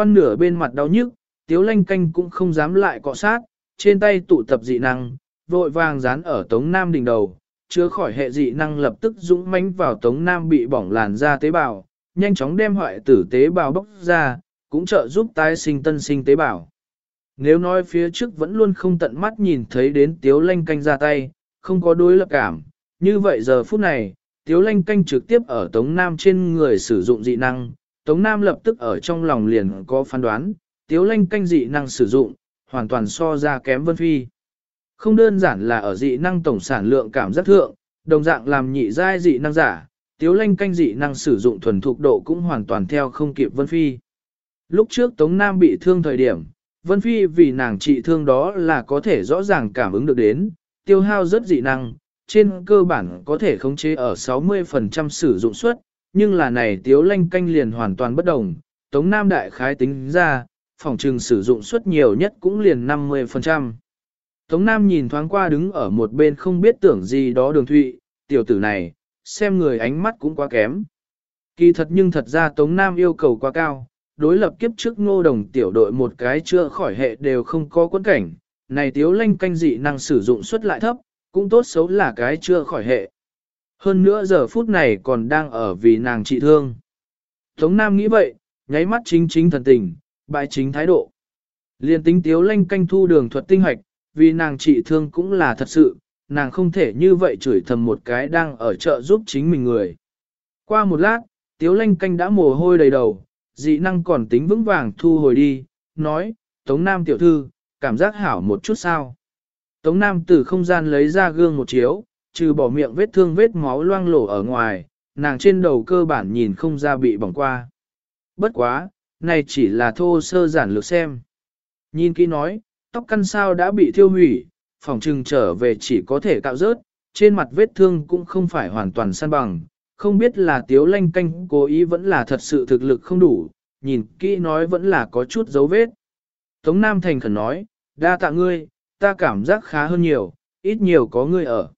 quan nửa bên mặt đau nhức, tiếu lanh canh cũng không dám lại cọ sát, trên tay tụ tập dị năng, vội vàng dán ở Tống Nam đỉnh đầu, chứa khỏi hệ dị năng lập tức dũng mãnh vào Tống Nam bị bỏng làn da tế bào, nhanh chóng đem hoại tử tế bào bóc ra, cũng trợ giúp tái sinh tân sinh tế bào. Nếu nói phía trước vẫn luôn không tận mắt nhìn thấy đến tiếu lanh canh ra tay, không có đối lập cảm, như vậy giờ phút này, tiếu lanh canh trực tiếp ở Tống Nam trên người sử dụng dị năng, Tống Nam lập tức ở trong lòng liền có phán đoán, tiếu lanh canh dị năng sử dụng, hoàn toàn so ra kém Vân Phi. Không đơn giản là ở dị năng tổng sản lượng cảm giác thượng, đồng dạng làm nhị giai dị năng giả, tiếu lanh canh dị năng sử dụng thuần thục độ cũng hoàn toàn theo không kịp Vân Phi. Lúc trước Tống Nam bị thương thời điểm, Vân Phi vì nàng trị thương đó là có thể rõ ràng cảm ứng được đến, tiêu hao rất dị năng, trên cơ bản có thể khống chế ở 60% sử dụng suất, nhưng là này tiếu lanh canh liền hoàn toàn bất đồng. Tống Nam đại khái tính ra, phòng trừng sử dụng suất nhiều nhất cũng liền 50%. Tống Nam nhìn thoáng qua đứng ở một bên không biết tưởng gì đó đường thụy, tiểu tử này, xem người ánh mắt cũng quá kém. Kỳ thật nhưng thật ra Tống Nam yêu cầu quá cao, đối lập kiếp trước ngô đồng tiểu đội một cái chưa khỏi hệ đều không có quân cảnh, này tiếu lanh canh dị năng sử dụng suất lại thấp, cũng tốt xấu là cái chưa khỏi hệ. Hơn nữa giờ phút này còn đang ở vì nàng trị thương. Tống Nam nghĩ vậy, nháy mắt chính chính thần tình, bại chính thái độ. Liên tính tiếu lanh canh thu đường thuật tinh hoạch, vì nàng trị thương cũng là thật sự, nàng không thể như vậy chửi thầm một cái đang ở chợ giúp chính mình người. Qua một lát, tiếu lanh canh đã mồ hôi đầy đầu, dị năng còn tính vững vàng thu hồi đi, nói, Tống Nam tiểu thư, cảm giác hảo một chút sao. Tống Nam từ không gian lấy ra gương một chiếu, trừ bỏ miệng vết thương vết máu loang lổ ở ngoài, nàng trên đầu cơ bản nhìn không ra bị bỏng qua. Bất quá, này chỉ là thô sơ giản lược xem. Nhìn kỹ nói, tóc căn sao đã bị thiêu hủy, phòng trừng trở về chỉ có thể cạo rớt, trên mặt vết thương cũng không phải hoàn toàn săn bằng, không biết là tiếu lanh canh cố ý vẫn là thật sự thực lực không đủ, nhìn kỹ nói vẫn là có chút dấu vết. Tống Nam Thành khẩn nói, đa tạ ngươi, ta cảm giác khá hơn nhiều, ít nhiều có ngươi ở.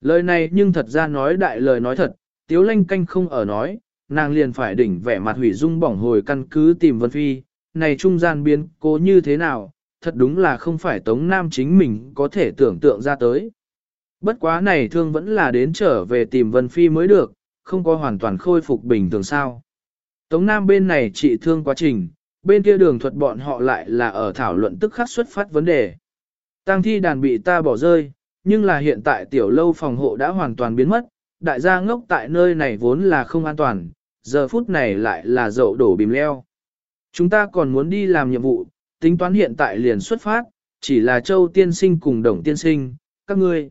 Lời này nhưng thật ra nói đại lời nói thật, tiếu lanh canh không ở nói, nàng liền phải đỉnh vẻ mặt hủy dung bỏng hồi căn cứ tìm Vân Phi, này trung gian biến cố như thế nào, thật đúng là không phải Tống Nam chính mình có thể tưởng tượng ra tới. Bất quá này thương vẫn là đến trở về tìm Vân Phi mới được, không có hoàn toàn khôi phục bình thường sao. Tống Nam bên này trị thương quá trình, bên kia đường thuật bọn họ lại là ở thảo luận tức khắc xuất phát vấn đề. Tăng thi đàn bị ta bỏ rơi, nhưng là hiện tại tiểu lâu phòng hộ đã hoàn toàn biến mất, đại gia ngốc tại nơi này vốn là không an toàn, giờ phút này lại là dậu đổ bìm leo. Chúng ta còn muốn đi làm nhiệm vụ, tính toán hiện tại liền xuất phát, chỉ là châu tiên sinh cùng đồng tiên sinh, các ngươi.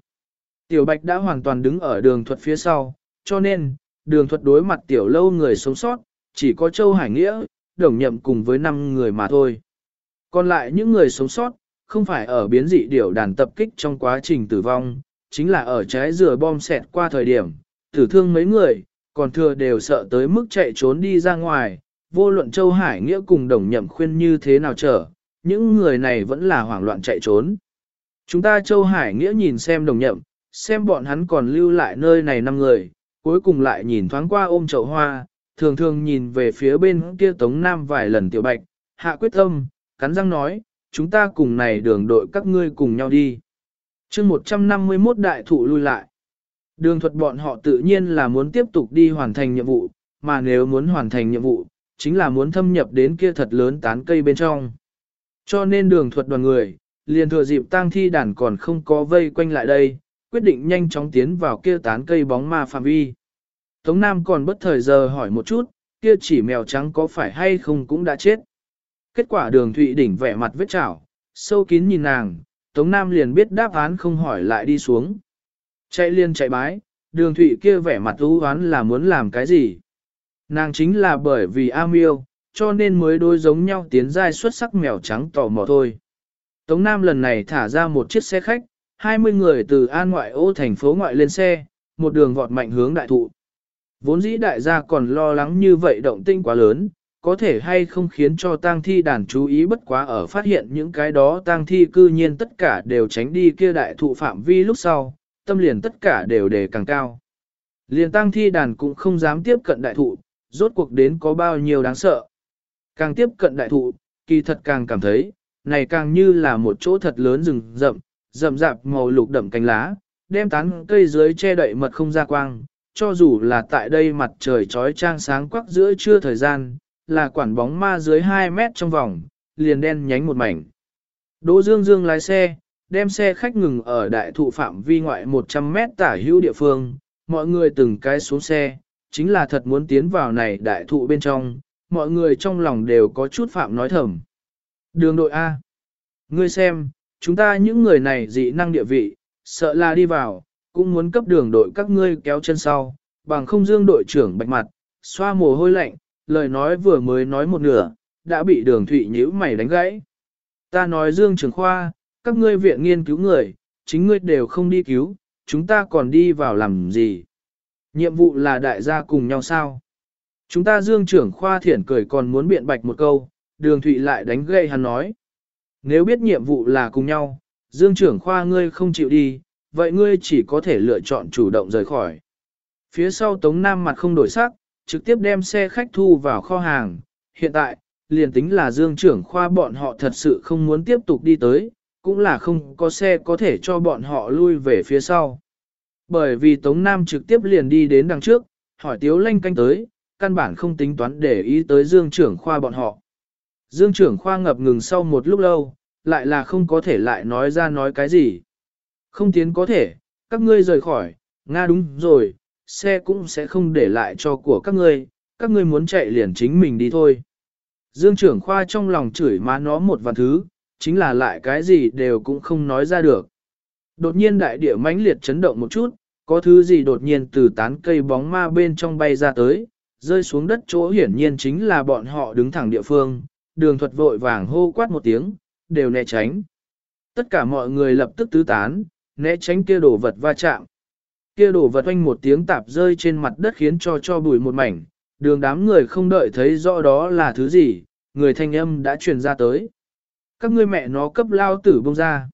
Tiểu Bạch đã hoàn toàn đứng ở đường thuật phía sau, cho nên, đường thuật đối mặt tiểu lâu người sống sót, chỉ có châu Hải Nghĩa, đồng nhậm cùng với 5 người mà thôi. Còn lại những người sống sót, không phải ở biến dị điểu đàn tập kích trong quá trình tử vong, chính là ở trái dừa bom xẹt qua thời điểm, tử thương mấy người, còn thừa đều sợ tới mức chạy trốn đi ra ngoài, vô luận Châu Hải Nghĩa cùng đồng nhậm khuyên như thế nào trở, những người này vẫn là hoảng loạn chạy trốn. Chúng ta Châu Hải Nghĩa nhìn xem đồng nhậm, xem bọn hắn còn lưu lại nơi này năm người, cuối cùng lại nhìn thoáng qua ôm chậu hoa, thường thường nhìn về phía bên kia Tống Nam vài lần tiểu bạch, hạ quyết tâm, cắn răng nói, chúng ta cùng này đường đội các ngươi cùng nhau đi. chương 151 đại thụ lui lại. Đường thuật bọn họ tự nhiên là muốn tiếp tục đi hoàn thành nhiệm vụ, mà nếu muốn hoàn thành nhiệm vụ, chính là muốn thâm nhập đến kia thật lớn tán cây bên trong. Cho nên đường thuật đoàn người, liền thừa dịp tang thi đàn còn không có vây quanh lại đây, quyết định nhanh chóng tiến vào kia tán cây bóng ma phạm vi. Tống Nam còn bất thời giờ hỏi một chút, kia chỉ mèo trắng có phải hay không cũng đã chết. Kết quả đường Thụy đỉnh vẻ mặt vết chảo, sâu kín nhìn nàng, Tống Nam liền biết đáp án không hỏi lại đi xuống. Chạy liên chạy bái, đường Thụy kia vẻ mặt ưu hoán là muốn làm cái gì. Nàng chính là bởi vì am yêu, cho nên mới đối giống nhau tiến giai xuất sắc mèo trắng tò mò thôi. Tống Nam lần này thả ra một chiếc xe khách, 20 người từ an ngoại ô thành phố ngoại lên xe, một đường vọt mạnh hướng đại thụ. Vốn dĩ đại gia còn lo lắng như vậy động tinh quá lớn, có thể hay không khiến cho tang thi đàn chú ý bất quá ở phát hiện những cái đó tang thi cư nhiên tất cả đều tránh đi kia đại thụ phạm vi lúc sau, tâm liền tất cả đều đề càng cao. Liền tang thi đàn cũng không dám tiếp cận đại thụ, rốt cuộc đến có bao nhiêu đáng sợ. Càng tiếp cận đại thụ, kỳ thật càng cảm thấy, này càng như là một chỗ thật lớn rừng rậm, rậm rạp màu lục đậm cánh lá, đem tán cây dưới che đậy mật không ra quang, cho dù là tại đây mặt trời trói trang sáng quắc giữa trưa thời gian, là quản bóng ma dưới 2 mét trong vòng, liền đen nhánh một mảnh. Đỗ Dương Dương lái xe, đem xe khách ngừng ở đại thụ phạm vi ngoại 100 mét tả hữu địa phương, mọi người từng cái xuống xe, chính là thật muốn tiến vào này đại thụ bên trong, mọi người trong lòng đều có chút phạm nói thầm. Đường đội A. Ngươi xem, chúng ta những người này dị năng địa vị, sợ là đi vào, cũng muốn cấp đường đội các ngươi kéo chân sau, bằng không dương đội trưởng bạch mặt, xoa mồ hôi lạnh, lời nói vừa mới nói một nửa, đã bị đường thụy nhíu mày đánh gãy. Ta nói dương trưởng khoa, các ngươi viện nghiên cứu người, chính ngươi đều không đi cứu, chúng ta còn đi vào làm gì? Nhiệm vụ là đại gia cùng nhau sao? Chúng ta dương trưởng khoa thiển cười còn muốn biện bạch một câu, đường thụy lại đánh gậy hắn nói. Nếu biết nhiệm vụ là cùng nhau, dương trưởng khoa ngươi không chịu đi, vậy ngươi chỉ có thể lựa chọn chủ động rời khỏi. Phía sau Tống Nam mặt không đổi sắc, trực tiếp đem xe khách thu vào kho hàng. Hiện tại, liền tính là dương trưởng khoa bọn họ thật sự không muốn tiếp tục đi tới, cũng là không có xe có thể cho bọn họ lui về phía sau. Bởi vì Tống Nam trực tiếp liền đi đến đằng trước, hỏi Tiếu Lanh canh tới, căn bản không tính toán để ý tới Dương trưởng khoa bọn họ. Dương trưởng khoa ngập ngừng sau một lúc lâu, lại là không có thể lại nói ra nói cái gì. Không tiến có thể, các ngươi rời khỏi, Nga đúng rồi, xe cũng sẽ không để lại cho của các ngươi, các ngươi muốn chạy liền chính mình đi thôi. Dương trưởng khoa trong lòng chửi má nó một vài thứ, chính là lại cái gì đều cũng không nói ra được. Đột nhiên đại địa mãnh liệt chấn động một chút, có thứ gì đột nhiên từ tán cây bóng ma bên trong bay ra tới, rơi xuống đất chỗ hiển nhiên chính là bọn họ đứng thẳng địa phương, đường thuật vội vàng hô quát một tiếng, đều né tránh. Tất cả mọi người lập tức tứ tán, né tránh kia đổ vật va chạm. Kia đổ vật oanh một tiếng tạp rơi trên mặt đất khiến cho cho bụi một mảnh, đường đám người không đợi thấy rõ đó là thứ gì, người thanh âm đã truyền ra tới. Các ngươi mẹ nó cấp lao tử bông ra.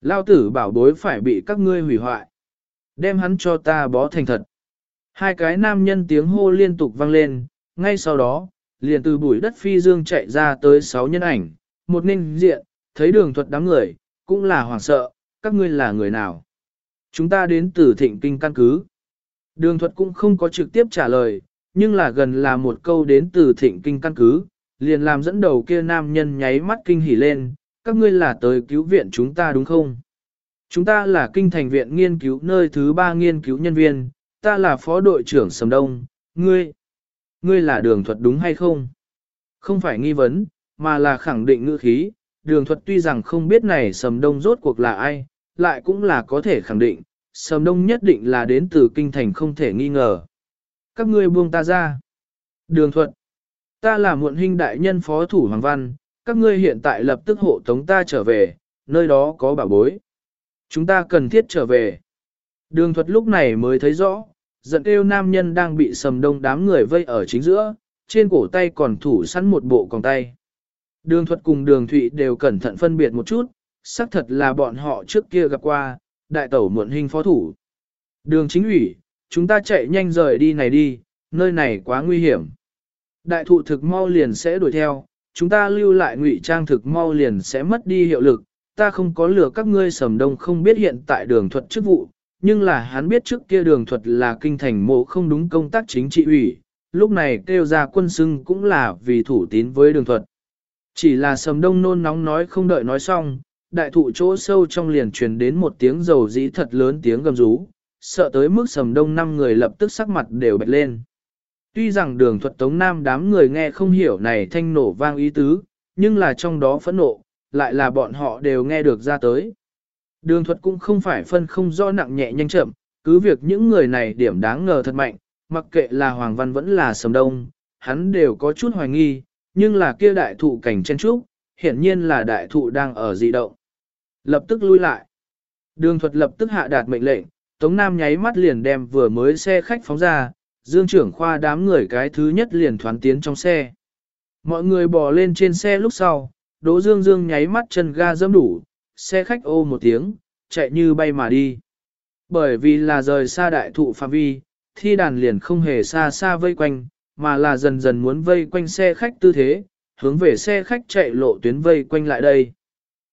Lao tử bảo bối phải bị các ngươi hủy hoại. Đem hắn cho ta bó thành thật. Hai cái nam nhân tiếng hô liên tục vang lên, ngay sau đó, liền từ bụi đất phi dương chạy ra tới sáu nhân ảnh, một ninh diện, thấy đường thuật đám người, cũng là hoảng sợ, các ngươi là người nào? Chúng ta đến từ thịnh kinh căn cứ. Đường thuật cũng không có trực tiếp trả lời, nhưng là gần là một câu đến từ thịnh kinh căn cứ, liền làm dẫn đầu kia nam nhân nháy mắt kinh hỉ lên, các ngươi là tới cứu viện chúng ta đúng không? Chúng ta là kinh thành viện nghiên cứu nơi thứ ba nghiên cứu nhân viên, ta là phó đội trưởng Sầm Đông, ngươi, ngươi là đường thuật đúng hay không? Không phải nghi vấn, mà là khẳng định ngữ khí, đường thuật tuy rằng không biết này Sầm Đông rốt cuộc là ai, lại cũng là có thể khẳng định, Sầm Đông nhất định là đến từ kinh thành không thể nghi ngờ. Các ngươi buông ta ra. Đường thuật, ta là muộn huynh đại nhân phó thủ Hoàng Văn, các ngươi hiện tại lập tức hộ tống ta trở về, nơi đó có bảo bối. Chúng ta cần thiết trở về. Đường thuật lúc này mới thấy rõ, giận kêu nam nhân đang bị sầm đông đám người vây ở chính giữa, trên cổ tay còn thủ sẵn một bộ còng tay. Đường thuật cùng đường thụy đều cẩn thận phân biệt một chút, xác thật là bọn họ trước kia gặp qua, đại tẩu muộn hình phó thủ. Đường chính ủy, chúng ta chạy nhanh rời đi này đi, nơi này quá nguy hiểm. Đại thụ thực mau liền sẽ đuổi theo, chúng ta lưu lại ngụy trang thực mau liền sẽ mất đi hiệu lực, ta không có lừa các ngươi sầm đông không biết hiện tại đường thuật chức vụ, nhưng là hắn biết trước kia đường thuật là kinh thành mộ không đúng công tác chính trị ủy, lúc này kêu ra quân xưng cũng là vì thủ tín với đường thuật. Chỉ là sầm đông nôn nóng nói không đợi nói xong, đại thụ chỗ sâu trong liền truyền đến một tiếng dầu dĩ thật lớn tiếng gầm rú, sợ tới mức sầm đông năm người lập tức sắc mặt đều bạch lên. Tuy rằng đường thuật tống nam đám người nghe không hiểu này thanh nổ vang ý tứ, nhưng là trong đó phẫn nộ, lại là bọn họ đều nghe được ra tới. Đường thuật cũng không phải phân không do nặng nhẹ nhanh chậm, cứ việc những người này điểm đáng ngờ thật mạnh, mặc kệ là Hoàng Văn vẫn là Sầm Đông, hắn đều có chút hoài nghi, nhưng là kia đại thụ cảnh chen trúc, hiển nhiên là đại thụ đang ở dị động. Lập tức lui lại. Đường thuật lập tức hạ đạt mệnh lệnh, Tống Nam nháy mắt liền đem vừa mới xe khách phóng ra, Dương trưởng khoa đám người cái thứ nhất liền thoán tiến trong xe. Mọi người bò lên trên xe lúc sau, Đỗ Dương Dương nháy mắt chân ga dâm đủ, xe khách ô một tiếng, chạy như bay mà đi. Bởi vì là rời xa đại thụ phạm vi, thi đàn liền không hề xa xa vây quanh, mà là dần dần muốn vây quanh xe khách tư thế, hướng về xe khách chạy lộ tuyến vây quanh lại đây.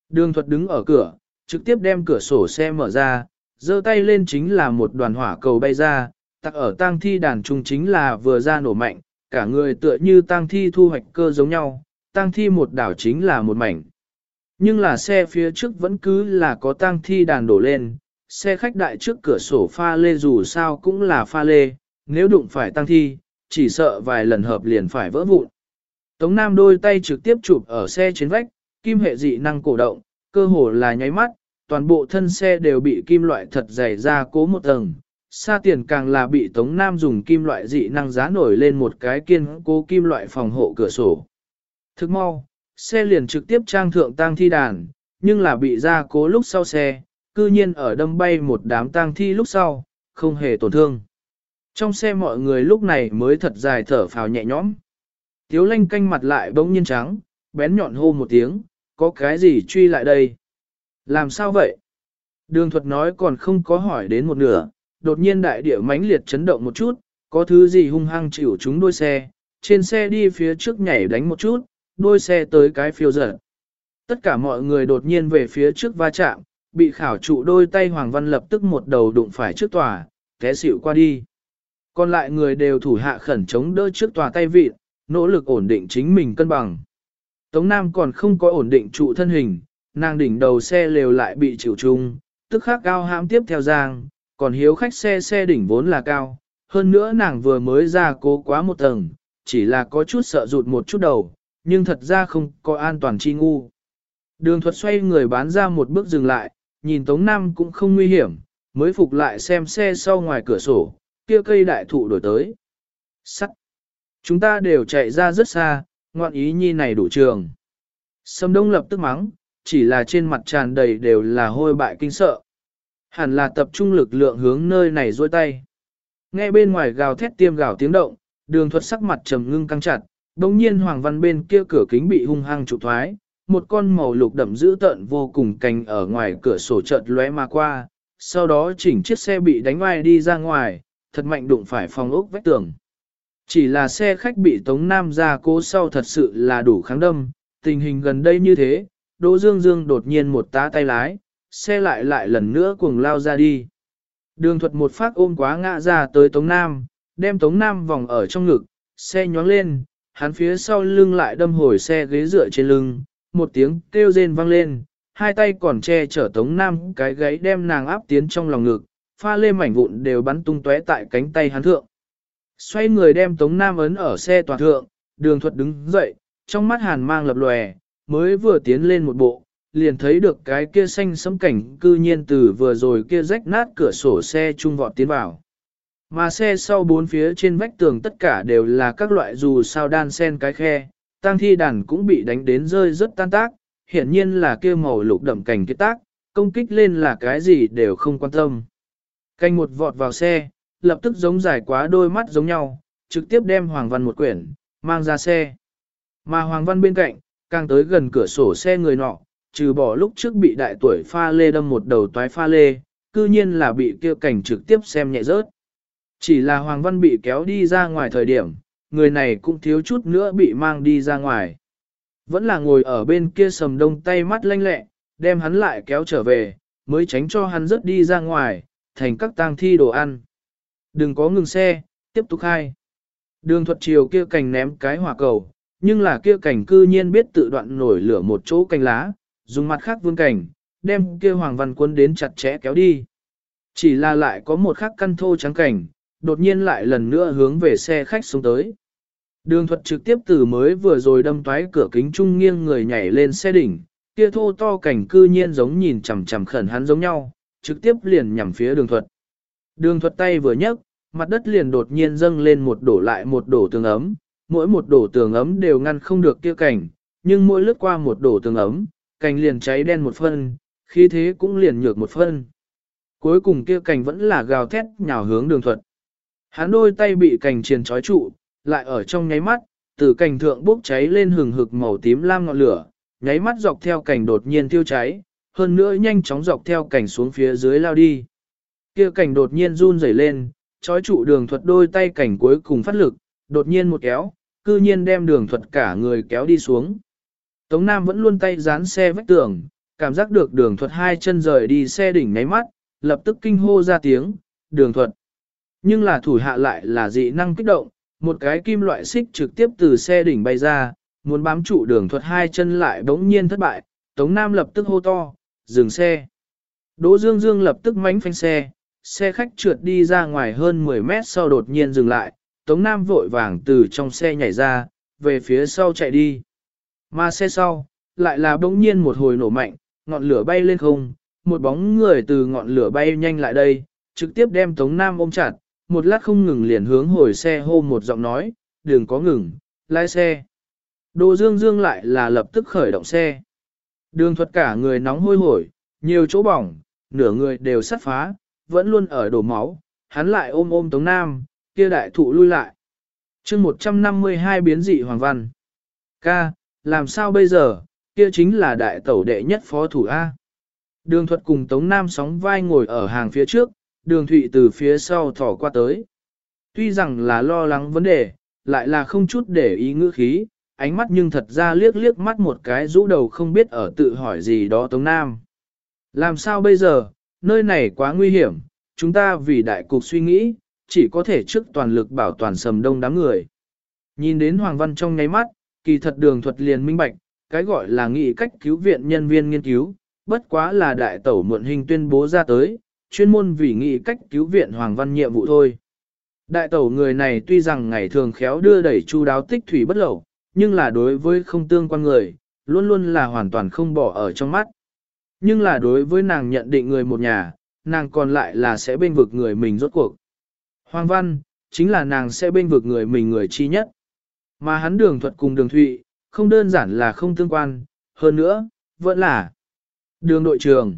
Đường thuật đứng ở cửa, trực tiếp đem cửa sổ xe mở ra, giơ tay lên chính là một đoàn hỏa cầu bay ra, tặc ở tang thi đàn trung chính là vừa ra nổ mạnh, cả người tựa như tang thi thu hoạch cơ giống nhau, tang thi một đảo chính là một mảnh. Nhưng là xe phía trước vẫn cứ là có tang thi đàn đổ lên, xe khách đại trước cửa sổ pha lê dù sao cũng là pha lê, nếu đụng phải tang thi, chỉ sợ vài lần hợp liền phải vỡ vụn. Tống Nam đôi tay trực tiếp chụp ở xe trên vách, kim hệ dị năng cổ động, cơ hồ là nháy mắt, toàn bộ thân xe đều bị kim loại thật dày ra cố một tầng. Sa tiền càng là bị Tống Nam dùng kim loại dị năng giá nổi lên một cái kiên cố kim loại phòng hộ cửa sổ. Thức mau, xe liền trực tiếp trang thượng tang thi đàn, nhưng là bị ra cố lúc sau xe, cư nhiên ở đâm bay một đám tang thi lúc sau, không hề tổn thương. Trong xe mọi người lúc này mới thật dài thở phào nhẹ nhõm. Tiếu lanh canh mặt lại bỗng nhiên trắng, bén nhọn hô một tiếng, có cái gì truy lại đây? Làm sao vậy? Đường thuật nói còn không có hỏi đến một nửa, đột nhiên đại địa mãnh liệt chấn động một chút, có thứ gì hung hăng chịu chúng đôi xe, trên xe đi phía trước nhảy đánh một chút, đôi xe tới cái phiêu dở. Tất cả mọi người đột nhiên về phía trước va chạm, bị khảo trụ đôi tay Hoàng Văn lập tức một đầu đụng phải trước tòa, té xịu qua đi. Còn lại người đều thủ hạ khẩn chống đỡ trước tòa tay vịt, nỗ lực ổn định chính mình cân bằng. Tống Nam còn không có ổn định trụ thân hình, nàng đỉnh đầu xe lều lại bị chịu chung, tức khắc cao hãm tiếp theo giang, còn hiếu khách xe xe đỉnh vốn là cao. Hơn nữa nàng vừa mới ra cố quá một tầng, chỉ là có chút sợ rụt một chút đầu, nhưng thật ra không có an toàn chi ngu. Đường thuật xoay người bán ra một bước dừng lại, nhìn Tống Nam cũng không nguy hiểm, mới phục lại xem xe sau ngoài cửa sổ, kia cây đại thụ đổi tới. Sắt! Chúng ta đều chạy ra rất xa, ngoạn ý nhi này đủ trường. Sâm Đông lập tức mắng, chỉ là trên mặt tràn đầy đều là hôi bại kinh sợ. Hẳn là tập trung lực lượng hướng nơi này dôi tay. Nghe bên ngoài gào thét tiêm gào tiếng động, đường thuật sắc mặt trầm ngưng căng chặt, đồng nhiên Hoàng Văn bên kia cửa kính bị hung hăng trụ thoái, một con màu lục đậm dữ tợn vô cùng cành ở ngoài cửa sổ chợt lóe mà qua, sau đó chỉnh chiếc xe bị đánh ngoài đi ra ngoài, thật mạnh đụng phải phòng ốc vách tường. Chỉ là xe khách bị Tống Nam ra cố sau thật sự là đủ kháng đâm, tình hình gần đây như thế, Đỗ Dương Dương đột nhiên một tá tay lái, xe lại lại lần nữa cuồng lao ra đi. Đường thuật một phát ôm quá ngã ra tới Tống Nam, đem Tống Nam vòng ở trong ngực, xe nhoáng lên, hắn phía sau lưng lại đâm hồi xe ghế dựa trên lưng, một tiếng kêu rên vang lên, hai tay còn che chở Tống Nam cái gáy đem nàng áp tiến trong lòng ngực, pha lê mảnh vụn đều bắn tung tóe tại cánh tay hắn thượng. Xoay người đem Tống Nam ấn ở xe toàn thượng, đường thuật đứng dậy, trong mắt hàn mang lập lòe, mới vừa tiến lên một bộ, liền thấy được cái kia xanh sấm cảnh cư nhiên từ vừa rồi kia rách nát cửa sổ xe trung vọt tiến vào. Mà xe sau bốn phía trên vách tường tất cả đều là các loại dù sao đan sen cái khe, tang thi đàn cũng bị đánh đến rơi rất tan tác, hiển nhiên là kia màu lục đậm cảnh kết tác, công kích lên là cái gì đều không quan tâm. Canh một vọt vào xe, lập tức giống dài quá đôi mắt giống nhau, trực tiếp đem Hoàng Văn một quyển, mang ra xe. Mà Hoàng Văn bên cạnh, càng tới gần cửa sổ xe người nọ, trừ bỏ lúc trước bị đại tuổi pha lê đâm một đầu toái pha lê, cư nhiên là bị kia cảnh trực tiếp xem nhẹ rớt. Chỉ là Hoàng Văn bị kéo đi ra ngoài thời điểm, người này cũng thiếu chút nữa bị mang đi ra ngoài. Vẫn là ngồi ở bên kia sầm đông tay mắt lanh lẹ, đem hắn lại kéo trở về, mới tránh cho hắn rớt đi ra ngoài, thành các tang thi đồ ăn. Đừng có ngừng xe, tiếp tục khai. Đường thuật chiều kia cành ném cái hỏa cầu, nhưng là kia cành cư nhiên biết tự đoạn nổi lửa một chỗ cành lá, dùng mặt khác vươn cảnh, đem kia hoàng văn quân đến chặt chẽ kéo đi. Chỉ là lại có một khắc căn thô trắng cảnh, đột nhiên lại lần nữa hướng về xe khách xuống tới. Đường thuật trực tiếp từ mới vừa rồi đâm toái cửa kính trung nghiêng người nhảy lên xe đỉnh, kia thô to cảnh cư nhiên giống nhìn chằm chằm khẩn hắn giống nhau, trực tiếp liền nhằm phía đường thuật. Đường thuật tay vừa nhấc, mặt đất liền đột nhiên dâng lên một đổ lại một đổ tường ấm, mỗi một đổ tường ấm đều ngăn không được kia cảnh, nhưng mỗi lướt qua một đổ tường ấm, cảnh liền cháy đen một phân, khí thế cũng liền nhược một phân. Cuối cùng kia cảnh vẫn là gào thét nhào hướng đường thuật. Hắn đôi tay bị cảnh triền trói trụ, lại ở trong nháy mắt, từ cảnh thượng bốc cháy lên hừng hực màu tím lam ngọn lửa, nháy mắt dọc theo cảnh đột nhiên tiêu cháy, hơn nữa nhanh chóng dọc theo cảnh xuống phía dưới lao đi. Kia cảnh đột nhiên run rẩy lên, trói trụ đường thuật đôi tay cảnh cuối cùng phát lực, đột nhiên một kéo, cư nhiên đem đường thuật cả người kéo đi xuống. Tống Nam vẫn luôn tay dán xe vách tường, cảm giác được đường thuật hai chân rời đi xe đỉnh nháy mắt, lập tức kinh hô ra tiếng, đường thuật. Nhưng là thủ hạ lại là dị năng kích động, một cái kim loại xích trực tiếp từ xe đỉnh bay ra, muốn bám trụ đường thuật hai chân lại bỗng nhiên thất bại, Tống Nam lập tức hô to, dừng xe. Đỗ Dương Dương lập tức mánh phanh xe, xe khách trượt đi ra ngoài hơn 10 mét sau đột nhiên dừng lại, Tống Nam vội vàng từ trong xe nhảy ra, về phía sau chạy đi. Mà xe sau, lại là bỗng nhiên một hồi nổ mạnh, ngọn lửa bay lên không, một bóng người từ ngọn lửa bay nhanh lại đây, trực tiếp đem Tống Nam ôm chặt, một lát không ngừng liền hướng hồi xe hô một giọng nói, đừng có ngừng, lái xe. Đồ Dương Dương lại là lập tức khởi động xe. Đường thuật cả người nóng hôi hổi, nhiều chỗ bỏng, nửa người đều sắt phá, vẫn luôn ở đổ máu, hắn lại ôm ôm Tống Nam, kia đại thụ lui lại. chương 152 biến dị Hoàng Văn. Ca, làm sao bây giờ, kia chính là đại tẩu đệ nhất phó thủ A. Đường thuật cùng Tống Nam sóng vai ngồi ở hàng phía trước, đường thụy từ phía sau thỏ qua tới. Tuy rằng là lo lắng vấn đề, lại là không chút để ý ngữ khí, ánh mắt nhưng thật ra liếc liếc mắt một cái rũ đầu không biết ở tự hỏi gì đó Tống Nam. Làm sao bây giờ, nơi này quá nguy hiểm, chúng ta vì đại cục suy nghĩ, chỉ có thể trước toàn lực bảo toàn sầm đông đám người. Nhìn đến Hoàng Văn trong ngáy mắt, kỳ thật đường thuật liền minh bạch, cái gọi là nghị cách cứu viện nhân viên nghiên cứu, bất quá là đại tẩu muộn hình tuyên bố ra tới, chuyên môn vì nghị cách cứu viện Hoàng Văn nhiệm vụ thôi. Đại tẩu người này tuy rằng ngày thường khéo đưa đẩy chu đáo tích thủy bất lậu, nhưng là đối với không tương quan người, luôn luôn là hoàn toàn không bỏ ở trong mắt. Nhưng là đối với nàng nhận định người một nhà, nàng còn lại là sẽ bên vực người mình rốt cuộc. Hoàng Văn, chính là nàng sẽ bên vực người mình người chi nhất. Mà hắn đường thuật cùng đường thụy, không đơn giản là không tương quan, hơn nữa, vẫn là đường đội trưởng.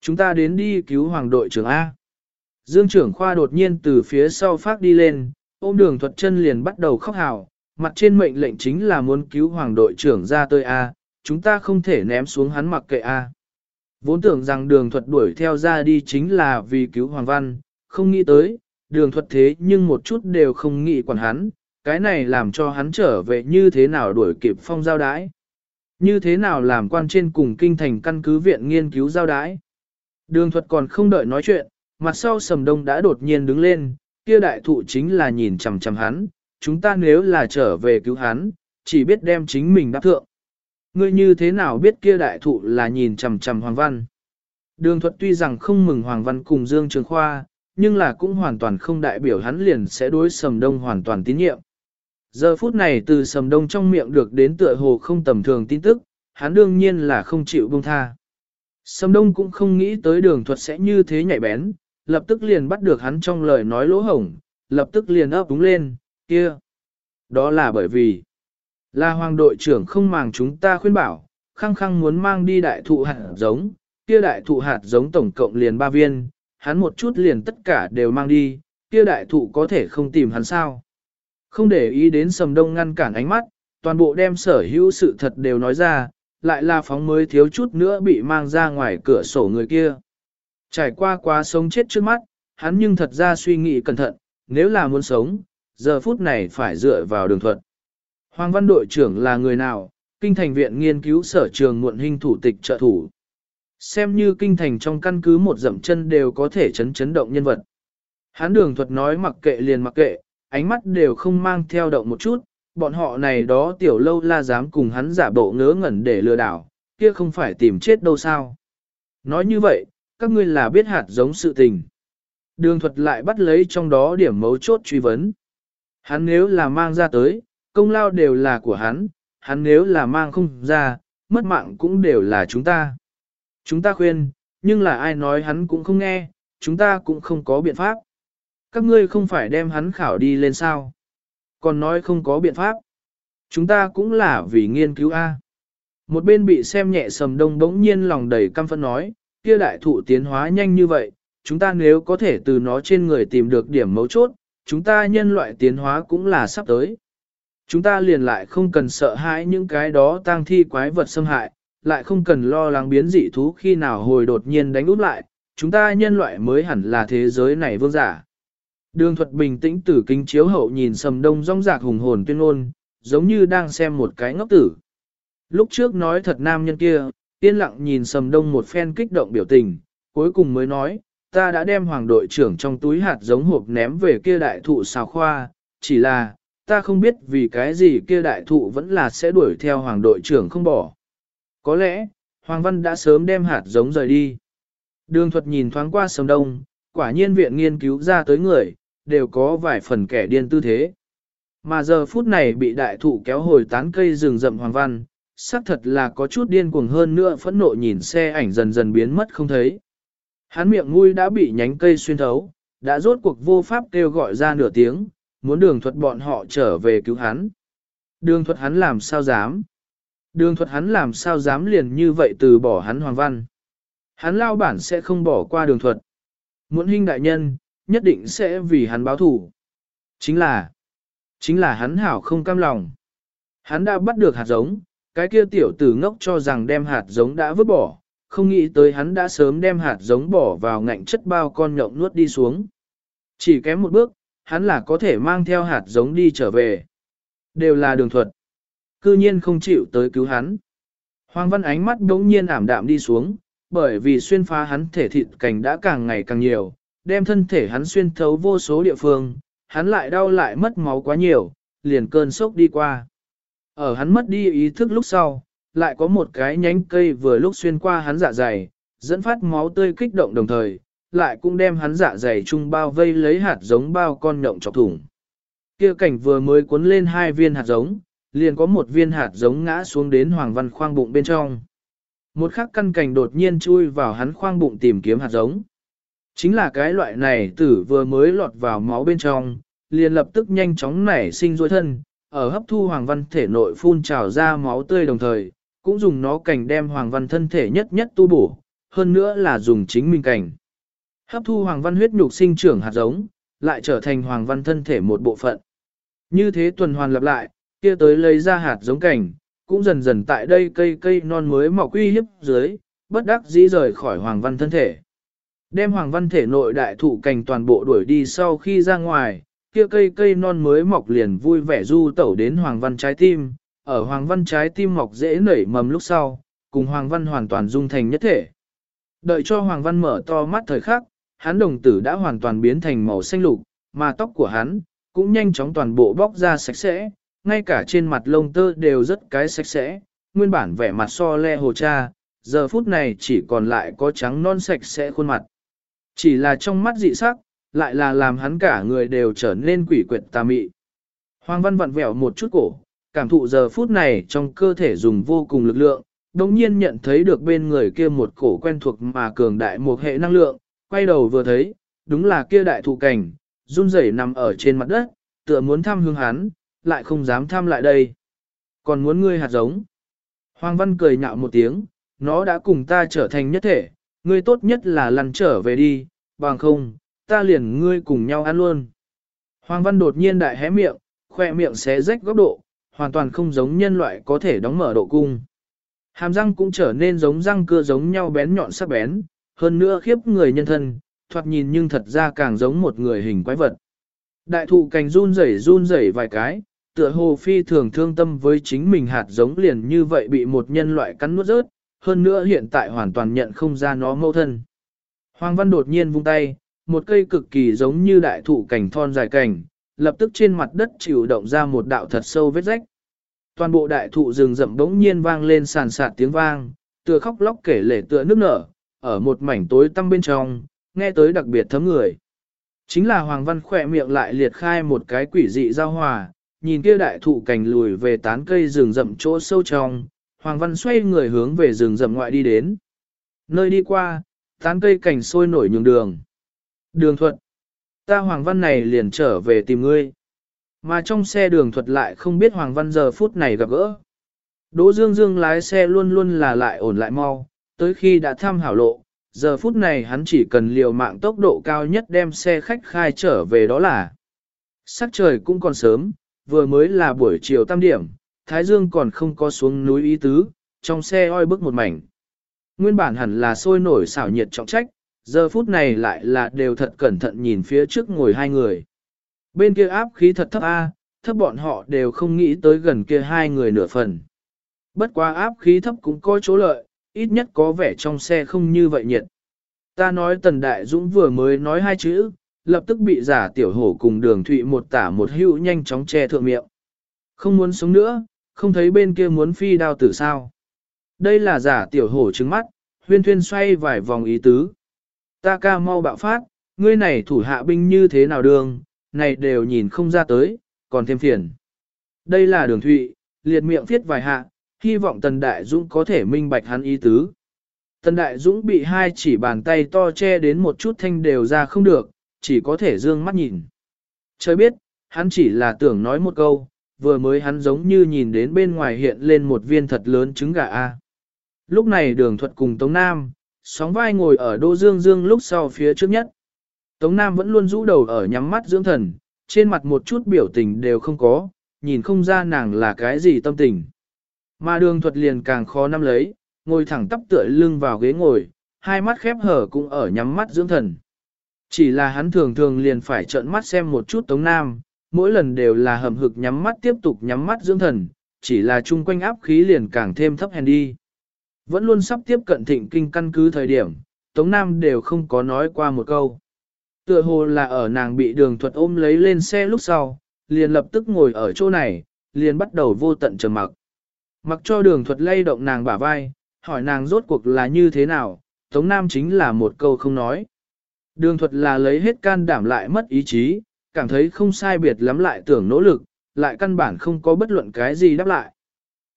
Chúng ta đến đi cứu hoàng đội trưởng A. Dương trưởng khoa đột nhiên từ phía sau phát đi lên, ôm đường thuật chân liền bắt đầu khóc hào, mặt trên mệnh lệnh chính là muốn cứu hoàng đội trưởng ra tơi A, chúng ta không thể ném xuống hắn mặc kệ A. Vốn tưởng rằng đường thuật đuổi theo ra đi chính là vì cứu hoàng văn, không nghĩ tới, đường thuật thế nhưng một chút đều không nghĩ quản hắn, cái này làm cho hắn trở về như thế nào đuổi kịp phong giao đái. Như thế nào làm quan trên cùng kinh thành căn cứ viện nghiên cứu giao đái. Đường thuật còn không đợi nói chuyện, mặt sau sầm đông đã đột nhiên đứng lên, kia đại thụ chính là nhìn chằm chằm hắn, chúng ta nếu là trở về cứu hắn, chỉ biết đem chính mình đáp thượng. Ngươi như thế nào biết kia đại thụ là nhìn chằm chằm Hoàng Văn? Đường thuật tuy rằng không mừng Hoàng Văn cùng Dương Trường Khoa, nhưng là cũng hoàn toàn không đại biểu hắn liền sẽ đối sầm đông hoàn toàn tín nhiệm. Giờ phút này từ sầm đông trong miệng được đến tựa hồ không tầm thường tin tức, hắn đương nhiên là không chịu buông tha. Sầm đông cũng không nghĩ tới đường thuật sẽ như thế nhạy bén, lập tức liền bắt được hắn trong lời nói lỗ hổng, lập tức liền ấp đúng lên, kia. Đó là bởi vì, là hoàng đội trưởng không màng chúng ta khuyên bảo, khăng khăng muốn mang đi đại thụ hạt giống, kia đại thụ hạt giống tổng cộng liền ba viên, hắn một chút liền tất cả đều mang đi, kia đại thụ có thể không tìm hắn sao. Không để ý đến sầm đông ngăn cản ánh mắt, toàn bộ đem sở hữu sự thật đều nói ra, lại là phóng mới thiếu chút nữa bị mang ra ngoài cửa sổ người kia. Trải qua quá sống chết trước mắt, hắn nhưng thật ra suy nghĩ cẩn thận, nếu là muốn sống, giờ phút này phải dựa vào đường thuận. Hoàng văn đội trưởng là người nào, kinh thành viện nghiên cứu sở trường muộn hình thủ tịch trợ thủ. Xem như kinh thành trong căn cứ một dậm chân đều có thể chấn chấn động nhân vật. Hắn đường thuật nói mặc kệ liền mặc kệ, ánh mắt đều không mang theo động một chút, bọn họ này đó tiểu lâu la dám cùng hắn giả bộ ngớ ngẩn để lừa đảo, kia không phải tìm chết đâu sao. Nói như vậy, các ngươi là biết hạt giống sự tình. Đường thuật lại bắt lấy trong đó điểm mấu chốt truy vấn. Hắn nếu là mang ra tới, công lao đều là của hắn, hắn nếu là mang không ra, mất mạng cũng đều là chúng ta. Chúng ta khuyên, nhưng là ai nói hắn cũng không nghe, chúng ta cũng không có biện pháp. Các ngươi không phải đem hắn khảo đi lên sao. Còn nói không có biện pháp. Chúng ta cũng là vì nghiên cứu A. Một bên bị xem nhẹ sầm đông bỗng nhiên lòng đầy căm phẫn nói, kia đại thụ tiến hóa nhanh như vậy, chúng ta nếu có thể từ nó trên người tìm được điểm mấu chốt, chúng ta nhân loại tiến hóa cũng là sắp tới. Chúng ta liền lại không cần sợ hãi những cái đó tang thi quái vật xâm hại, lại không cần lo lắng biến dị thú khi nào hồi đột nhiên đánh út lại, chúng ta nhân loại mới hẳn là thế giới này vương giả. Đường thuật bình tĩnh tử kính chiếu hậu nhìn sầm đông rong rạc hùng hồn tuyên ngôn, giống như đang xem một cái ngốc tử. Lúc trước nói thật nam nhân kia, yên lặng nhìn sầm đông một phen kích động biểu tình, cuối cùng mới nói, ta đã đem hoàng đội trưởng trong túi hạt giống hộp ném về kia đại thụ xào khoa, chỉ là, ta không biết vì cái gì kia đại thụ vẫn là sẽ đuổi theo hoàng đội trưởng không bỏ. Có lẽ, Hoàng Văn đã sớm đem hạt giống rời đi. Đường thuật nhìn thoáng qua sầm đông, quả nhiên viện nghiên cứu ra tới người, đều có vài phần kẻ điên tư thế. Mà giờ phút này bị đại thụ kéo hồi tán cây rừng rậm Hoàng Văn, xác thật là có chút điên cuồng hơn nữa phẫn nộ nhìn xe ảnh dần dần biến mất không thấy. Hắn miệng mũi đã bị nhánh cây xuyên thấu, đã rốt cuộc vô pháp kêu gọi ra nửa tiếng, muốn đường thuật bọn họ trở về cứu hắn. Đường thuật hắn làm sao dám? Đường thuật hắn làm sao dám liền như vậy từ bỏ hắn hoàng văn? Hắn lao bản sẽ không bỏ qua đường thuật. Muốn hình đại nhân, nhất định sẽ vì hắn báo thủ. Chính là, chính là hắn hảo không cam lòng. Hắn đã bắt được hạt giống, cái kia tiểu tử ngốc cho rằng đem hạt giống đã vứt bỏ, không nghĩ tới hắn đã sớm đem hạt giống bỏ vào ngạnh chất bao con nhộng nuốt đi xuống. Chỉ kém một bước, hắn là có thể mang theo hạt giống đi trở về. Đều là đường thuật. Cư nhiên không chịu tới cứu hắn. Hoàng văn ánh mắt đống nhiên ảm đạm đi xuống, bởi vì xuyên phá hắn thể thịt cảnh đã càng ngày càng nhiều, đem thân thể hắn xuyên thấu vô số địa phương, hắn lại đau lại mất máu quá nhiều, liền cơn sốc đi qua. Ở hắn mất đi ý thức lúc sau, lại có một cái nhánh cây vừa lúc xuyên qua hắn dạ dày, dẫn phát máu tươi kích động đồng thời, lại cũng đem hắn dạ dày chung bao vây lấy hạt giống bao con nhộng chọc thủng. Kia cảnh vừa mới cuốn lên hai viên hạt giống, liền có một viên hạt giống ngã xuống đến Hoàng Văn khoang bụng bên trong. Một khắc căn cảnh đột nhiên chui vào hắn khoang bụng tìm kiếm hạt giống. Chính là cái loại này tử vừa mới lọt vào máu bên trong, liền lập tức nhanh chóng nảy sinh dối thân, ở hấp thu Hoàng Văn thể nội phun trào ra máu tươi đồng thời, cũng dùng nó cảnh đem Hoàng Văn thân thể nhất nhất tu bổ, hơn nữa là dùng chính mình cảnh. Hấp thu Hoàng Văn huyết nhục sinh trưởng hạt giống, lại trở thành Hoàng Văn thân thể một bộ phận. Như thế tuần hoàn lặp lại, kia tới lấy ra hạt giống cảnh, cũng dần dần tại đây cây cây non mới mọc uy hiếp dưới, bất đắc dĩ rời khỏi Hoàng Văn thân thể. Đem Hoàng Văn thể nội đại thụ cảnh toàn bộ đuổi đi sau khi ra ngoài, kia cây cây non mới mọc liền vui vẻ du tẩu đến Hoàng Văn trái tim, ở Hoàng Văn trái tim mọc dễ nảy mầm lúc sau, cùng Hoàng Văn hoàn toàn dung thành nhất thể. Đợi cho Hoàng Văn mở to mắt thời khắc, hắn đồng tử đã hoàn toàn biến thành màu xanh lục, mà tóc của hắn cũng nhanh chóng toàn bộ bóc ra sạch sẽ, ngay cả trên mặt lông tơ đều rất cái sạch sẽ, nguyên bản vẻ mặt so le hồ cha, giờ phút này chỉ còn lại có trắng non sạch sẽ khuôn mặt. Chỉ là trong mắt dị sắc, lại là làm hắn cả người đều trở nên quỷ quyệt tà mị. Hoàng Văn vặn vẹo một chút cổ, cảm thụ giờ phút này trong cơ thể dùng vô cùng lực lượng, đồng nhiên nhận thấy được bên người kia một cổ quen thuộc mà cường đại một hệ năng lượng, quay đầu vừa thấy, đúng là kia đại thụ cảnh, run rẩy nằm ở trên mặt đất, tựa muốn thăm hương hắn, lại không dám thăm lại đây. Còn muốn ngươi hạt giống. Hoàng Văn cười nhạo một tiếng, nó đã cùng ta trở thành nhất thể, ngươi tốt nhất là lăn trở về đi, bằng không, ta liền ngươi cùng nhau ăn luôn. Hoàng Văn đột nhiên đại hé miệng, khoe miệng xé rách góc độ, hoàn toàn không giống nhân loại có thể đóng mở độ cung. Hàm răng cũng trở nên giống răng cưa giống nhau bén nhọn sắc bén, hơn nữa khiếp người nhân thân, thoạt nhìn nhưng thật ra càng giống một người hình quái vật. Đại thụ cành run rẩy run rẩy vài cái, tựa hồ phi thường thương tâm với chính mình hạt giống liền như vậy bị một nhân loại cắn nuốt rớt, hơn nữa hiện tại hoàn toàn nhận không ra nó mâu thân. Hoàng Văn đột nhiên vung tay, một cây cực kỳ giống như đại thụ cành thon dài cành, lập tức trên mặt đất chịu động ra một đạo thật sâu vết rách. Toàn bộ đại thụ rừng rậm bỗng nhiên vang lên sàn sạt tiếng vang, tựa khóc lóc kể lể tựa nước nở, ở một mảnh tối tăm bên trong, nghe tới đặc biệt thấm người. Chính là Hoàng Văn khỏe miệng lại liệt khai một cái quỷ dị giao hòa, nhìn kia đại thụ cành lùi về tán cây rừng rậm chỗ sâu trong, Hoàng Văn xoay người hướng về rừng rậm ngoại đi đến. Nơi đi qua, tán cây cành sôi nổi nhường đường. Đường thuận. Ta Hoàng Văn này liền trở về tìm ngươi. Mà trong xe đường thuật lại không biết Hoàng Văn giờ phút này gặp gỡ. Đỗ Dương Dương lái xe luôn luôn là lại ổn lại mau, tới khi đã thăm hảo lộ, giờ phút này hắn chỉ cần liều mạng tốc độ cao nhất đem xe khách khai trở về đó là. Sắc trời cũng còn sớm, vừa mới là buổi chiều tam điểm, Thái Dương còn không có xuống núi ý tứ, trong xe oi bức một mảnh. Nguyên bản hẳn là sôi nổi xảo nhiệt trọng trách, giờ phút này lại là đều thật cẩn thận nhìn phía trước ngồi hai người. Bên kia áp khí thật thấp A, thấp bọn họ đều không nghĩ tới gần kia hai người nửa phần. Bất quá áp khí thấp cũng có chỗ lợi, ít nhất có vẻ trong xe không như vậy nhiệt. Ta nói Tần Đại Dũng vừa mới nói hai chữ, lập tức bị giả tiểu hổ cùng đường thụy một tả một hữu nhanh chóng che thượng miệng. Không muốn sống nữa, không thấy bên kia muốn phi đao tử sao. Đây là giả tiểu hổ trứng mắt, huyên thuyên xoay vài vòng ý tứ. Ta ca mau bạo phát, ngươi này thủ hạ binh như thế nào đường, này đều nhìn không ra tới, còn thêm phiền. Đây là đường thụy, liệt miệng thiết vài hạ, hy vọng Tần Đại Dũng có thể minh bạch hắn ý tứ. Tần Đại Dũng bị hai chỉ bàn tay to che đến một chút thanh đều ra không được, chỉ có thể dương mắt nhìn. Trời biết, hắn chỉ là tưởng nói một câu, vừa mới hắn giống như nhìn đến bên ngoài hiện lên một viên thật lớn trứng gà A. Lúc này đường thuật cùng Tống Nam, sóng vai ngồi ở Đô Dương Dương lúc sau phía trước nhất. Tống Nam vẫn luôn rũ đầu ở nhắm mắt dưỡng thần, trên mặt một chút biểu tình đều không có, nhìn không ra nàng là cái gì tâm tình. Mà đường thuật liền càng khó nắm lấy, ngồi thẳng tắp tựa lưng vào ghế ngồi, hai mắt khép hở cũng ở nhắm mắt dưỡng thần. Chỉ là hắn thường thường liền phải trợn mắt xem một chút Tống Nam, mỗi lần đều là hầm hực nhắm mắt tiếp tục nhắm mắt dưỡng thần, chỉ là chung quanh áp khí liền càng thêm thấp hèn đi. Vẫn luôn sắp tiếp cận thịnh kinh căn cứ thời điểm, Tống Nam đều không có nói qua một câu. Tựa hồ là ở nàng bị đường thuật ôm lấy lên xe lúc sau, liền lập tức ngồi ở chỗ này, liền bắt đầu vô tận trầm mặc. Mặc cho đường thuật lay động nàng bả vai, hỏi nàng rốt cuộc là như thế nào, Tống Nam chính là một câu không nói. Đường thuật là lấy hết can đảm lại mất ý chí, cảm thấy không sai biệt lắm lại tưởng nỗ lực, lại căn bản không có bất luận cái gì đáp lại.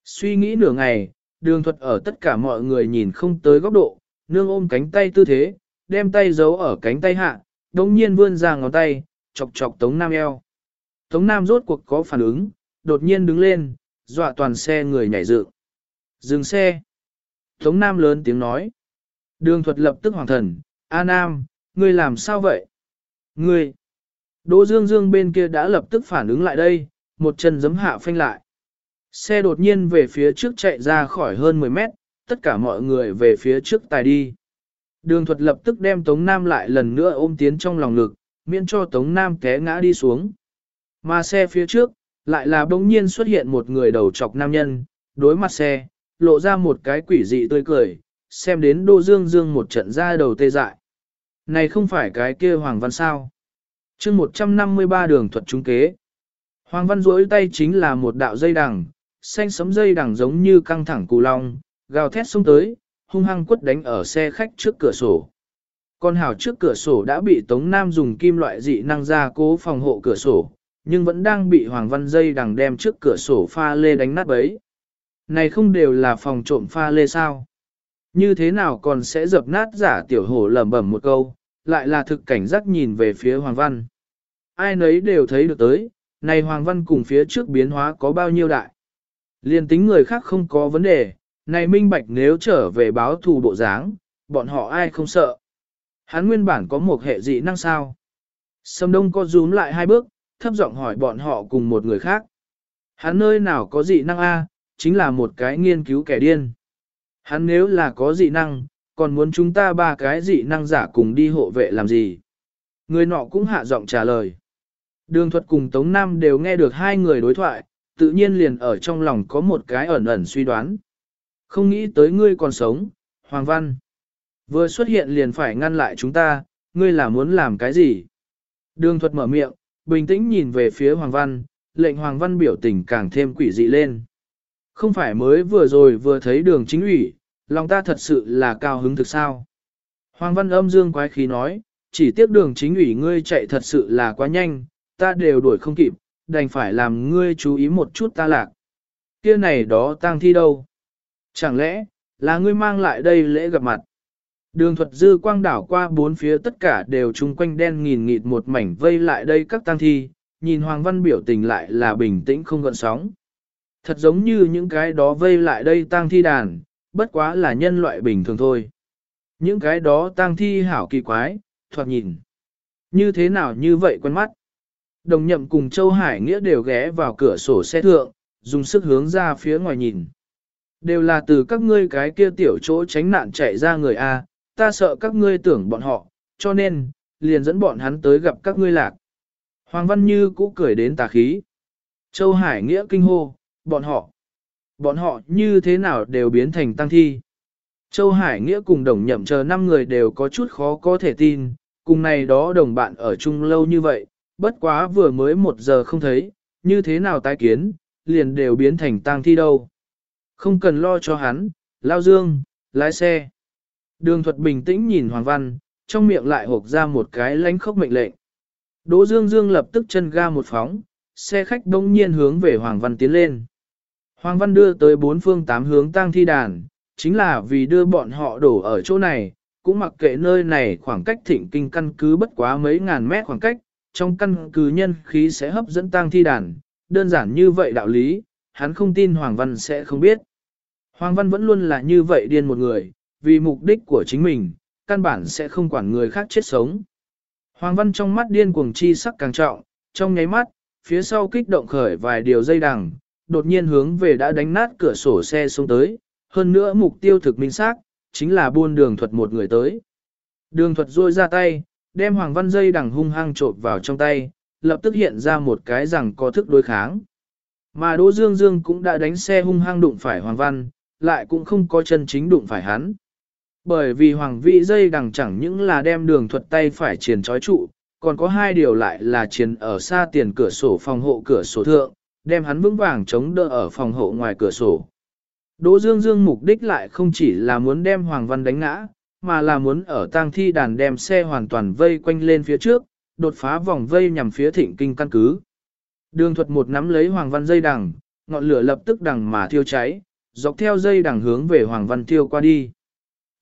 Suy nghĩ nửa ngày, đường thuật ở tất cả mọi người nhìn không tới góc độ, nương ôm cánh tay tư thế, đem tay giấu ở cánh tay hạ, đồng nhiên vươn ra ngón tay, chọc chọc Tống Nam eo. Tống Nam rốt cuộc có phản ứng, đột nhiên đứng lên, dọa toàn xe người nhảy dựng. Dừng xe. Tống Nam lớn tiếng nói. Đường thuật lập tức hoàng thần, A Nam, ngươi làm sao vậy? Ngươi! Đỗ Dương Dương bên kia đã lập tức phản ứng lại đây, một chân giấm hạ phanh lại. Xe đột nhiên về phía trước chạy ra khỏi hơn 10 mét, tất cả mọi người về phía trước tài đi. Đường thuật lập tức đem Tống Nam lại lần nữa ôm tiến trong lòng lực, miễn cho Tống Nam té ngã đi xuống. Mà xe phía trước, lại là bỗng nhiên xuất hiện một người đầu chọc nam nhân, đối mặt xe, lộ ra một cái quỷ dị tươi cười, xem đến Đô Dương Dương một trận ra đầu tê dại. Này không phải cái kia Hoàng Văn sao? chương 153 đường thuật trung kế. Hoàng Văn duỗi tay chính là một đạo dây đằng, xanh sấm dây đằng giống như căng thẳng cù long, gào thét xông tới, hung hăng quất đánh ở xe khách trước cửa sổ. Con hào trước cửa sổ đã bị Tống Nam dùng kim loại dị năng ra cố phòng hộ cửa sổ, nhưng vẫn đang bị Hoàng Văn dây đằng đem trước cửa sổ pha lê đánh nát bấy. Này không đều là phòng trộm pha lê sao? Như thế nào còn sẽ dập nát giả tiểu hổ lẩm bẩm một câu, lại là thực cảnh giác nhìn về phía Hoàng Văn. Ai nấy đều thấy được tới, này Hoàng Văn cùng phía trước biến hóa có bao nhiêu đại. Liên tính người khác không có vấn đề, này minh bạch nếu trở về báo thù bộ dáng, bọn họ ai không sợ. Hắn nguyên bản có một hệ dị năng sao. Sâm Đông có rúm lại hai bước, thấp giọng hỏi bọn họ cùng một người khác. Hắn nơi nào có dị năng A, chính là một cái nghiên cứu kẻ điên. Hắn nếu là có dị năng, còn muốn chúng ta ba cái dị năng giả cùng đi hộ vệ làm gì? Người nọ cũng hạ giọng trả lời. Đường thuật cùng Tống Nam đều nghe được hai người đối thoại, tự nhiên liền ở trong lòng có một cái ẩn ẩn suy đoán. Không nghĩ tới ngươi còn sống, Hoàng Văn. Vừa xuất hiện liền phải ngăn lại chúng ta, ngươi là muốn làm cái gì? Đường thuật mở miệng, bình tĩnh nhìn về phía Hoàng Văn, lệnh Hoàng Văn biểu tình càng thêm quỷ dị lên. Không phải mới vừa rồi vừa thấy đường chính ủy, lòng ta thật sự là cao hứng thực sao. Hoàng Văn âm dương quái khí nói, chỉ tiếc đường chính ủy ngươi chạy thật sự là quá nhanh, ta đều đuổi không kịp, đành phải làm ngươi chú ý một chút ta lạc. Kia này đó tang thi đâu? Chẳng lẽ, là ngươi mang lại đây lễ gặp mặt? Đường thuật dư quang đảo qua bốn phía tất cả đều chung quanh đen nghìn nghịt một mảnh vây lại đây các tang thi, nhìn Hoàng Văn biểu tình lại là bình tĩnh không gợn sóng. Thật giống như những cái đó vây lại đây tang thi đàn, bất quá là nhân loại bình thường thôi. Những cái đó tang thi hảo kỳ quái, thoạt nhìn. Như thế nào như vậy quen mắt. Đồng nhậm cùng Châu Hải Nghĩa đều ghé vào cửa sổ xe thượng, dùng sức hướng ra phía ngoài nhìn. Đều là từ các ngươi cái kia tiểu chỗ tránh nạn chạy ra người A, ta sợ các ngươi tưởng bọn họ, cho nên, liền dẫn bọn hắn tới gặp các ngươi lạc. Hoàng Văn Như cũ cười đến tà khí. Châu Hải Nghĩa kinh hô, bọn họ, bọn họ như thế nào đều biến thành tăng thi. Châu Hải Nghĩa cùng đồng nhậm chờ 5 người đều có chút khó có thể tin, cùng này đó đồng bạn ở chung lâu như vậy, bất quá vừa mới một giờ không thấy, như thế nào tái kiến, liền đều biến thành tang thi đâu. Không cần lo cho hắn, lao dương, lái xe. Đường thuật bình tĩnh nhìn Hoàng Văn, trong miệng lại hộp ra một cái lánh khốc mệnh lệnh. Đỗ Dương Dương lập tức chân ga một phóng, xe khách đông nhiên hướng về Hoàng Văn tiến lên. Hoàng Văn đưa tới bốn phương tám hướng tang thi đàn, chính là vì đưa bọn họ đổ ở chỗ này, cũng mặc kệ nơi này khoảng cách thịnh kinh căn cứ bất quá mấy ngàn mét khoảng cách, trong căn cứ nhân khí sẽ hấp dẫn tang thi đàn, đơn giản như vậy đạo lý, hắn không tin Hoàng Văn sẽ không biết. Hoàng Văn vẫn luôn là như vậy điên một người, vì mục đích của chính mình, căn bản sẽ không quản người khác chết sống. Hoàng Văn trong mắt điên cuồng chi sắc càng trọng, trong nháy mắt, phía sau kích động khởi vài điều dây đằng, đột nhiên hướng về đã đánh nát cửa sổ xe xuống tới, hơn nữa mục tiêu thực minh xác, chính là buôn đường thuật một người tới. Đường thuật ruôi ra tay, đem Hoàng Văn dây đằng hung hăng trộn vào trong tay, lập tức hiện ra một cái rằng có thức đối kháng. Mà Đỗ Dương Dương cũng đã đánh xe hung hăng đụng phải Hoàng Văn, lại cũng không có chân chính đụng phải hắn. Bởi vì Hoàng vị dây đằng chẳng những là đem đường thuật tay phải triền trói trụ, còn có hai điều lại là triền ở xa tiền cửa sổ phòng hộ cửa sổ thượng, đem hắn vững vàng chống đỡ ở phòng hộ ngoài cửa sổ. Đỗ Dương Dương mục đích lại không chỉ là muốn đem Hoàng Văn đánh ngã, mà là muốn ở tang thi đàn đem xe hoàn toàn vây quanh lên phía trước, đột phá vòng vây nhằm phía thịnh kinh căn cứ. Đường thuật một nắm lấy Hoàng Văn dây đằng, ngọn lửa lập tức đằng mà thiêu cháy, dọc theo dây đằng hướng về Hoàng Văn thiêu qua đi.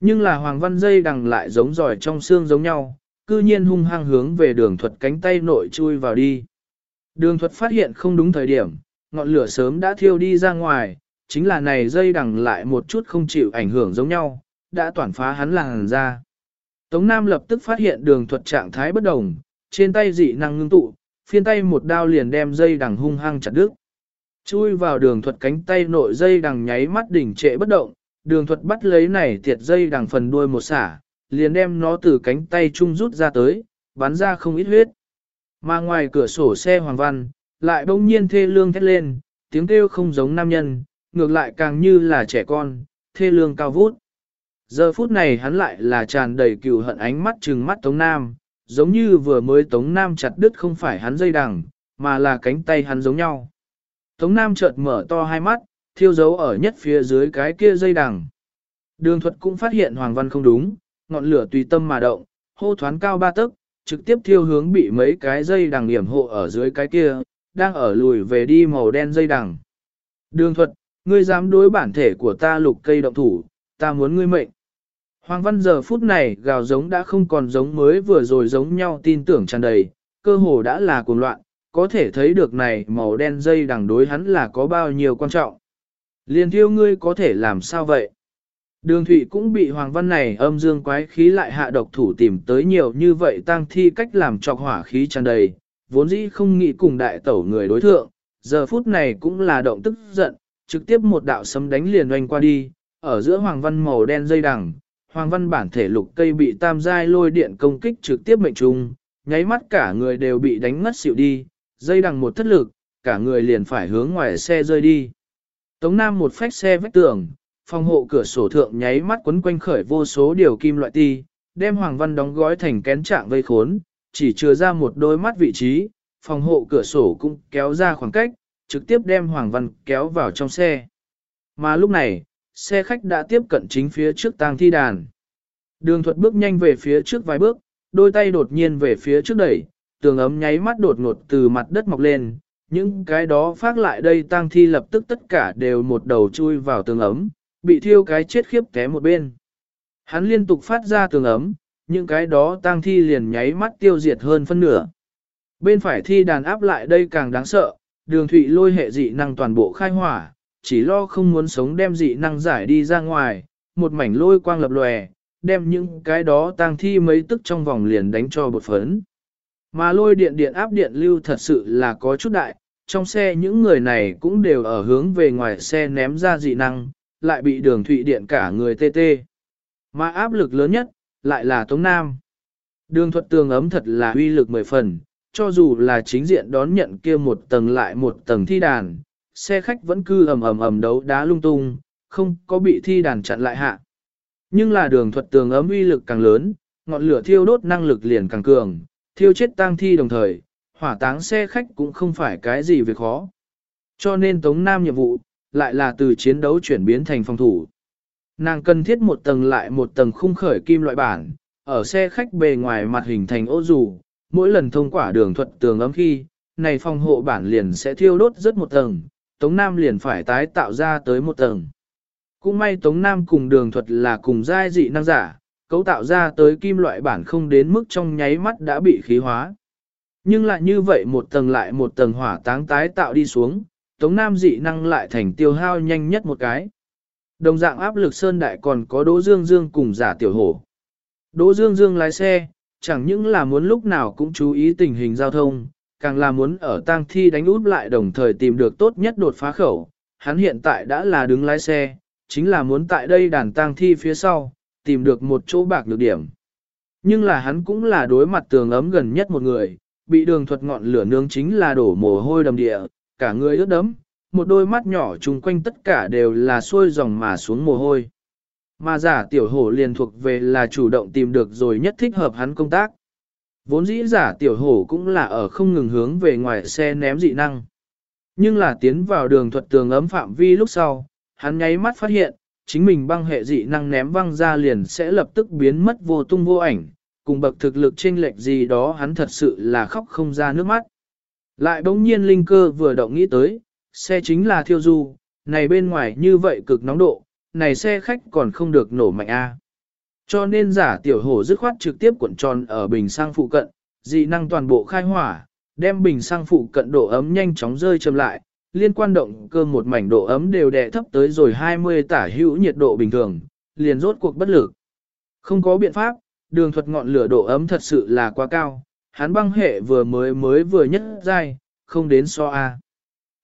Nhưng là Hoàng Văn dây đằng lại giống giỏi trong xương giống nhau, cư nhiên hung hăng hướng về đường thuật cánh tay nội chui vào đi. Đường thuật phát hiện không đúng thời điểm, ngọn lửa sớm đã thiêu đi ra ngoài, chính là này dây đằng lại một chút không chịu ảnh hưởng giống nhau, đã toàn phá hắn làng ra. Tống Nam lập tức phát hiện đường thuật trạng thái bất đồng, trên tay dị năng ngưng tụ, phiên tay một đao liền đem dây đằng hung hăng chặt đứt. Chui vào đường thuật cánh tay nội dây đằng nháy mắt đỉnh trệ bất động, đường thuật bắt lấy này tiệt dây đằng phần đuôi một xả, liền đem nó từ cánh tay trung rút ra tới, bắn ra không ít huyết. Mà ngoài cửa sổ xe Hoàng Văn, lại bỗng nhiên thê lương thét lên, tiếng kêu không giống nam nhân, ngược lại càng như là trẻ con, thê lương cao vút. Giờ phút này hắn lại là tràn đầy cừu hận ánh mắt trừng mắt Tống Nam, giống như vừa mới Tống Nam chặt đứt không phải hắn dây đằng, mà là cánh tay hắn giống nhau. Tống Nam chợt mở to hai mắt, thiêu dấu ở nhất phía dưới cái kia dây đằng. Đường thuật cũng phát hiện Hoàng Văn không đúng, ngọn lửa tùy tâm mà động, hô thoáng cao ba tấc, trực tiếp thiêu hướng bị mấy cái dây đằng điểm hộ ở dưới cái kia, đang ở lùi về đi màu đen dây đằng. Đường thuật, ngươi dám đối bản thể của ta lục cây động thủ, ta muốn ngươi mệnh. Hoàng Văn giờ phút này gào giống đã không còn giống mới vừa rồi giống nhau tin tưởng tràn đầy, cơ hồ đã là cuồng loạn, có thể thấy được này màu đen dây đằng đối hắn là có bao nhiêu quan trọng liền thiêu ngươi có thể làm sao vậy? Đường Thụy cũng bị Hoàng Văn này âm dương quái khí lại hạ độc thủ tìm tới nhiều như vậy tăng thi cách làm trọc hỏa khí tràn đầy, vốn dĩ không nghĩ cùng đại tẩu người đối thượng, giờ phút này cũng là động tức giận, trực tiếp một đạo sấm đánh liền oanh qua đi, ở giữa Hoàng Văn màu đen dây đằng, Hoàng Văn bản thể lục cây bị tam giai lôi điện công kích trực tiếp mệnh trung, nháy mắt cả người đều bị đánh ngất xỉu đi, dây đằng một thất lực, cả người liền phải hướng ngoài xe rơi đi. Tống Nam một phách xe vách tường, phòng hộ cửa sổ thượng nháy mắt quấn quanh khởi vô số điều kim loại ti, đem Hoàng Văn đóng gói thành kén trạng vây khốn, chỉ chừa ra một đôi mắt vị trí, phòng hộ cửa sổ cũng kéo ra khoảng cách, trực tiếp đem Hoàng Văn kéo vào trong xe. Mà lúc này, xe khách đã tiếp cận chính phía trước tang thi đàn. Đường thuật bước nhanh về phía trước vài bước, đôi tay đột nhiên về phía trước đẩy, tường ấm nháy mắt đột ngột từ mặt đất mọc lên, những cái đó phát lại đây tang thi lập tức tất cả đều một đầu chui vào tường ấm, bị thiêu cái chết khiếp té một bên. Hắn liên tục phát ra tường ấm, những cái đó tang thi liền nháy mắt tiêu diệt hơn phân nửa. Bên phải thi đàn áp lại đây càng đáng sợ, đường thụy lôi hệ dị năng toàn bộ khai hỏa, chỉ lo không muốn sống đem dị năng giải đi ra ngoài, một mảnh lôi quang lập lòe, đem những cái đó tang thi mấy tức trong vòng liền đánh cho bột phấn. Mà lôi điện điện áp điện lưu thật sự là có chút đại, trong xe những người này cũng đều ở hướng về ngoài xe ném ra dị năng, lại bị đường thụy điện cả người tê tê. Mà áp lực lớn nhất, lại là Tống Nam. Đường thuật tường ấm thật là uy lực mười phần, cho dù là chính diện đón nhận kia một tầng lại một tầng thi đàn, xe khách vẫn cứ ầm ầm ầm đấu đá lung tung, không có bị thi đàn chặn lại hạ. Nhưng là đường thuật tường ấm uy lực càng lớn, ngọn lửa thiêu đốt năng lực liền càng cường, thiêu chết tang thi đồng thời, hỏa táng xe khách cũng không phải cái gì việc khó. Cho nên Tống Nam nhiệm vụ, lại là từ chiến đấu chuyển biến thành phòng thủ. Nàng cần thiết một tầng lại một tầng khung khởi kim loại bản, ở xe khách bề ngoài mặt hình thành ô dù, mỗi lần thông qua đường thuật tường ấm khi, này phòng hộ bản liền sẽ thiêu đốt rất một tầng, Tống Nam liền phải tái tạo ra tới một tầng. Cũng may Tống Nam cùng đường thuật là cùng giai dị năng giả, cấu tạo ra tới kim loại bản không đến mức trong nháy mắt đã bị khí hóa. Nhưng lại như vậy một tầng lại một tầng hỏa táng tái tạo đi xuống, Tống Nam dị năng lại thành tiêu hao nhanh nhất một cái. Đồng dạng áp lực sơn đại còn có Đỗ Dương Dương cùng giả tiểu hổ. Đỗ Dương Dương lái xe, chẳng những là muốn lúc nào cũng chú ý tình hình giao thông, càng là muốn ở tang thi đánh út lại đồng thời tìm được tốt nhất đột phá khẩu. Hắn hiện tại đã là đứng lái xe, chính là muốn tại đây đàn tang thi phía sau, tìm được một chỗ bạc lược điểm. Nhưng là hắn cũng là đối mặt tường ấm gần nhất một người, bị đường thuật ngọn lửa nướng chính là đổ mồ hôi đầm địa, cả người ướt đẫm, một đôi mắt nhỏ chung quanh tất cả đều là xuôi dòng mà xuống mồ hôi. Mà giả tiểu hổ liền thuộc về là chủ động tìm được rồi nhất thích hợp hắn công tác. Vốn dĩ giả tiểu hổ cũng là ở không ngừng hướng về ngoài xe ném dị năng. Nhưng là tiến vào đường thuật tường ấm phạm vi lúc sau, hắn nháy mắt phát hiện, chính mình băng hệ dị năng ném văng ra liền sẽ lập tức biến mất vô tung vô ảnh, cùng bậc thực lực chênh lệch gì đó hắn thật sự là khóc không ra nước mắt. Lại bỗng nhiên linh cơ vừa động nghĩ tới, xe chính là thiêu du, này bên ngoài như vậy cực nóng độ, này xe khách còn không được nổ mạnh a. Cho nên giả tiểu hổ dứt khoát trực tiếp cuộn tròn ở bình sang phụ cận, dị năng toàn bộ khai hỏa, đem bình sang phụ cận độ ấm nhanh chóng rơi chậm lại, liên quan động cơ một mảnh độ ấm đều đè thấp tới rồi 20 tả hữu nhiệt độ bình thường, liền rốt cuộc bất lực. Không có biện pháp, đường thuật ngọn lửa độ ấm thật sự là quá cao, hắn băng hệ vừa mới mới vừa nhất dai, không đến so A.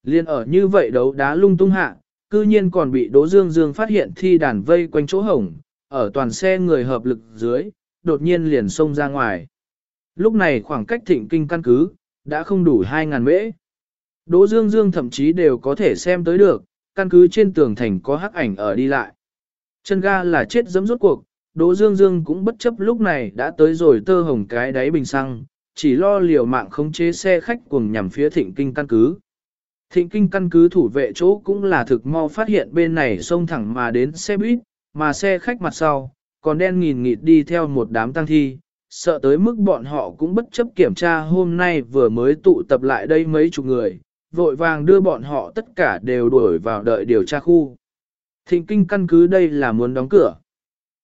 Liên ở như vậy đấu đá lung tung hạ, cư nhiên còn bị Đỗ Dương Dương phát hiện thi đàn vây quanh chỗ hổng, ở toàn xe người hợp lực dưới, đột nhiên liền xông ra ngoài. Lúc này khoảng cách thịnh kinh căn cứ, đã không đủ 2.000 mễ. Đỗ Dương Dương thậm chí đều có thể xem tới được, căn cứ trên tường thành có hắc ảnh ở đi lại. Chân ga là chết dẫm rốt cuộc, Đỗ Dương Dương cũng bất chấp lúc này đã tới rồi tơ hồng cái đáy bình xăng, chỉ lo liều mạng khống chế xe khách cuồng nhằm phía thịnh kinh căn cứ. Thịnh kinh căn cứ thủ vệ chỗ cũng là thực mau phát hiện bên này xông thẳng mà đến xe buýt, mà xe khách mặt sau, còn đen nghìn nghịt đi theo một đám tăng thi, sợ tới mức bọn họ cũng bất chấp kiểm tra hôm nay vừa mới tụ tập lại đây mấy chục người, vội vàng đưa bọn họ tất cả đều đuổi vào đợi điều tra khu. Thịnh kinh căn cứ đây là muốn đóng cửa.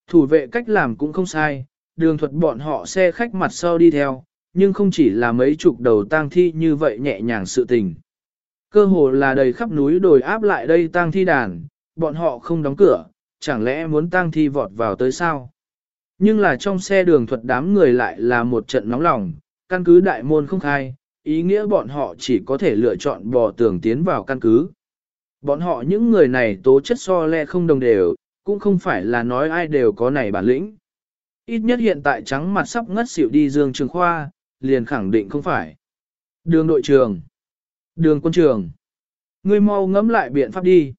Thủ vệ cách làm cũng không sai, đường thuật bọn họ xe khách mặt sau đi theo, nhưng không chỉ là mấy chục đầu tang thi như vậy nhẹ nhàng sự tình. Cơ hồ là đầy khắp núi đồi áp lại đây tang thi đàn, bọn họ không đóng cửa, chẳng lẽ muốn tang thi vọt vào tới sao? Nhưng là trong xe đường thuật đám người lại là một trận nóng lòng, căn cứ đại môn không khai, ý nghĩa bọn họ chỉ có thể lựa chọn bò tường tiến vào căn cứ. Bọn họ những người này tố chất so le không đồng đều, cũng không phải là nói ai đều có này bản lĩnh. Ít nhất hiện tại trắng mặt sắp ngất xỉu đi Dương Trường Khoa, liền khẳng định không phải. Đường đội trường. Đường quân trường. Ngươi mau ngẫm lại biện pháp đi.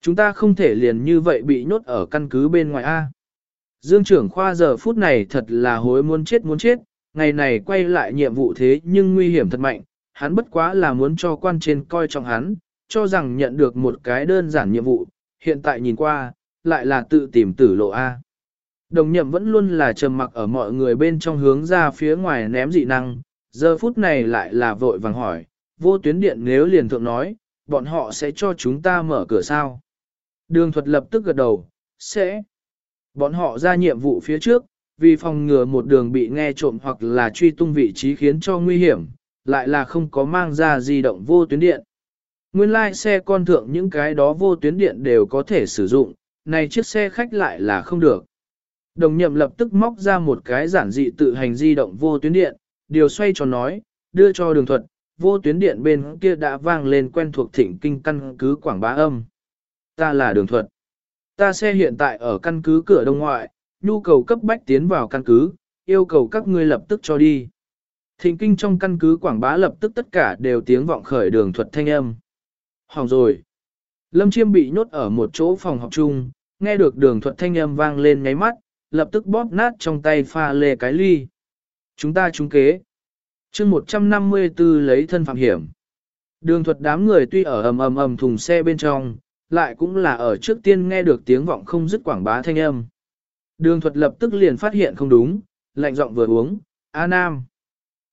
Chúng ta không thể liền như vậy bị nhốt ở căn cứ bên ngoài A. Dương trưởng khoa giờ phút này thật là hối muốn chết muốn chết, ngày này quay lại nhiệm vụ thế nhưng nguy hiểm thật mạnh, hắn bất quá là muốn cho quan trên coi trọng hắn, cho rằng nhận được một cái đơn giản nhiệm vụ, hiện tại nhìn qua, lại là tự tìm tử lộ A. Đồng nhậm vẫn luôn là trầm mặc ở mọi người bên trong hướng ra phía ngoài ném dị năng, giờ phút này lại là vội vàng hỏi, vô tuyến điện nếu liền thượng nói, bọn họ sẽ cho chúng ta mở cửa sao. Đường thuật lập tức gật đầu, sẽ. Bọn họ ra nhiệm vụ phía trước, vì phòng ngừa một đường bị nghe trộm hoặc là truy tung vị trí khiến cho nguy hiểm, lại là không có mang ra di động vô tuyến điện. Nguyên lai like xe con thượng những cái đó vô tuyến điện đều có thể sử dụng, này chiếc xe khách lại là không được. Đồng nhậm lập tức móc ra một cái giản dị tự hành di động vô tuyến điện, điều xoay cho nói, đưa cho đường thuật, vô tuyến điện bên kia đã vang lên quen thuộc thịnh kinh căn cứ quảng bá âm. Ta là đường thuật. Ta xe hiện tại ở căn cứ cửa đông ngoại, nhu cầu cấp bách tiến vào căn cứ, yêu cầu các ngươi lập tức cho đi. Thịnh kinh trong căn cứ quảng bá lập tức tất cả đều tiếng vọng khởi đường thuật thanh âm. Hỏng rồi. Lâm Chiêm bị nhốt ở một chỗ phòng học chung, nghe được đường thuật thanh âm vang lên nháy mắt, lập tức bóp nát trong tay pha lê cái ly. Chúng ta trúng kế. chương 154 lấy thân phạm hiểm. Đường thuật đám người tuy ở ầm ầm ầm thùng xe bên trong, lại cũng là ở trước tiên nghe được tiếng vọng không dứt quảng bá thanh âm. Đường thuật lập tức liền phát hiện không đúng, lạnh giọng vừa uống, A Nam.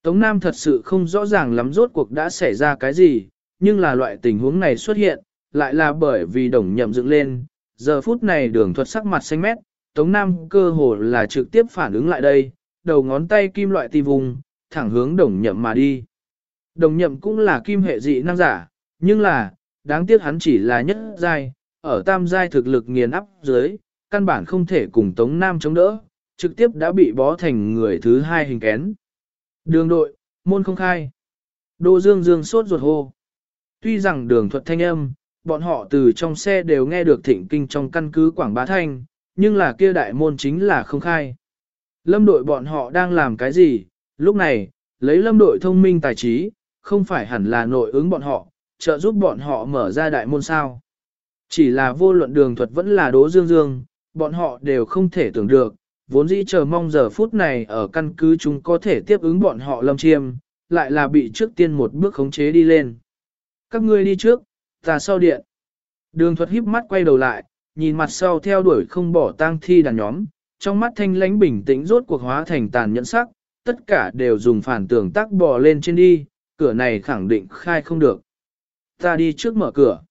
Tống Nam thật sự không rõ ràng lắm rốt cuộc đã xảy ra cái gì, nhưng là loại tình huống này xuất hiện, lại là bởi vì đồng nhậm dựng lên. Giờ phút này đường thuật sắc mặt xanh mét, Tống Nam cơ hồ là trực tiếp phản ứng lại đây, đầu ngón tay kim loại ti vùng, thẳng hướng đồng nhậm mà đi. Đồng nhậm cũng là kim hệ dị năng giả, nhưng là, đáng tiếc hắn chỉ là nhất giai, ở tam giai thực lực nghiền áp dưới, căn bản không thể cùng Tống Nam chống đỡ, trực tiếp đã bị bó thành người thứ hai hình kén. Đường đội, môn không khai. Đô Dương Dương sốt ruột hô. Tuy rằng đường thuật thanh âm, bọn họ từ trong xe đều nghe được thịnh kinh trong căn cứ Quảng Bá Thanh, nhưng là kia đại môn chính là không khai. Lâm đội bọn họ đang làm cái gì? Lúc này, lấy lâm đội thông minh tài trí, không phải hẳn là nội ứng bọn họ, trợ giúp bọn họ mở ra đại môn sao. Chỉ là vô luận đường thuật vẫn là đố dương dương, bọn họ đều không thể tưởng được, vốn dĩ chờ mong giờ phút này ở căn cứ chúng có thể tiếp ứng bọn họ lâm chiêm, lại là bị trước tiên một bước khống chế đi lên. Các ngươi đi trước, ta sau điện. Đường thuật híp mắt quay đầu lại, nhìn mặt sau theo đuổi không bỏ tang thi đàn nhóm, trong mắt thanh lãnh bình tĩnh rốt cuộc hóa thành tàn nhẫn sắc, tất cả đều dùng phản tưởng tác bò lên trên đi, cửa này khẳng định khai không được. Ta đi trước mở cửa.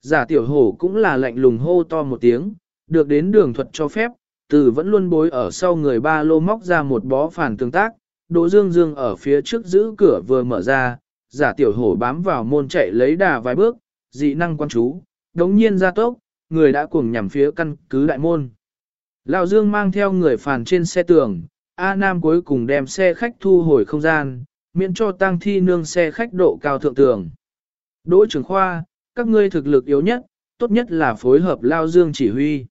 Giả tiểu hổ cũng là lạnh lùng hô to một tiếng, được đến đường thuật cho phép, từ vẫn luôn bối ở sau người ba lô móc ra một bó phản tương tác, Đỗ Dương Dương ở phía trước giữ cửa vừa mở ra, giả tiểu hổ bám vào môn chạy lấy đà vài bước, dị năng quan chú, đống nhiên ra tốc, người đã cuồng nhằm phía căn cứ đại môn. Lão Dương mang theo người phàn trên xe tường, A Nam cuối cùng đem xe khách thu hồi không gian, miễn cho tăng thi nương xe khách độ cao thượng tường. Đỗ trưởng khoa, các ngươi thực lực yếu nhất, tốt nhất là phối hợp Lao Dương chỉ huy.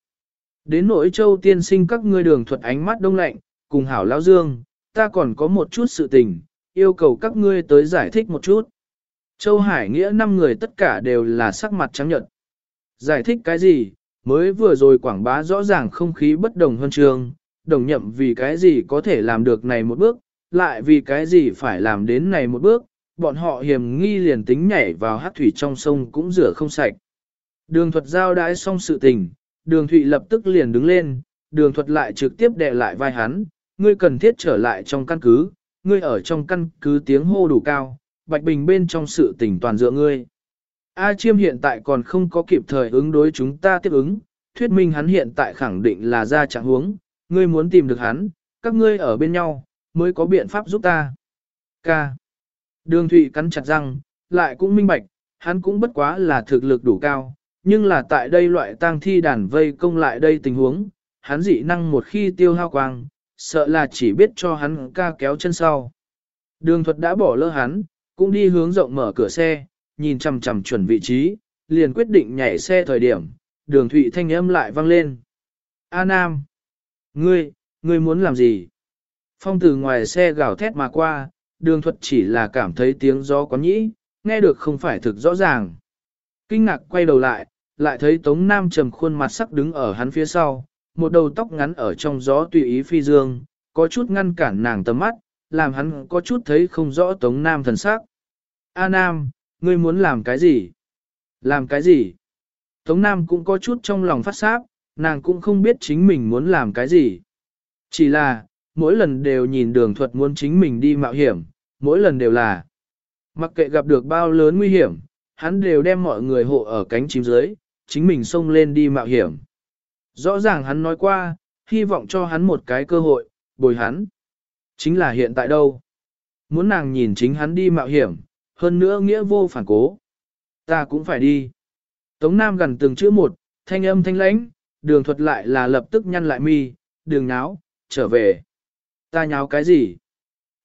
Đến nỗi châu tiên sinh các ngươi đường thuật ánh mắt đông lạnh, cùng hảo Lao Dương, ta còn có một chút sự tình, yêu cầu các ngươi tới giải thích một chút. Châu Hải Nghĩa năm người tất cả đều là sắc mặt trắng nhợt. Giải thích cái gì, mới vừa rồi quảng bá rõ ràng không khí bất đồng hơn trường, đồng nhậm vì cái gì có thể làm được này một bước, lại vì cái gì phải làm đến này một bước, bọn họ hiểm nghi liền tính nhảy vào hát thủy trong sông cũng rửa không sạch. Đường thuật giao đãi xong sự tình, đường thụy lập tức liền đứng lên, đường thuật lại trực tiếp đè lại vai hắn, ngươi cần thiết trở lại trong căn cứ, ngươi ở trong căn cứ tiếng hô đủ cao, bạch bình bên trong sự tình toàn dựa ngươi. A chiêm hiện tại còn không có kịp thời ứng đối chúng ta tiếp ứng, thuyết minh hắn hiện tại khẳng định là ra trạng huống, ngươi muốn tìm được hắn, các ngươi ở bên nhau, mới có biện pháp giúp ta. K. Đường Thụy cắn chặt răng, lại cũng minh bạch, hắn cũng bất quá là thực lực đủ cao, nhưng là tại đây loại tang thi đàn vây công lại đây tình huống, hắn dị năng một khi tiêu hao quang, sợ là chỉ biết cho hắn ca kéo chân sau. Đường thuật đã bỏ lỡ hắn, cũng đi hướng rộng mở cửa xe, nhìn chằm chằm chuẩn vị trí, liền quyết định nhảy xe thời điểm, đường thụy thanh âm lại vang lên. A Nam! Ngươi, ngươi muốn làm gì? Phong từ ngoài xe gào thét mà qua, đường thuật chỉ là cảm thấy tiếng gió có nhĩ, nghe được không phải thực rõ ràng. Kinh ngạc quay đầu lại, lại thấy Tống Nam trầm khuôn mặt sắc đứng ở hắn phía sau, một đầu tóc ngắn ở trong gió tùy ý phi dương, có chút ngăn cản nàng tầm mắt, làm hắn có chút thấy không rõ Tống Nam thần sắc. A Nam, ngươi muốn làm cái gì? Làm cái gì? Tống Nam cũng có chút trong lòng phát sáp, nàng cũng không biết chính mình muốn làm cái gì. Chỉ là, mỗi lần đều nhìn đường thuật muốn chính mình đi mạo hiểm, mỗi lần đều là. Mặc kệ gặp được bao lớn nguy hiểm, hắn đều đem mọi người hộ ở cánh chim dưới, chính mình xông lên đi mạo hiểm. Rõ ràng hắn nói qua, hy vọng cho hắn một cái cơ hội, bồi hắn. Chính là hiện tại đâu? Muốn nàng nhìn chính hắn đi mạo hiểm, hơn nữa nghĩa vô phản cố. Ta cũng phải đi. Tống Nam gần từng chữ một, thanh âm thanh lãnh, đường thuật lại là lập tức nhăn lại mi, đường náo, trở về. Ta nháo cái gì?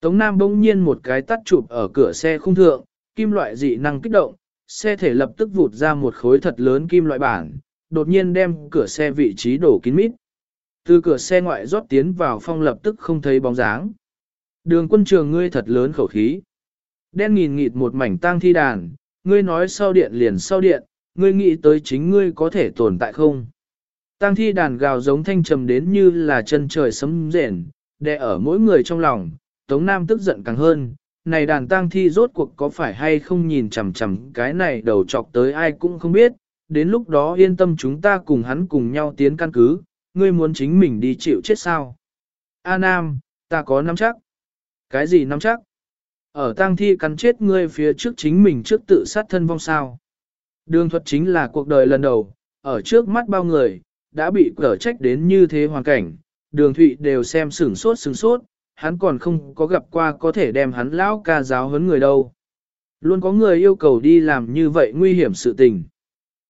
Tống Nam bỗng nhiên một cái tắt chụp ở cửa xe khung thượng, kim loại dị năng kích động, xe thể lập tức vụt ra một khối thật lớn kim loại bản, đột nhiên đem cửa xe vị trí đổ kín mít. Từ cửa xe ngoại rót tiến vào phong lập tức không thấy bóng dáng. Đường quân trường ngươi thật lớn khẩu khí. Đen nghìn nghịt một mảnh tang thi đàn, ngươi nói sau điện liền sau điện, ngươi nghĩ tới chính ngươi có thể tồn tại không? Tang thi đàn gào giống thanh trầm đến như là chân trời sấm rền, đè ở mỗi người trong lòng, Tống Nam tức giận càng hơn, này đàn tang thi rốt cuộc có phải hay không nhìn chằm chằm cái này đầu chọc tới ai cũng không biết, đến lúc đó yên tâm chúng ta cùng hắn cùng nhau tiến căn cứ, ngươi muốn chính mình đi chịu chết sao? A Nam, ta có nắm chắc. Cái gì nắm chắc? Ở tang thi cắn chết ngươi phía trước chính mình trước tự sát thân vong sao? Đường thuật chính là cuộc đời lần đầu, ở trước mắt bao người, đã bị cở trách đến như thế hoàn cảnh, đường thụy đều xem sửng sốt sửng sốt, hắn còn không có gặp qua có thể đem hắn lão ca giáo huấn người đâu. Luôn có người yêu cầu đi làm như vậy nguy hiểm sự tình.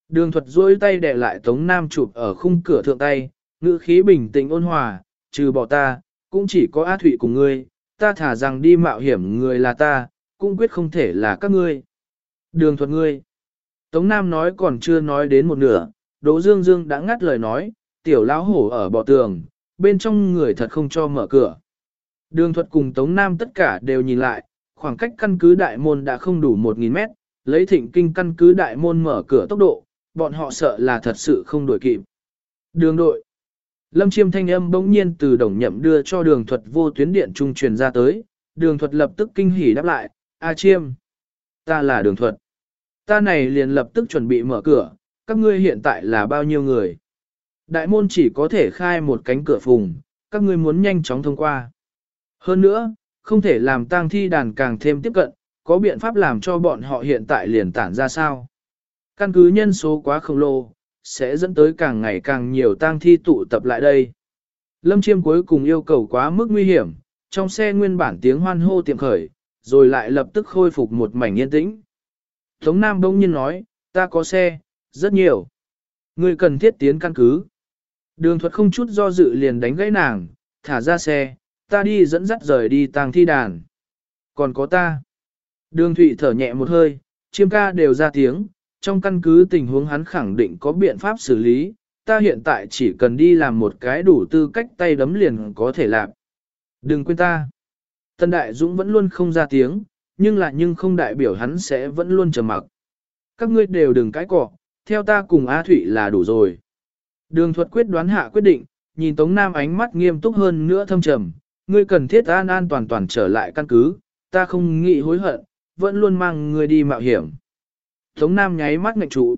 Đường thuật duỗi tay đè lại Tống Nam chụp ở khung cửa thượng tay, ngữ khí bình tĩnh ôn hòa, trừ bỏ ta, cũng chỉ có á Thủy cùng ngươi, ta thả rằng đi mạo hiểm người là ta, cũng quyết không thể là các ngươi. Đường thuật ngươi. Tống Nam nói còn chưa nói đến một nửa, Đỗ Dương Dương đã ngắt lời nói, tiểu lão hổ ở bò tường, bên trong người thật không cho mở cửa. Đường thuật cùng Tống Nam tất cả đều nhìn lại, khoảng cách căn cứ đại môn đã không đủ 1.000 mét, lấy thịnh kinh căn cứ đại môn mở cửa tốc độ, bọn họ sợ là thật sự không đuổi kịp. Đường đội. Lâm chiêm thanh âm bỗng nhiên từ đồng nhậm đưa cho đường thuật vô tuyến điện trung truyền ra tới, đường thuật lập tức kinh hỉ đáp lại, A chiêm. Ta là đường thuật. Ta này liền lập tức chuẩn bị mở cửa, các ngươi hiện tại là bao nhiêu người? Đại môn chỉ có thể khai một cánh cửa phùng, các ngươi muốn nhanh chóng thông qua. Hơn nữa, không thể làm tang thi đàn càng thêm tiếp cận, có biện pháp làm cho bọn họ hiện tại liền tản ra sao. Căn cứ nhân số quá khổng lồ, sẽ dẫn tới càng ngày càng nhiều tang thi tụ tập lại đây. Lâm Chiêm cuối cùng yêu cầu quá mức nguy hiểm, trong xe nguyên bản tiếng hoan hô tiệm khởi, rồi lại lập tức khôi phục một mảnh yên tĩnh. Tống Nam đông nhiên nói, ta có xe, rất nhiều. Người cần thiết tiến căn cứ. Đường thuật không chút do dự liền đánh gãy nàng, thả ra xe, ta đi dẫn dắt rời đi tàng thi đàn. Còn có ta. Đường Thụy thở nhẹ một hơi, chiêm ca đều ra tiếng, trong căn cứ tình huống hắn khẳng định có biện pháp xử lý, ta hiện tại chỉ cần đi làm một cái đủ tư cách tay đấm liền có thể làm. Đừng quên ta. Tân Đại Dũng vẫn luôn không ra tiếng, nhưng là nhưng không đại biểu hắn sẽ vẫn luôn trầm mặc. Các ngươi đều đừng cãi cọ, theo ta cùng A Thụy là đủ rồi. Đường thuật quyết đoán hạ quyết định, nhìn Tống Nam ánh mắt nghiêm túc hơn nữa thâm trầm, ngươi cần thiết an an toàn toàn trở lại căn cứ, ta không nghĩ hối hận, vẫn luôn mang ngươi đi mạo hiểm. Tống Nam nháy mắt ngạch trụ.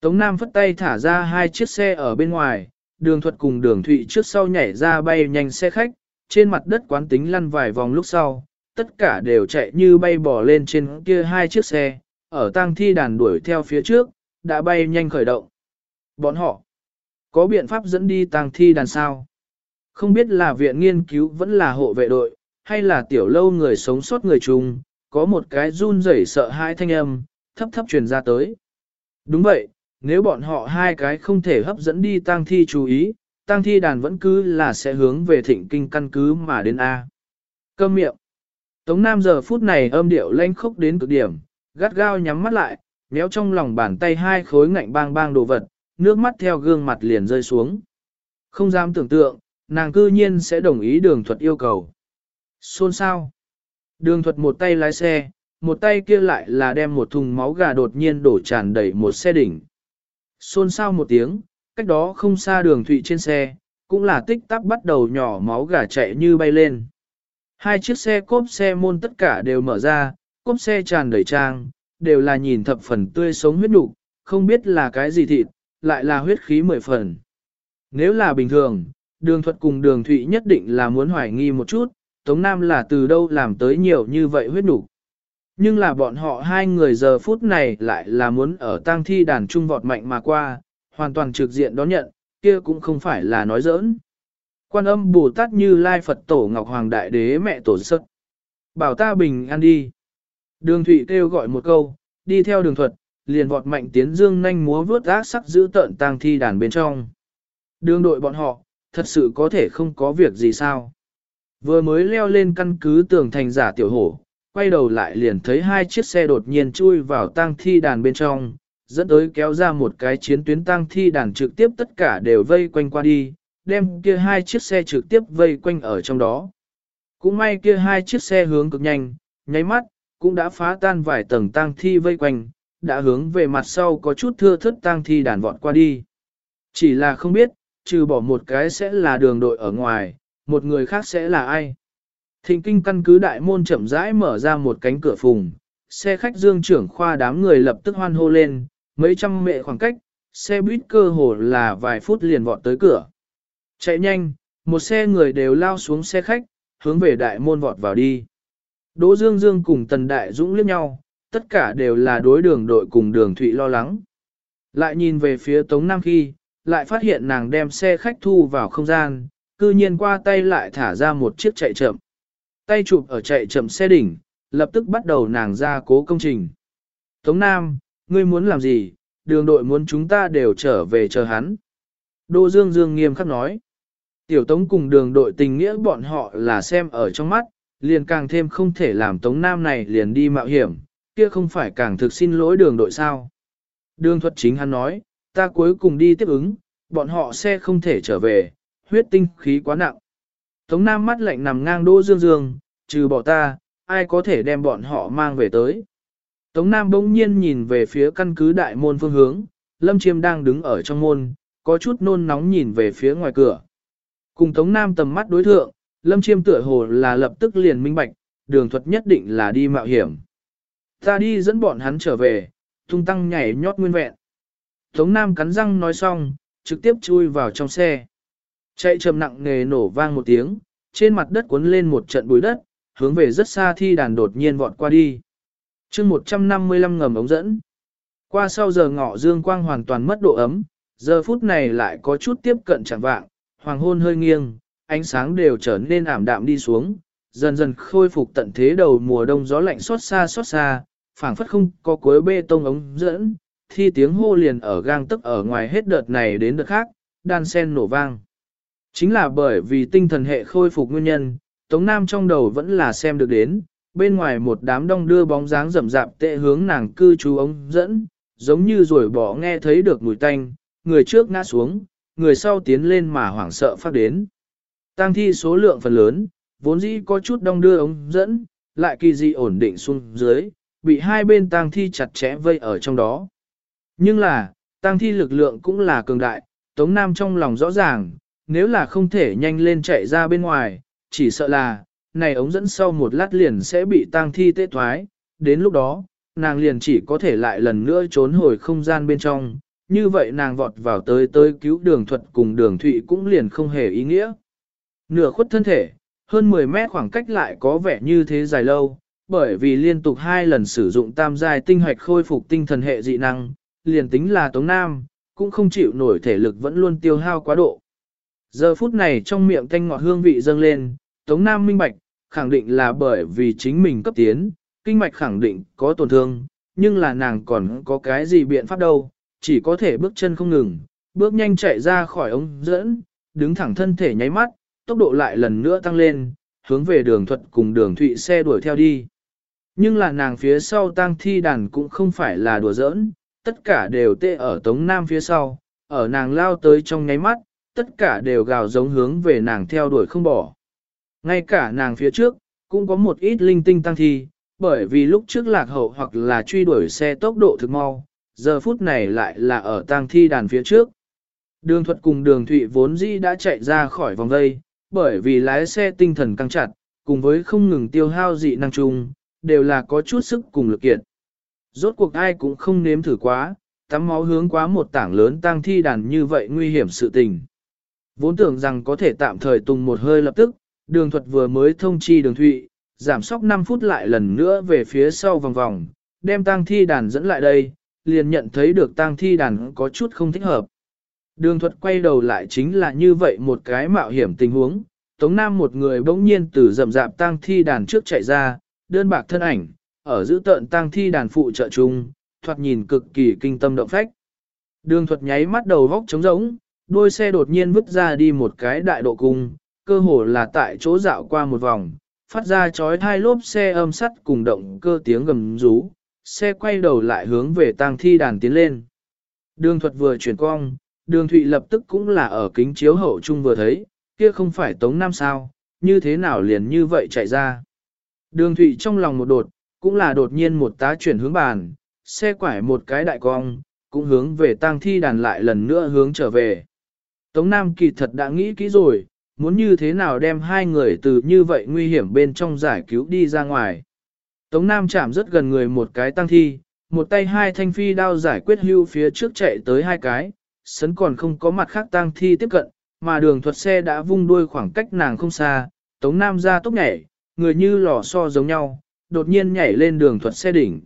Tống Nam phất tay thả ra hai chiếc xe ở bên ngoài, đường thuật cùng đường thụy trước sau nhảy ra bay nhanh xe khách, trên mặt đất quán tính lăn vài vòng lúc sau, tất cả đều chạy như bay bò lên trên kia hai chiếc xe, ở tang thi đàn đuổi theo phía trước, đã bay nhanh khởi động. Bọn họ có biện pháp dẫn đi tang thi đàn sao? Không biết là viện nghiên cứu vẫn là hộ vệ đội, hay là tiểu lâu người sống sót người chung, có một cái run rẩy sợ hai thanh âm, thấp thấp truyền ra tới. Đúng vậy, nếu bọn họ hai cái không thể hấp dẫn đi tang thi chú ý, tang thi đàn vẫn cứ là sẽ hướng về thịnh kinh căn cứ mà đến A. Cơm miệng. Tống Nam giờ phút này âm điệu lanh khốc đến cực điểm, gắt gao nhắm mắt lại, méo trong lòng bàn tay hai khối ngạnh bang bang đồ vật, nước mắt theo gương mặt liền rơi xuống. Không dám tưởng tượng, nàng cư nhiên sẽ đồng ý đường thuật yêu cầu. Xôn sao? Đường thuật một tay lái xe, một tay kia lại là đem một thùng máu gà đột nhiên đổ tràn đầy một xe đỉnh. Xôn sao một tiếng, cách đó không xa đường thụy trên xe, cũng là tích tắc bắt đầu nhỏ máu gà chạy như bay lên. Hai chiếc xe cốp xe môn tất cả đều mở ra, cốp xe tràn đầy trang, đều là nhìn thập phần tươi sống huyết nục, không biết là cái gì thịt, lại là huyết khí mười phần. Nếu là bình thường, đường thuật cùng đường thụy nhất định là muốn hoài nghi một chút, Tống Nam là từ đâu làm tới nhiều như vậy huyết đủ. Nhưng là bọn họ hai người giờ phút này lại là muốn ở tang thi đàn trung vọt mạnh mà qua, hoàn toàn trực diện đón nhận, kia cũng không phải là nói giỡn. Quan âm Bồ Tát như Lai Phật Tổ Ngọc Hoàng Đại Đế mẹ Tổ sức. Bảo ta bình an đi. Đường Thụy kêu gọi một câu, đi theo đường thuật, liền vọt mạnh tiến dương nhanh múa vướt ác sắc giữ tợn tang thi đàn bên trong. Đường đội bọn họ, thật sự có thể không có việc gì sao. Vừa mới leo lên căn cứ tường thành giả tiểu hổ, quay đầu lại liền thấy hai chiếc xe đột nhiên chui vào tang thi đàn bên trong, dẫn tới kéo ra một cái chiến tuyến tang thi đàn trực tiếp tất cả đều vây quanh qua đi, đem kia hai chiếc xe trực tiếp vây quanh ở trong đó. Cũng may kia hai chiếc xe hướng cực nhanh, nháy mắt, cũng đã phá tan vài tầng tang thi vây quanh, đã hướng về mặt sau có chút thưa thất tang thi đàn vọt qua đi. Chỉ là không biết, trừ bỏ một cái sẽ là đường đội ở ngoài, một người khác sẽ là ai. Thịnh kinh căn cứ đại môn chậm rãi mở ra một cánh cửa phùng, xe khách dương trưởng khoa đám người lập tức hoan hô lên, mấy trăm mệ khoảng cách, xe buýt cơ hồ là vài phút liền vọt tới cửa. Chạy nhanh, một xe người đều lao xuống xe khách, hướng về đại môn vọt vào đi. Đỗ Dương Dương cùng Tần Đại Dũng liếc nhau, tất cả đều là đối đường đội cùng đường thụy lo lắng. Lại nhìn về phía Tống Nam khi, lại phát hiện nàng đem xe khách thu vào không gian, cư nhiên qua tay lại thả ra một chiếc chạy chậm. Tay chụp ở chạy chậm xe đỉnh, lập tức bắt đầu nàng ra cố công trình. Tống Nam, ngươi muốn làm gì, đường đội muốn chúng ta đều trở về chờ hắn. Đô Dương Dương nghiêm khắc nói. Tiểu Tống cùng đường đội tình nghĩa bọn họ là xem ở trong mắt, liền càng thêm không thể làm Tống Nam này liền đi mạo hiểm, kia không phải càng thực xin lỗi đường đội sao. Đường thuật chính hắn nói, ta cuối cùng đi tiếp ứng, bọn họ xe không thể trở về, huyết tinh khí quá nặng. Tống Nam mắt lạnh nằm ngang đỗ dương dương, trừ bỏ ta, ai có thể đem bọn họ mang về tới. Tống Nam bỗng nhiên nhìn về phía căn cứ đại môn phương hướng, Lâm Chiêm đang đứng ở trong môn, có chút nôn nóng nhìn về phía ngoài cửa. Cùng Tống Nam tầm mắt đối thượng, Lâm Chiêm tựa hồ là lập tức liền minh bạch, đường thuật nhất định là đi mạo hiểm. Ta đi dẫn bọn hắn trở về, tung tăng nhảy nhót nguyên vẹn. Tống Nam cắn răng nói xong, trực tiếp chui vào trong xe. Chạy trầm nặng nề nổ vang một tiếng, trên mặt đất cuốn lên một trận bụi đất, hướng về rất xa thi đàn đột nhiên vọt qua đi. chương 155 ngầm ống dẫn. Qua sau giờ ngọ dương quang hoàn toàn mất độ ấm, giờ phút này lại có chút tiếp cận chẳng vạng, hoàng hôn hơi nghiêng, ánh sáng đều trở nên ảm đạm đi xuống, dần dần khôi phục tận thế đầu mùa đông gió lạnh xót xa xót xa, phảng phất không có cuối bê tông ống dẫn, thi tiếng hô liền ở gang tức ở ngoài hết đợt này đến đợt khác, đan sen nổ vang. Chính là bởi vì tinh thần hệ khôi phục nguyên nhân, Tống Nam trong đầu vẫn là xem được đến, bên ngoài một đám đông đưa bóng dáng rậm rạp tệ hướng nàng cư trú ống dẫn, giống như rồi bỏ nghe thấy được mùi tanh, người trước ngã xuống, người sau tiến lên mà hoảng sợ phát đến. Tăng thi số lượng phần lớn, vốn dĩ có chút đông đưa ống dẫn, lại kỳ dị ổn định xuống dưới, bị hai bên tang thi chặt chẽ vây ở trong đó. Nhưng là, tăng thi lực lượng cũng là cường đại, Tống Nam trong lòng rõ ràng, nếu là không thể nhanh lên chạy ra bên ngoài, chỉ sợ là, này ống dẫn sau một lát liền sẽ bị tang thi tê thoái, đến lúc đó, nàng liền chỉ có thể lại lần nữa trốn hồi không gian bên trong, như vậy nàng vọt vào tới tới cứu đường thuật cùng đường thụy cũng liền không hề ý nghĩa. Nửa khuất thân thể, hơn 10 mét khoảng cách lại có vẻ như thế dài lâu, bởi vì liên tục hai lần sử dụng tam giai tinh hoạch khôi phục tinh thần hệ dị năng, liền tính là Tống Nam, cũng không chịu nổi thể lực vẫn luôn tiêu hao quá độ. Giờ phút này trong miệng thanh ngọt hương vị dâng lên, Tống Nam minh bạch, khẳng định là bởi vì chính mình cấp tiến, kinh mạch khẳng định có tổn thương, nhưng là nàng còn có cái gì biện pháp đâu, chỉ có thể bước chân không ngừng, bước nhanh chạy ra khỏi ống dẫn, đứng thẳng thân thể nháy mắt, tốc độ lại lần nữa tăng lên, hướng về đường thuật cùng đường thụy xe đuổi theo đi. Nhưng là nàng phía sau tang thi đàn cũng không phải là đùa giỡn, tất cả đều tê ở tống nam phía sau, ở nàng lao tới trong nháy mắt, tất cả đều gào giống hướng về nàng theo đuổi không bỏ. Ngay cả nàng phía trước, cũng có một ít linh tinh tăng thi, bởi vì lúc trước lạc hậu hoặc là truy đuổi xe tốc độ thực mau, giờ phút này lại là ở tang thi đàn phía trước. Đường thuật cùng đường thụy vốn dĩ đã chạy ra khỏi vòng vây, bởi vì lái xe tinh thần căng chặt, cùng với không ngừng tiêu hao dị năng chung, đều là có chút sức cùng lực kiện. Rốt cuộc ai cũng không nếm thử quá, tắm máu hướng quá một tảng lớn tang thi đàn như vậy nguy hiểm sự tình. Vốn tưởng rằng có thể tạm thời tùng một hơi lập tức, đường thuật vừa mới thông chi đường thụy, giảm sóc 5 phút lại lần nữa về phía sau vòng vòng, đem tang thi đàn dẫn lại đây, liền nhận thấy được tang thi đàn có chút không thích hợp. Đường thuật quay đầu lại chính là như vậy một cái mạo hiểm tình huống, Tống Nam một người bỗng nhiên từ rậm rạp tang thi đàn trước chạy ra, đơn bạc thân ảnh, ở giữ tợn tang thi đàn phụ trợ chung, thoạt nhìn cực kỳ kinh tâm động phách. Đường thuật nháy mắt đầu vóc trống rỗng, đôi xe đột nhiên vứt ra đi một cái đại độ cung, cơ hồ là tại chỗ dạo qua một vòng, phát ra chói thai lốp xe âm sắt cùng động cơ tiếng gầm rú, xe quay đầu lại hướng về tang thi đàn tiến lên. Đường thuật vừa chuyển cong, đường thụy lập tức cũng là ở kính chiếu hậu chung vừa thấy, kia không phải Tống Nam sao, như thế nào liền như vậy chạy ra. Đường thụy trong lòng một đột, cũng là đột nhiên một tá chuyển hướng bàn, xe quải một cái đại cong, cũng hướng về tang thi đàn lại lần nữa hướng trở về. Tống Nam kỳ thật đã nghĩ kỹ rồi, muốn như thế nào đem hai người từ như vậy nguy hiểm bên trong giải cứu đi ra ngoài. Tống Nam chạm rất gần người một cái tăng thi, một tay hai thanh phi đao giải quyết hưu phía trước chạy tới hai cái, sấn còn không có mặt khác tăng thi tiếp cận, mà đường thuật xe đã vung đuôi khoảng cách nàng không xa, Tống Nam ra tốc nhảy, người như lò xo giống nhau, đột nhiên nhảy lên đường thuật xe đỉnh.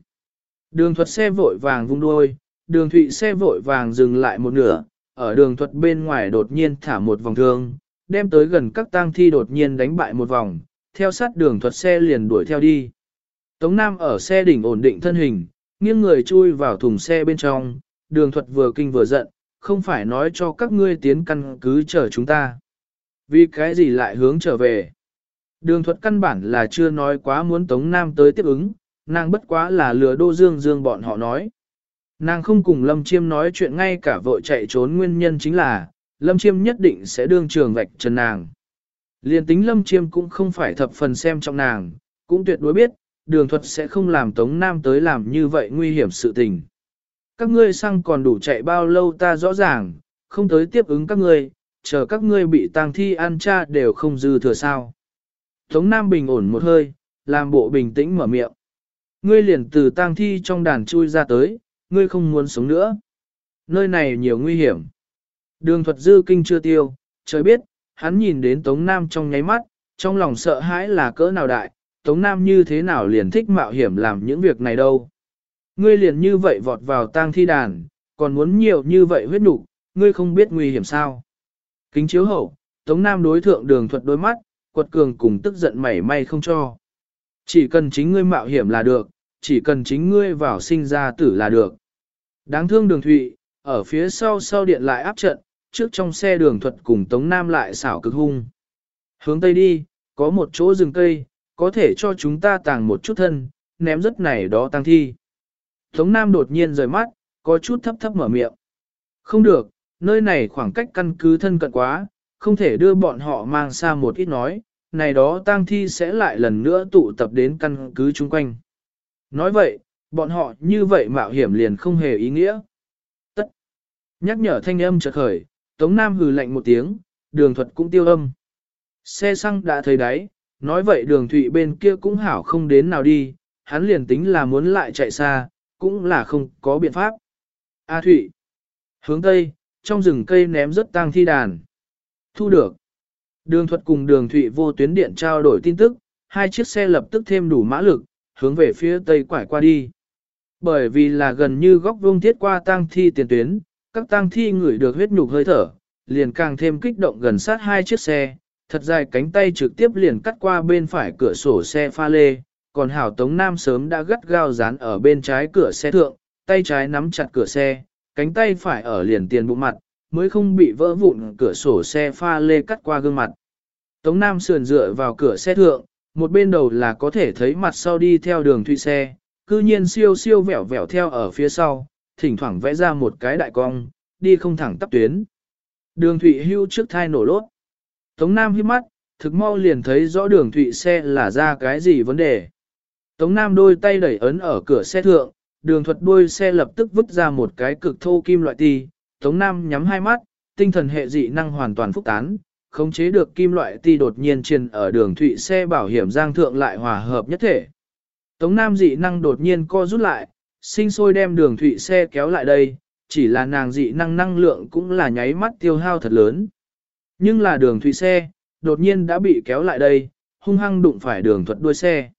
Đường thuật xe vội vàng vung đuôi, đường thụy xe vội vàng dừng lại một nửa, ở đường thuật bên ngoài đột nhiên thả một vòng thương, đem tới gần các tang thi đột nhiên đánh bại một vòng, theo sát đường thuật xe liền đuổi theo đi. Tống Nam ở xe đỉnh ổn định thân hình, nghiêng người chui vào thùng xe bên trong, đường thuật vừa kinh vừa giận, không phải nói cho các ngươi tiến căn cứ chờ chúng ta. Vì cái gì lại hướng trở về? Đường thuật căn bản là chưa nói quá muốn Tống Nam tới tiếp ứng, nàng bất quá là lừa đô dương dương bọn họ nói. Nàng không cùng Lâm Chiêm nói chuyện ngay cả vội chạy trốn nguyên nhân chính là, Lâm Chiêm nhất định sẽ đương trường vạch trần nàng. Liên tính Lâm Chiêm cũng không phải thập phần xem trong nàng, cũng tuyệt đối biết, đường thuật sẽ không làm Tống Nam tới làm như vậy nguy hiểm sự tình. Các ngươi sang còn đủ chạy bao lâu ta rõ ràng, không tới tiếp ứng các ngươi, chờ các ngươi bị tang thi ăn cha đều không dư thừa sao. Tống Nam bình ổn một hơi, làm bộ bình tĩnh mở miệng. Ngươi liền từ tang thi trong đàn chui ra tới, ngươi không muốn sống nữa. Nơi này nhiều nguy hiểm. Đường thuật dư kinh chưa tiêu, trời biết, hắn nhìn đến Tống Nam trong nháy mắt, trong lòng sợ hãi là cỡ nào đại, Tống Nam như thế nào liền thích mạo hiểm làm những việc này đâu. Ngươi liền như vậy vọt vào tang thi đàn, còn muốn nhiều như vậy huyết nục, ngươi không biết nguy hiểm sao. Kính chiếu hậu, Tống Nam đối thượng đường thuật đôi mắt, quật cường cùng tức giận mảy may không cho. Chỉ cần chính ngươi mạo hiểm là được, chỉ cần chính ngươi vào sinh ra tử là được. Đáng thương đường thụy, ở phía sau sau điện lại áp trận, trước trong xe đường thuật cùng Tống Nam lại xảo cực hung. Hướng Tây đi, có một chỗ rừng cây, có thể cho chúng ta tàng một chút thân, ném rất này đó tăng thi. Tống Nam đột nhiên rời mắt, có chút thấp thấp mở miệng. Không được, nơi này khoảng cách căn cứ thân cận quá, không thể đưa bọn họ mang xa một ít nói, này đó tang thi sẽ lại lần nữa tụ tập đến căn cứ chung quanh. Nói vậy, bọn họ như vậy mạo hiểm liền không hề ý nghĩa. Tất. Nhắc nhở thanh âm chợt khởi, Tống Nam hừ lạnh một tiếng, đường thuật cũng tiêu âm. Xe xăng đã thấy đáy, nói vậy đường thụy bên kia cũng hảo không đến nào đi, hắn liền tính là muốn lại chạy xa, cũng là không có biện pháp. A Thụy. Hướng Tây, trong rừng cây ném rất tang thi đàn. Thu được. Đường thuật cùng đường thụy vô tuyến điện trao đổi tin tức, hai chiếc xe lập tức thêm đủ mã lực, hướng về phía Tây quải qua đi. Bởi vì là gần như góc vuông thiết qua tang thi tiền tuyến, các tang thi ngửi được huyết nhục hơi thở, liền càng thêm kích động gần sát hai chiếc xe, thật dài cánh tay trực tiếp liền cắt qua bên phải cửa sổ xe pha lê, còn Hảo Tống Nam sớm đã gắt gao dán ở bên trái cửa xe thượng, tay trái nắm chặt cửa xe, cánh tay phải ở liền tiền bụng mặt, mới không bị vỡ vụn cửa sổ xe pha lê cắt qua gương mặt. Tống Nam sườn dựa vào cửa xe thượng, một bên đầu là có thể thấy mặt sau đi theo đường thủy xe, cư nhiên siêu siêu vẹo vẹo theo ở phía sau, thỉnh thoảng vẽ ra một cái đại cong, đi không thẳng tắp tuyến. Đường thủy hưu trước thai nổ lốt. Tống Nam hít mắt, thực mau liền thấy rõ đường thủy xe là ra cái gì vấn đề. Tống Nam đôi tay đẩy ấn ở cửa xe thượng, đường thuật đuôi xe lập tức vứt ra một cái cực thô kim loại ti. Tống Nam nhắm hai mắt, tinh thần hệ dị năng hoàn toàn phúc tán, khống chế được kim loại ti đột nhiên truyền ở đường thụy xe bảo hiểm giang thượng lại hòa hợp nhất thể. Tống Nam dị năng đột nhiên co rút lại, sinh sôi đem đường thụy xe kéo lại đây, chỉ là nàng dị năng năng lượng cũng là nháy mắt tiêu hao thật lớn. Nhưng là đường thụy xe, đột nhiên đã bị kéo lại đây, hung hăng đụng phải đường thuật đuôi xe.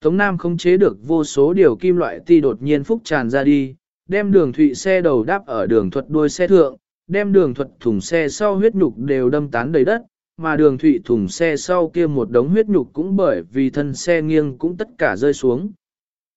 Tống Nam không chế được vô số điều kim loại ti đột nhiên phúc tràn ra đi, đem đường thụy xe đầu đáp ở đường thuật đuôi xe thượng, đem đường thuật thùng xe sau huyết nhục đều đâm tán đầy đất, mà đường thụy thùng xe sau kia một đống huyết nhục cũng bởi vì thân xe nghiêng cũng tất cả rơi xuống.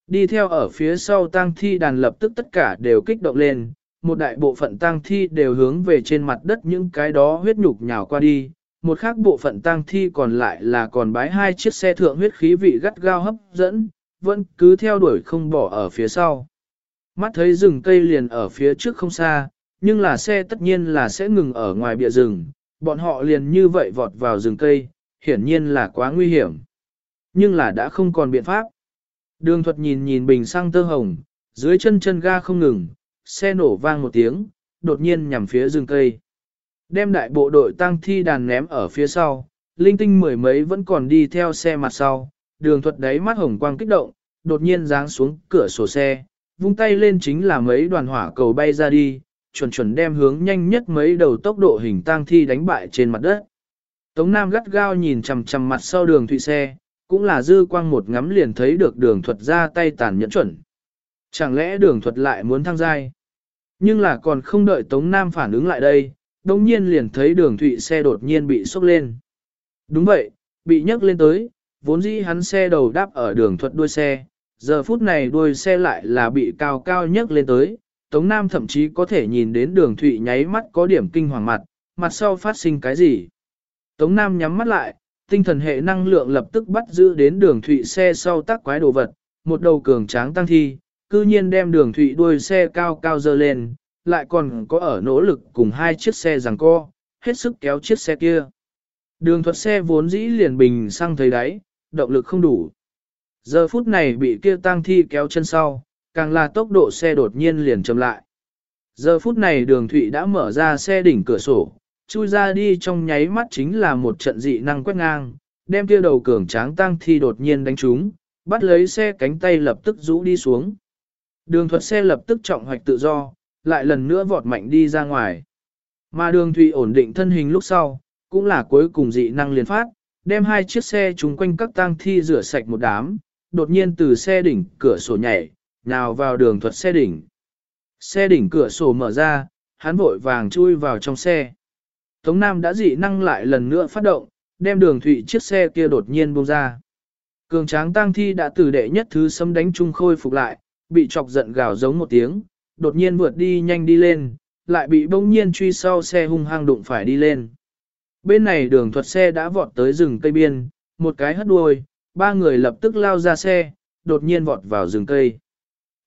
Đi theo ở phía sau tang thi đàn lập tức tất cả đều kích động lên, một đại bộ phận tang thi đều hướng về trên mặt đất những cái đó huyết nhục nhào qua đi, một khác bộ phận tang thi còn lại là còn bái hai chiếc xe thượng huyết khí vị gắt gao hấp dẫn, vẫn cứ theo đuổi không bỏ ở phía sau. Mắt thấy rừng cây liền ở phía trước không xa, nhưng là xe tất nhiên là sẽ ngừng ở ngoài bìa rừng, bọn họ liền như vậy vọt vào rừng cây, hiển nhiên là quá nguy hiểm. Nhưng là đã không còn biện pháp. Đường thuật nhìn nhìn bình sang tơ hồng, dưới chân chân ga không ngừng, xe nổ vang một tiếng, đột nhiên nhằm phía rừng cây. Đem đại bộ đội tăng thi đàn ném ở phía sau, linh tinh mười mấy vẫn còn đi theo xe mặt sau, đường thuật đáy mắt hồng quang kích động, đột nhiên giáng xuống cửa sổ xe, vung tay lên chính là mấy đoàn hỏa cầu bay ra đi, chuẩn chuẩn đem hướng nhanh nhất mấy đầu tốc độ hình tang thi đánh bại trên mặt đất. Tống Nam gắt gao nhìn chằm chằm mặt sau đường thụy xe, cũng là dư quang một ngắm liền thấy được đường thuật ra tay tàn nhẫn chuẩn. Chẳng lẽ đường thuật lại muốn thăng giai? Nhưng là còn không đợi Tống Nam phản ứng lại đây, đồng nhiên liền thấy đường thụy xe đột nhiên bị sốc lên. Đúng vậy, bị nhấc lên tới, vốn dĩ hắn xe đầu đáp ở đường thuật đuôi xe, giờ phút này đuôi xe lại là bị cao cao nhấc lên tới, Tống Nam thậm chí có thể nhìn đến đường thụy nháy mắt có điểm kinh hoàng mặt, mặt sau phát sinh cái gì. Tống Nam nhắm mắt lại, tinh thần hệ năng lượng lập tức bắt giữ đến đường thụy xe sau tác quái đồ vật, một đầu cường tráng tăng thi, cư nhiên đem đường thụy đuôi xe cao cao dơ lên, lại còn có ở nỗ lực cùng hai chiếc xe giằng co, hết sức kéo chiếc xe kia. Đường thuật xe vốn dĩ liền bình sang thấy đáy, động lực không đủ. Giờ phút này bị kia tang thi kéo chân sau, càng là tốc độ xe đột nhiên liền chậm lại. Giờ phút này đường thụy đã mở ra xe đỉnh cửa sổ, chui ra đi trong nháy mắt chính là một trận dị năng quét ngang, đem kia đầu cường tráng tang thi đột nhiên đánh trúng, bắt lấy xe cánh tay lập tức rũ đi xuống. Đường thuật xe lập tức trọng hoạch tự do, lại lần nữa vọt mạnh đi ra ngoài. Mà đường thụy ổn định thân hình lúc sau, cũng là cuối cùng dị năng liền phát, đem hai chiếc xe chúng quanh các tang thi rửa sạch một đám, đột nhiên từ xe đỉnh cửa sổ nhảy, nào vào đường thuật xe đỉnh. Xe đỉnh cửa sổ mở ra, hắn vội vàng chui vào trong xe. Tống Nam đã dị năng lại lần nữa phát động, đem đường thụy chiếc xe kia đột nhiên buông ra. Cường tráng tang thi đã từ đệ nhất thứ xâm đánh chung khôi phục lại, bị chọc giận gào giống một tiếng, đột nhiên vượt đi nhanh đi lên, lại bị bỗng nhiên truy sau xe hung hăng đụng phải đi lên. Bên này đường thuật xe đã vọt tới rừng cây biên, một cái hất đuôi, ba người lập tức lao ra xe, đột nhiên vọt vào rừng cây.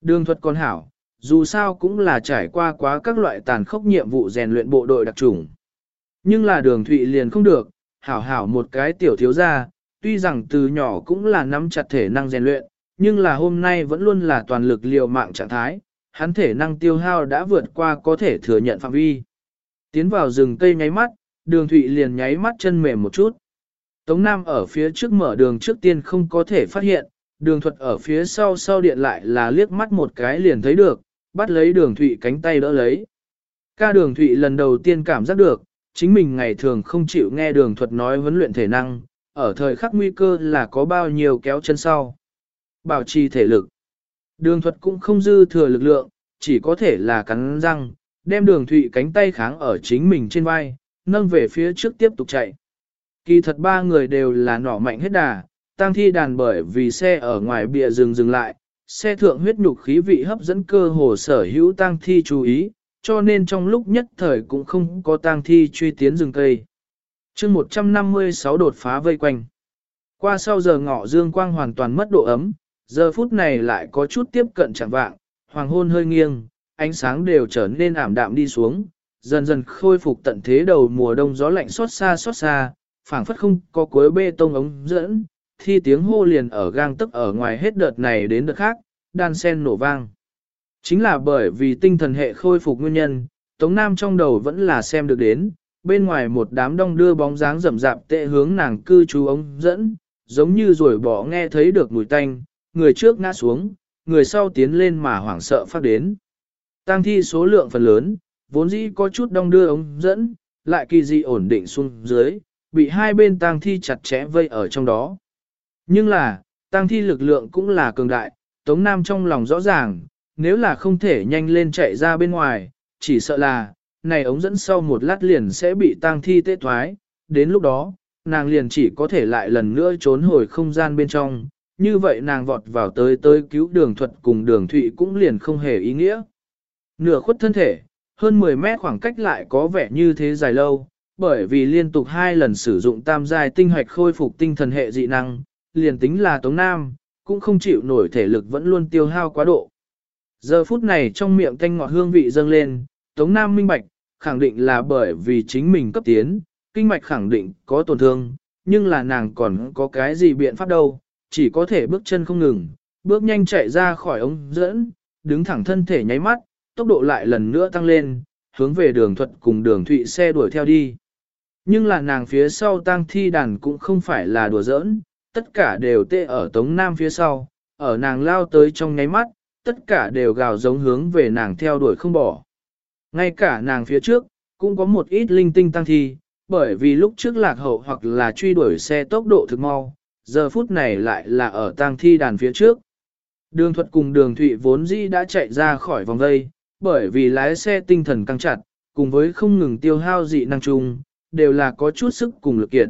Đường thuật con hảo, dù sao cũng là trải qua quá các loại tàn khốc nhiệm vụ rèn luyện bộ đội đặc trùng. Nhưng là đường thụy liền không được, hảo hảo một cái tiểu thiếu gia, tuy rằng từ nhỏ cũng là nắm chặt thể năng rèn luyện, nhưng là hôm nay vẫn luôn là toàn lực liều mạng trạng thái, hắn thể năng tiêu hao đã vượt qua có thể thừa nhận phạm vi. Tiến vào rừng cây nháy mắt, đường thụy liền nháy mắt chân mềm một chút. Tống Nam ở phía trước mở đường trước tiên không có thể phát hiện, đường thuật ở phía sau sau điện lại là liếc mắt một cái liền thấy được, bắt lấy đường thụy cánh tay đỡ lấy. Ca đường thụy lần đầu tiên cảm giác được, chính mình ngày thường không chịu nghe đường thuật nói huấn luyện thể năng, ở thời khắc nguy cơ là có bao nhiêu kéo chân sau. Bảo trì thể lực. Đường thuật cũng không dư thừa lực lượng, chỉ có thể là cắn răng, đem đường thụy cánh tay kháng ở chính mình trên vai, nâng về phía trước tiếp tục chạy. Kỳ thật ba người đều là nỏ mạnh hết đà, tăng thi đàn bởi vì xe ở ngoài bìa dừng dừng lại, xe thượng huyết nhục khí vị hấp dẫn cơ hồ sở hữu tăng thi chú ý, cho nên trong lúc nhất thời cũng không có tang thi truy tiến rừng cây. chương 156 đột phá vây quanh. Qua sau giờ ngọ dương quang hoàn toàn mất độ ấm, giờ phút này lại có chút tiếp cận chẳng vạng, hoàng hôn hơi nghiêng, ánh sáng đều trở nên ảm đạm đi xuống, dần dần khôi phục tận thế đầu mùa đông gió lạnh xót xa xót xa, phảng phất không có cuối bê tông ống dẫn, thi tiếng hô liền ở gang tức ở ngoài hết đợt này đến đợt khác, đan sen nổ vang. Chính là bởi vì tinh thần hệ khôi phục nguyên nhân, Tống Nam trong đầu vẫn là xem được đến, bên ngoài một đám đông đưa bóng dáng rậm rạp tệ hướng nàng cư trú ống dẫn, giống như rồi bỏ nghe thấy được mùi tanh, người trước ngã xuống, người sau tiến lên mà hoảng sợ phát đến. Tăng thi số lượng phần lớn, vốn dĩ có chút đông đưa ống dẫn, lại kỳ dị ổn định xuống dưới, bị hai bên tang thi chặt chẽ vây ở trong đó. Nhưng là, tang thi lực lượng cũng là cường đại, Tống Nam trong lòng rõ ràng, nếu là không thể nhanh lên chạy ra bên ngoài, chỉ sợ là, này ống dẫn sau một lát liền sẽ bị tang thi tê thoái, đến lúc đó, nàng liền chỉ có thể lại lần nữa trốn hồi không gian bên trong, như vậy nàng vọt vào tới tới cứu đường thuật cùng đường thụy cũng liền không hề ý nghĩa. Nửa khuất thân thể, hơn 10 mét khoảng cách lại có vẻ như thế dài lâu, bởi vì liên tục hai lần sử dụng tam giai tinh hoạch khôi phục tinh thần hệ dị năng, liền tính là Tống Nam, cũng không chịu nổi thể lực vẫn luôn tiêu hao quá độ. Giờ phút này trong miệng thanh ngọt hương vị dâng lên, Tống Nam minh bạch, khẳng định là bởi vì chính mình cấp tiến, kinh mạch khẳng định có tổn thương, nhưng là nàng còn có cái gì biện pháp đâu, chỉ có thể bước chân không ngừng, bước nhanh chạy ra khỏi ống dẫn, đứng thẳng thân thể nháy mắt, tốc độ lại lần nữa tăng lên, hướng về đường thuật cùng đường thụy xe đuổi theo đi. Nhưng là nàng phía sau tang thi đàn cũng không phải là đùa giỡn, tất cả đều tê ở tống nam phía sau, ở nàng lao tới trong nháy mắt, tất cả đều gào giống hướng về nàng theo đuổi không bỏ. Ngay cả nàng phía trước, cũng có một ít linh tinh tăng thi, bởi vì lúc trước lạc hậu hoặc là truy đuổi xe tốc độ thực mau, giờ phút này lại là ở tang thi đàn phía trước. Đường thuật cùng đường thụy vốn dĩ đã chạy ra khỏi vòng dây, bởi vì lái xe tinh thần căng chặt, cùng với không ngừng tiêu hao dị năng chung, đều là có chút sức cùng lực kiện.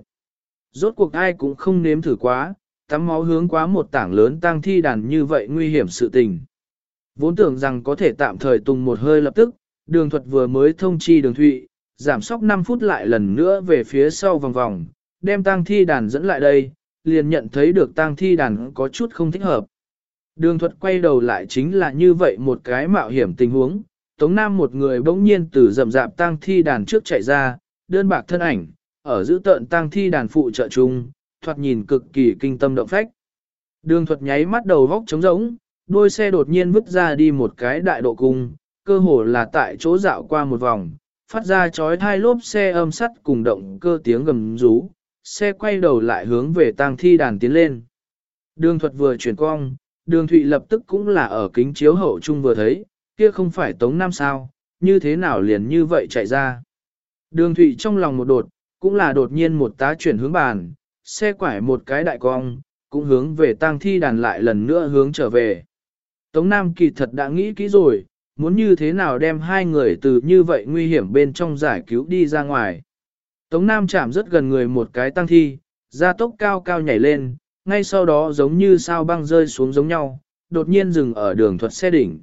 Rốt cuộc ai cũng không nếm thử quá, tắm máu hướng quá một tảng lớn tang thi đàn như vậy nguy hiểm sự tình. Vốn tưởng rằng có thể tạm thời tùng một hơi lập tức, đường thuật vừa mới thông chi đường thụy, giảm sóc 5 phút lại lần nữa về phía sau vòng vòng, đem tang thi đàn dẫn lại đây, liền nhận thấy được tang thi đàn có chút không thích hợp. Đường thuật quay đầu lại chính là như vậy một cái mạo hiểm tình huống, Tống Nam một người bỗng nhiên từ rậm rạp tang thi đàn trước chạy ra, đơn bạc thân ảnh, ở giữ tợn tang thi đàn phụ trợ chung, thoạt nhìn cực kỳ kinh tâm động phách. Đường thuật nháy mắt đầu vóc trống rỗng, đôi xe đột nhiên vứt ra đi một cái đại độ cung, cơ hồ là tại chỗ dạo qua một vòng, phát ra chói thai lốp xe âm sắt cùng động cơ tiếng gầm rú, xe quay đầu lại hướng về tang thi đàn tiến lên. Đường thuật vừa chuyển cong, đường thụy lập tức cũng là ở kính chiếu hậu chung vừa thấy, kia không phải tống nam sao, như thế nào liền như vậy chạy ra. Đường thụy trong lòng một đột, cũng là đột nhiên một tá chuyển hướng bàn, xe quải một cái đại cong, cũng hướng về tang thi đàn lại lần nữa hướng trở về. Tống Nam kỳ thật đã nghĩ kỹ rồi, muốn như thế nào đem hai người từ như vậy nguy hiểm bên trong giải cứu đi ra ngoài. Tống Nam chạm rất gần người một cái tăng thi, ra tốc cao cao nhảy lên, ngay sau đó giống như sao băng rơi xuống giống nhau, đột nhiên dừng ở đường thuật xe đỉnh.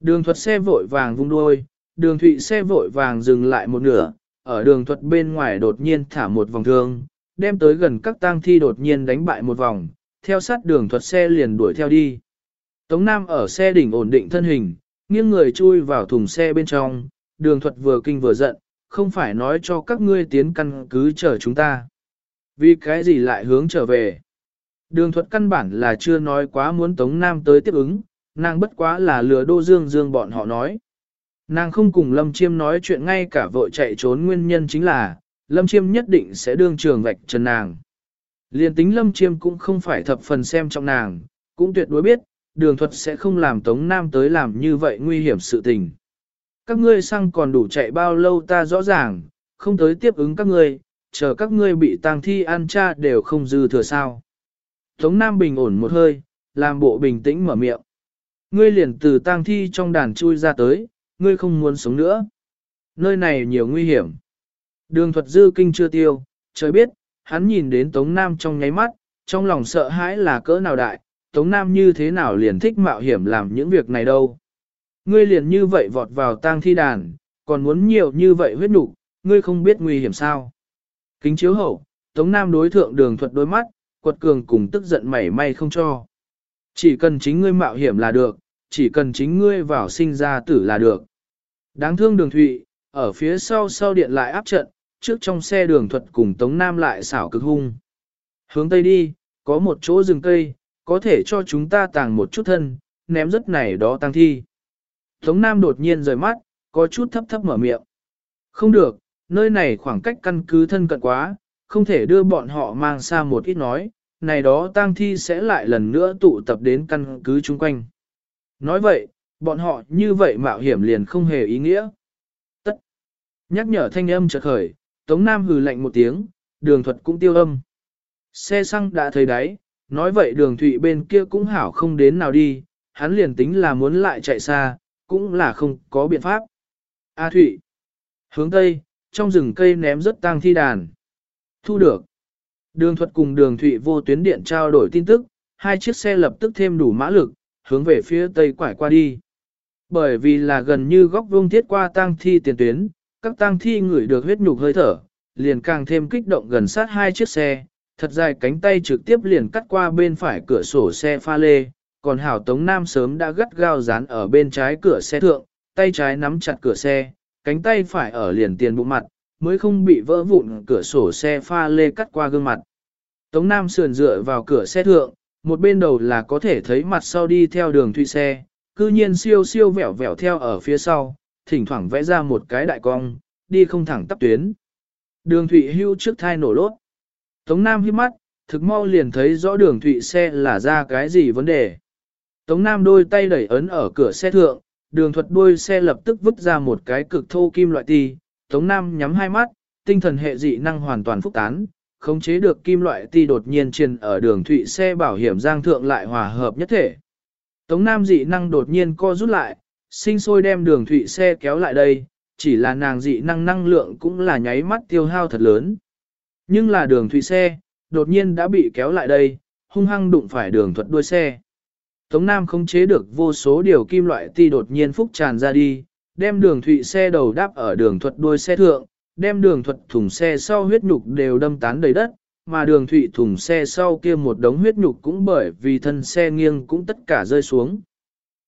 Đường thuật xe vội vàng vung đuôi, đường thụy xe vội vàng dừng lại một nửa, ở đường thuật bên ngoài đột nhiên thả một vòng thương, đem tới gần các tang thi đột nhiên đánh bại một vòng, theo sát đường thuật xe liền đuổi theo đi. Tống Nam ở xe đỉnh ổn định thân hình, nghiêng người chui vào thùng xe bên trong, đường thuật vừa kinh vừa giận, không phải nói cho các ngươi tiến căn cứ chờ chúng ta. Vì cái gì lại hướng trở về? Đường thuật căn bản là chưa nói quá muốn Tống Nam tới tiếp ứng, nàng bất quá là lừa đô dương dương bọn họ nói. Nàng không cùng Lâm Chiêm nói chuyện ngay cả vội chạy trốn nguyên nhân chính là, Lâm Chiêm nhất định sẽ đương trường vạch trần nàng. Liên tính Lâm Chiêm cũng không phải thập phần xem trong nàng, cũng tuyệt đối biết, đường thuật sẽ không làm Tống Nam tới làm như vậy nguy hiểm sự tình. Các ngươi sang còn đủ chạy bao lâu ta rõ ràng, không tới tiếp ứng các ngươi, chờ các ngươi bị tang thi ăn cha đều không dư thừa sao. Tống Nam bình ổn một hơi, làm bộ bình tĩnh mở miệng. Ngươi liền từ tang thi trong đàn chui ra tới, ngươi không muốn sống nữa. Nơi này nhiều nguy hiểm. Đường thuật dư kinh chưa tiêu, trời biết, hắn nhìn đến Tống Nam trong nháy mắt, trong lòng sợ hãi là cỡ nào đại, Tống Nam như thế nào liền thích mạo hiểm làm những việc này đâu. Ngươi liền như vậy vọt vào tang thi đàn, còn muốn nhiều như vậy huyết nục, ngươi không biết nguy hiểm sao. Kính chiếu hậu, Tống Nam đối thượng đường thuật đôi mắt, quật cường cùng tức giận mảy may không cho. Chỉ cần chính ngươi mạo hiểm là được, chỉ cần chính ngươi vào sinh ra tử là được. Đáng thương đường thụy, ở phía sau sau điện lại áp trận, trước trong xe đường thuật cùng Tống Nam lại xảo cực hung. Hướng Tây đi, có một chỗ rừng cây, có thể cho chúng ta tàng một chút thân, ném rất này đó tăng thi. Tống Nam đột nhiên rời mắt, có chút thấp thấp mở miệng. Không được, nơi này khoảng cách căn cứ thân cận quá, không thể đưa bọn họ mang xa một ít nói, này đó tang thi sẽ lại lần nữa tụ tập đến căn cứ chung quanh. Nói vậy, bọn họ như vậy mạo hiểm liền không hề ý nghĩa. Tất. Nhắc nhở thanh âm chợt khởi, Tống Nam hừ lạnh một tiếng, đường thuật cũng tiêu âm. Xe xăng đã thấy đáy, nói vậy đường thụy bên kia cũng hảo không đến nào đi, hắn liền tính là muốn lại chạy xa, cũng là không có biện pháp. A thụy. Hướng tây, trong rừng cây ném rất tang thi đàn. Thu được. Đường thuật cùng đường thụy vô tuyến điện trao đổi tin tức, hai chiếc xe lập tức thêm đủ mã lực, hướng về phía tây quải qua đi. Bởi vì là gần như góc vuông thiết qua tang thi tiền tuyến, các tang thi ngửi được huyết nhục hơi thở, liền càng thêm kích động gần sát hai chiếc xe, thật dài cánh tay trực tiếp liền cắt qua bên phải cửa sổ xe pha lê, còn hảo tống nam sớm đã gắt gao dán ở bên trái cửa xe thượng, tay trái nắm chặt cửa xe, cánh tay phải ở liền tiền bụng mặt, mới không bị vỡ vụn cửa sổ xe pha lê cắt qua gương mặt, Tống Nam sườn dựa vào cửa xe thượng, một bên đầu là có thể thấy mặt sau đi theo đường thụy xe, cư nhiên siêu siêu vẹo vẹo theo ở phía sau, thỉnh thoảng vẽ ra một cái đại cong, đi không thẳng tắp tuyến. Đường thụy hưu trước thai nổ lốt. Tống Nam hiếp mắt, thực mau liền thấy rõ đường thụy xe là ra cái gì vấn đề. Tống Nam đôi tay đẩy ấn ở cửa xe thượng, đường thuật đuôi xe lập tức vứt ra một cái cực thô kim loại ti. Tống Nam nhắm hai mắt, tinh thần hệ dị năng hoàn toàn phúc tán, khống chế được kim loại ti đột nhiên truyền ở đường thụy xe bảo hiểm giang thượng lại hòa hợp nhất thể. Tống Nam dị năng đột nhiên co rút lại, sinh sôi đem đường thụy xe kéo lại đây, chỉ là nàng dị năng năng lượng cũng là nháy mắt tiêu hao thật lớn. Nhưng là đường thụy xe, đột nhiên đã bị kéo lại đây, hung hăng đụng phải đường thuật đuôi xe. Tống Nam không chế được vô số điều kim loại ti đột nhiên phúc tràn ra đi, đem đường thụy xe đầu đáp ở đường thuật đuôi xe thượng, đem đường thuật thùng xe sau huyết nhục đều đâm tán đầy đất, mà đường thụy thùng xe sau kia một đống huyết nhục cũng bởi vì thân xe nghiêng cũng tất cả rơi xuống.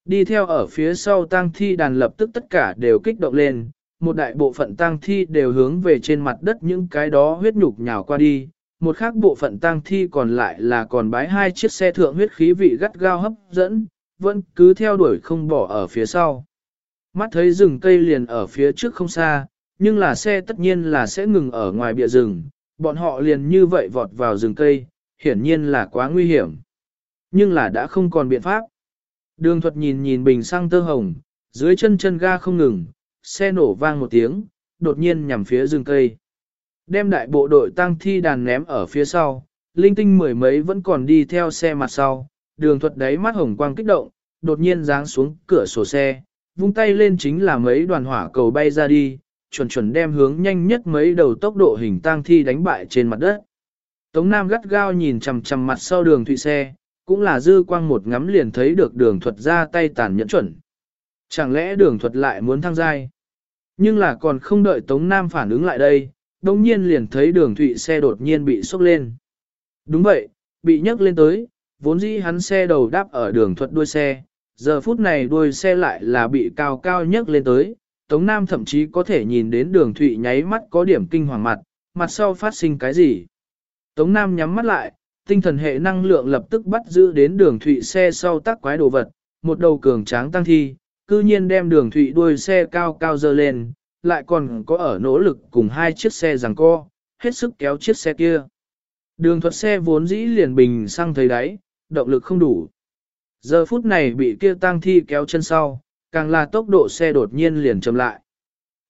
Đi theo ở phía sau tang thi đàn lập tức tất cả đều kích động lên, một đại bộ phận tang thi đều hướng về trên mặt đất những cái đó huyết nhục nhào qua đi, một khác bộ phận tang thi còn lại là còn bái hai chiếc xe thượng huyết khí vị gắt gao hấp dẫn, vẫn cứ theo đuổi không bỏ ở phía sau. Mắt thấy rừng cây liền ở phía trước không xa, nhưng là xe tất nhiên là sẽ ngừng ở ngoài bìa rừng, bọn họ liền như vậy vọt vào rừng cây, hiển nhiên là quá nguy hiểm. Nhưng là đã không còn biện pháp. Đường thuật nhìn nhìn bình xăng tơ hồng, dưới chân chân ga không ngừng, xe nổ vang một tiếng, đột nhiên nhằm phía rừng cây. Đem đại bộ đội tăng thi đàn ném ở phía sau, linh tinh mười mấy vẫn còn đi theo xe mặt sau, đường thuật đáy mắt hồng quang kích động, đột nhiên giáng xuống cửa sổ xe, vung tay lên chính là mấy đoàn hỏa cầu bay ra đi, chuẩn chuẩn đem hướng nhanh nhất mấy đầu tốc độ hình tang thi đánh bại trên mặt đất. Tống Nam gắt gao nhìn chằm chằm mặt sau đường thụy xe, cũng là dư quang một ngắm liền thấy được đường thuật ra tay tàn nhẫn chuẩn. Chẳng lẽ đường thuật lại muốn thăng giai? Nhưng là còn không đợi Tống Nam phản ứng lại đây, đồng nhiên liền thấy đường thụy xe đột nhiên bị sốc lên. Đúng vậy, bị nhấc lên tới, vốn dĩ hắn xe đầu đáp ở đường thuật đuôi xe, giờ phút này đuôi xe lại là bị cao cao nhấc lên tới, Tống Nam thậm chí có thể nhìn đến đường thụy nháy mắt có điểm kinh hoàng mặt, mặt sau phát sinh cái gì. Tống Nam nhắm mắt lại, tinh thần hệ năng lượng lập tức bắt giữ đến đường thụy xe sau tác quái đồ vật, một đầu cường tráng tăng thi, cư nhiên đem đường thụy đuôi xe cao cao dơ lên, lại còn có ở nỗ lực cùng hai chiếc xe giằng co, hết sức kéo chiếc xe kia. Đường thuật xe vốn dĩ liền bình sang thấy đáy, động lực không đủ. Giờ phút này bị kia tăng thi kéo chân sau, càng là tốc độ xe đột nhiên liền chậm lại.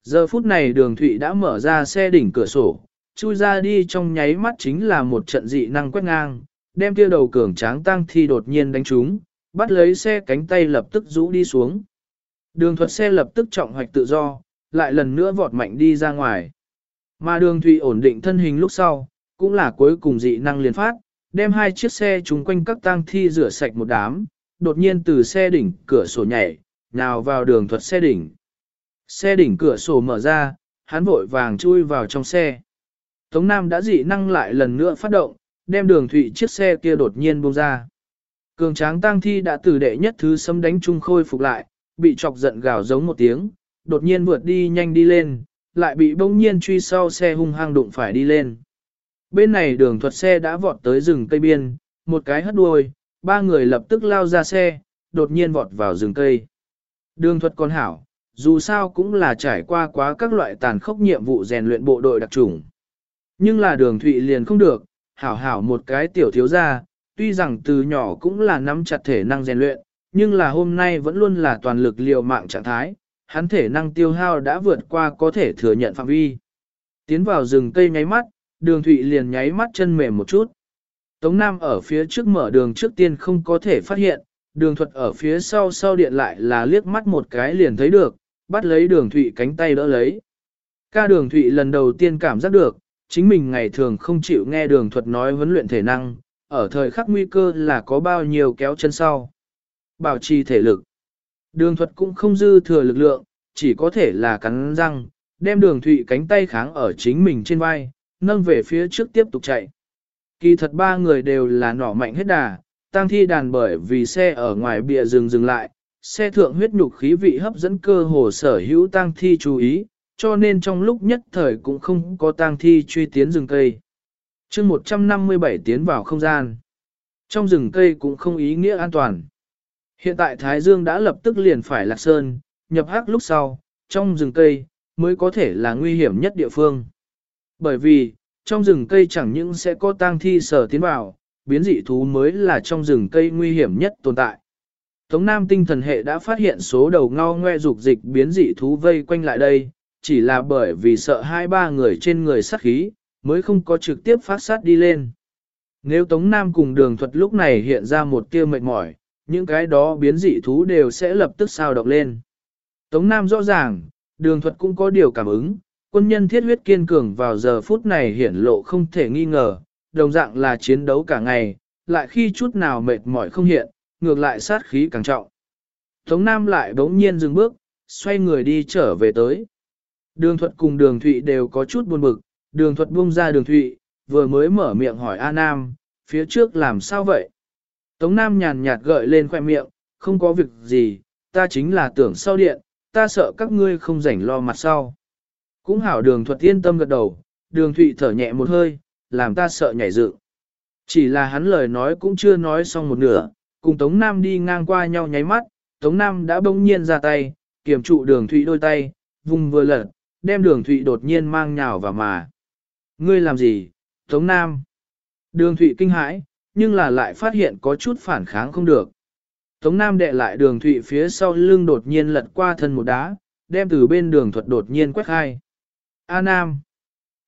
Giờ phút này đường thụy đã mở ra xe đỉnh cửa sổ, chui ra đi trong nháy mắt chính là một trận dị năng quét ngang, đem kia đầu cường tráng tăng thi đột nhiên đánh trúng, bắt lấy xe cánh tay lập tức rũ đi xuống. Đường thuật xe lập tức trọng hoạch tự do, lại lần nữa vọt mạnh đi ra ngoài. Mà đường thụy ổn định thân hình lúc sau, cũng là cuối cùng dị năng liền phát, đem hai chiếc xe chung quanh các tang thi rửa sạch một đám, đột nhiên từ xe đỉnh cửa sổ nhảy, nào vào đường thuật xe đỉnh. Xe đỉnh cửa sổ mở ra, hắn vội vàng chui vào trong xe. Tống Nam đã dị năng lại lần nữa phát động, đem đường thụy chiếc xe kia đột nhiên buông ra. Cường tráng tang thi đã từ đệ nhất thứ sấm đánh chung khôi phục lại, bị chọc giận gào giống một tiếng, đột nhiên vượt đi nhanh đi lên, lại bị bỗng nhiên truy sau xe hung hăng đụng phải đi lên. Bên này đường thuật xe đã vọt tới rừng cây biên, một cái hất đuôi, ba người lập tức lao ra xe, đột nhiên vọt vào rừng cây. Đường thuật con hảo, dù sao cũng là trải qua quá các loại tàn khốc nhiệm vụ rèn luyện bộ đội đặc trùng. Nhưng là đường thụy liền không được, hảo hảo một cái tiểu thiếu gia, tuy rằng từ nhỏ cũng là nắm chặt thể năng rèn luyện, nhưng là hôm nay vẫn luôn là toàn lực liều mạng trạng thái, hắn thể năng tiêu hao đã vượt qua có thể thừa nhận phạm vi. Tiến vào rừng cây nháy mắt, đường thụy liền nháy mắt chân mềm một chút. Tống Nam ở phía trước mở đường trước tiên không có thể phát hiện, đường thuật ở phía sau sau điện lại là liếc mắt một cái liền thấy được, bắt lấy đường thụy cánh tay đỡ lấy. Ca đường thụy lần đầu tiên cảm giác được, chính mình ngày thường không chịu nghe đường thuật nói huấn luyện thể năng, ở thời khắc nguy cơ là có bao nhiêu kéo chân sau. Bảo trì thể lực. Đường thuật cũng không dư thừa lực lượng, chỉ có thể là cắn răng, đem đường thụy cánh tay kháng ở chính mình trên vai, nâng về phía trước tiếp tục chạy. Kỳ thật ba người đều là nỏ mạnh hết đà, Tang thi đàn bởi vì xe ở ngoài bìa rừng dừng lại, xe thượng huyết nhục khí vị hấp dẫn cơ hồ sở hữu Tang thi chú ý, cho nên trong lúc nhất thời cũng không có Tang thi truy tiến rừng cây. chương 157 tiến vào không gian. Trong rừng cây cũng không ý nghĩa an toàn. Hiện tại Thái Dương đã lập tức liền phải lạc sơn, nhập hắc lúc sau, trong rừng cây, mới có thể là nguy hiểm nhất địa phương. Bởi vì, trong rừng cây chẳng những sẽ có tang thi sở tiến vào, biến dị thú mới là trong rừng cây nguy hiểm nhất tồn tại. Tống Nam tinh thần hệ đã phát hiện số đầu ngao ngoe dục dịch biến dị thú vây quanh lại đây, chỉ là bởi vì sợ hai ba người trên người sát khí, mới không có trực tiếp phát sát đi lên. Nếu Tống Nam cùng đường thuật lúc này hiện ra một tia mệt mỏi, những cái đó biến dị thú đều sẽ lập tức sao động lên. Tống Nam rõ ràng, đường thuật cũng có điều cảm ứng, quân nhân thiết huyết kiên cường vào giờ phút này hiển lộ không thể nghi ngờ, đồng dạng là chiến đấu cả ngày, lại khi chút nào mệt mỏi không hiện, ngược lại sát khí càng trọng. Tống Nam lại bỗng nhiên dừng bước, xoay người đi trở về tới. Đường thuật cùng đường thụy đều có chút buồn bực, đường thuật buông ra đường thụy, vừa mới mở miệng hỏi A Nam, phía trước làm sao vậy? Tống Nam nhàn nhạt gợi lên khoẻ miệng, không có việc gì, ta chính là tưởng sau điện, ta sợ các ngươi không rảnh lo mặt sau. Cũng hảo đường thuật yên tâm gật đầu, đường thụy thở nhẹ một hơi, làm ta sợ nhảy dựng. Chỉ là hắn lời nói cũng chưa nói xong một nửa, cùng Tống Nam đi ngang qua nhau nháy mắt, Tống Nam đã bỗng nhiên ra tay, kiềm trụ đường thụy đôi tay, vùng vừa lật, đem đường thụy đột nhiên mang nhào vào mà. Ngươi làm gì, Tống Nam? Đường thụy kinh hãi, nhưng là lại phát hiện có chút phản kháng không được. Tống Nam đệ lại đường thụy phía sau lưng đột nhiên lật qua thân một đá, đem từ bên đường thuật đột nhiên quét khai. A Nam.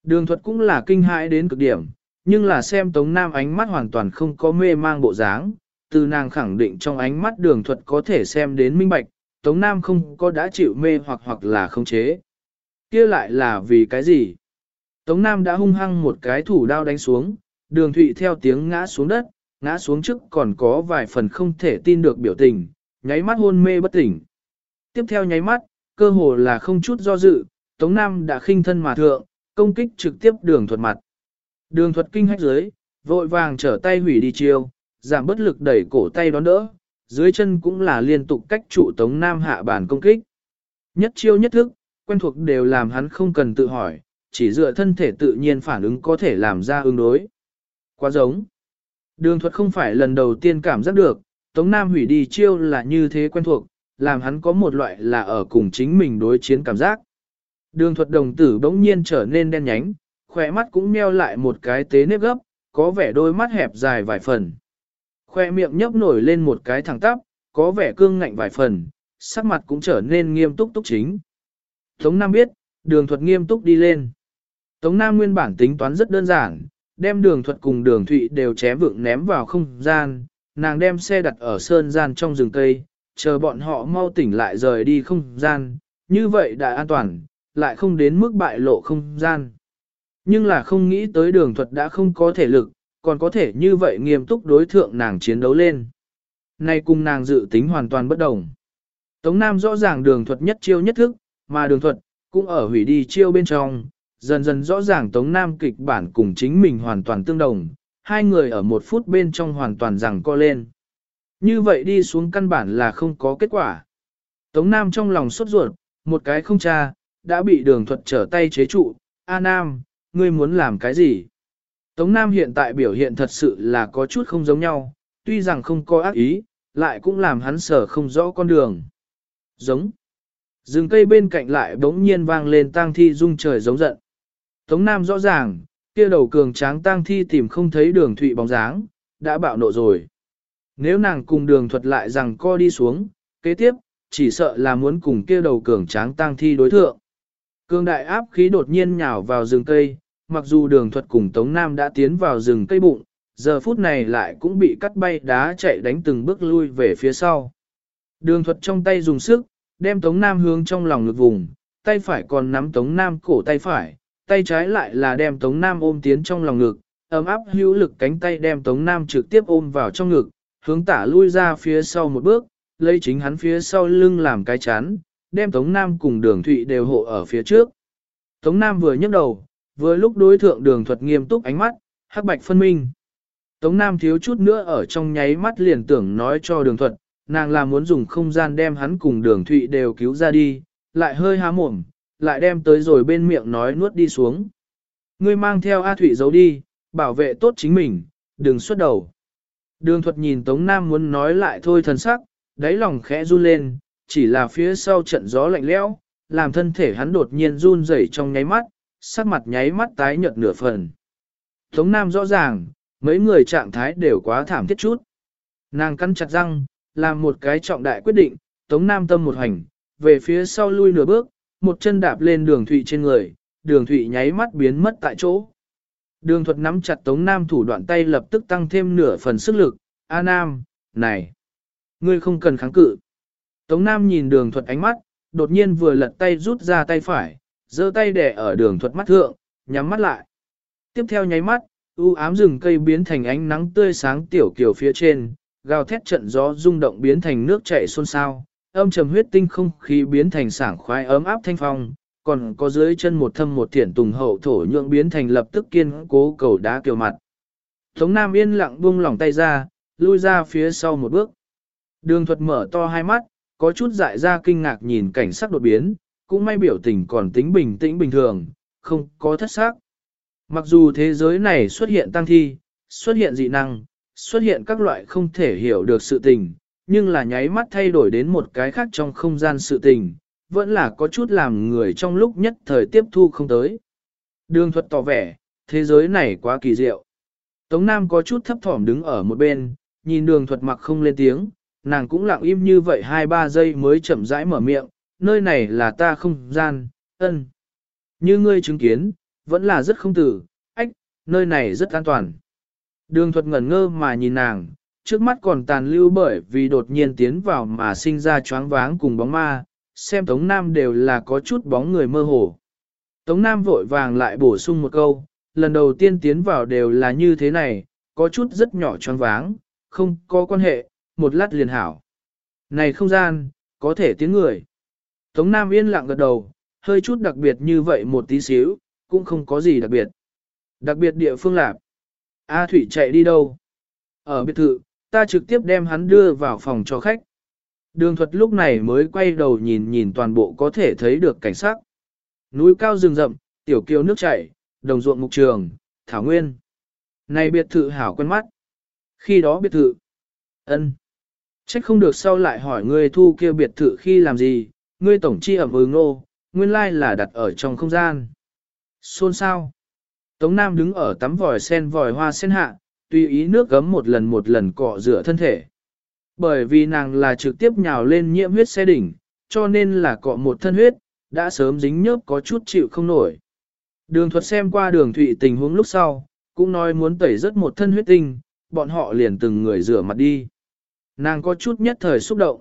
Đường thuật cũng là kinh hãi đến cực điểm, nhưng là xem Tống Nam ánh mắt hoàn toàn không có mê mang bộ dáng, từ nàng khẳng định trong ánh mắt đường thuật có thể xem đến minh bạch, Tống Nam không có đã chịu mê hoặc hoặc là không chế. kia lại là vì cái gì? Tống Nam đã hung hăng một cái thủ đao đánh xuống, đường thụy theo tiếng ngã xuống đất, ngã xuống trước còn có vài phần không thể tin được biểu tình, nháy mắt hôn mê bất tỉnh. Tiếp theo nháy mắt, cơ hồ là không chút do dự, Tống Nam đã khinh thân mà thượng, công kích trực tiếp đường thuật mặt. Đường thuật kinh hách dưới, vội vàng trở tay hủy đi chiêu, giảm bất lực đẩy cổ tay đón đỡ, dưới chân cũng là liên tục cách trụ Tống Nam hạ bản công kích. Nhất chiêu nhất thức, quen thuộc đều làm hắn không cần tự hỏi, chỉ dựa thân thể tự nhiên phản ứng có thể làm ra ứng đối. Quá giống. Đường thuật không phải lần đầu tiên cảm giác được, Tống Nam hủy đi chiêu là như thế quen thuộc, làm hắn có một loại là ở cùng chính mình đối chiến cảm giác. Đường thuật đồng tử bỗng nhiên trở nên đen nhánh, khỏe mắt cũng meo lại một cái tế nếp gấp, có vẻ đôi mắt hẹp dài vài phần. Khoe miệng nhấp nổi lên một cái thẳng tắp, có vẻ cương ngạnh vài phần, sắc mặt cũng trở nên nghiêm túc túc chính. Tống Nam biết, đường thuật nghiêm túc đi lên. Tống Nam nguyên bản tính toán rất đơn giản, đem đường thuật cùng đường thụy đều chém vượng ném vào không gian, nàng đem xe đặt ở sơn gian trong rừng cây, chờ bọn họ mau tỉnh lại rời đi không gian, như vậy đã an toàn, lại không đến mức bại lộ không gian. Nhưng là không nghĩ tới đường thuật đã không có thể lực, còn có thể như vậy nghiêm túc đối thượng nàng chiến đấu lên. Nay cùng nàng dự tính hoàn toàn bất đồng. Tống Nam rõ ràng đường thuật nhất chiêu nhất thức, mà đường thuật cũng ở hủy đi chiêu bên trong, dần dần rõ ràng Tống Nam kịch bản cùng chính mình hoàn toàn tương đồng, hai người ở một phút bên trong hoàn toàn rằng co lên. Như vậy đi xuống căn bản là không có kết quả. Tống Nam trong lòng sốt ruột, một cái không cha, đã bị đường thuật trở tay chế trụ, A Nam, ngươi muốn làm cái gì? Tống Nam hiện tại biểu hiện thật sự là có chút không giống nhau, tuy rằng không có ác ý, lại cũng làm hắn sở không rõ con đường. Giống. Rừng cây bên cạnh lại bỗng nhiên vang lên tang thi rung trời giống giận. Tống Nam rõ ràng, kia đầu cường tráng tang thi tìm không thấy đường thụy bóng dáng, đã bạo nộ rồi. Nếu nàng cùng đường thuật lại rằng co đi xuống, kế tiếp, chỉ sợ là muốn cùng kia đầu cường tráng tang thi đối thượng. Cường đại áp khí đột nhiên nhào vào rừng cây, mặc dù đường thuật cùng Tống Nam đã tiến vào rừng cây bụng, giờ phút này lại cũng bị cắt bay đá chạy đánh từng bước lui về phía sau. Đường thuật trong tay dùng sức, đem Tống Nam hướng trong lòng ngực vùng, tay phải còn nắm Tống Nam cổ tay phải, tay trái lại là đem Tống Nam ôm tiến trong lòng ngực, ấm áp hữu lực cánh tay đem Tống Nam trực tiếp ôm vào trong ngực, hướng tả lui ra phía sau một bước, lấy chính hắn phía sau lưng làm cái chán, đem Tống Nam cùng đường thụy đều hộ ở phía trước. Tống Nam vừa nhấc đầu, vừa lúc đối thượng đường thuật nghiêm túc ánh mắt, hắc bạch phân minh. Tống Nam thiếu chút nữa ở trong nháy mắt liền tưởng nói cho đường thuật, nàng là muốn dùng không gian đem hắn cùng đường thụy đều cứu ra đi, lại hơi há mồm, lại đem tới rồi bên miệng nói nuốt đi xuống. Ngươi mang theo A Thụy giấu đi, bảo vệ tốt chính mình, đừng xuất đầu. Đường thuật nhìn Tống Nam muốn nói lại thôi thần sắc, đáy lòng khẽ run lên, chỉ là phía sau trận gió lạnh lẽo, làm thân thể hắn đột nhiên run rẩy trong nháy mắt, sắc mặt nháy mắt tái nhợt nửa phần. Tống Nam rõ ràng, mấy người trạng thái đều quá thảm thiết chút. Nàng cắn chặt răng, làm một cái trọng đại quyết định, Tống Nam tâm một hành, về phía sau lui nửa bước, một chân đạp lên đường thụy trên người, đường thụy nháy mắt biến mất tại chỗ. Đường thuật nắm chặt Tống Nam thủ đoạn tay lập tức tăng thêm nửa phần sức lực, A Nam, này, ngươi không cần kháng cự. Tống Nam nhìn đường thuật ánh mắt, đột nhiên vừa lật tay rút ra tay phải, giơ tay đè ở đường thuật mắt thượng, nhắm mắt lại. Tiếp theo nháy mắt, u ám rừng cây biến thành ánh nắng tươi sáng tiểu kiều phía trên, gào thét trận gió rung động biến thành nước chảy xôn xao, âm trầm huyết tinh không khí biến thành sảng khoái ấm áp thanh phong, còn có dưới chân một thâm một thiển tùng hậu thổ nhượng biến thành lập tức kiên cố cầu đá kiều mặt. Tống Nam yên lặng buông lỏng tay ra, lui ra phía sau một bước. Đường thuật mở to hai mắt, có chút dại ra kinh ngạc nhìn cảnh sắc đột biến, cũng may biểu tình còn tính bình tĩnh bình thường, không có thất sắc. Mặc dù thế giới này xuất hiện tăng thi, xuất hiện dị năng, xuất hiện các loại không thể hiểu được sự tình, nhưng là nháy mắt thay đổi đến một cái khác trong không gian sự tình, vẫn là có chút làm người trong lúc nhất thời tiếp thu không tới. Đường thuật tỏ vẻ, thế giới này quá kỳ diệu. Tống Nam có chút thấp thỏm đứng ở một bên, nhìn đường thuật mặc không lên tiếng, nàng cũng lặng im như vậy hai ba giây mới chậm rãi mở miệng, nơi này là ta không gian, ân. Như ngươi chứng kiến, vẫn là rất không tử, ách, nơi này rất an toàn. Đường thuật ngẩn ngơ mà nhìn nàng, trước mắt còn tàn lưu bởi vì đột nhiên tiến vào mà sinh ra choáng váng cùng bóng ma, xem Tống Nam đều là có chút bóng người mơ hồ. Tống Nam vội vàng lại bổ sung một câu, lần đầu tiên tiến vào đều là như thế này, có chút rất nhỏ choáng váng, không có quan hệ, một lát liền hảo. Này không gian, có thể tiếng người. Tống Nam yên lặng gật đầu, hơi chút đặc biệt như vậy một tí xíu, cũng không có gì đặc biệt. Đặc biệt địa phương lạp. A Thủy chạy đi đâu? Ở biệt thự, ta trực tiếp đem hắn đưa vào phòng cho khách. Đường thuật lúc này mới quay đầu nhìn nhìn toàn bộ có thể thấy được cảnh sắc. Núi cao rừng rậm, tiểu kiều nước chảy, đồng ruộng mục trường, thảo nguyên. Này biệt thự hảo quen mắt. Khi đó biệt thự. ân, Trách không được sau lại hỏi ngươi thu kia biệt thự khi làm gì, ngươi tổng chi ẩm ừ ứng nô, nguyên lai là đặt ở trong không gian. Xôn sao? Tống Nam đứng ở tắm vòi sen vòi hoa sen hạ, tùy ý nước gấm một lần một lần cọ rửa thân thể. Bởi vì nàng là trực tiếp nhào lên nhiễm huyết xe đỉnh, cho nên là cọ một thân huyết, đã sớm dính nhớp có chút chịu không nổi. Đường thuật xem qua đường thụy tình huống lúc sau, cũng nói muốn tẩy rất một thân huyết tinh, bọn họ liền từng người rửa mặt đi. Nàng có chút nhất thời xúc động.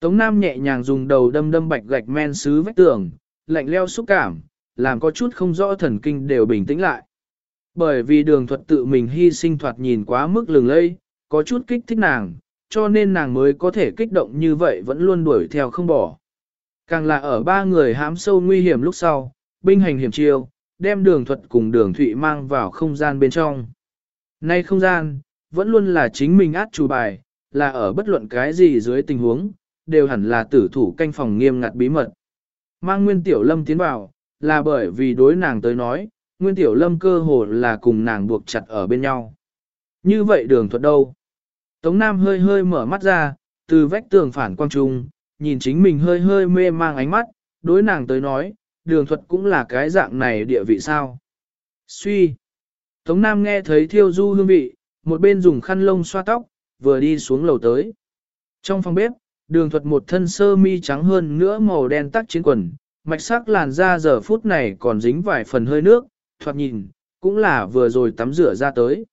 Tống Nam nhẹ nhàng dùng đầu đâm đâm bạch gạch men xứ vách tường, lạnh leo xúc cảm, làm có chút không rõ thần kinh đều bình tĩnh lại. Bởi vì đường thuật tự mình hy sinh thoạt nhìn quá mức lừng lây, có chút kích thích nàng, cho nên nàng mới có thể kích động như vậy vẫn luôn đuổi theo không bỏ. Càng là ở ba người hám sâu nguy hiểm lúc sau, binh hành hiểm chiêu, đem đường thuật cùng đường thụy mang vào không gian bên trong. Nay không gian, vẫn luôn là chính mình át chủ bài, là ở bất luận cái gì dưới tình huống, đều hẳn là tử thủ canh phòng nghiêm ngặt bí mật. Mang Nguyên Tiểu Lâm tiến vào, là bởi vì đối nàng tới nói, Nguyên Tiểu Lâm cơ hồ là cùng nàng buộc chặt ở bên nhau. Như vậy đường thuật đâu? Tống Nam hơi hơi mở mắt ra, từ vách tường phản quang trung, nhìn chính mình hơi hơi mê mang ánh mắt, đối nàng tới nói, đường thuật cũng là cái dạng này địa vị sao. Suy. Tống Nam nghe thấy thiêu du hương vị, một bên dùng khăn lông xoa tóc, vừa đi xuống lầu tới. Trong phòng bếp, đường thuật một thân sơ mi trắng hơn nữa màu đen tắc chiến quần, mạch sắc làn da giờ phút này còn dính vài phần hơi nước, thoạt nhìn, cũng là vừa rồi tắm rửa ra tới.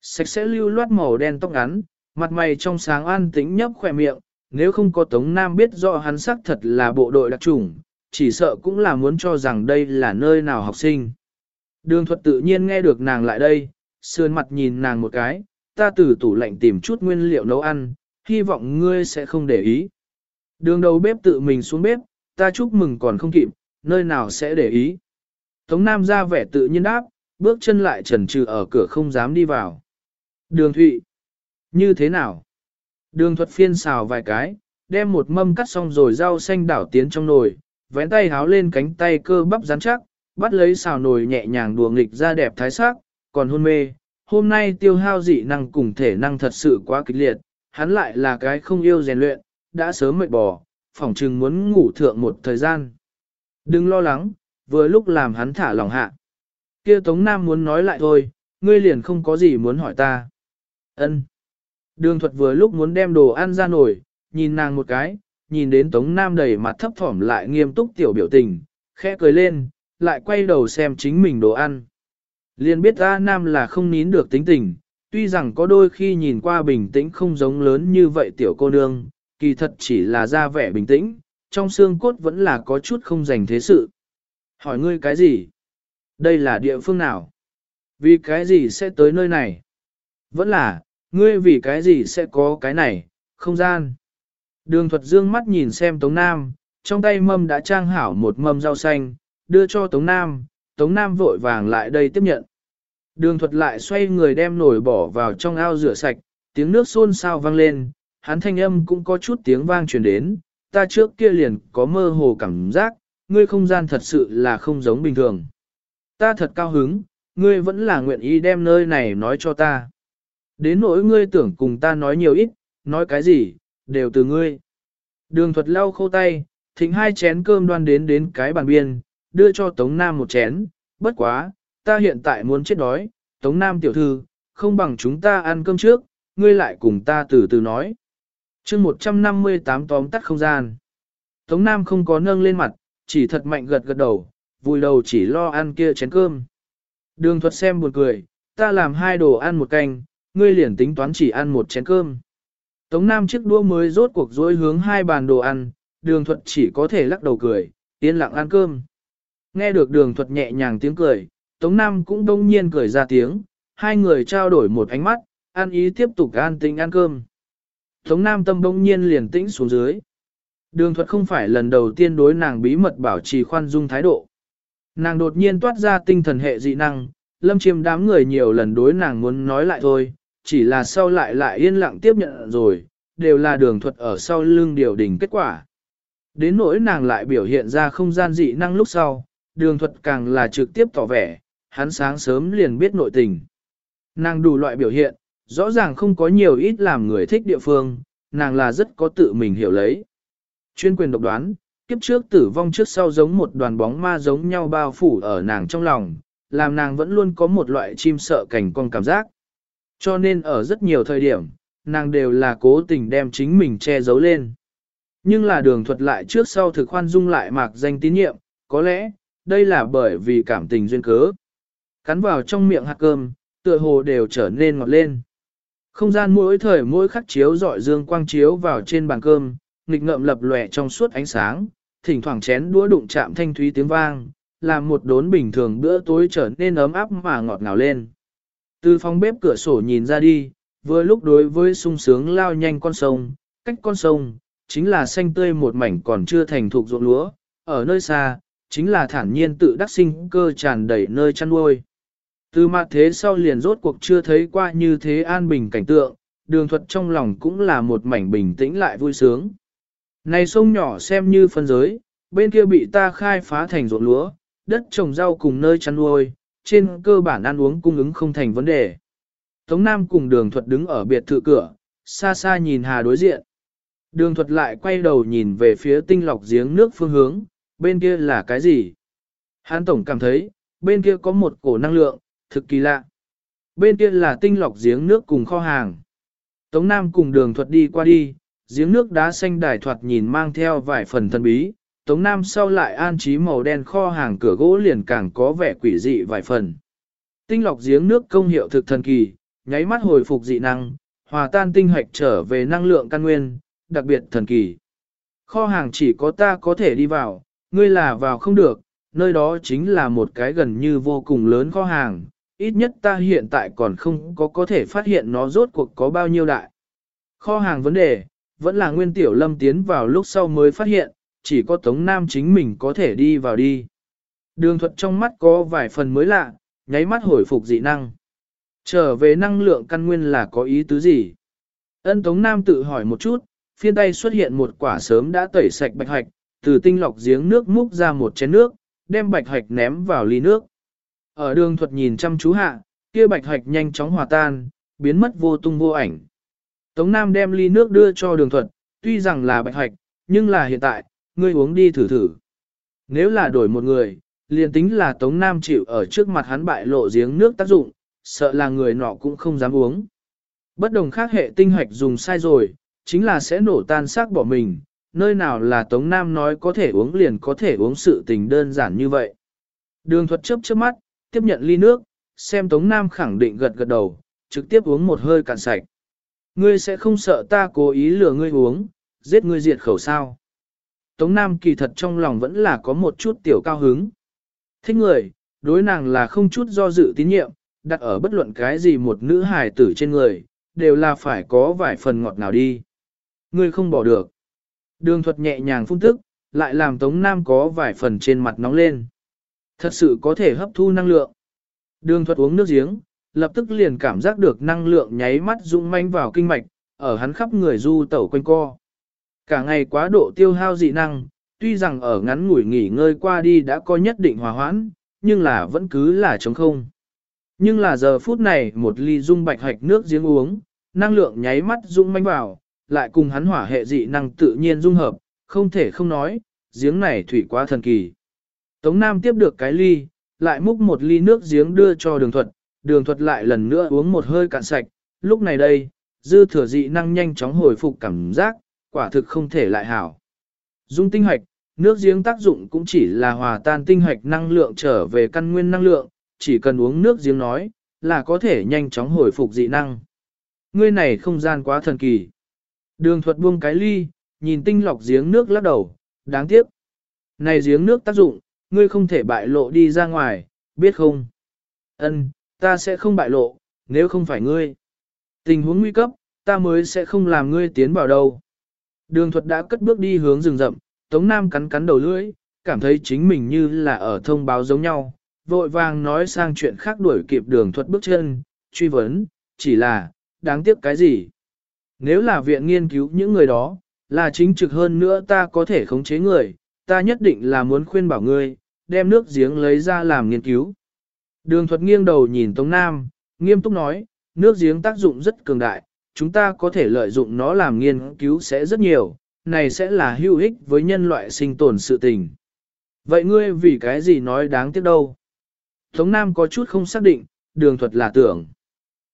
Sạch sẽ lưu loát màu đen tóc ngắn, mặt mày trong sáng an tĩnh nhấp khỏe miệng, nếu không có Tống Nam biết rõ hắn sắc thật là bộ đội đặc chủng chỉ sợ cũng là muốn cho rằng đây là nơi nào học sinh. Đường thuật tự nhiên nghe được nàng lại đây, sườn mặt nhìn nàng một cái, ta từ tủ lạnh tìm chút nguyên liệu nấu ăn, hy vọng ngươi sẽ không để ý. Đường đầu bếp tự mình xuống bếp, ta chúc mừng còn không kịp, nơi nào sẽ để ý. Tống Nam ra vẻ tự nhiên đáp, bước chân lại trần trừ ở cửa không dám đi vào. Đường Thụy, như thế nào? Đường thuật phiên xào vài cái, đem một mâm cắt xong rồi rau xanh đảo tiến trong nồi, vén tay háo lên cánh tay cơ bắp rắn chắc, bắt lấy xào nồi nhẹ nhàng đùa nghịch ra đẹp thái sắc, còn hôn mê, hôm nay tiêu hao dị năng cùng thể năng thật sự quá kịch liệt, hắn lại là cái không yêu rèn luyện, đã sớm mệt bỏ, phỏng chừng muốn ngủ thượng một thời gian. Đừng lo lắng, vừa lúc làm hắn thả lòng hạ. Kia Tống Nam muốn nói lại thôi, ngươi liền không có gì muốn hỏi ta. Ân. Đường thuật vừa lúc muốn đem đồ ăn ra nổi, nhìn nàng một cái, nhìn đến Tống Nam đầy mặt thấp thỏm lại nghiêm túc tiểu biểu tình, khẽ cười lên, lại quay đầu xem chính mình đồ ăn liên biết A Nam là không nín được tính tình, tuy rằng có đôi khi nhìn qua bình tĩnh không giống lớn như vậy tiểu cô nương, kỳ thật chỉ là ra vẻ bình tĩnh, trong xương cốt vẫn là có chút không dành thế sự. Hỏi ngươi cái gì? Đây là địa phương nào? Vì cái gì sẽ tới nơi này? Vẫn là, ngươi vì cái gì sẽ có cái này, không gian. Đường thuật dương mắt nhìn xem Tống Nam, trong tay mâm đã trang hảo một mâm rau xanh, đưa cho Tống Nam, Tống Nam vội vàng lại đây tiếp nhận. Đường thuật lại xoay người đem nổi bỏ vào trong ao rửa sạch, tiếng nước xôn xao vang lên, hắn thanh âm cũng có chút tiếng vang truyền đến, ta trước kia liền có mơ hồ cảm giác, ngươi không gian thật sự là không giống bình thường. Ta thật cao hứng, ngươi vẫn là nguyện ý đem nơi này nói cho ta. Đến nỗi ngươi tưởng cùng ta nói nhiều ít, nói cái gì, đều từ ngươi. Đường thuật lau khô tay, thịnh hai chén cơm đoan đến đến cái bàn biên, đưa cho Tống Nam một chén, bất quá, ta hiện tại muốn chết đói, Tống Nam tiểu thư, không bằng chúng ta ăn cơm trước, ngươi lại cùng ta từ từ nói. chương 158 tóm tắt không gian. Tống Nam không có nâng lên mặt, chỉ thật mạnh gật gật đầu, vùi đầu chỉ lo ăn kia chén cơm. Đường thuật xem buồn cười, ta làm hai đồ ăn một canh, ngươi liền tính toán chỉ ăn một chén cơm. Tống Nam chiếc đũa mới rốt cuộc dối hướng hai bàn đồ ăn, đường thuật chỉ có thể lắc đầu cười, yên lặng ăn cơm. Nghe được đường thuật nhẹ nhàng tiếng cười, Tống Nam cũng đông nhiên cười ra tiếng, hai người trao đổi một ánh mắt, ăn ý tiếp tục an tĩnh ăn cơm. Tống Nam tâm đông nhiên liền tĩnh xuống dưới. Đường thuật không phải lần đầu tiên đối nàng bí mật bảo trì khoan dung thái độ. Nàng đột nhiên toát ra tinh thần hệ dị năng, lâm chiêm đám người nhiều lần đối nàng muốn nói lại thôi, chỉ là sau lại lại yên lặng tiếp nhận rồi, đều là đường thuật ở sau lưng điều đỉnh kết quả. Đến nỗi nàng lại biểu hiện ra không gian dị năng lúc sau, đường thuật càng là trực tiếp tỏ vẻ, hắn sáng sớm liền biết nội tình. Nàng đủ loại biểu hiện, rõ ràng không có nhiều ít làm người thích địa phương, nàng là rất có tự mình hiểu lấy. Chuyên quyền độc đoán, kiếp trước tử vong trước sau giống một đoàn bóng ma giống nhau bao phủ ở nàng trong lòng, làm nàng vẫn luôn có một loại chim sợ cảnh con cảm giác. Cho nên ở rất nhiều thời điểm, nàng đều là cố tình đem chính mình che giấu lên. Nhưng là đường thuật lại trước sau thực khoan dung lại mạc danh tín nhiệm, có lẽ, đây là bởi vì cảm tình duyên cớ. Cắn vào trong miệng hạt cơm, tựa hồ đều trở nên ngọt lên. Không gian mỗi thời mỗi khắc chiếu dọi dương quang chiếu vào trên bàn cơm, nghịch ngợm lập lòe trong suốt ánh sáng, thỉnh thoảng chén đũa đụng chạm thanh thúy tiếng vang, làm một đốn bình thường bữa tối trở nên ấm áp mà ngọt ngào lên. Từ phòng bếp cửa sổ nhìn ra đi, vừa lúc đối với sung sướng lao nhanh con sông, cách con sông, chính là xanh tươi một mảnh còn chưa thành thuộc ruộng lúa, ở nơi xa, chính là thản nhiên tự đắc sinh cơ tràn đầy nơi chăn nuôi. Từ mặt thế sau liền rốt cuộc chưa thấy qua như thế an bình cảnh tượng, đường thuật trong lòng cũng là một mảnh bình tĩnh lại vui sướng. Này sông nhỏ xem như phân giới, bên kia bị ta khai phá thành ruộng lúa, đất trồng rau cùng nơi chăn nuôi, trên cơ bản ăn uống cung ứng không thành vấn đề. Tống Nam cùng đường thuật đứng ở biệt thự cửa, xa xa nhìn hà đối diện. Đường thuật lại quay đầu nhìn về phía tinh lọc giếng nước phương hướng, bên kia là cái gì? Hán Tổng cảm thấy, bên kia có một cổ năng lượng, thực kỳ lạ. Bên kia là tinh lọc giếng nước cùng kho hàng. Tống Nam cùng đường thuật đi qua đi, giếng nước đá xanh đài thoạt nhìn mang theo vài phần thần bí. Tống Nam sau lại an trí màu đen kho hàng cửa gỗ liền càng có vẻ quỷ dị vài phần. Tinh lọc giếng nước công hiệu thực thần kỳ, nháy mắt hồi phục dị năng, hòa tan tinh hoạch trở về năng lượng căn nguyên, đặc biệt thần kỳ. Kho hàng chỉ có ta có thể đi vào, ngươi là vào không được, nơi đó chính là một cái gần như vô cùng lớn kho hàng, ít nhất ta hiện tại còn không có có thể phát hiện nó rốt cuộc có bao nhiêu đại. Kho hàng vấn đề, vẫn là nguyên tiểu lâm tiến vào lúc sau mới phát hiện, chỉ có Tống Nam chính mình có thể đi vào đi. Đường thuật trong mắt có vài phần mới lạ, nháy mắt hồi phục dị năng. Trở về năng lượng căn nguyên là có ý tứ gì? Ân Tống Nam tự hỏi một chút, phiên tay xuất hiện một quả sớm đã tẩy sạch bạch hạch, từ tinh lọc giếng nước múc ra một chén nước, đem bạch hạch ném vào ly nước. Ở đường thuật nhìn chăm chú hạ, kia bạch hạch nhanh chóng hòa tan, biến mất vô tung vô ảnh. Tống Nam đem ly nước đưa cho đường thuật, tuy rằng là bạch hạch, nhưng là hiện tại, ngươi uống đi thử thử. Nếu là đổi một người, liền tính là Tống Nam chịu ở trước mặt hắn bại lộ giếng nước tác dụng, sợ là người nọ cũng không dám uống. Bất đồng khác hệ tinh hạch dùng sai rồi, chính là sẽ nổ tan xác bỏ mình, nơi nào là Tống Nam nói có thể uống liền có thể uống sự tình đơn giản như vậy. Đường thuật chấp chớp mắt, tiếp nhận ly nước, xem Tống Nam khẳng định gật gật đầu, trực tiếp uống một hơi cạn sạch. Ngươi sẽ không sợ ta cố ý lừa ngươi uống, giết ngươi diệt khẩu sao. Tống Nam kỳ thật trong lòng vẫn là có một chút tiểu cao hứng. Thích người, đối nàng là không chút do dự tín nhiệm, đặt ở bất luận cái gì một nữ hài tử trên người, đều là phải có vài phần ngọt nào đi. Ngươi không bỏ được. Đường thuật nhẹ nhàng phun tức, lại làm Tống Nam có vài phần trên mặt nóng lên. Thật sự có thể hấp thu năng lượng. Đường thuật uống nước giếng, lập tức liền cảm giác được năng lượng nháy mắt rung manh vào kinh mạch, ở hắn khắp người du tẩu quanh co. Cả ngày quá độ tiêu hao dị năng, tuy rằng ở ngắn ngủi nghỉ ngơi qua đi đã có nhất định hòa hoãn, nhưng là vẫn cứ là trống không. Nhưng là giờ phút này một ly dung bạch hạch nước giếng uống, năng lượng nháy mắt rung manh vào, lại cùng hắn hỏa hệ dị năng tự nhiên dung hợp, không thể không nói, giếng này thủy quá thần kỳ. Tống Nam tiếp được cái ly, lại múc một ly nước giếng đưa cho đường thuật, đường thuật lại lần nữa uống một hơi cạn sạch, lúc này đây, dư thừa dị năng nhanh chóng hồi phục cảm giác, quả thực không thể lại hảo. Dung tinh hoạch, nước giếng tác dụng cũng chỉ là hòa tan tinh hoạch năng lượng trở về căn nguyên năng lượng, chỉ cần uống nước giếng nói, là có thể nhanh chóng hồi phục dị năng. Ngươi này không gian quá thần kỳ. Đường thuật buông cái ly, nhìn tinh lọc giếng nước lắc đầu, đáng tiếc. Này giếng nước tác dụng, ngươi không thể bại lộ đi ra ngoài, biết không? Ân, ta sẽ không bại lộ, nếu không phải ngươi. Tình huống nguy cấp, ta mới sẽ không làm ngươi tiến vào đâu. Đường thuật đã cất bước đi hướng rừng rậm, Tống Nam cắn cắn đầu lưỡi, cảm thấy chính mình như là ở thông báo giống nhau, vội vàng nói sang chuyện khác đuổi kịp đường thuật bước chân, truy vấn, chỉ là, đáng tiếc cái gì? Nếu là viện nghiên cứu những người đó, là chính trực hơn nữa ta có thể khống chế người, ta nhất định là muốn khuyên bảo ngươi, đem nước giếng lấy ra làm nghiên cứu. Đường thuật nghiêng đầu nhìn Tống Nam, nghiêm túc nói, nước giếng tác dụng rất cường đại, chúng ta có thể lợi dụng nó làm nghiên cứu sẽ rất nhiều, này sẽ là hữu ích với nhân loại sinh tồn sự tình. Vậy ngươi vì cái gì nói đáng tiếc đâu? Tống Nam có chút không xác định, đường thuật là tưởng.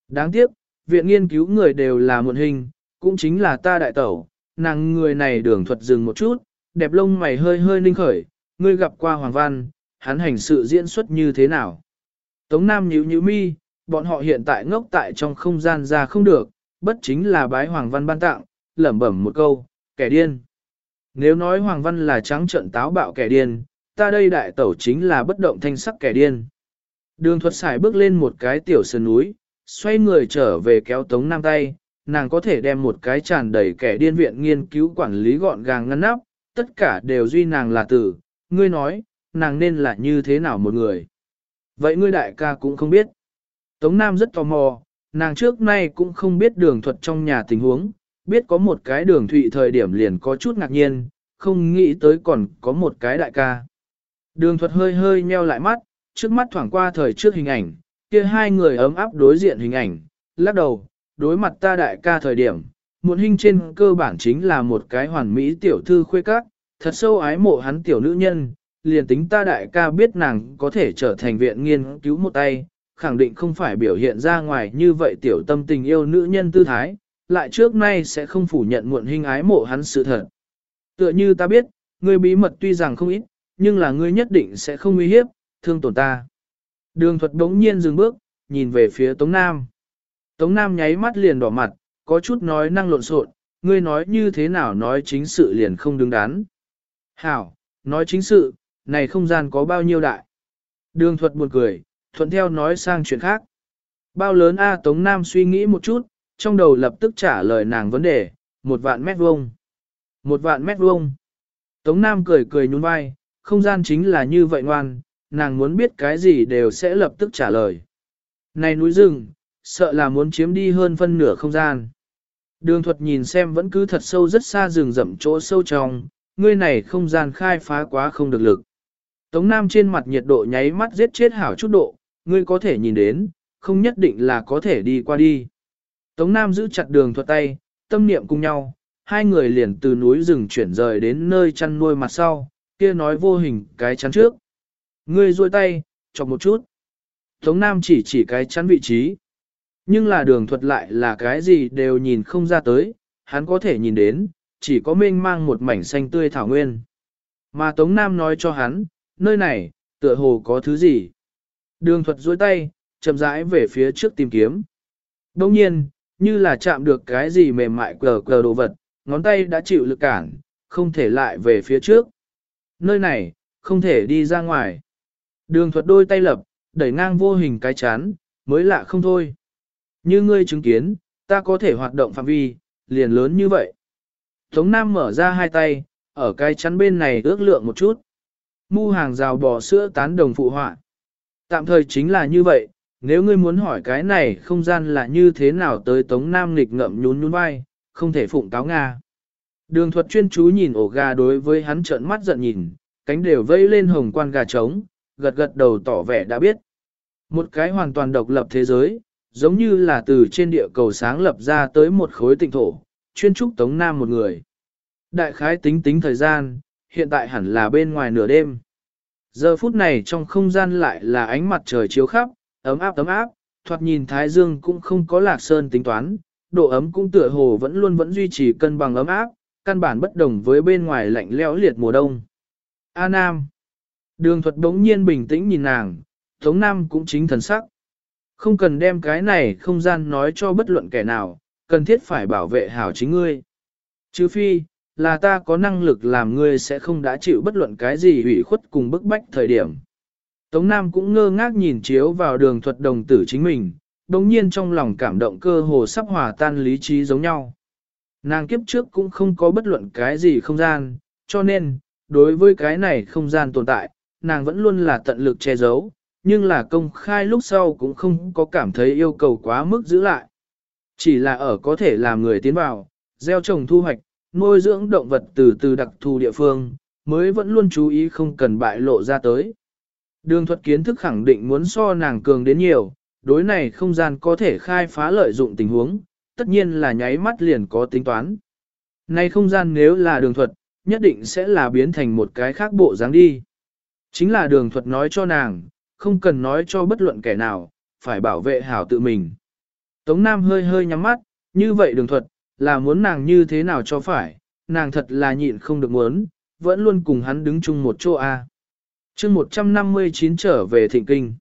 Đáng tiếc, viện nghiên cứu người đều là muộn hình, cũng chính là ta đại tẩu, nàng người này đường thuật dừng một chút, đẹp lông mày hơi hơi ninh khởi, ngươi gặp qua Hoàng Văn, hắn hành sự diễn xuất như thế nào? Tống Nam nhíu nhíu mi, bọn họ hiện tại ngốc tại trong không gian ra không được, bất chính là bái Hoàng Văn ban tặng, lẩm bẩm một câu, kẻ điên. Nếu nói Hoàng Văn là trắng trận táo bạo kẻ điên, ta đây đại tẩu chính là bất động thanh sắc kẻ điên. Đường thuật xài bước lên một cái tiểu sơn núi, xoay người trở về kéo Tống Nam tay, nàng có thể đem một cái tràn đầy kẻ điên viện nghiên cứu quản lý gọn gàng ngăn nắp, tất cả đều duy nàng là tử, ngươi nói, nàng nên là như thế nào một người. Vậy ngươi đại ca cũng không biết. Tống Nam rất tò mò, nàng trước nay cũng không biết đường thuật trong nhà tình huống, biết có một cái đường thụy thời điểm liền có chút ngạc nhiên, không nghĩ tới còn có một cái đại ca. Đường thuật hơi hơi nheo lại mắt, trước mắt thoảng qua thời trước hình ảnh, kia hai người ấm áp đối diện hình ảnh, lắc đầu, đối mặt ta đại ca thời điểm, muộn hình trên cơ bản chính là một cái hoàn mỹ tiểu thư khuê các, thật sâu ái mộ hắn tiểu nữ nhân, liền tính ta đại ca biết nàng có thể trở thành viện nghiên cứu một tay, khẳng định không phải biểu hiện ra ngoài như vậy tiểu tâm tình yêu nữ nhân tư thái, lại trước nay sẽ không phủ nhận muộn hình ái mộ hắn sự thật. Tựa như ta biết, ngươi bí mật tuy rằng không ít, nhưng là ngươi nhất định sẽ không uy hiếp, thương tổn ta. Đường thuật đống nhiên dừng bước, nhìn về phía Tống Nam. Tống Nam nháy mắt liền đỏ mặt, có chút nói năng lộn xộn, ngươi nói như thế nào nói chính sự liền không đứng đắn. Hảo, nói chính sự, này không gian có bao nhiêu đại. Đường thuật buồn cười, thuận theo nói sang chuyện khác. Bao lớn A Tống Nam suy nghĩ một chút, trong đầu lập tức trả lời nàng vấn đề, một vạn mét vuông. Một vạn mét vuông. Tống Nam cười cười nhún vai, không gian chính là như vậy ngoan, nàng muốn biết cái gì đều sẽ lập tức trả lời. Này núi rừng, sợ là muốn chiếm đi hơn phân nửa không gian. Đường thuật nhìn xem vẫn cứ thật sâu rất xa rừng rậm chỗ sâu trong, ngươi này không gian khai phá quá không được lực. Tống Nam trên mặt nhiệt độ nháy mắt giết chết hảo chút độ, ngươi có thể nhìn đến, không nhất định là có thể đi qua đi. Tống Nam giữ chặt đường thuật tay, tâm niệm cùng nhau, hai người liền từ núi rừng chuyển rời đến nơi chăn nuôi mặt sau, kia nói vô hình cái chắn trước. Ngươi duỗi tay, chọc một chút. Tống Nam chỉ chỉ cái chắn vị trí. Nhưng là đường thuật lại là cái gì đều nhìn không ra tới, hắn có thể nhìn đến, chỉ có mênh mang một mảnh xanh tươi thảo nguyên. Mà Tống Nam nói cho hắn, nơi này, tựa hồ có thứ gì. Đường thuật duỗi tay, chậm rãi về phía trước tìm kiếm. Đồng nhiên, như là chạm được cái gì mềm mại cờ cờ đồ vật, ngón tay đã chịu lực cản, không thể lại về phía trước. Nơi này, không thể đi ra ngoài. Đường thuật đôi tay lập, đẩy ngang vô hình cái chán, mới lạ không thôi. Như ngươi chứng kiến, ta có thể hoạt động phạm vi, liền lớn như vậy. Tống Nam mở ra hai tay, ở cái chắn bên này ước lượng một chút. Mu hàng rào bò sữa tán đồng phụ họa. Tạm thời chính là như vậy, nếu ngươi muốn hỏi cái này không gian là như thế nào tới Tống Nam nghịch ngậm nhún nhún vai, không thể phụng cáo Nga. Đường thuật chuyên chú nhìn ổ gà đối với hắn trợn mắt giận nhìn, cánh đều vây lên hồng quan gà trống, gật gật đầu tỏ vẻ đã biết. Một cái hoàn toàn độc lập thế giới, giống như là từ trên địa cầu sáng lập ra tới một khối tịnh thổ, chuyên trúc Tống Nam một người. Đại khái tính tính thời gian, hiện tại hẳn là bên ngoài nửa đêm. Giờ phút này trong không gian lại là ánh mặt trời chiếu khắp, ấm áp ấm áp, thoạt nhìn Thái Dương cũng không có lạc sơn tính toán, độ ấm cũng tựa hồ vẫn luôn vẫn duy trì cân bằng ấm áp, căn bản bất đồng với bên ngoài lạnh lẽo liệt mùa đông. A Nam Đường thuật đống nhiên bình tĩnh nhìn nàng, Tống Nam cũng chính thần sắc. Không cần đem cái này không gian nói cho bất luận kẻ nào, cần thiết phải bảo vệ hảo chính ngươi. Chứ phi, là ta có năng lực làm ngươi sẽ không đã chịu bất luận cái gì hủy khuất cùng bức bách thời điểm. Tống Nam cũng ngơ ngác nhìn chiếu vào đường thuật đồng tử chính mình, đồng nhiên trong lòng cảm động cơ hồ sắp hòa tan lý trí giống nhau. Nàng kiếp trước cũng không có bất luận cái gì không gian, cho nên, đối với cái này không gian tồn tại, nàng vẫn luôn là tận lực che giấu, nhưng là công khai lúc sau cũng không có cảm thấy yêu cầu quá mức giữ lại. Chỉ là ở có thể làm người tiến vào, gieo trồng thu hoạch, nuôi dưỡng động vật từ từ đặc thù địa phương, mới vẫn luôn chú ý không cần bại lộ ra tới. Đường thuật kiến thức khẳng định muốn so nàng cường đến nhiều, đối này không gian có thể khai phá lợi dụng tình huống, tất nhiên là nháy mắt liền có tính toán. Này không gian nếu là đường thuật, nhất định sẽ là biến thành một cái khác bộ dáng đi. Chính là đường thuật nói cho nàng, không cần nói cho bất luận kẻ nào, phải bảo vệ hảo tự mình. Tống Nam hơi hơi nhắm mắt, như vậy đường thuật, là muốn nàng như thế nào cho phải, nàng thật là nhịn không được muốn, vẫn luôn cùng hắn đứng chung một chỗ A. chương 159 trở về thịnh kinh.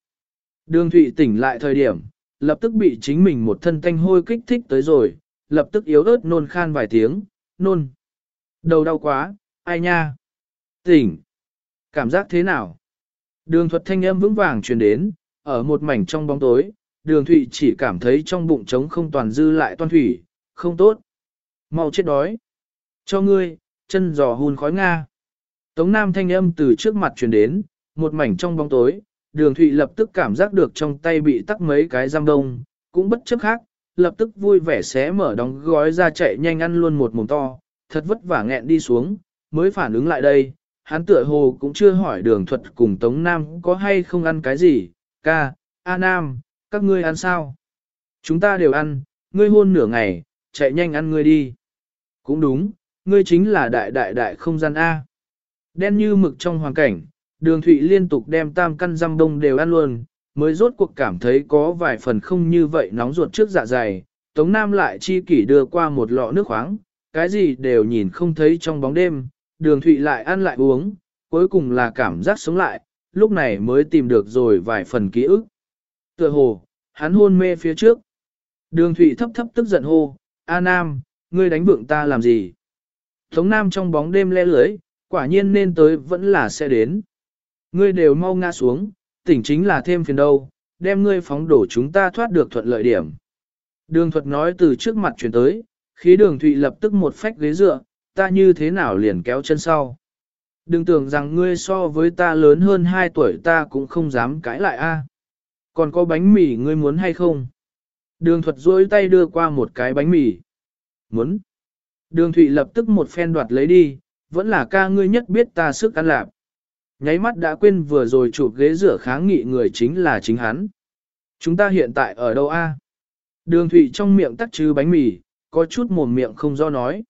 Đường Thụy tỉnh lại thời điểm, lập tức bị chính mình một thân tanh hôi kích thích tới rồi, lập tức yếu ớt nôn khan vài tiếng, nôn. Đầu đau quá, ai nha? Tỉnh. Cảm giác thế nào? Đường thuật thanh âm vững vàng truyền đến, ở một mảnh trong bóng tối, đường thụy chỉ cảm thấy trong bụng trống không toàn dư lại toàn thủy, không tốt. Mau chết đói. Cho ngươi, chân giò hun khói Nga. Tống Nam thanh âm từ trước mặt truyền đến, một mảnh trong bóng tối, đường thụy lập tức cảm giác được trong tay bị tắc mấy cái giam đông, cũng bất chấp khác, lập tức vui vẻ xé mở đóng gói ra chạy nhanh ăn luôn một mồm to, thật vất vả nghẹn đi xuống, mới phản ứng lại đây, hắn tựa hồ cũng chưa hỏi đường thuật cùng Tống Nam có hay không ăn cái gì, ca, A Nam, các ngươi ăn sao? Chúng ta đều ăn, ngươi hôn nửa ngày, chạy nhanh ăn ngươi đi. Cũng đúng, ngươi chính là đại đại đại không gian A. Đen như mực trong hoàn cảnh, đường thụy liên tục đem tam căn răm đông đều ăn luôn, mới rốt cuộc cảm thấy có vài phần không như vậy nóng ruột trước dạ dày. Tống Nam lại chi kỷ đưa qua một lọ nước khoáng, cái gì đều nhìn không thấy trong bóng đêm, đường thụy lại ăn lại uống, cuối cùng là cảm giác sống lại, lúc này mới tìm được rồi vài phần ký ức. Tựa hồ, hắn hôn mê phía trước. Đường thụy thấp thấp tức giận hô, A Nam, ngươi đánh vượng ta làm gì? Tống Nam trong bóng đêm le lưới, quả nhiên nên tới vẫn là sẽ đến. Ngươi đều mau ngã xuống, tỉnh chính là thêm phiền đâu, đem ngươi phóng đổ chúng ta thoát được thuận lợi điểm. Đường thuật nói từ trước mặt chuyển tới, khí đường thụy lập tức một phách ghế dựa, ta như thế nào liền kéo chân sau. Đừng tưởng rằng ngươi so với ta lớn hơn 2 tuổi ta cũng không dám cãi lại a. À? Còn có bánh mì ngươi muốn hay không? Đường thuật duỗi tay đưa qua một cái bánh mì. Muốn. Đường thụy lập tức một phen đoạt lấy đi, vẫn là ca ngươi nhất biết ta sức ăn lạp. Nháy mắt đã quên vừa rồi chụp ghế rửa kháng nghị người chính là chính hắn. Chúng ta hiện tại ở đâu a? À? Đường Thụy trong miệng tắt chứ bánh mì, có chút mồm miệng không do nói.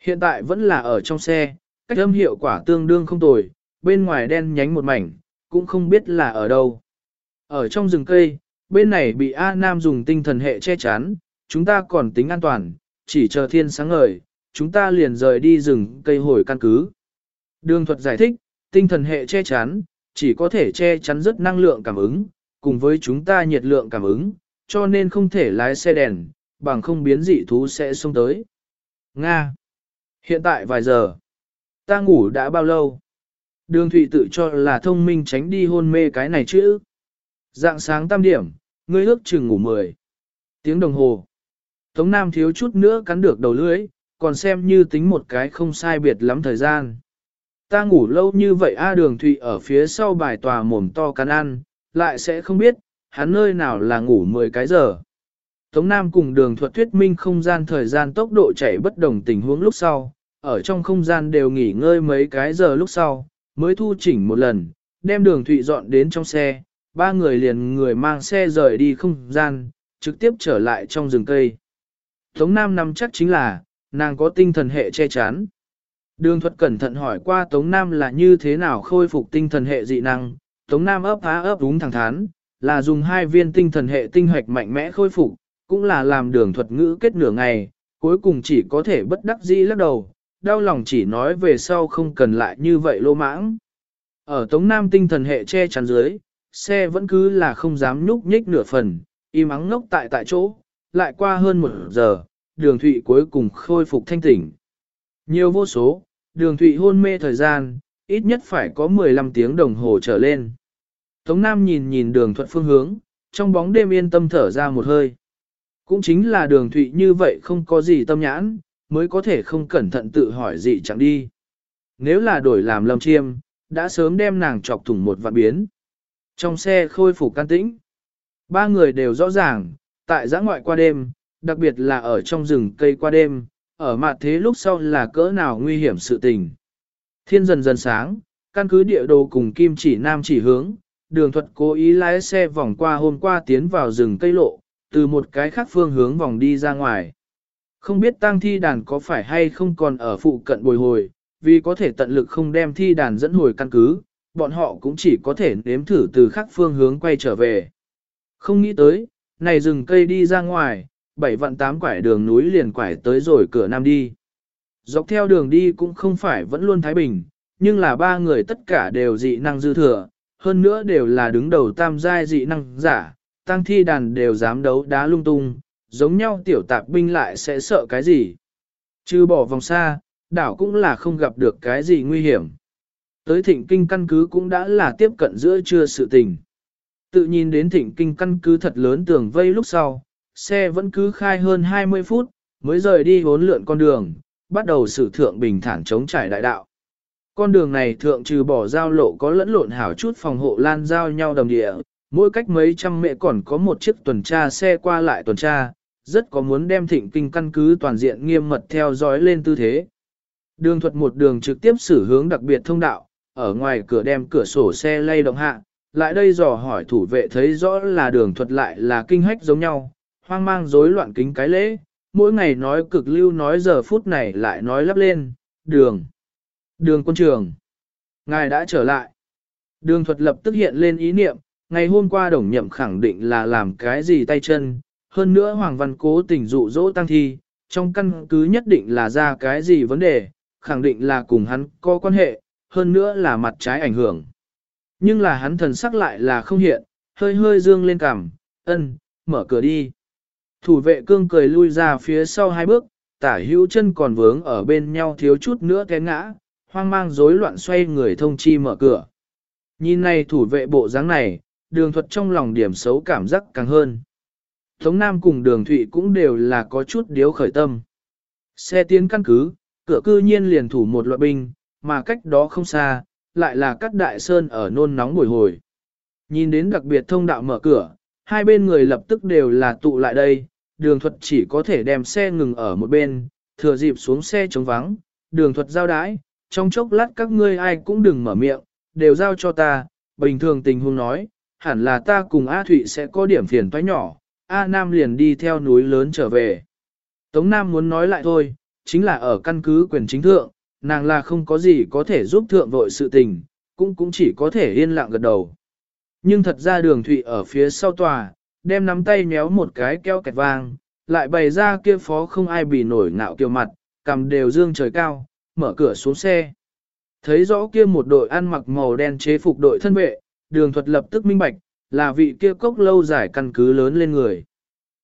Hiện tại vẫn là ở trong xe, cách âm hiệu quả tương đương không tồi, bên ngoài đen nhánh một mảnh, cũng không biết là ở đâu. Ở trong rừng cây, bên này bị A Nam dùng tinh thần hệ che chắn, chúng ta còn tính an toàn, chỉ chờ thiên sáng ngời, chúng ta liền rời đi rừng cây hồi căn cứ. Đường thuật giải thích, tinh thần hệ che chắn, chỉ có thể che chắn rất năng lượng cảm ứng, cùng với chúng ta nhiệt lượng cảm ứng, cho nên không thể lái xe đèn, bằng không biến dị thú sẽ xông tới. Nga. Hiện tại vài giờ. Ta ngủ đã bao lâu? Đường Thụy tự cho là thông minh tránh đi hôn mê cái này chứ. Dạng sáng tam điểm, ngươi ước chừng ngủ 10. Tiếng đồng hồ. Tống Nam thiếu chút nữa cắn được đầu lưỡi, còn xem như tính một cái không sai biệt lắm thời gian. Ta ngủ lâu như vậy A đường Thụy ở phía sau bài tòa mồm to cắn ăn, lại sẽ không biết, hắn nơi nào là ngủ 10 cái giờ. Tống Nam cùng đường thuật thuyết minh không gian thời gian tốc độ chạy bất đồng tình huống lúc sau, ở trong không gian đều nghỉ ngơi mấy cái giờ lúc sau, mới thu chỉnh một lần, đem đường thụy dọn đến trong xe, ba người liền người mang xe rời đi không gian, trực tiếp trở lại trong rừng cây. Tống Nam nằm chắc chính là, nàng có tinh thần hệ che chắn. Đường thuật cẩn thận hỏi qua Tống Nam là như thế nào khôi phục tinh thần hệ dị năng, Tống Nam ấp há ấp đúng thẳng thắn, là dùng hai viên tinh thần hệ tinh hoạch mạnh mẽ khôi phục, cũng là làm đường thuật ngữ kết nửa ngày, cuối cùng chỉ có thể bất đắc dĩ lắc đầu, đau lòng chỉ nói về sau không cần lại như vậy lô mãng. Ở Tống Nam tinh thần hệ che chắn dưới, xe vẫn cứ là không dám nhúc nhích nửa phần, im ắng ngốc tại tại chỗ, lại qua hơn một giờ, đường thụy cuối cùng khôi phục thanh tỉnh. Nhiều vô số, đường thụy hôn mê thời gian, ít nhất phải có 15 tiếng đồng hồ trở lên. Tống Nam nhìn nhìn đường thuận phương hướng, trong bóng đêm yên tâm thở ra một hơi. Cũng chính là đường thụy như vậy không có gì tâm nhãn, mới có thể không cẩn thận tự hỏi gì chẳng đi. Nếu là đổi làm lâm chiêm, đã sớm đem nàng chọc thủng một vạn biến. Trong xe khôi phục can tĩnh, ba người đều rõ ràng, tại giã ngoại qua đêm, đặc biệt là ở trong rừng cây qua đêm, ở mặt thế lúc sau là cỡ nào nguy hiểm sự tình. Thiên dần dần sáng, căn cứ địa đồ cùng kim chỉ nam chỉ hướng, đường thuật cố ý lái xe vòng qua hôm qua tiến vào rừng cây lộ, từ một cái khác phương hướng vòng đi ra ngoài. Không biết tang thi đàn có phải hay không còn ở phụ cận bồi hồi, vì có thể tận lực không đem thi đàn dẫn hồi căn cứ, bọn họ cũng chỉ có thể nếm thử từ khác phương hướng quay trở về. Không nghĩ tới, này rừng cây đi ra ngoài, bảy vạn tám quải đường núi liền quải tới rồi cửa nam đi. Dọc theo đường đi cũng không phải vẫn luôn thái bình, nhưng là ba người tất cả đều dị năng dư thừa, hơn nữa đều là đứng đầu tam giai dị năng giả, tăng thi đàn đều dám đấu đá lung tung, giống nhau tiểu tạp binh lại sẽ sợ cái gì. Chứ bỏ vòng xa, đảo cũng là không gặp được cái gì nguy hiểm. Tới thịnh kinh căn cứ cũng đã là tiếp cận giữa trưa sự tình. Tự nhìn đến thịnh kinh căn cứ thật lớn tường vây lúc sau, xe vẫn cứ khai hơn 20 phút, mới rời đi bốn lượn con đường, bắt đầu sử thượng bình thản chống trải đại đạo. Con đường này thượng trừ bỏ giao lộ có lẫn lộn hảo chút phòng hộ lan giao nhau đồng địa, mỗi cách mấy trăm mẹ còn có một chiếc tuần tra xe qua lại tuần tra, rất có muốn đem thịnh kinh căn cứ toàn diện nghiêm mật theo dõi lên tư thế. Đường thuật một đường trực tiếp xử hướng đặc biệt thông đạo, ở ngoài cửa đem cửa sổ xe lay động hạ, lại đây dò hỏi thủ vệ thấy rõ là đường thuật lại là kinh hách giống nhau, hoang mang rối loạn kính cái lễ, mỗi ngày nói cực lưu nói giờ phút này lại nói lắp lên, đường, đường quân trường, ngài đã trở lại. Đường thuật lập tức hiện lên ý niệm, ngày hôm qua đồng nhậm khẳng định là làm cái gì tay chân, hơn nữa Hoàng Văn cố tình dụ dỗ tăng thi, trong căn cứ nhất định là ra cái gì vấn đề, khẳng định là cùng hắn có quan hệ, hơn nữa là mặt trái ảnh hưởng. Nhưng là hắn thần sắc lại là không hiện, hơi hơi dương lên cằm, ân, mở cửa đi. Thủ vệ cương cười lui ra phía sau hai bước, tả hữu chân còn vướng ở bên nhau thiếu chút nữa té ngã, hoang mang rối loạn xoay người thông chi mở cửa. Nhìn này thủ vệ bộ dáng này, đường thuật trong lòng điểm xấu cảm giác càng hơn. Tống Nam cùng đường Thụy cũng đều là có chút điếu khởi tâm. Xe tiến căn cứ, cửa cư nhiên liền thủ một loại binh, mà cách đó không xa, lại là các đại sơn ở nôn nóng bồi hồi. Nhìn đến đặc biệt thông đạo mở cửa, hai bên người lập tức đều là tụ lại đây, đường thuật chỉ có thể đem xe ngừng ở một bên, thừa dịp xuống xe chống vắng, đường thuật giao đái, trong chốc lát các ngươi ai cũng đừng mở miệng, đều giao cho ta, bình thường tình huống nói, hẳn là ta cùng A Thụy sẽ có điểm phiền toái nhỏ, A Nam liền đi theo núi lớn trở về. Tống Nam muốn nói lại thôi, chính là ở căn cứ quyền chính thượng, nàng là không có gì có thể giúp thượng vội sự tình, cũng cũng chỉ có thể yên lặng gật đầu. Nhưng thật ra đường thụy ở phía sau tòa, đem nắm tay nhéo một cái keo kẹt vang, lại bày ra kia phó không ai bị nổi ngạo kiều mặt, cầm đều dương trời cao, mở cửa xuống xe. Thấy rõ kia một đội ăn mặc màu đen chế phục đội thân vệ, đường thuật lập tức minh bạch, là vị kia cốc lâu dài căn cứ lớn lên người.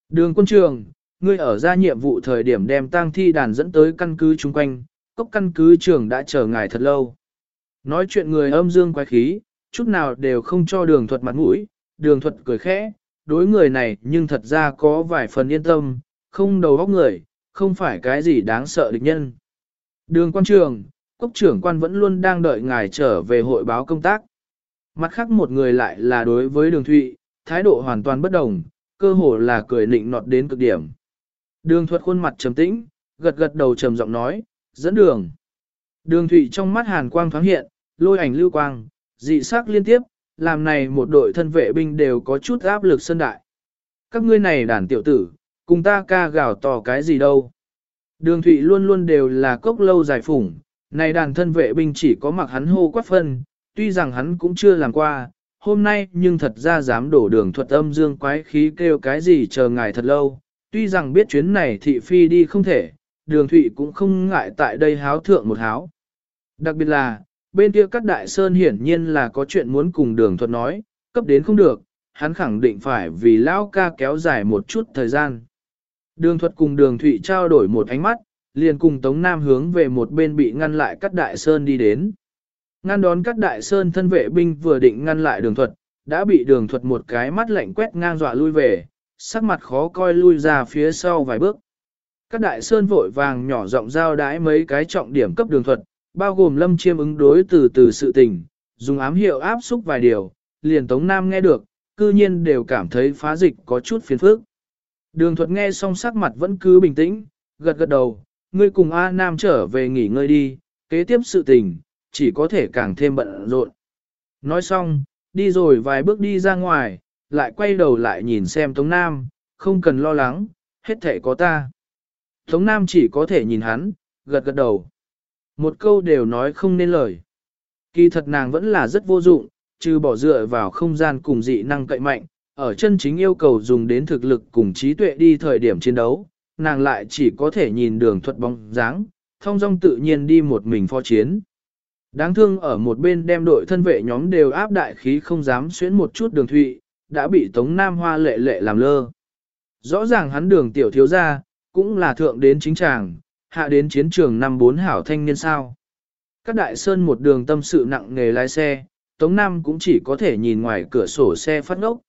Đường quân trường, ngươi ở ra nhiệm vụ thời điểm đem tang thi đàn dẫn tới căn cứ chung quanh, cốc căn cứ trường đã chờ ngài thật lâu. Nói chuyện người âm dương quái khí, chút nào đều không cho đường thuật mặt mũi, đường thuật cười khẽ, đối người này nhưng thật ra có vài phần yên tâm, không đầu óc người, không phải cái gì đáng sợ địch nhân. Đường quan trường, cốc trưởng quan vẫn luôn đang đợi ngài trở về hội báo công tác. Mặt khác một người lại là đối với đường thụy, thái độ hoàn toàn bất đồng, cơ hồ là cười nịnh nọt đến cực điểm. Đường thuật khuôn mặt trầm tĩnh, gật gật đầu trầm giọng nói, dẫn đường. Đường thụy trong mắt hàn quang thoáng hiện, lôi ảnh lưu quang, dị sắc liên tiếp, làm này một đội thân vệ binh đều có chút áp lực sân đại. Các ngươi này đàn tiểu tử, cùng ta ca gào tỏ cái gì đâu. Đường thụy luôn luôn đều là cốc lâu dài phủng, này đàn thân vệ binh chỉ có mặc hắn hô quát phân, tuy rằng hắn cũng chưa làm qua, hôm nay nhưng thật ra dám đổ đường thuật âm dương quái khí kêu cái gì chờ ngài thật lâu, tuy rằng biết chuyến này thị phi đi không thể, đường thụy cũng không ngại tại đây háo thượng một háo. Đặc biệt là, bên kia các đại sơn hiển nhiên là có chuyện muốn cùng đường thuật nói, cấp đến không được, hắn khẳng định phải vì lão ca kéo dài một chút thời gian. Đường thuật cùng đường thụy trao đổi một ánh mắt, liền cùng Tống Nam hướng về một bên bị ngăn lại các đại sơn đi đến. Ngăn đón các đại sơn thân vệ binh vừa định ngăn lại đường thuật, đã bị đường thuật một cái mắt lạnh quét ngang dọa lui về, sắc mặt khó coi lui ra phía sau vài bước. Các đại sơn vội vàng nhỏ giọng giao đái mấy cái trọng điểm cấp đường thuật, bao gồm lâm chiêm ứng đối từ từ sự tình, dùng ám hiệu áp xúc vài điều, liền Tống Nam nghe được, cư nhiên đều cảm thấy phá dịch có chút phiền phức. Đường thuật nghe xong sắc mặt vẫn cứ bình tĩnh, gật gật đầu, ngươi cùng A Nam trở về nghỉ ngơi đi, kế tiếp sự tình, chỉ có thể càng thêm bận rộn. Nói xong, đi rồi vài bước đi ra ngoài, lại quay đầu lại nhìn xem Tống Nam, không cần lo lắng, hết thể có ta. Tống Nam chỉ có thể nhìn hắn, gật gật đầu. Một câu đều nói không nên lời. Kỳ thật nàng vẫn là rất vô dụng, trừ bỏ dựa vào không gian cùng dị năng cậy mạnh, ở chân chính yêu cầu dùng đến thực lực cùng trí tuệ đi thời điểm chiến đấu, nàng lại chỉ có thể nhìn đường thuật bóng dáng, thông dong tự nhiên đi một mình phó chiến. Đáng thương ở một bên đem đội thân vệ nhóm đều áp đại khí không dám xuyến một chút đường thụy, đã bị Tống Nam Hoa lệ lệ làm lơ. Rõ ràng hắn đường tiểu thiếu gia, cũng là thượng đến chính tràng, hạ đến chiến trường năm bốn hảo thanh niên sao. Các đại sơn một đường tâm sự nặng nghề lái xe, Tống Nam cũng chỉ có thể nhìn ngoài cửa sổ xe phát ngốc.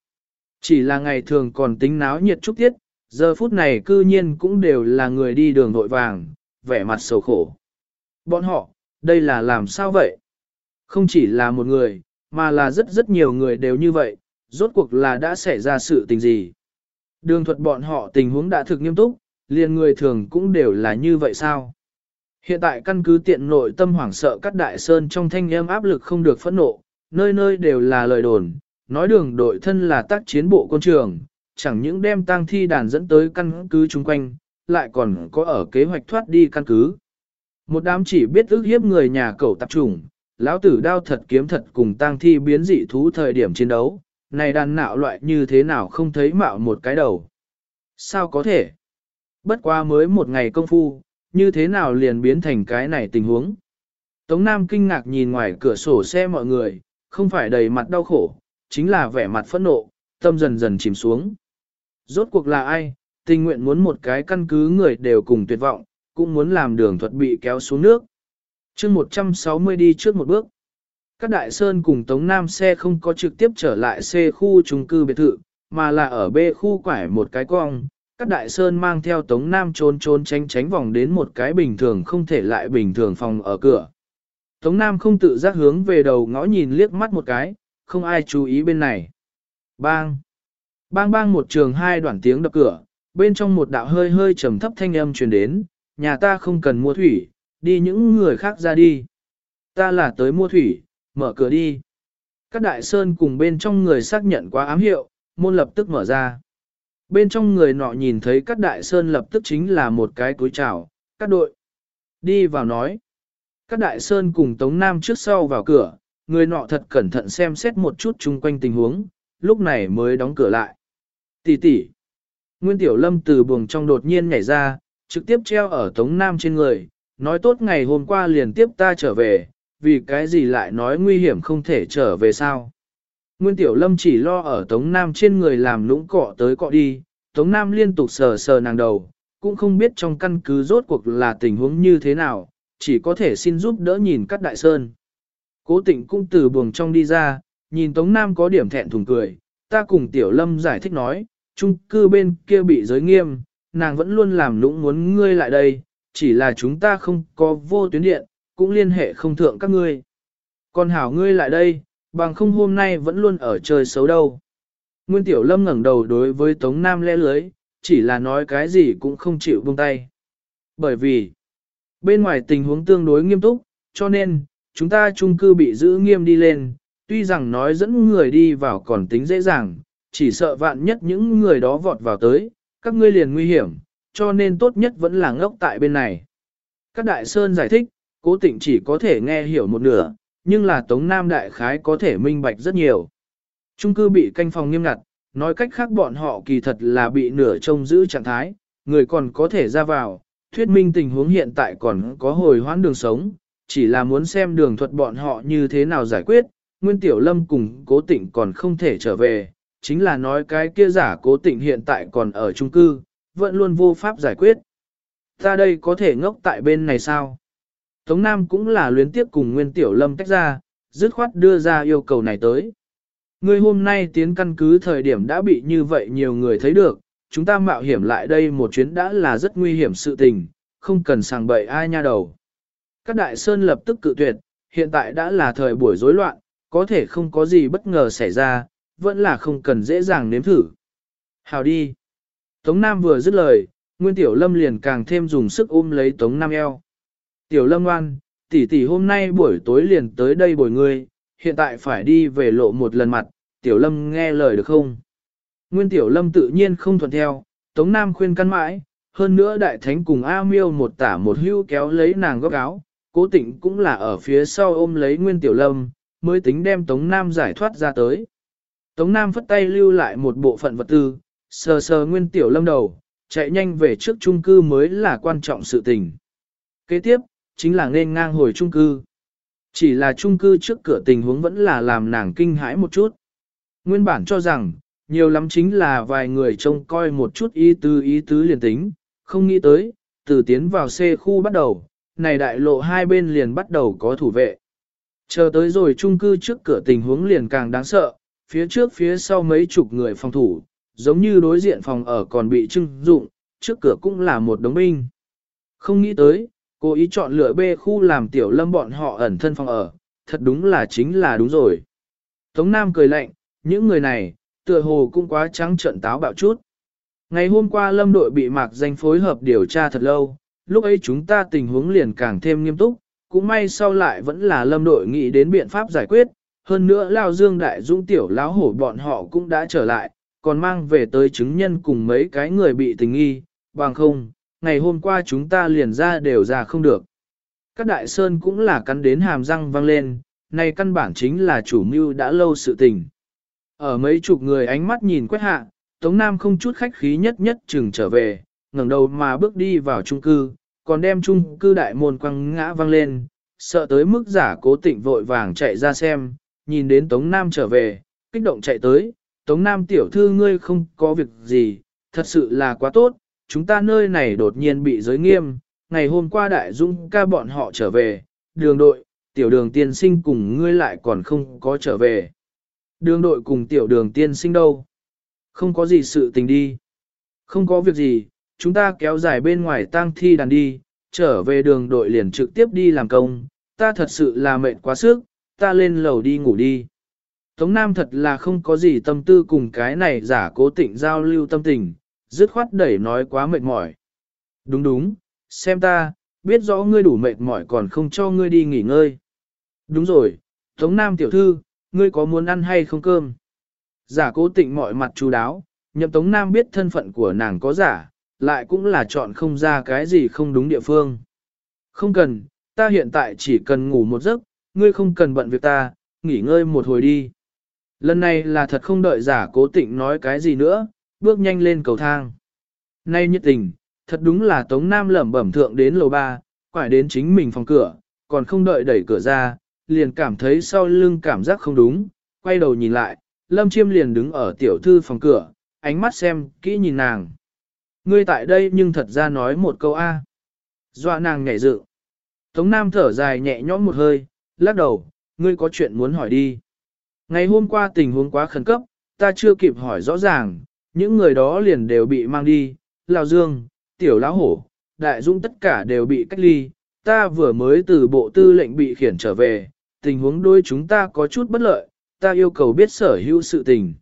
Chỉ là ngày thường còn tính náo nhiệt chút tiết, giờ phút này cư nhiên cũng đều là người đi đường nội vàng, vẻ mặt sầu khổ. Bọn họ, đây là làm sao vậy? Không chỉ là một người, mà là rất rất nhiều người đều như vậy, rốt cuộc là đã xảy ra sự tình gì? Đường thuật bọn họ tình huống đã thực nghiêm túc, liền người thường cũng đều là như vậy sao? Hiện tại căn cứ tiện nội tâm hoảng sợ các đại sơn trong thanh âm áp lực không được phẫn nộ, nơi nơi đều là lời đồn, nói đường đội thân là tác chiến bộ quân trường, chẳng những đem tang thi đàn dẫn tới căn cứ chung quanh, lại còn có ở kế hoạch thoát đi căn cứ. Một đám chỉ biết ước hiếp người nhà cậu tập trùng lão tử đao thật kiếm thật cùng tang thi biến dị thú thời điểm chiến đấu, này đàn nạo loại như thế nào không thấy mạo một cái đầu. Sao có thể? Bất qua mới một ngày công phu, như thế nào liền biến thành cái này tình huống. Tống Nam kinh ngạc nhìn ngoài cửa sổ xe mọi người, không phải đầy mặt đau khổ, chính là vẻ mặt phẫn nộ, tâm dần dần chìm xuống. Rốt cuộc là ai, tình nguyện muốn một cái căn cứ người đều cùng tuyệt vọng, cũng muốn làm đường thuật bị kéo xuống nước. chương 160 đi trước một bước. Các đại sơn cùng Tống Nam xe không có trực tiếp trở lại C khu trung cư biệt thự, mà là ở B khu quải một cái cong. Các đại sơn mang theo Tống Nam trốn trốn tránh tránh vòng đến một cái bình thường không thể lại bình thường phòng ở cửa. Tống Nam không tự giác hướng về đầu ngõ nhìn liếc mắt một cái, không ai chú ý bên này. Bang! Bang bang một trường hai đoạn tiếng đập cửa, bên trong một đạo hơi hơi trầm thấp thanh âm truyền đến, nhà ta không cần mua thủy, đi những người khác ra đi. Ta là tới mua thủy, mở cửa đi. Các đại sơn cùng bên trong người xác nhận quá ám hiệu, môn lập tức mở ra. Bên trong người nọ nhìn thấy các đại sơn lập tức chính là một cái túi chào, các đội. Đi vào nói. Các đại sơn cùng Tống Nam trước sau vào cửa, người nọ thật cẩn thận xem xét một chút chung quanh tình huống, lúc này mới đóng cửa lại. Tỷ tỷ. Nguyên Tiểu Lâm từ buồng trong đột nhiên nhảy ra, trực tiếp treo ở Tống Nam trên người, nói tốt ngày hôm qua liền tiếp ta trở về, vì cái gì lại nói nguy hiểm không thể trở về sao. Nguyên Tiểu Lâm chỉ lo ở Tống Nam trên người làm lũng cọ tới cọ đi, Tống Nam liên tục sờ sờ nàng đầu, cũng không biết trong căn cứ rốt cuộc là tình huống như thế nào, chỉ có thể xin giúp đỡ nhìn các đại sơn. Cố tịnh cũng từ buồng trong đi ra, nhìn Tống Nam có điểm thẹn thùng cười, ta cùng Tiểu Lâm giải thích nói, chung cư bên kia bị giới nghiêm, nàng vẫn luôn làm nũng muốn ngươi lại đây, chỉ là chúng ta không có vô tuyến điện, cũng liên hệ không thượng các ngươi. Còn hảo ngươi lại đây, bằng không hôm nay vẫn luôn ở chơi xấu đâu. Nguyên Tiểu Lâm ngẩng đầu đối với Tống Nam le lưới, chỉ là nói cái gì cũng không chịu buông tay. Bởi vì, bên ngoài tình huống tương đối nghiêm túc, cho nên, chúng ta chung cư bị giữ nghiêm đi lên, tuy rằng nói dẫn người đi vào còn tính dễ dàng, chỉ sợ vạn nhất những người đó vọt vào tới, các ngươi liền nguy hiểm, cho nên tốt nhất vẫn là ngốc tại bên này. Các đại sơn giải thích, cố tịnh chỉ có thể nghe hiểu một nửa, nhưng là Tống Nam Đại Khái có thể minh bạch rất nhiều. Trung cư bị canh phòng nghiêm ngặt, nói cách khác bọn họ kỳ thật là bị nửa trông giữ trạng thái, người còn có thể ra vào, thuyết minh tình huống hiện tại còn có hồi hoãn đường sống, chỉ là muốn xem đường thuật bọn họ như thế nào giải quyết, Nguyên Tiểu Lâm cùng cố tịnh còn không thể trở về, chính là nói cái kia giả cố tịnh hiện tại còn ở trung cư, vẫn luôn vô pháp giải quyết. Ta đây có thể ngốc tại bên này sao? Tống Nam cũng là luyến tiếp cùng Nguyên Tiểu Lâm tách ra, dứt khoát đưa ra yêu cầu này tới. Người hôm nay tiến căn cứ thời điểm đã bị như vậy nhiều người thấy được, chúng ta mạo hiểm lại đây một chuyến đã là rất nguy hiểm sự tình, không cần sàng bậy ai nha đầu. Các đại sơn lập tức cự tuyệt, hiện tại đã là thời buổi rối loạn, có thể không có gì bất ngờ xảy ra, vẫn là không cần dễ dàng nếm thử. Hào đi. Tống Nam vừa dứt lời, Nguyên Tiểu Lâm liền càng thêm dùng sức ôm lấy Tống Nam eo. Tiểu Lâm ngoan, tỷ tỷ hôm nay buổi tối liền tới đây bồi ngươi, hiện tại phải đi về lộ một lần mặt, Tiểu Lâm nghe lời được không? Nguyên Tiểu Lâm tự nhiên không thuận theo, Tống Nam khuyên căn mãi, hơn nữa Đại Thánh cùng A Miêu một tả một hưu kéo lấy nàng góc áo, cố tịnh cũng là ở phía sau ôm lấy Nguyên Tiểu Lâm, mới tính đem Tống Nam giải thoát ra tới. Tống Nam phất tay lưu lại một bộ phận vật tư, sờ sờ Nguyên Tiểu Lâm đầu, chạy nhanh về trước trung cư mới là quan trọng sự tình. Kế tiếp, chính là nên ngang hồi trung cư. Chỉ là trung cư trước cửa tình huống vẫn là làm nàng kinh hãi một chút. Nguyên bản cho rằng, nhiều lắm chính là vài người trông coi một chút ý tứ ý tứ liền tính, không nghĩ tới, từ tiến vào xe khu bắt đầu, này đại lộ hai bên liền bắt đầu có thủ vệ. Chờ tới rồi trung cư trước cửa tình huống liền càng đáng sợ, phía trước phía sau mấy chục người phòng thủ, giống như đối diện phòng ở còn bị trưng dụng, trước cửa cũng là một đống binh. Không nghĩ tới, Cô ý chọn lựa bê khu làm tiểu lâm bọn họ ẩn thân phòng ở, thật đúng là chính là đúng rồi. Tống Nam cười lạnh, những người này, tựa hồ cũng quá trắng trợn táo bạo chút. Ngày hôm qua lâm đội bị mạc danh phối hợp điều tra thật lâu, lúc ấy chúng ta tình huống liền càng thêm nghiêm túc, cũng may sau lại vẫn là lâm đội nghĩ đến biện pháp giải quyết, hơn nữa Lao Dương Đại Dũng tiểu láo hổ bọn họ cũng đã trở lại, còn mang về tới chứng nhân cùng mấy cái người bị tình nghi, bằng không, ngày hôm qua chúng ta liền ra đều ra không được. Các đại sơn cũng là cắn đến hàm răng vang lên, này căn bản chính là chủ mưu đã lâu sự tình. Ở mấy chục người ánh mắt nhìn quét hạ, Tống Nam không chút khách khí nhất nhất chừng trở về, ngẩng đầu mà bước đi vào trung cư, còn đem trung cư đại môn quăng ngã vang lên, sợ tới mức giả cố tịnh vội vàng chạy ra xem, nhìn đến Tống Nam trở về, kích động chạy tới, Tống Nam tiểu thư ngươi không có việc gì, thật sự là quá tốt, chúng ta nơi này đột nhiên bị giới nghiêm, ngày hôm qua đại dũng ca bọn họ trở về, đường đội, tiểu đường tiên sinh cùng ngươi lại còn không có trở về. Đường đội cùng tiểu đường tiên sinh đâu? Không có gì sự tình đi. Không có việc gì, chúng ta kéo dài bên ngoài tang thi đàn đi, trở về đường đội liền trực tiếp đi làm công, ta thật sự là mệt quá sức, ta lên lầu đi ngủ đi. Tống Nam thật là không có gì tâm tư cùng cái này giả cố tịnh giao lưu tâm tình, dứt khoát đẩy nói quá mệt mỏi. Đúng đúng, xem ta, biết rõ ngươi đủ mệt mỏi còn không cho ngươi đi nghỉ ngơi. Đúng rồi, Tống Nam tiểu thư, ngươi có muốn ăn hay không cơm? Giả cố tịnh mọi mặt chú đáo, nhậm tống nam biết thân phận của nàng có giả, lại cũng là chọn không ra cái gì không đúng địa phương. Không cần, ta hiện tại chỉ cần ngủ một giấc, ngươi không cần bận việc ta, nghỉ ngơi một hồi đi. Lần này là thật không đợi giả cố tịnh nói cái gì nữa, bước nhanh lên cầu thang. Nay nhất tình, thật đúng là Tống Nam lẩm bẩm thượng đến lầu ba, quải đến chính mình phòng cửa, còn không đợi đẩy cửa ra, liền cảm thấy sau lưng cảm giác không đúng, quay đầu nhìn lại, Lâm Chiêm liền đứng ở tiểu thư phòng cửa, ánh mắt xem, kỹ nhìn nàng. Ngươi tại đây nhưng thật ra nói một câu A. Dọa nàng nhảy dự. Tống Nam thở dài nhẹ nhõm một hơi, lắc đầu, ngươi có chuyện muốn hỏi đi. Ngày hôm qua tình huống quá khẩn cấp, ta chưa kịp hỏi rõ ràng, những người đó liền đều bị mang đi, Lào Dương, Tiểu Lão Hổ, Đại Dung tất cả đều bị cách ly, ta vừa mới từ bộ tư lệnh bị khiển trở về, tình huống đôi chúng ta có chút bất lợi, ta yêu cầu biết sở hữu sự tình.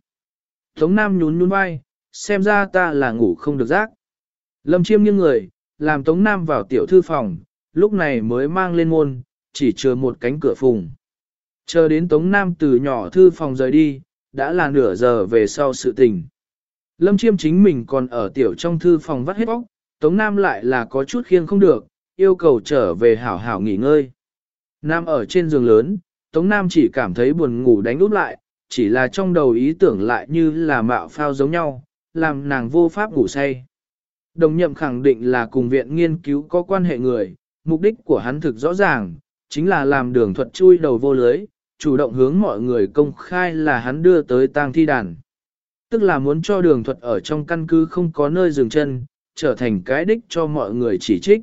Tống Nam nhún nhún vai, xem ra ta là ngủ không được giấc. Lâm chiêm nghiêng người, làm Tống Nam vào tiểu thư phòng, lúc này mới mang lên môn, chỉ chừa một cánh cửa phùng. Chờ đến Tống Nam từ nhỏ thư phòng rời đi, đã là nửa giờ về sau sự tình. Lâm chiêm chính mình còn ở tiểu trong thư phòng vắt hết bóc, Tống Nam lại là có chút khiêng không được, yêu cầu trở về hảo hảo nghỉ ngơi. Nam ở trên giường lớn, Tống Nam chỉ cảm thấy buồn ngủ đánh úp lại, chỉ là trong đầu ý tưởng lại như là mạo phao giống nhau, làm nàng vô pháp ngủ say. Đồng nhậm khẳng định là cùng viện nghiên cứu có quan hệ người, mục đích của hắn thực rõ ràng, chính là làm đường thuật chui đầu vô lưới, chủ động hướng mọi người công khai là hắn đưa tới tang thi đàn. Tức là muốn cho đường thuật ở trong căn cứ không có nơi dừng chân, trở thành cái đích cho mọi người chỉ trích.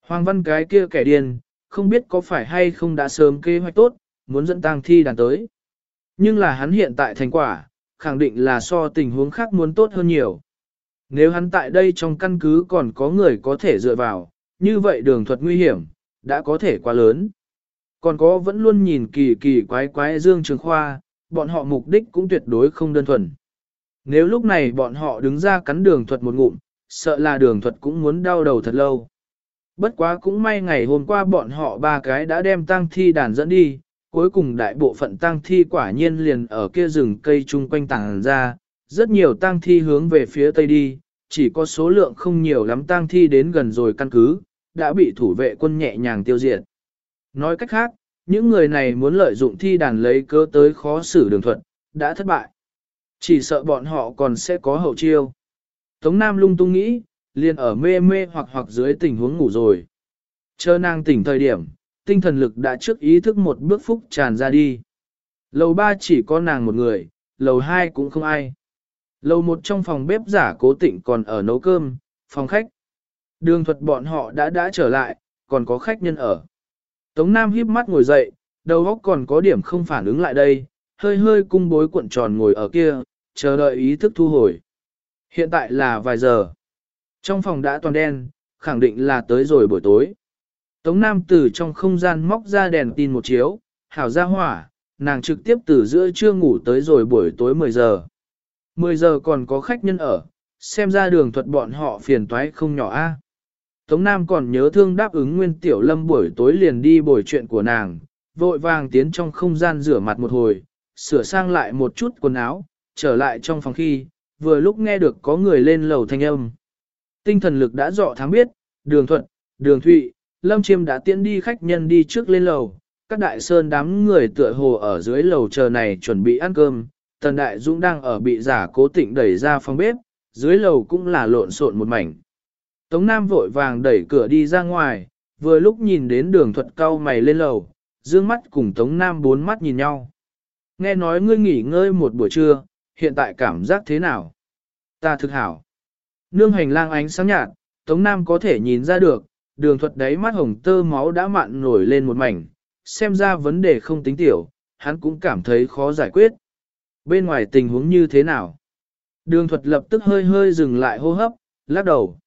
Hoàng văn cái kia kẻ điên, không biết có phải hay không đã sớm kế hoạch tốt, muốn dẫn tang thi đàn tới. Nhưng là hắn hiện tại thành quả, khẳng định là so tình huống khác muốn tốt hơn nhiều. Nếu hắn tại đây trong căn cứ còn có người có thể dựa vào, như vậy đường thuật nguy hiểm, đã có thể quá lớn. Còn có vẫn luôn nhìn kỳ kỳ quái quái Dương Trường Khoa, bọn họ mục đích cũng tuyệt đối không đơn thuần. Nếu lúc này bọn họ đứng ra cắn đường thuật một ngụm, sợ là đường thuật cũng muốn đau đầu thật lâu. Bất quá cũng may ngày hôm qua bọn họ ba cái đã đem tang thi đàn dẫn đi, cuối cùng đại bộ phận tang thi quả nhiên liền ở kia rừng cây chung quanh tàng ra, rất nhiều tang thi hướng về phía tây đi, chỉ có số lượng không nhiều lắm tang thi đến gần rồi căn cứ, đã bị thủ vệ quân nhẹ nhàng tiêu diệt. Nói cách khác, những người này muốn lợi dụng thi đàn lấy cơ tới khó xử đường thuận, đã thất bại. Chỉ sợ bọn họ còn sẽ có hậu chiêu. Tống Nam lung tung nghĩ, liền ở mê mê hoặc hoặc dưới tình huống ngủ rồi. Chờ nàng tỉnh thời điểm, tinh thần lực đã trước ý thức một bước phúc tràn ra đi. Lầu ba chỉ có nàng một người, lầu hai cũng không ai. Lầu một trong phòng bếp giả cố tịnh còn ở nấu cơm, phòng khách. Đường thuật bọn họ đã đã trở lại, còn có khách nhân ở. Tống Nam híp mắt ngồi dậy, đầu óc còn có điểm không phản ứng lại đây, hơi hơi cung bối cuộn tròn ngồi ở kia, chờ đợi ý thức thu hồi. Hiện tại là vài giờ. Trong phòng đã toàn đen, khẳng định là tới rồi buổi tối. Tống Nam từ trong không gian móc ra đèn tin một chiếu, hảo ra hỏa, nàng trực tiếp từ giữa trưa ngủ tới rồi buổi tối 10 giờ. 10 giờ còn có khách nhân ở, xem ra đường thuật bọn họ phiền toái không nhỏ a. Tống Nam còn nhớ thương đáp ứng Nguyên Tiểu Lâm buổi tối liền đi bồi chuyện của nàng, vội vàng tiến trong không gian rửa mặt một hồi, sửa sang lại một chút quần áo, trở lại trong phòng khi, vừa lúc nghe được có người lên lầu thanh âm. Tinh thần lực đã rõ thám biết, đường thuận, đường thụy, lâm chiêm đã tiễn đi khách nhân đi trước lên lầu, các đại sơn đám người tựa hồ ở dưới lầu chờ này chuẩn bị ăn cơm, tần đại dũng đang ở bị giả cố tịnh đẩy ra phòng bếp, dưới lầu cũng là lộn xộn một mảnh. Tống Nam vội vàng đẩy cửa đi ra ngoài, vừa lúc nhìn đến đường thuật cao mày lên lầu, dương mắt cùng Tống Nam bốn mắt nhìn nhau. Nghe nói ngươi nghỉ ngơi một buổi trưa, hiện tại cảm giác thế nào? Ta thực hảo. Nương hành lang ánh sáng nhạt, Tống Nam có thể nhìn ra được, đường thuật đáy mắt hồng tơ máu đã mặn nổi lên một mảnh, xem ra vấn đề không tính tiểu, hắn cũng cảm thấy khó giải quyết. Bên ngoài tình huống như thế nào? Đường thuật lập tức hơi hơi dừng lại hô hấp, lắc đầu.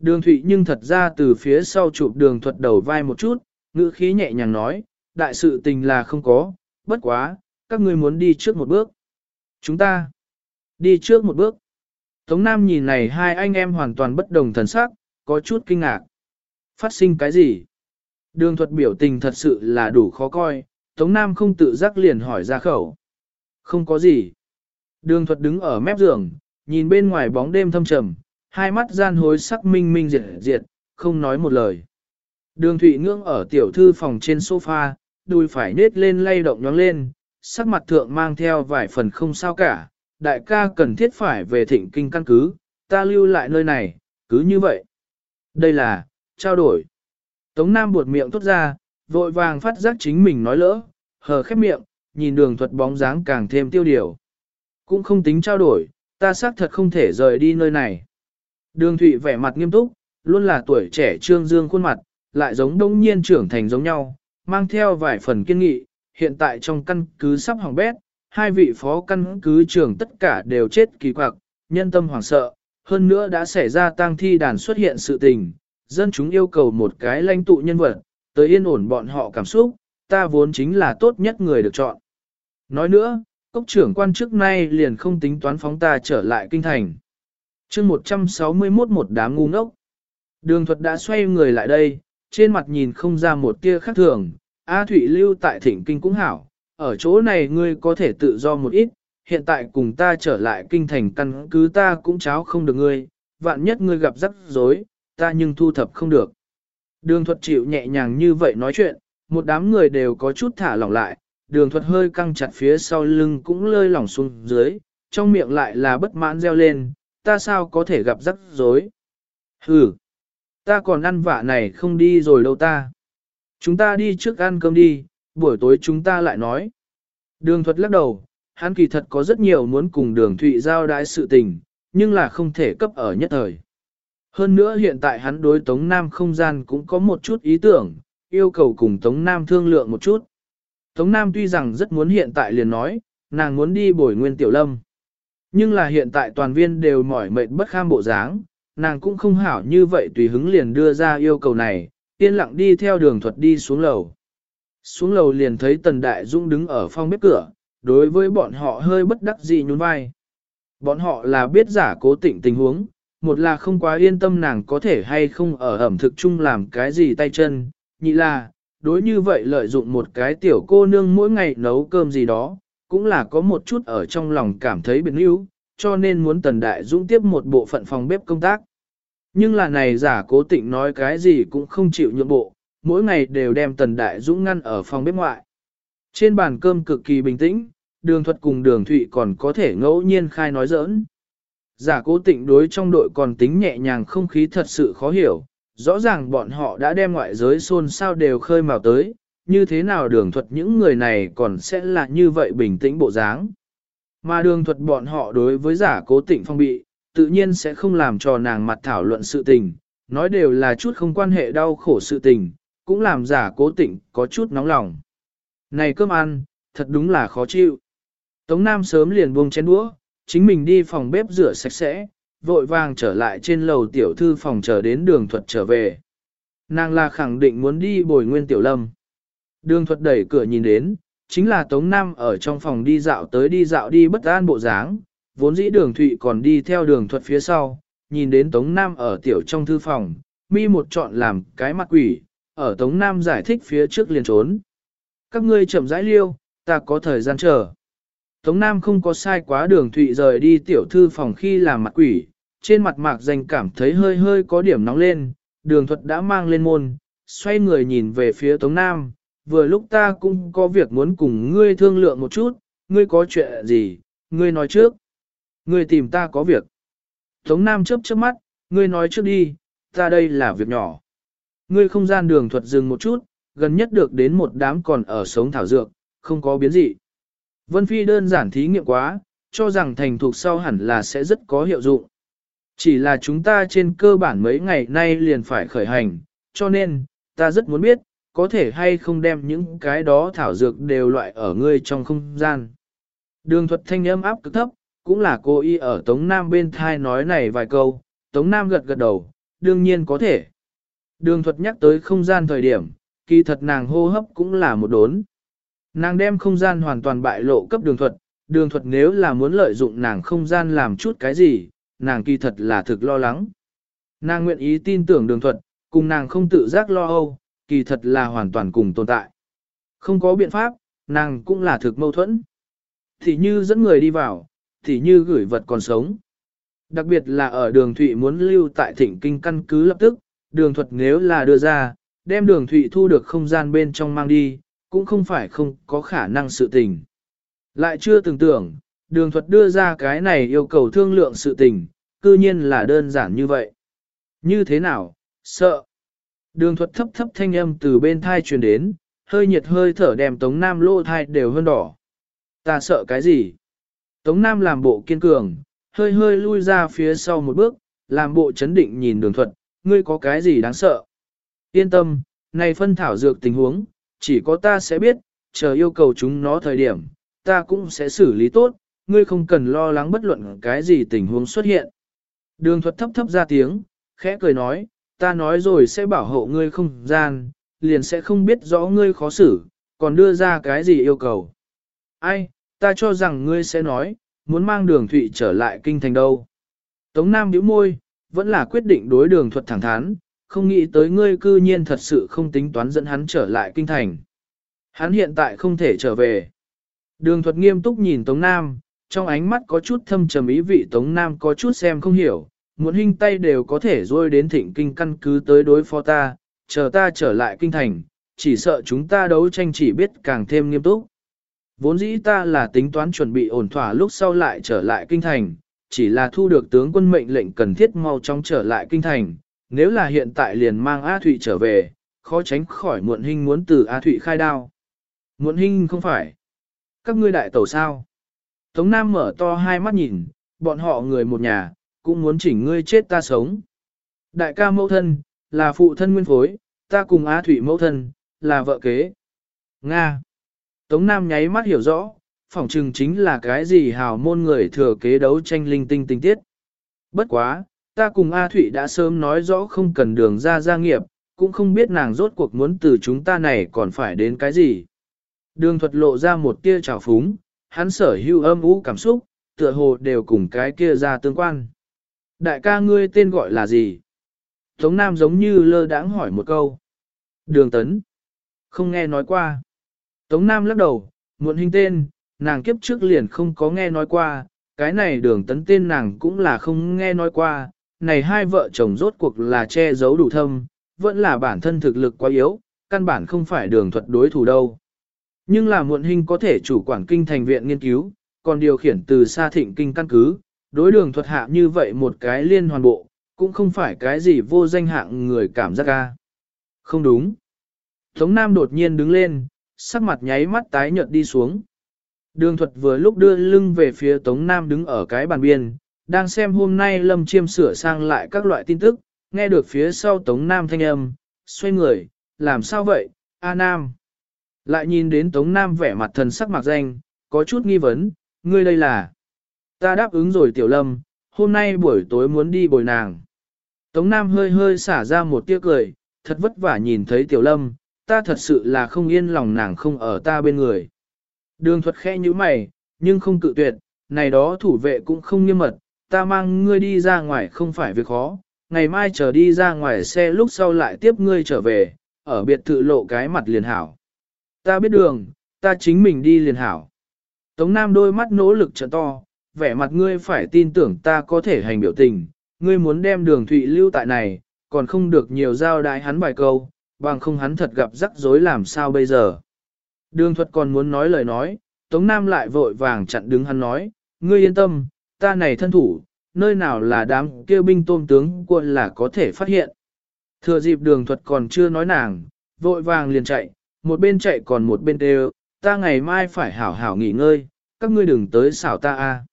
Đường thụy nhưng thật ra từ phía sau chụp đường thuật đầu vai một chút, ngữ khí nhẹ nhàng nói, đại sự tình là không có, bất quá, các ngươi muốn đi trước một bước. Chúng ta đi trước một bước. Tống Nam nhìn này hai anh em hoàn toàn bất đồng thần sắc, có chút kinh ngạc. Phát sinh cái gì? Đường thuật biểu tình thật sự là đủ khó coi, Tống Nam không tự giác liền hỏi ra khẩu. Không có gì. Đường thuật đứng ở mép giường, nhìn bên ngoài bóng đêm thâm trầm, hai mắt gian hối sắc minh minh diệt diệt, không nói một lời. Đường Thụy ngưỡng ở tiểu thư phòng trên sofa, đùi phải nết lên lay động nhóng lên, sắc mặt thượng mang theo vài phần không sao cả, đại ca cần thiết phải về thịnh kinh căn cứ, ta lưu lại nơi này, cứ như vậy. Đây là, trao đổi. Tống Nam buột miệng tốt ra, vội vàng phát giác chính mình nói lỡ, hờ khép miệng, nhìn đường thuật bóng dáng càng thêm tiêu điều. Cũng không tính trao đổi, ta xác thật không thể rời đi nơi này. Đường Thụy vẻ mặt nghiêm túc, luôn là tuổi trẻ trương dương khuôn mặt, lại giống đông nhiên trưởng thành giống nhau, mang theo vài phần kiên nghị, hiện tại trong căn cứ sắp hỏng bét, hai vị phó căn cứ trưởng tất cả đều chết kỳ quặc, nhân tâm hoảng sợ, hơn nữa đã xảy ra tang thi đàn xuất hiện sự tình, dân chúng yêu cầu một cái lãnh tụ nhân vật, tới yên ổn bọn họ cảm xúc, ta vốn chính là tốt nhất người được chọn. Nói nữa, cốc trưởng quan trước nay liền không tính toán phóng ta trở lại kinh thành chương 161 một đám ngu ngốc. Đường thuật đã xoay người lại đây, trên mặt nhìn không ra một tia khác thường, A Thụy lưu tại thỉnh kinh cũng hảo, ở chỗ này ngươi có thể tự do một ít, hiện tại cùng ta trở lại kinh thành căn cứ ta cũng cháo không được ngươi, vạn nhất ngươi gặp rắc rối, ta nhưng thu thập không được. Đường thuật chịu nhẹ nhàng như vậy nói chuyện, một đám người đều có chút thả lỏng lại, đường thuật hơi căng chặt phía sau lưng cũng lơi lỏng xuống dưới, trong miệng lại là bất mãn reo lên, ta sao có thể gặp rắc rối. Hừ, ta còn ăn vạ này không đi rồi đâu ta. Chúng ta đi trước ăn cơm đi, buổi tối chúng ta lại nói. Đường thuật lắc đầu, hắn kỳ thật có rất nhiều muốn cùng đường thụy giao đái sự tình, nhưng là không thể cấp ở nhất thời. Hơn nữa hiện tại hắn đối Tống Nam không gian cũng có một chút ý tưởng, yêu cầu cùng Tống Nam thương lượng một chút. Tống Nam tuy rằng rất muốn hiện tại liền nói, nàng muốn đi bồi nguyên tiểu lâm. Nhưng là hiện tại toàn viên đều mỏi mệt bất kham bộ dáng, nàng cũng không hảo như vậy tùy hứng liền đưa ra yêu cầu này, yên lặng đi theo đường thuật đi xuống lầu. Xuống lầu liền thấy Tần Đại Dung đứng ở phòng bếp cửa, đối với bọn họ hơi bất đắc dĩ nhún vai. Bọn họ là biết giả cố tịnh tình huống, một là không quá yên tâm nàng có thể hay không ở ẩm thực chung làm cái gì tay chân, nhị là, đối như vậy lợi dụng một cái tiểu cô nương mỗi ngày nấu cơm gì đó, cũng là có một chút ở trong lòng cảm thấy biệt níu, cho nên muốn Tần Đại Dũng tiếp một bộ phận phòng bếp công tác. Nhưng là này giả cố tịnh nói cái gì cũng không chịu nhượng bộ, mỗi ngày đều đem Tần Đại Dũng ngăn ở phòng bếp ngoại. Trên bàn cơm cực kỳ bình tĩnh, đường thuật cùng đường thụy còn có thể ngẫu nhiên khai nói giỡn. Giả cố tịnh đối trong đội còn tính nhẹ nhàng không khí thật sự khó hiểu, rõ ràng bọn họ đã đem ngoại giới xôn xao đều khơi mào tới, như thế nào đường thuật những người này còn sẽ là như vậy bình tĩnh bộ dáng. Mà đường thuật bọn họ đối với giả cố tịnh phong bị, tự nhiên sẽ không làm cho nàng mặt thảo luận sự tình, nói đều là chút không quan hệ đau khổ sự tình, cũng làm giả cố tịnh có chút nóng lòng. Này cơm ăn, thật đúng là khó chịu. Tống Nam sớm liền buông chén đũa, chính mình đi phòng bếp rửa sạch sẽ, vội vàng trở lại trên lầu tiểu thư phòng chờ đến đường thuật trở về. Nàng là khẳng định muốn đi bồi nguyên tiểu lâm. Đường thuật đẩy cửa nhìn đến, chính là Tống Nam ở trong phòng đi dạo tới đi dạo đi bất an bộ dáng, vốn dĩ đường thụy còn đi theo đường thuật phía sau, nhìn đến Tống Nam ở tiểu trong thư phòng, mi một chọn làm cái mặt quỷ, ở Tống Nam giải thích phía trước liền trốn. Các ngươi chậm rãi liêu, ta có thời gian chờ. Tống Nam không có sai quá đường thụy rời đi tiểu thư phòng khi làm mặt quỷ, trên mặt mạc danh cảm thấy hơi hơi có điểm nóng lên, đường thuật đã mang lên môn, xoay người nhìn về phía Tống Nam, vừa lúc ta cũng có việc muốn cùng ngươi thương lượng một chút, ngươi có chuyện gì, ngươi nói trước. Ngươi tìm ta có việc. Tống Nam chớp chớp mắt, ngươi nói trước đi, ta đây là việc nhỏ. Ngươi không gian đường thuật dừng một chút, gần nhất được đến một đám còn ở sống thảo dược, không có biến dị. Vân Phi đơn giản thí nghiệm quá, cho rằng thành thuộc sau hẳn là sẽ rất có hiệu dụng. Chỉ là chúng ta trên cơ bản mấy ngày nay liền phải khởi hành, cho nên, ta rất muốn biết, có thể hay không đem những cái đó thảo dược đều loại ở ngươi trong không gian. Đường thuật thanh âm áp cực thấp, cũng là cô y ở Tống Nam bên thai nói này vài câu, Tống Nam gật gật đầu, đương nhiên có thể. Đường thuật nhắc tới không gian thời điểm, kỳ thật nàng hô hấp cũng là một đốn. Nàng đem không gian hoàn toàn bại lộ cấp đường thuật, đường thuật nếu là muốn lợi dụng nàng không gian làm chút cái gì, nàng kỳ thật là thực lo lắng. Nàng nguyện ý tin tưởng đường thuật, cùng nàng không tự giác lo âu, kỳ thật là hoàn toàn cùng tồn tại. Không có biện pháp, nàng cũng là thực mâu thuẫn. Thì như dẫn người đi vào, thì như gửi vật còn sống. Đặc biệt là ở đường thụy muốn lưu tại thịnh kinh căn cứ lập tức, đường thuật nếu là đưa ra, đem đường thụy thu được không gian bên trong mang đi, cũng không phải không có khả năng sự tình. Lại chưa từng tưởng, đường thuật đưa ra cái này yêu cầu thương lượng sự tình, cư nhiên là đơn giản như vậy. Như thế nào, sợ. Đường thuật thấp thấp thanh âm từ bên thai truyền đến, hơi nhiệt hơi thở đem Tống Nam lô thai đều hơn đỏ. Ta sợ cái gì? Tống Nam làm bộ kiên cường, hơi hơi lui ra phía sau một bước, làm bộ chấn định nhìn đường thuật, ngươi có cái gì đáng sợ? Yên tâm, này phân thảo dược tình huống, chỉ có ta sẽ biết, chờ yêu cầu chúng nó thời điểm, ta cũng sẽ xử lý tốt, ngươi không cần lo lắng bất luận cái gì tình huống xuất hiện. Đường thuật thấp thấp ra tiếng, khẽ cười nói, ta nói rồi sẽ bảo hộ ngươi không gian, liền sẽ không biết rõ ngươi khó xử, còn đưa ra cái gì yêu cầu. Ai, ta cho rằng ngươi sẽ nói, muốn mang đường thụy trở lại kinh thành đâu. Tống Nam nhíu môi, vẫn là quyết định đối đường thuật thẳng thắn, không nghĩ tới ngươi cư nhiên thật sự không tính toán dẫn hắn trở lại kinh thành. Hắn hiện tại không thể trở về. Đường thuật nghiêm túc nhìn Tống Nam, trong ánh mắt có chút thâm trầm ý vị Tống Nam có chút xem không hiểu, muốn hình tay đều có thể rôi đến thịnh kinh căn cứ tới đối phó ta, chờ ta trở lại kinh thành, chỉ sợ chúng ta đấu tranh chỉ biết càng thêm nghiêm túc. Vốn dĩ ta là tính toán chuẩn bị ổn thỏa lúc sau lại trở lại kinh thành, chỉ là thu được tướng quân mệnh lệnh cần thiết mau chóng trở lại kinh thành, nếu là hiện tại liền mang A Thụy trở về, khó tránh khỏi muộn hình muốn từ A Thụy khai đao. Muộn hình không phải. Các ngươi đại tẩu sao? Tống Nam mở to hai mắt nhìn, bọn họ người một nhà, cũng muốn chỉnh ngươi chết ta sống. Đại ca mẫu thân, là phụ thân nguyên phối, ta cùng Á Thủy mẫu thân, là vợ kế. Nga. Tống Nam nháy mắt hiểu rõ, phỏng chừng chính là cái gì hào môn người thừa kế đấu tranh linh tinh tinh tiết. Bất quá, ta cùng A thủy đã sớm nói rõ không cần đường ra gia nghiệp, cũng không biết nàng rốt cuộc muốn từ chúng ta này còn phải đến cái gì. Đường thuật lộ ra một tia trào phúng, hắn sở hữu âm ú cảm xúc, tựa hồ đều cùng cái kia ra tương quan. Đại ca ngươi tên gọi là gì? Tống Nam giống như lơ đãng hỏi một câu. Đường Tấn. Không nghe nói qua. Tống Nam lắc đầu, muộn hình tên, nàng kiếp trước liền không có nghe nói qua, cái này đường tấn tên nàng cũng là không nghe nói qua, này hai vợ chồng rốt cuộc là che giấu đủ thâm, vẫn là bản thân thực lực quá yếu, căn bản không phải đường thuật đối thủ đâu. Nhưng là muộn hình có thể chủ quản kinh thành viện nghiên cứu, còn điều khiển từ xa thịnh kinh căn cứ, đối đường thuật hạ như vậy một cái liên hoàn bộ, cũng không phải cái gì vô danh hạng người cảm giác ca. Không đúng. Tống Nam đột nhiên đứng lên, sắc mặt nháy mắt tái nhợt đi xuống. Đường thuật vừa lúc đưa lưng về phía Tống Nam đứng ở cái bàn biên, đang xem hôm nay Lâm Chiêm sửa sang lại các loại tin tức, nghe được phía sau Tống Nam thanh âm, xoay người, làm sao vậy, A Nam. Lại nhìn đến Tống Nam vẻ mặt thần sắc mặt danh, có chút nghi vấn, ngươi đây là. Ta đáp ứng rồi Tiểu Lâm, hôm nay buổi tối muốn đi bồi nàng. Tống Nam hơi hơi xả ra một tia cười, thật vất vả nhìn thấy Tiểu Lâm, ta thật sự là không yên lòng nàng không ở ta bên người. Đường thuật khẽ như mày, nhưng không cự tuyệt, này đó thủ vệ cũng không nghiêm mật, ta mang ngươi đi ra ngoài không phải việc khó, ngày mai chờ đi ra ngoài xe lúc sau lại tiếp ngươi trở về, ở biệt thự lộ cái mặt liền hảo. Ta biết đường, ta chính mình đi liền hảo. Tống Nam đôi mắt nỗ lực trợ to, vẻ mặt ngươi phải tin tưởng ta có thể hành biểu tình, ngươi muốn đem đường thụy lưu tại này, còn không được nhiều giao đái hắn vài câu, bằng không hắn thật gặp rắc rối làm sao bây giờ. Đường thuật còn muốn nói lời nói, Tống Nam lại vội vàng chặn đứng hắn nói, ngươi yên tâm, ta này thân thủ, nơi nào là đám kêu binh tôm tướng quân là có thể phát hiện. Thừa dịp đường thuật còn chưa nói nàng, vội vàng liền chạy, một bên chạy còn một bên đều, ta ngày mai phải hảo hảo nghỉ ngơi, các ngươi đừng tới xảo ta a.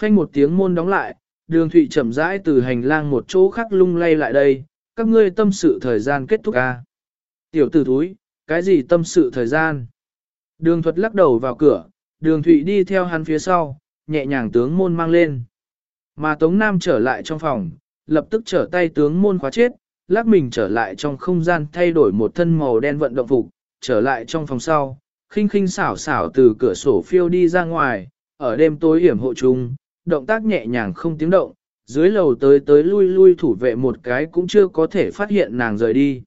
Phanh một tiếng môn đóng lại, đường thụy chậm rãi từ hành lang một chỗ khác lung lay lại đây, các ngươi tâm sự thời gian kết thúc a. Tiểu tử thúi, cái gì tâm sự thời gian? Đường thuật lắc đầu vào cửa, đường thụy đi theo hắn phía sau, nhẹ nhàng tướng môn mang lên. Mà Tống Nam trở lại trong phòng, lập tức trở tay tướng môn khóa chết, lắc mình trở lại trong không gian thay đổi một thân màu đen vận động phục, trở lại trong phòng sau, khinh khinh xảo xảo từ cửa sổ phiêu đi ra ngoài, ở đêm tối hiểm hộ chung, động tác nhẹ nhàng không tiếng động, dưới lầu tới tới lui lui thủ vệ một cái cũng chưa có thể phát hiện nàng rời đi.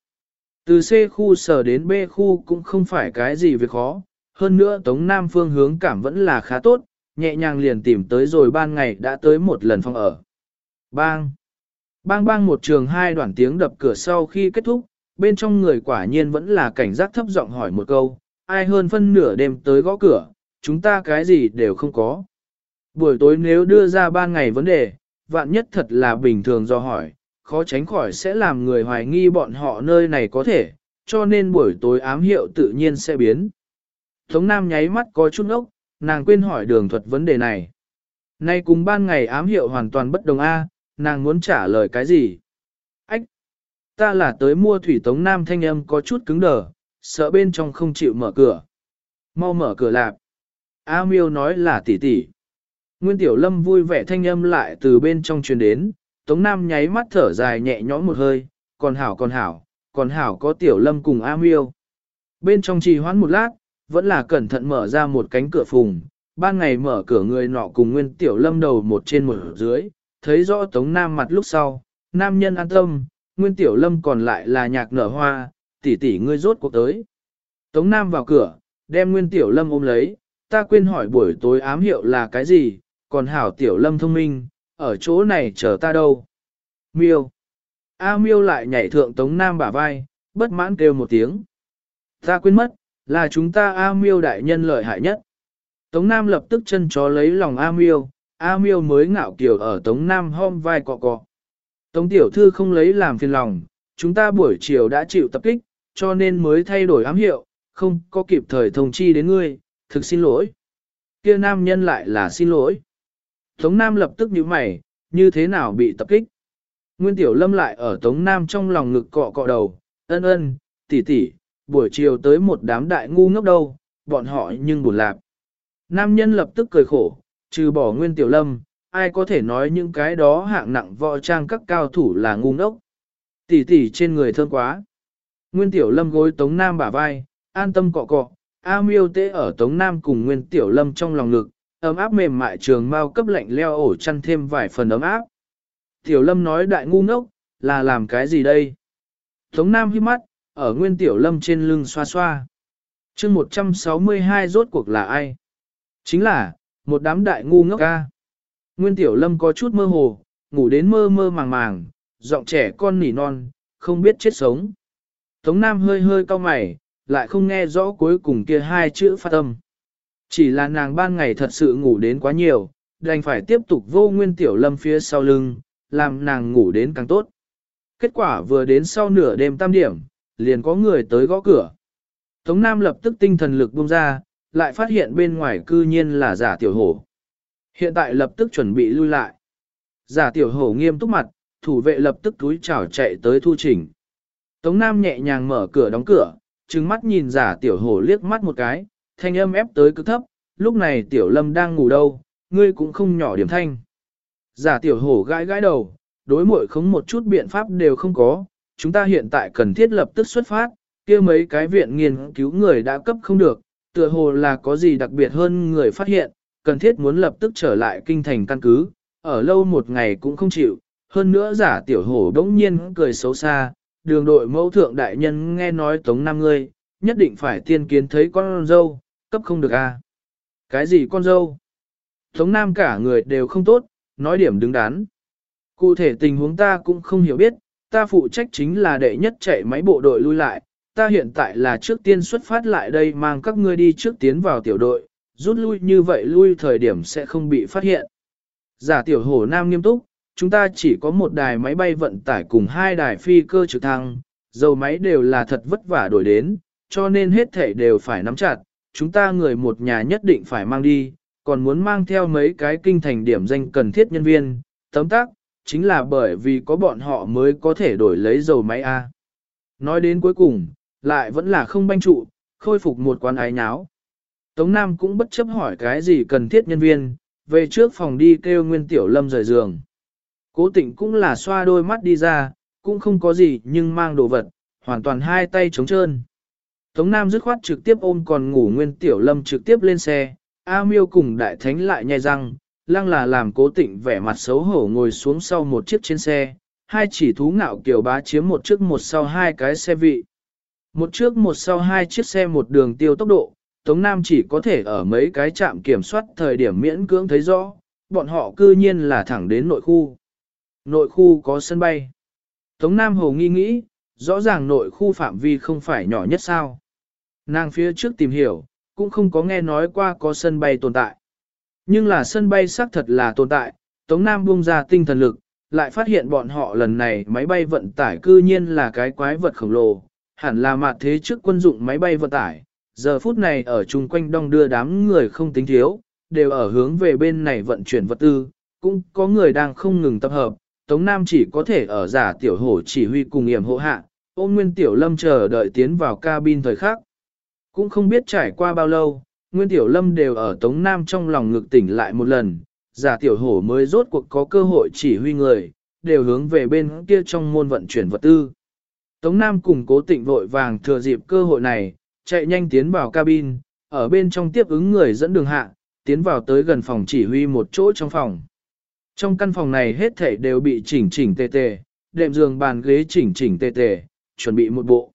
Từ C khu sở đến B khu cũng không phải cái gì việc khó, Hơn nữa Tống Nam phương hướng cảm vẫn là khá tốt, nhẹ nhàng liền tìm tới rồi ban ngày đã tới một lần phòng ở. Bang! Bang bang một trường hai đoạn tiếng đập cửa sau khi kết thúc, bên trong người quả nhiên vẫn là cảnh giác thấp giọng hỏi một câu, ai hơn phân nửa đêm tới gõ cửa, chúng ta cái gì đều không có. Buổi tối nếu đưa ra ban ngày vấn đề, vạn nhất thật là bình thường do hỏi, khó tránh khỏi sẽ làm người hoài nghi bọn họ nơi này có thể, cho nên buổi tối ám hiệu tự nhiên sẽ biến. Tống Nam nháy mắt có chút ốc, nàng quên hỏi đường thuật vấn đề này. Nay cùng ban ngày ám hiệu hoàn toàn bất đồng A, nàng muốn trả lời cái gì? Ách! Ta là tới mua thủy Tống Nam thanh âm có chút cứng đờ, sợ bên trong không chịu mở cửa. Mau mở cửa lạp. A miêu nói là tỷ tỷ. Nguyên Tiểu Lâm vui vẻ thanh âm lại từ bên trong truyền đến, Tống Nam nháy mắt thở dài nhẹ nhõm một hơi, còn hảo còn hảo, còn hảo có Tiểu Lâm cùng A miêu. Bên trong trì hoãn một lát, vẫn là cẩn thận mở ra một cánh cửa phùng, ban ngày mở cửa người nọ cùng Nguyên Tiểu Lâm đầu một trên một dưới, thấy rõ Tống Nam mặt lúc sau, nam nhân an tâm, Nguyên Tiểu Lâm còn lại là nhạc nở hoa, tỷ tỷ ngươi rốt cuộc tới. Tống Nam vào cửa, đem Nguyên Tiểu Lâm ôm lấy, ta quên hỏi buổi tối ám hiệu là cái gì, còn hảo Tiểu Lâm thông minh, ở chỗ này chờ ta đâu. Miêu. A miêu lại nhảy thượng Tống Nam bả vai, bất mãn kêu một tiếng. Ta quên mất, là chúng ta A miêu đại nhân lợi hại nhất. Tống Nam lập tức chân chó lấy lòng A miêu, A miêu mới ngạo kiều ở Tống Nam hôm vai cọ cọ. Tống tiểu thư không lấy làm phiền lòng, chúng ta buổi chiều đã chịu tập kích, cho nên mới thay đổi ám hiệu, không có kịp thời thông chi đến ngươi, thực xin lỗi. Kia nam nhân lại là xin lỗi. Tống Nam lập tức nhíu mày, như thế nào bị tập kích? Nguyên Tiểu Lâm lại ở Tống Nam trong lòng ngực cọ cọ đầu, ân ân, tỷ tỷ, buổi chiều tới một đám đại ngu ngốc đâu, bọn họ nhưng buồn lạc. Nam nhân lập tức cười khổ, trừ bỏ Nguyên Tiểu Lâm, ai có thể nói những cái đó hạng nặng võ trang các cao thủ là ngu ngốc. Tỷ tỷ trên người thơm quá. Nguyên Tiểu Lâm gối Tống Nam bả vai, an tâm cọ cọ, A miêu tế ở Tống Nam cùng Nguyên Tiểu Lâm trong lòng ngực, ấm áp mềm mại trường mau cấp lạnh leo ổ chăn thêm vài phần ấm áp. Tiểu Lâm nói đại ngu ngốc, là làm cái gì đây? Tống Nam hiếp mắt, ở Nguyên Tiểu Lâm trên lưng xoa xoa. chương 162 rốt cuộc là ai? Chính là, một đám đại ngu ngốc ca. Nguyên Tiểu Lâm có chút mơ hồ, ngủ đến mơ mơ màng màng, giọng trẻ con nỉ non, không biết chết sống. Tống Nam hơi hơi cau mày, lại không nghe rõ cuối cùng kia hai chữ phát âm. Chỉ là nàng ban ngày thật sự ngủ đến quá nhiều, đành phải tiếp tục vô Nguyên Tiểu Lâm phía sau lưng, làm nàng ngủ đến càng tốt. Kết quả vừa đến sau nửa đêm tam điểm, liền có người tới gõ cửa. Tống Nam lập tức tinh thần lực bung ra, lại phát hiện bên ngoài cư nhiên là giả tiểu hổ. Hiện tại lập tức chuẩn bị lui lại. Giả tiểu hổ nghiêm túc mặt, thủ vệ lập tức túi chảo chạy tới thu chỉnh. Tống Nam nhẹ nhàng mở cửa đóng cửa, trừng mắt nhìn giả tiểu hổ liếc mắt một cái, thanh âm ép tới cực thấp, lúc này tiểu lâm đang ngủ đâu, ngươi cũng không nhỏ điểm thanh. Giả tiểu hổ gãi gãi đầu, đối muội không một chút biện pháp đều không có, chúng ta hiện tại cần thiết lập tức xuất phát, kia mấy cái viện nghiên cứu người đã cấp không được, tựa hồ là có gì đặc biệt hơn người phát hiện, cần thiết muốn lập tức trở lại kinh thành căn cứ, ở lâu một ngày cũng không chịu, hơn nữa giả tiểu hổ đống nhiên cười xấu xa, đường đội mẫu thượng đại nhân nghe nói tống năm ngươi, nhất định phải tiên kiến thấy con dâu, cấp không được a à? Cái gì con dâu? Tống nam cả người đều không tốt, nói điểm đứng đắn. Cụ thể tình huống ta cũng không hiểu biết, ta phụ trách chính là đệ nhất chạy máy bộ đội lui lại, ta hiện tại là trước tiên xuất phát lại đây mang các ngươi đi trước tiến vào tiểu đội, rút lui như vậy lui thời điểm sẽ không bị phát hiện. Giả tiểu hổ nam nghiêm túc, chúng ta chỉ có một đài máy bay vận tải cùng hai đài phi cơ trực thăng, dầu máy đều là thật vất vả đổi đến, cho nên hết thể đều phải nắm chặt, chúng ta người một nhà nhất định phải mang đi, còn muốn mang theo mấy cái kinh thành điểm danh cần thiết nhân viên, tấm tác, chính là bởi vì có bọn họ mới có thể đổi lấy dầu máy A. Nói đến cuối cùng, lại vẫn là không banh trụ, khôi phục một quán ái nháo. Tống Nam cũng bất chấp hỏi cái gì cần thiết nhân viên, về trước phòng đi kêu Nguyên Tiểu Lâm rời giường. Cố tịnh cũng là xoa đôi mắt đi ra, cũng không có gì nhưng mang đồ vật, hoàn toàn hai tay trống trơn. Tống Nam dứt khoát trực tiếp ôm còn ngủ Nguyên Tiểu Lâm trực tiếp lên xe, A Miêu cùng Đại Thánh lại nhai răng, lăng là làm cố tịnh vẻ mặt xấu hổ ngồi xuống sau một chiếc trên xe, hai chỉ thú ngạo kiểu bá chiếm một trước một sau hai cái xe vị. Một trước một sau hai chiếc xe một đường tiêu tốc độ, Tống Nam chỉ có thể ở mấy cái trạm kiểm soát thời điểm miễn cưỡng thấy rõ, bọn họ cư nhiên là thẳng đến nội khu. Nội khu có sân bay. Tống Nam Hồ nghi nghĩ, rõ ràng nội khu phạm vi không phải nhỏ nhất sao. Nàng phía trước tìm hiểu, cũng không có nghe nói qua có sân bay tồn tại. Nhưng là sân bay xác thật là tồn tại, Tống Nam buông ra tinh thần lực, lại phát hiện bọn họ lần này máy bay vận tải cư nhiên là cái quái vật khổng lồ, hẳn là mặt thế trước quân dụng máy bay vận tải. Giờ phút này ở chung quanh đông đưa đám người không tính thiếu, đều ở hướng về bên này vận chuyển vật tư, cũng có người đang không ngừng tập hợp, Tống Nam chỉ có thể ở giả tiểu hổ chỉ huy cùng yểm hộ hạ, ôn nguyên tiểu lâm chờ đợi tiến vào cabin thời khắc. Cũng không biết trải qua bao lâu, nguyên tiểu lâm đều ở Tống Nam trong lòng ngực tỉnh lại một lần, giả tiểu hổ mới rốt cuộc có cơ hội chỉ huy người, đều hướng về bên kia trong môn vận chuyển vật tư. Tống Nam cùng cố tịnh vội vàng thừa dịp cơ hội này, chạy nhanh tiến vào cabin, ở bên trong tiếp ứng người dẫn đường hạ, tiến vào tới gần phòng chỉ huy một chỗ trong phòng. Trong căn phòng này hết thảy đều bị chỉnh chỉnh tề tề, đệm giường bàn ghế chỉnh chỉnh tề tề, chuẩn bị một bộ.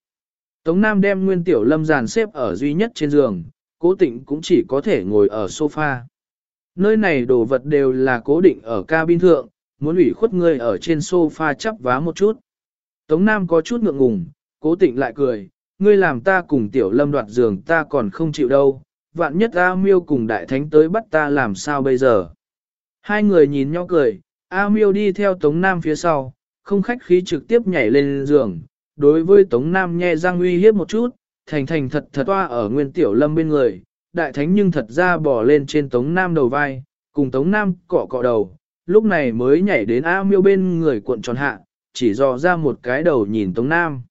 Tống Nam đem Nguyên Tiểu Lâm dàn xếp ở duy nhất trên giường, cố tịnh cũng chỉ có thể ngồi ở sofa. Nơi này đồ vật đều là cố định ở cabin thượng, muốn ủy khuất người ở trên sofa chắp vá một chút. Tống Nam có chút ngượng ngùng, cố tịnh lại cười, ngươi làm ta cùng Tiểu Lâm đoạt giường ta còn không chịu đâu, vạn nhất A Miêu cùng Đại Thánh tới bắt ta làm sao bây giờ. Hai người nhìn nhau cười, A Miêu đi theo Tống Nam phía sau, không khách khí trực tiếp nhảy lên giường, đối với Tống Nam nhe răng uy hiếp một chút, thành thành thật thật toa ở nguyên tiểu lâm bên người, đại thánh nhưng thật ra bỏ lên trên Tống Nam đầu vai, cùng Tống Nam cọ cọ đầu, lúc này mới nhảy đến A Miêu bên người cuộn tròn hạ, chỉ dò ra một cái đầu nhìn Tống Nam.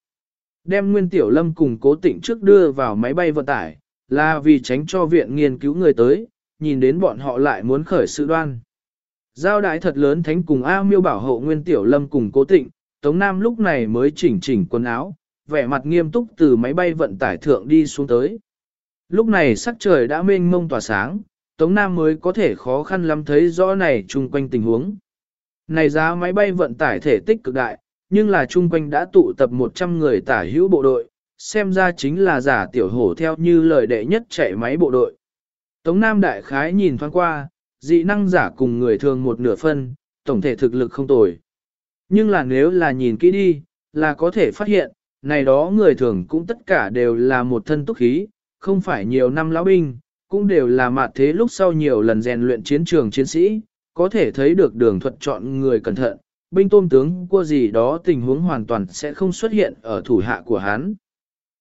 Đem nguyên tiểu lâm cùng cố tịnh trước đưa vào máy bay vận tải, là vì tránh cho viện nghiên cứu người tới, nhìn đến bọn họ lại muốn khởi sự đoan. Giao đại thật lớn thánh cùng A miêu bảo hộ nguyên tiểu lâm cùng cố tịnh, Tống Nam lúc này mới chỉnh chỉnh quần áo, vẻ mặt nghiêm túc từ máy bay vận tải thượng đi xuống tới. Lúc này sắc trời đã mênh mông tỏa sáng, Tống Nam mới có thể khó khăn lắm thấy rõ này chung quanh tình huống. Này giá máy bay vận tải thể tích cực đại, nhưng là chung quanh đã tụ tập 100 người tả hữu bộ đội, xem ra chính là giả tiểu hổ theo như lời đệ nhất chạy máy bộ đội. Tống Nam đại khái nhìn thoáng qua, dị năng giả cùng người thường một nửa phân, tổng thể thực lực không tồi. Nhưng là nếu là nhìn kỹ đi, là có thể phát hiện, này đó người thường cũng tất cả đều là một thân túc khí, không phải nhiều năm lão binh, cũng đều là mạt thế lúc sau nhiều lần rèn luyện chiến trường chiến sĩ, có thể thấy được đường thuật chọn người cẩn thận, binh tôm tướng qua gì đó tình huống hoàn toàn sẽ không xuất hiện ở thủ hạ của hắn.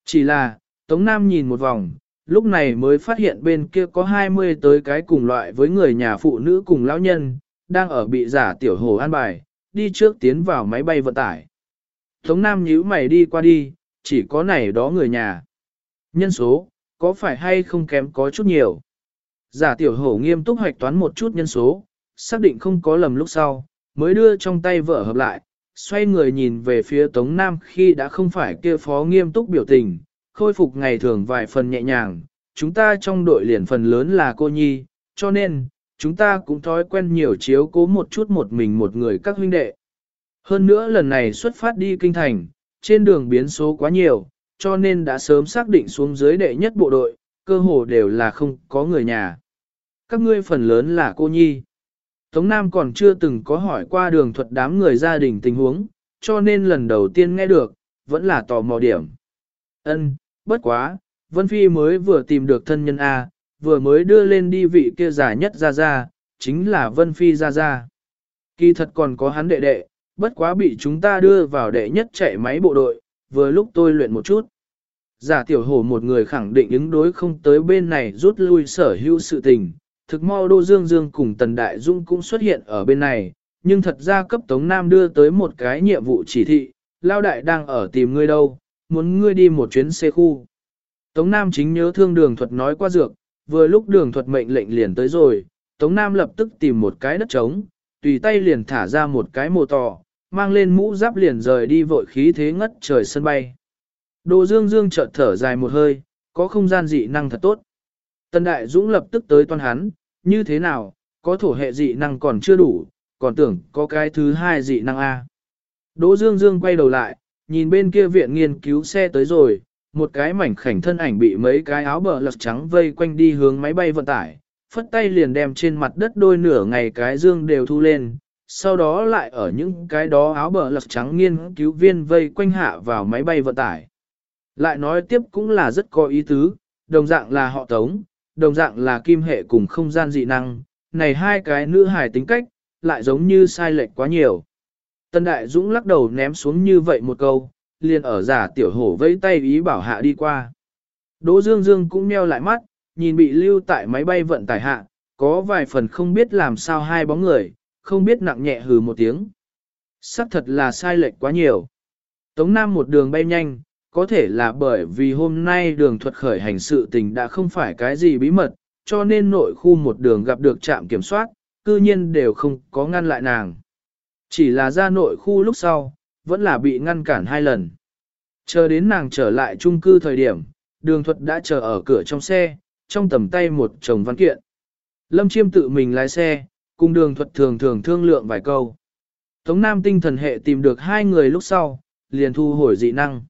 Chỉ là, Tống Nam nhìn một vòng, lúc này mới phát hiện bên kia có 20 tới cái cùng loại với người nhà phụ nữ cùng lão nhân, đang ở bị giả tiểu hồ an bài, đi trước tiến vào máy bay vận tải. Tống Nam nhíu mày đi qua đi, chỉ có này đó người nhà. Nhân số, có phải hay không kém có chút nhiều. Giả tiểu hổ nghiêm túc hoạch toán một chút nhân số, xác định không có lầm lúc sau, mới đưa trong tay vợ hợp lại, xoay người nhìn về phía Tống Nam khi đã không phải kia phó nghiêm túc biểu tình, khôi phục ngày thường vài phần nhẹ nhàng, chúng ta trong đội liền phần lớn là cô nhi, cho nên, chúng ta cũng thói quen nhiều chiếu cố một chút một mình một người các huynh đệ. Hơn nữa lần này xuất phát đi kinh thành, trên đường biến số quá nhiều, cho nên đã sớm xác định xuống dưới đệ nhất bộ đội, cơ hồ đều là không có người nhà. Các ngươi phần lớn là cô nhi. Tống Nam còn chưa từng có hỏi qua đường thuật đám người gia đình tình huống, cho nên lần đầu tiên nghe được, vẫn là tò mò điểm. Ân, bất quá, Vân Phi mới vừa tìm được thân nhân A, vừa mới đưa lên đi vị kia giả nhất ra ra, chính là Vân Phi ra ra. Kỳ thật còn có hắn đệ đệ, bất quá bị chúng ta đưa vào đệ nhất chạy máy bộ đội, vừa lúc tôi luyện một chút. Giả tiểu hổ một người khẳng định ứng đối không tới bên này rút lui sở hữu sự tình, thực mau Đô Dương Dương cùng Tần Đại Dung cũng xuất hiện ở bên này, nhưng thật ra cấp Tống Nam đưa tới một cái nhiệm vụ chỉ thị, Lao Đại đang ở tìm ngươi đâu, muốn ngươi đi một chuyến xe khu. Tống Nam chính nhớ thương đường thuật nói qua dược, vừa lúc đường thuật mệnh lệnh liền tới rồi, Tống Nam lập tức tìm một cái đất trống, tùy tay liền thả ra một cái mồ tỏ, mang lên mũ giáp liền rời đi vội khí thế ngất trời sân bay. Đồ Dương Dương chợt thở dài một hơi, có không gian dị năng thật tốt. tân Đại Dũng lập tức tới toan hắn, như thế nào, có thổ hệ dị năng còn chưa đủ, còn tưởng có cái thứ hai dị năng A. Đỗ Dương Dương quay đầu lại, nhìn bên kia viện nghiên cứu xe tới rồi, một cái mảnh khảnh thân ảnh bị mấy cái áo bờ lật trắng vây quanh đi hướng máy bay vận tải, phất tay liền đem trên mặt đất đôi nửa ngày cái dương đều thu lên, sau đó lại ở những cái đó áo bờ lật trắng nghiên cứu viên vây quanh hạ vào máy bay vận tải. Lại nói tiếp cũng là rất có ý tứ, đồng dạng là họ tống, đồng dạng là kim hệ cùng không gian dị năng, này hai cái nữ hài tính cách, lại giống như sai lệch quá nhiều. Tân Đại Dũng lắc đầu ném xuống như vậy một câu, liền ở giả tiểu hổ vẫy tay ý bảo hạ đi qua. Đỗ Dương Dương cũng meo lại mắt, nhìn bị lưu tại máy bay vận tải hạ, có vài phần không biết làm sao hai bóng người, không biết nặng nhẹ hừ một tiếng. Sắc thật là sai lệch quá nhiều. Tống Nam một đường bay nhanh, có thể là bởi vì hôm nay đường thuật khởi hành sự tình đã không phải cái gì bí mật, cho nên nội khu một đường gặp được trạm kiểm soát, cư nhiên đều không có ngăn lại nàng. Chỉ là ra nội khu lúc sau, vẫn là bị ngăn cản hai lần. Chờ đến nàng trở lại trung cư thời điểm, đường thuật đã chờ ở cửa trong xe, trong tầm tay một chồng văn kiện. Lâm Chiêm tự mình lái xe, cùng đường thuật thường thường thương lượng vài câu. Tống Nam tinh thần hệ tìm được hai người lúc sau, liền thu hồi dị năng.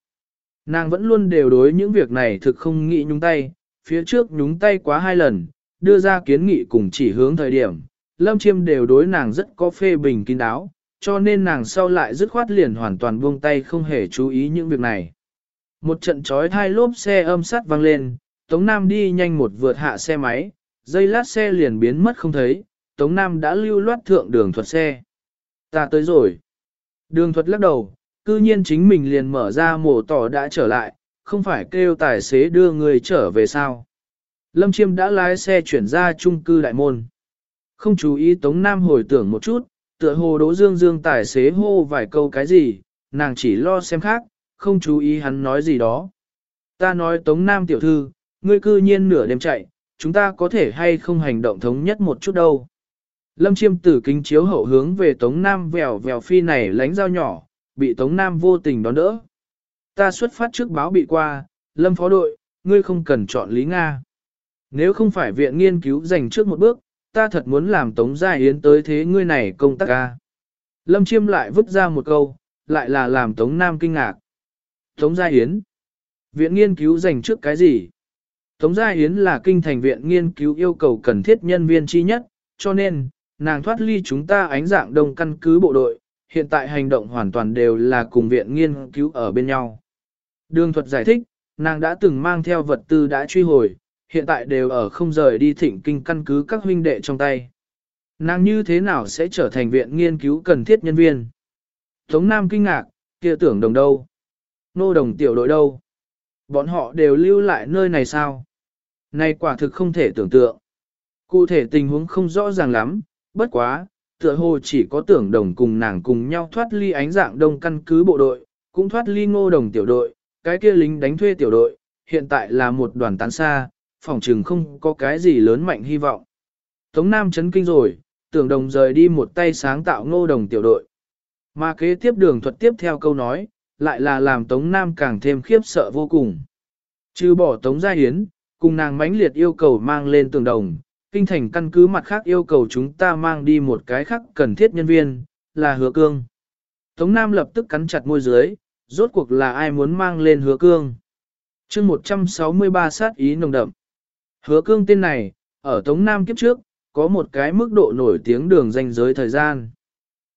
Nàng vẫn luôn đều đối những việc này thực không nghĩ nhúng tay, phía trước nhúng tay quá hai lần, đưa ra kiến nghị cùng chỉ hướng thời điểm, Lâm Chiêm đều đối nàng rất có phê bình kín đáo, cho nên nàng sau lại dứt khoát liền hoàn toàn buông tay không hề chú ý những việc này. Một trận trói thai lốp xe âm sắt vang lên, Tống Nam đi nhanh một vượt hạ xe máy, dây lát xe liền biến mất không thấy, Tống Nam đã lưu loát thượng đường thuật xe. Ta tới rồi. Đường thuật lắc đầu, cư nhiên chính mình liền mở ra mổ tỏ đã trở lại, không phải kêu tài xế đưa người trở về sao. Lâm Chiêm đã lái xe chuyển ra trung cư đại môn. Không chú ý Tống Nam hồi tưởng một chút, tựa hồ đỗ dương dương tài xế hô vài câu cái gì, nàng chỉ lo xem khác, không chú ý hắn nói gì đó. Ta nói Tống Nam tiểu thư, ngươi cư nhiên nửa đêm chạy, chúng ta có thể hay không hành động thống nhất một chút đâu. Lâm chiêm tử kính chiếu hậu hướng về Tống Nam vèo vèo phi này lánh dao nhỏ, bị Tống Nam vô tình đón đỡ. Ta xuất phát trước báo bị qua, Lâm phó đội, ngươi không cần chọn Lý Nga. Nếu không phải viện nghiên cứu dành trước một bước, ta thật muốn làm Tống Gia Yến tới thế ngươi này công tác ca. Lâm Chiêm lại vứt ra một câu, lại là làm Tống Nam kinh ngạc. Tống Gia Yến. Viện nghiên cứu dành trước cái gì? Tống Gia Yến là kinh thành viện nghiên cứu yêu cầu cần thiết nhân viên chi nhất, cho nên, nàng thoát ly chúng ta ánh dạng đông căn cứ bộ đội, hiện tại hành động hoàn toàn đều là cùng viện nghiên cứu ở bên nhau. Đường thuật giải thích, nàng đã từng mang theo vật tư đã truy hồi, hiện tại đều ở không rời đi thỉnh kinh căn cứ các huynh đệ trong tay. Nàng như thế nào sẽ trở thành viện nghiên cứu cần thiết nhân viên? Tống Nam kinh ngạc, kia tưởng đồng đâu? Nô đồng tiểu đội đâu? Bọn họ đều lưu lại nơi này sao? Này quả thực không thể tưởng tượng. Cụ thể tình huống không rõ ràng lắm, bất quá, tựa hồ chỉ có tưởng đồng cùng nàng cùng nhau thoát ly ánh dạng đông căn cứ bộ đội, cũng thoát ly ngô đồng tiểu đội, cái kia lính đánh thuê tiểu đội, hiện tại là một đoàn tán xa, phòng trừng không có cái gì lớn mạnh hy vọng. Tống Nam chấn kinh rồi, tưởng đồng rời đi một tay sáng tạo ngô đồng tiểu đội. Mà kế tiếp đường thuật tiếp theo câu nói, lại là làm Tống Nam càng thêm khiếp sợ vô cùng. Trừ bỏ Tống Gia Hiến, cùng nàng mãnh liệt yêu cầu mang lên tường đồng, kinh thành căn cứ mặt khác yêu cầu chúng ta mang đi một cái khác cần thiết nhân viên, là hứa cương. Tống Nam lập tức cắn chặt môi dưới, rốt cuộc là ai muốn mang lên hứa cương. chương 163 sát ý nồng đậm. Hứa cương tên này, ở Tống Nam kiếp trước, có một cái mức độ nổi tiếng đường danh giới thời gian.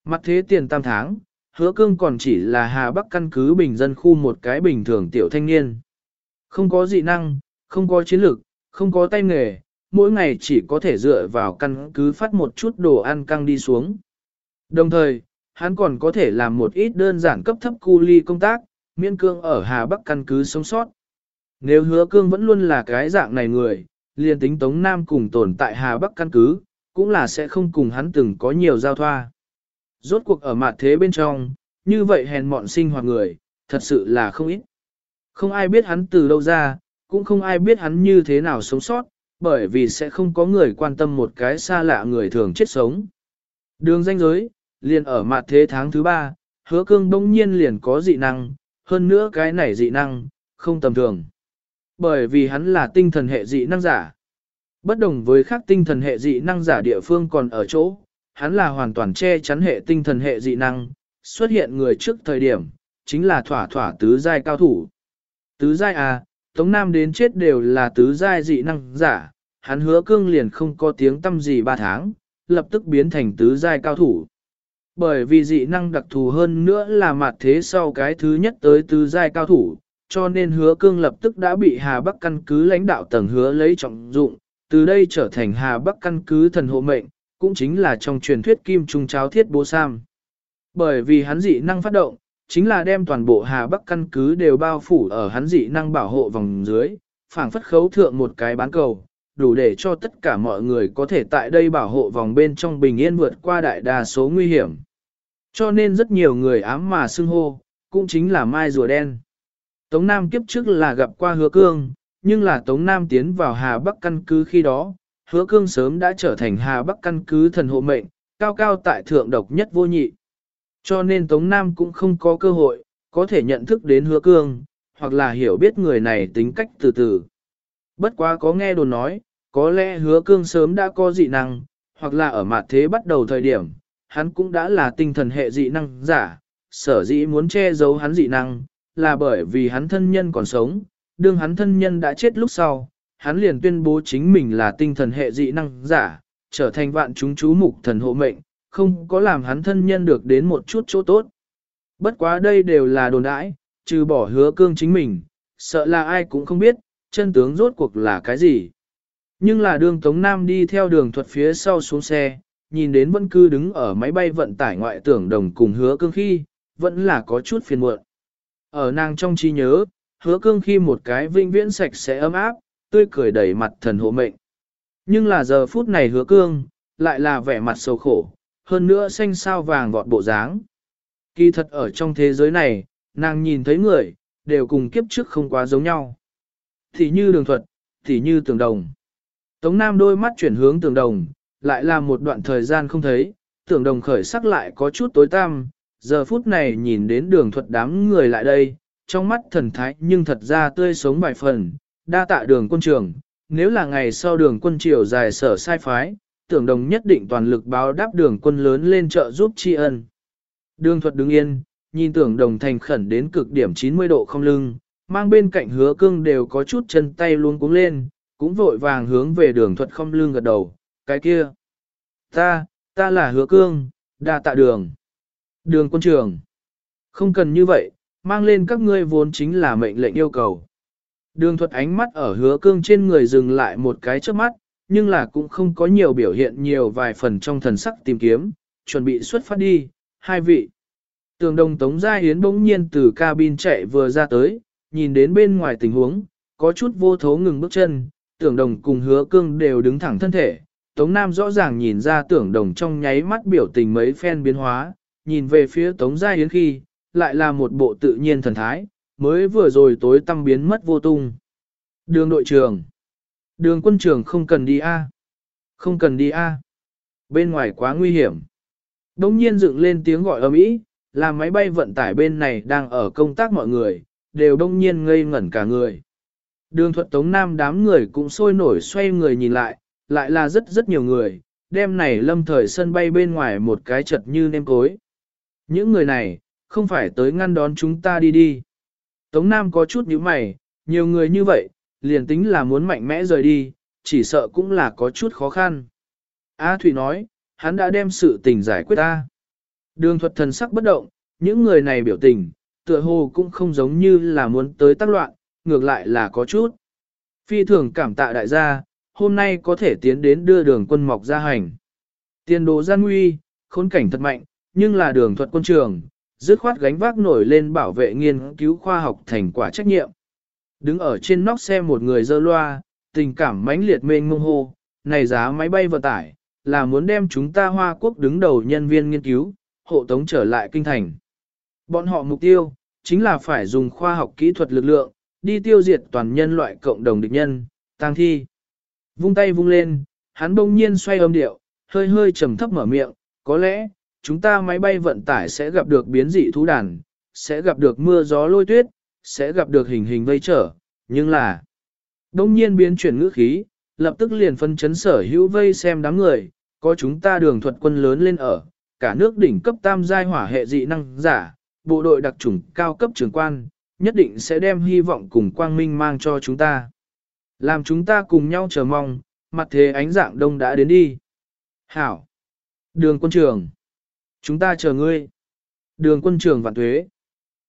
Mặt thế tiền tam tháng, hứa cương còn chỉ là Hà Bắc căn cứ bình dân khu một cái bình thường tiểu thanh niên. Không có dị năng, không có chiến lược, không có tay nghề, mỗi ngày chỉ có thể dựa vào căn cứ phát một chút đồ ăn căng đi xuống. Đồng thời, hắn còn có thể làm một ít đơn giản cấp thấp cu ly công tác, miễn cương ở Hà Bắc căn cứ sống sót. Nếu hứa cương vẫn luôn là cái dạng này người, liền tính Tống Nam cùng tồn tại Hà Bắc căn cứ, cũng là sẽ không cùng hắn từng có nhiều giao thoa. Rốt cuộc ở mặt thế bên trong, như vậy hèn mọn sinh hoạt người, thật sự là không ít. Không ai biết hắn từ đâu ra, cũng không ai biết hắn như thế nào sống sót, bởi vì sẽ không có người quan tâm một cái xa lạ người thường chết sống. Đường danh giới, liền ở mặt thế tháng thứ ba, hứa cương đông nhiên liền có dị năng, hơn nữa cái này dị năng, không tầm thường bởi vì hắn là tinh thần hệ dị năng giả. Bất đồng với khác tinh thần hệ dị năng giả địa phương còn ở chỗ, hắn là hoàn toàn che chắn hệ tinh thần hệ dị năng, xuất hiện người trước thời điểm, chính là thỏa thỏa tứ giai cao thủ. Tứ giai à, Tống Nam đến chết đều là tứ giai dị năng giả, hắn hứa cương liền không có tiếng tâm gì ba tháng, lập tức biến thành tứ giai cao thủ. Bởi vì dị năng đặc thù hơn nữa là mặt thế sau cái thứ nhất tới tứ giai cao thủ, cho nên hứa cương lập tức đã bị Hà Bắc căn cứ lãnh đạo tầng hứa lấy trọng dụng, từ đây trở thành Hà Bắc căn cứ thần hộ mệnh, cũng chính là trong truyền thuyết kim trung cháo thiết bố Sam. Bởi vì hắn dị năng phát động, chính là đem toàn bộ Hà Bắc căn cứ đều bao phủ ở hắn dị năng bảo hộ vòng dưới, phảng phất khấu thượng một cái bán cầu, đủ để cho tất cả mọi người có thể tại đây bảo hộ vòng bên trong bình yên vượt qua đại đa số nguy hiểm. Cho nên rất nhiều người ám mà xưng hô, cũng chính là mai rùa đen. Tống Nam kiếp trước là gặp qua hứa cương, nhưng là Tống Nam tiến vào Hà Bắc căn cứ khi đó, hứa cương sớm đã trở thành Hà Bắc căn cứ thần hộ mệnh, cao cao tại thượng độc nhất vô nhị. Cho nên Tống Nam cũng không có cơ hội, có thể nhận thức đến hứa cương, hoặc là hiểu biết người này tính cách từ từ. Bất quá có nghe đồn nói, có lẽ hứa cương sớm đã có dị năng, hoặc là ở mặt thế bắt đầu thời điểm, hắn cũng đã là tinh thần hệ dị năng giả, sở dĩ muốn che giấu hắn dị năng, là bởi vì hắn thân nhân còn sống, đương hắn thân nhân đã chết lúc sau, hắn liền tuyên bố chính mình là tinh thần hệ dị năng giả, trở thành vạn chúng chú mục thần hộ mệnh, không có làm hắn thân nhân được đến một chút chỗ tốt. Bất quá đây đều là đồn đãi, trừ bỏ hứa cương chính mình, sợ là ai cũng không biết, chân tướng rốt cuộc là cái gì. Nhưng là đường Tống Nam đi theo đường thuật phía sau xuống xe, nhìn đến vẫn cư đứng ở máy bay vận tải ngoại tưởng đồng cùng hứa cương khi, vẫn là có chút phiền muộn. Ở nàng trong trí nhớ, hứa cương khi một cái vinh viễn sạch sẽ ấm áp, tươi cười đầy mặt thần hộ mệnh. Nhưng là giờ phút này hứa cương, lại là vẻ mặt sầu khổ, hơn nữa xanh sao vàng vọt bộ dáng. Kỳ thật ở trong thế giới này, nàng nhìn thấy người, đều cùng kiếp trước không quá giống nhau. Thì như đường thuật, thì như tường đồng. Tống Nam đôi mắt chuyển hướng tường đồng, lại là một đoạn thời gian không thấy, tường đồng khởi sắc lại có chút tối tăm, giờ phút này nhìn đến đường thuật đám người lại đây, trong mắt thần thái nhưng thật ra tươi sống vài phần, đa tạ đường quân trường, nếu là ngày sau đường quân triều dài sở sai phái, tưởng đồng nhất định toàn lực báo đáp đường quân lớn lên trợ giúp tri ân. Đường thuật đứng yên, nhìn tưởng đồng thành khẩn đến cực điểm 90 độ không lưng, mang bên cạnh hứa cương đều có chút chân tay luôn cuống lên, cũng vội vàng hướng về đường thuật không lưng gật đầu, cái kia. Ta, ta là hứa cương, đa tạ đường. Đường quân trường. Không cần như vậy, mang lên các ngươi vốn chính là mệnh lệnh yêu cầu. Đường thuật ánh mắt ở hứa cương trên người dừng lại một cái trước mắt, nhưng là cũng không có nhiều biểu hiện nhiều vài phần trong thần sắc tìm kiếm, chuẩn bị xuất phát đi, hai vị. Tường đồng Tống Gia Hiến bỗng nhiên từ cabin chạy vừa ra tới, nhìn đến bên ngoài tình huống, có chút vô thố ngừng bước chân, tưởng đồng cùng hứa cương đều đứng thẳng thân thể. Tống Nam rõ ràng nhìn ra tưởng đồng trong nháy mắt biểu tình mấy phen biến hóa, nhìn về phía Tống Gia yến khi, lại là một bộ tự nhiên thần thái, mới vừa rồi tối tăm biến mất vô tung. Đường đội trưởng. Đường quân trưởng không cần đi a, Không cần đi a. Bên ngoài quá nguy hiểm. Đông nhiên dựng lên tiếng gọi ầm ĩ, là máy bay vận tải bên này đang ở công tác mọi người, đều đông nhiên ngây ngẩn cả người. Đường thuật tống nam đám người cũng sôi nổi xoay người nhìn lại, lại là rất rất nhiều người, đêm này lâm thời sân bay bên ngoài một cái chật như nêm cối. Những người này, không phải tới ngăn đón chúng ta đi đi. Tống Nam có chút nhíu mày, nhiều người như vậy, liền tính là muốn mạnh mẽ rời đi, chỉ sợ cũng là có chút khó khăn. A Thủy nói, hắn đã đem sự tình giải quyết ta. Đường thuật thần sắc bất động, những người này biểu tình, tựa hồ cũng không giống như là muốn tới tác loạn, ngược lại là có chút. Phi thường cảm tạ đại gia, hôm nay có thể tiến đến đưa đường quân mọc ra hành. Tiền đồ gian nguy, khốn cảnh thật mạnh, nhưng là đường thuật quân trường, dứt khoát gánh vác nổi lên bảo vệ nghiên cứu khoa học thành quả trách nhiệm. Đứng ở trên nóc xe một người dơ loa, tình cảm mãnh liệt mênh mông hô, này giá máy bay vận tải, là muốn đem chúng ta Hoa Quốc đứng đầu nhân viên nghiên cứu, hộ tống trở lại kinh thành. Bọn họ mục tiêu, chính là phải dùng khoa học kỹ thuật lực lượng, đi tiêu diệt toàn nhân loại cộng đồng địch nhân, tăng thi. Vung tay vung lên, hắn bỗng nhiên xoay âm điệu, hơi hơi trầm thấp mở miệng, có lẽ, chúng ta máy bay vận tải sẽ gặp được biến dị thú đàn, sẽ gặp được mưa gió lôi tuyết, sẽ gặp được hình hình vây trở, nhưng là đông nhiên biến chuyển ngữ khí, lập tức liền phân chấn sở hữu vây xem đám người, có chúng ta đường thuật quân lớn lên ở, cả nước đỉnh cấp tam giai hỏa hệ dị năng giả, bộ đội đặc chủng cao cấp trường quan, nhất định sẽ đem hy vọng cùng quang minh mang cho chúng ta. Làm chúng ta cùng nhau chờ mong, mặt thế ánh dạng đông đã đến đi. Hảo! Đường quân trường! Chúng ta chờ ngươi! Đường quân trường vạn thuế!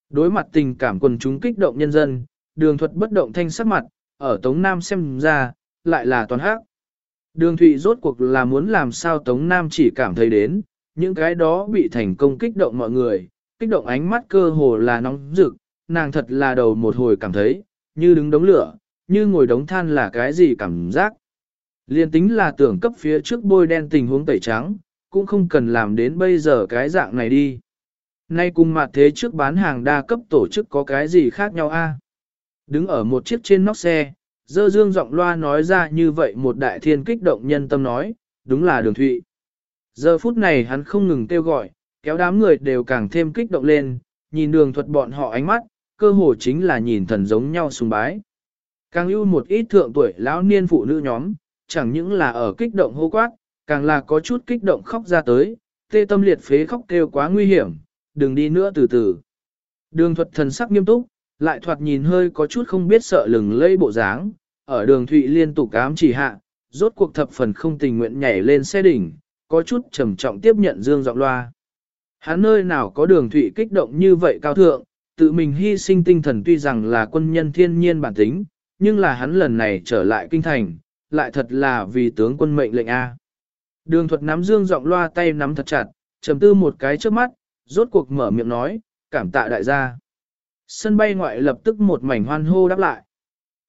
Đối mặt tình cảm quần chúng kích động nhân dân, đường thuật bất động thanh sắc mặt, ở Tống Nam xem ra, lại là toàn hắc. Đường Thụy rốt cuộc là muốn làm sao Tống Nam chỉ cảm thấy đến, những cái đó bị thành công kích động mọi người, kích động ánh mắt cơ hồ là nóng rực, nàng thật là đầu một hồi cảm thấy, như đứng đống lửa, như ngồi đống than là cái gì cảm giác. Liên tính là tưởng cấp phía trước bôi đen tình huống tẩy trắng, cũng không cần làm đến bây giờ cái dạng này đi. Nay cùng mặt thế trước bán hàng đa cấp tổ chức có cái gì khác nhau a? À? Đứng ở một chiếc trên nóc xe, dơ dương giọng loa nói ra như vậy một đại thiên kích động nhân tâm nói, đúng là đường thụy. Giờ phút này hắn không ngừng kêu gọi, kéo đám người đều càng thêm kích động lên, nhìn đường thuật bọn họ ánh mắt, cơ hồ chính là nhìn thần giống nhau sùng bái. Càng ưu một ít thượng tuổi lão niên phụ nữ nhóm, chẳng những là ở kích động hô quát, càng là có chút kích động khóc ra tới, tê tâm liệt phế khóc kêu quá nguy hiểm, đừng đi nữa từ từ. Đường thuật thần sắc nghiêm túc, lại thoạt nhìn hơi có chút không biết sợ lừng lây bộ dáng, ở đường thụy liên tục ám chỉ hạ, rốt cuộc thập phần không tình nguyện nhảy lên xe đỉnh, có chút trầm trọng tiếp nhận dương giọng loa. Hắn nơi nào có đường thụy kích động như vậy cao thượng, tự mình hy sinh tinh thần tuy rằng là quân nhân thiên nhiên bản tính, nhưng là hắn lần này trở lại kinh thành, lại thật là vì tướng quân mệnh lệnh A. Đường thuật nắm dương giọng loa tay nắm thật chặt, trầm tư một cái trước mắt, rốt cuộc mở miệng nói, cảm tạ đại gia. Sân bay ngoại lập tức một mảnh hoan hô đáp lại.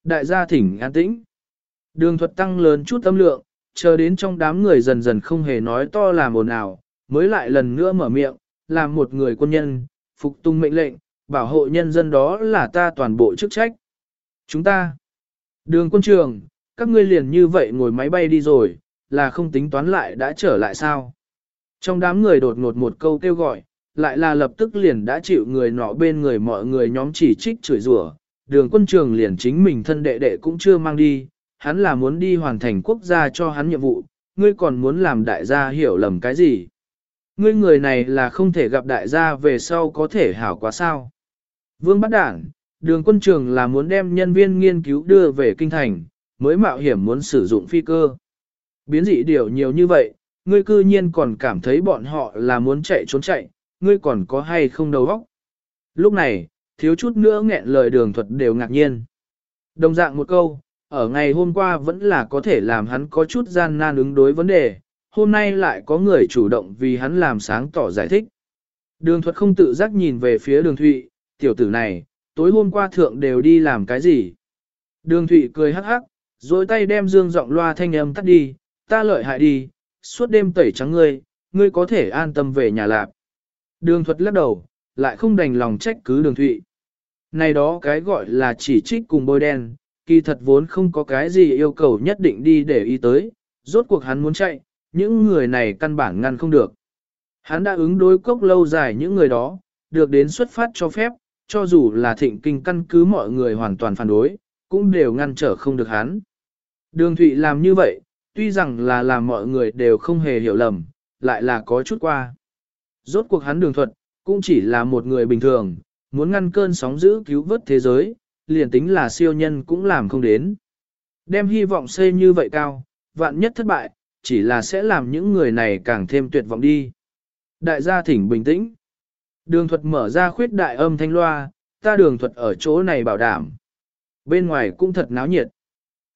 Đại gia thỉnh an tĩnh. Đường thuật tăng lớn chút âm lượng, chờ đến trong đám người dần dần không hề nói to làm ồn ào, mới lại lần nữa mở miệng, làm một người quân nhân, phục tung mệnh lệnh, bảo hộ nhân dân đó là ta toàn bộ chức trách. Chúng ta, đường quân trường, các ngươi liền như vậy ngồi máy bay đi rồi, là không tính toán lại đã trở lại sao? Trong đám người đột ngột một câu kêu gọi, lại là lập tức liền đã chịu người nọ bên người mọi người nhóm chỉ trích chửi rủa. Đường quân trường liền chính mình thân đệ đệ cũng chưa mang đi, hắn là muốn đi hoàn thành quốc gia cho hắn nhiệm vụ, ngươi còn muốn làm đại gia hiểu lầm cái gì? Ngươi người này là không thể gặp đại gia về sau có thể hảo quá sao? Vương bắt đảng, đường quân trường là muốn đem nhân viên nghiên cứu đưa về kinh thành, mới mạo hiểm muốn sử dụng phi cơ. Biến dị điều nhiều như vậy, ngươi cư nhiên còn cảm thấy bọn họ là muốn chạy trốn chạy, ngươi còn có hay không đầu óc. Lúc này, thiếu chút nữa nghẹn lời đường thuật đều ngạc nhiên. Đồng dạng một câu, ở ngày hôm qua vẫn là có thể làm hắn có chút gian nan ứng đối vấn đề, hôm nay lại có người chủ động vì hắn làm sáng tỏ giải thích. Đường thuật không tự giác nhìn về phía đường thụy, tiểu tử này, tối hôm qua thượng đều đi làm cái gì? Đường thụy cười hắc hắc, rồi tay đem dương giọng loa thanh âm tắt đi, ta lợi hại đi, suốt đêm tẩy trắng ngươi, ngươi có thể an tâm về nhà lạp. Đường thuật lắc đầu, lại không đành lòng trách cứ đường thụy. Này đó cái gọi là chỉ trích cùng bôi đen, kỳ thật vốn không có cái gì yêu cầu nhất định đi để ý tới, rốt cuộc hắn muốn chạy, những người này căn bản ngăn không được. Hắn đã ứng đối cốc lâu dài những người đó, được đến xuất phát cho phép, cho dù là thịnh kinh căn cứ mọi người hoàn toàn phản đối, cũng đều ngăn trở không được hắn. Đường Thụy làm như vậy, tuy rằng là làm mọi người đều không hề hiểu lầm, lại là có chút qua. Rốt cuộc hắn đường thuật, cũng chỉ là một người bình thường, muốn ngăn cơn sóng dữ cứu vớt thế giới, liền tính là siêu nhân cũng làm không đến. Đem hy vọng xây như vậy cao, vạn nhất thất bại, chỉ là sẽ làm những người này càng thêm tuyệt vọng đi. Đại gia thỉnh bình tĩnh. Đường thuật mở ra khuyết đại âm thanh loa, ta đường thuật ở chỗ này bảo đảm. Bên ngoài cũng thật náo nhiệt.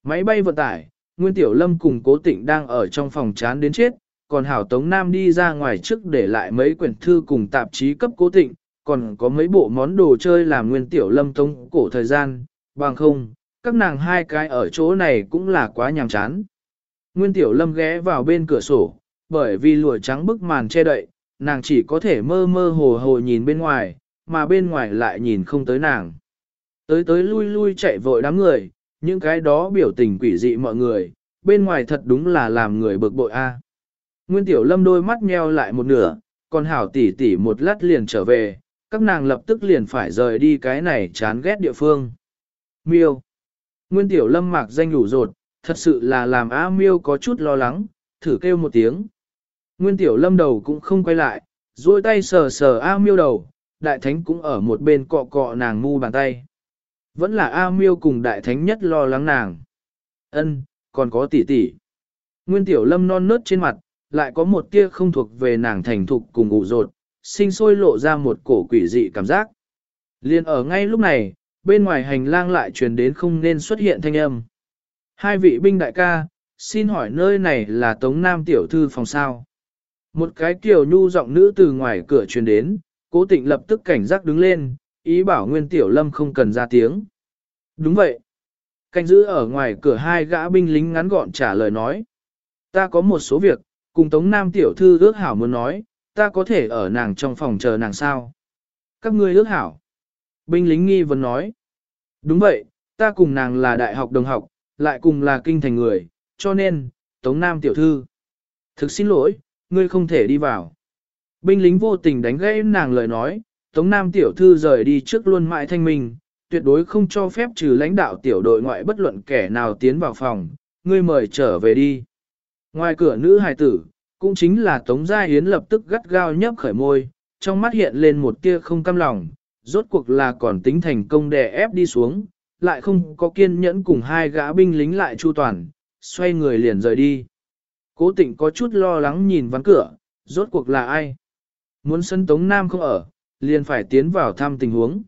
Máy bay vận tải, Nguyên Tiểu Lâm cùng Cố Tịnh đang ở trong phòng chán đến chết, còn Hảo Tống Nam đi ra ngoài trước để lại mấy quyển thư cùng tạp chí cấp Cố Tịnh, còn có mấy bộ món đồ chơi làm Nguyên Tiểu Lâm tống cổ thời gian, bằng không, các nàng hai cái ở chỗ này cũng là quá nhàm chán. Nguyên Tiểu Lâm ghé vào bên cửa sổ, bởi vì lụa trắng bức màn che đậy, nàng chỉ có thể mơ mơ hồ hồ nhìn bên ngoài, mà bên ngoài lại nhìn không tới nàng. Tới tới lui lui chạy vội đám người, những cái đó biểu tình quỷ dị mọi người, bên ngoài thật đúng là làm người bực bội a. Nguyên Tiểu Lâm đôi mắt nheo lại một nửa, còn hảo tỷ tỷ một lát liền trở về, các nàng lập tức liền phải rời đi cái này chán ghét địa phương. Miêu. Nguyên Tiểu Lâm mạc danh đủ rột, thật sự là làm A Miêu có chút lo lắng, thử kêu một tiếng. Nguyên Tiểu Lâm đầu cũng không quay lại, duỗi tay sờ sờ A Miêu đầu, đại thánh cũng ở một bên cọ cọ nàng ngu bàn tay. Vẫn là A miêu cùng đại thánh nhất lo lắng nàng. Ân, còn có tỷ tỷ. Nguyên tiểu lâm non nớt trên mặt, lại có một tia không thuộc về nàng thành thục cùng ủ rột, sinh sôi lộ ra một cổ quỷ dị cảm giác. Liên ở ngay lúc này, bên ngoài hành lang lại truyền đến không nên xuất hiện thanh âm. Hai vị binh đại ca, xin hỏi nơi này là Tống Nam tiểu thư phòng sao? Một cái kiểu nhu giọng nữ từ ngoài cửa truyền đến, cố tịnh lập tức cảnh giác đứng lên, ý bảo Nguyên Tiểu Lâm không cần ra tiếng. Đúng vậy. Canh giữ ở ngoài cửa hai gã binh lính ngắn gọn trả lời nói. Ta có một số việc, cùng Tống Nam tiểu thư ước hảo muốn nói, ta có thể ở nàng trong phòng chờ nàng sao? Các ngươi ước hảo. Binh lính nghi vấn nói. Đúng vậy, ta cùng nàng là đại học đồng học, lại cùng là kinh thành người, cho nên, Tống Nam tiểu thư. Thực xin lỗi, ngươi không thể đi vào. Binh lính vô tình đánh gãy nàng lời nói, Tống Nam tiểu thư rời đi trước luôn mãi thanh minh, tuyệt đối không cho phép trừ lãnh đạo tiểu đội ngoại bất luận kẻ nào tiến vào phòng, ngươi mời trở về đi. Ngoài cửa nữ hài tử, cũng chính là Tống Gia Yến lập tức gắt gao nhấp khởi môi, trong mắt hiện lên một tia không cam lòng, rốt cuộc là còn tính thành công đè ép đi xuống, lại không có kiên nhẫn cùng hai gã binh lính lại chu toàn, xoay người liền rời đi. Cố tịnh có chút lo lắng nhìn ván cửa, rốt cuộc là ai? Muốn sân Tống Nam không ở, liền phải tiến vào thăm tình huống.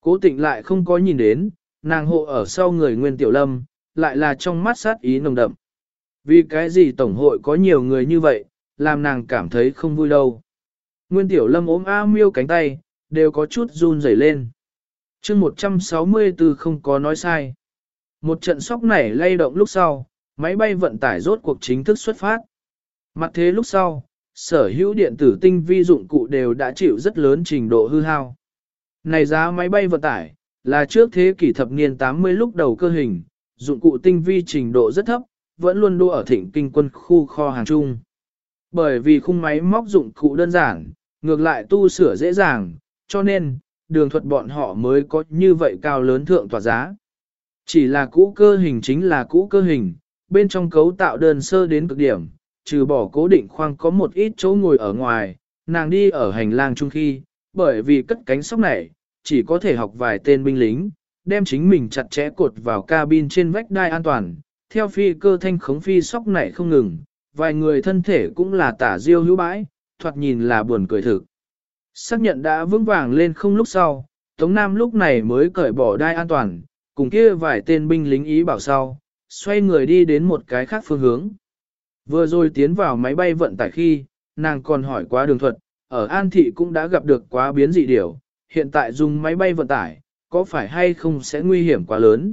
Cố tịnh lại không có nhìn đến, nàng hộ ở sau người Nguyên Tiểu Lâm, lại là trong mắt sát ý nồng đậm. Vì cái gì Tổng hội có nhiều người như vậy, làm nàng cảm thấy không vui đâu. Nguyên Tiểu Lâm ốm A miêu cánh tay, đều có chút run rẩy lên. chương 164 không có nói sai. Một trận sóc nảy lay động lúc sau, máy bay vận tải rốt cuộc chính thức xuất phát. Mặt thế lúc sau, sở hữu điện tử tinh vi dụng cụ đều đã chịu rất lớn trình độ hư hao. Này giá máy bay vận tải, là trước thế kỷ thập niên 80 lúc đầu cơ hình, dụng cụ tinh vi trình độ rất thấp, vẫn luôn đua ở thịnh kinh quân khu kho hàng chung. Bởi vì khung máy móc dụng cụ đơn giản, ngược lại tu sửa dễ dàng, cho nên, đường thuật bọn họ mới có như vậy cao lớn thượng tỏa giá. Chỉ là cũ cơ hình chính là cũ cơ hình, bên trong cấu tạo đơn sơ đến cực điểm, trừ bỏ cố định khoang có một ít chỗ ngồi ở ngoài, nàng đi ở hành lang chung khi, bởi vì cất cánh sóc này, chỉ có thể học vài tên binh lính, đem chính mình chặt chẽ cột vào cabin trên vách đai an toàn, theo phi cơ thanh khống phi sóc này không ngừng, vài người thân thể cũng là tả diêu hữu bãi, thoạt nhìn là buồn cười thực. Xác nhận đã vững vàng lên không lúc sau, Tống Nam lúc này mới cởi bỏ đai an toàn, cùng kia vài tên binh lính ý bảo sau, xoay người đi đến một cái khác phương hướng. Vừa rồi tiến vào máy bay vận tải khi, nàng còn hỏi quá đường thuật, ở An Thị cũng đã gặp được quá biến dị điều, hiện tại dùng máy bay vận tải, có phải hay không sẽ nguy hiểm quá lớn.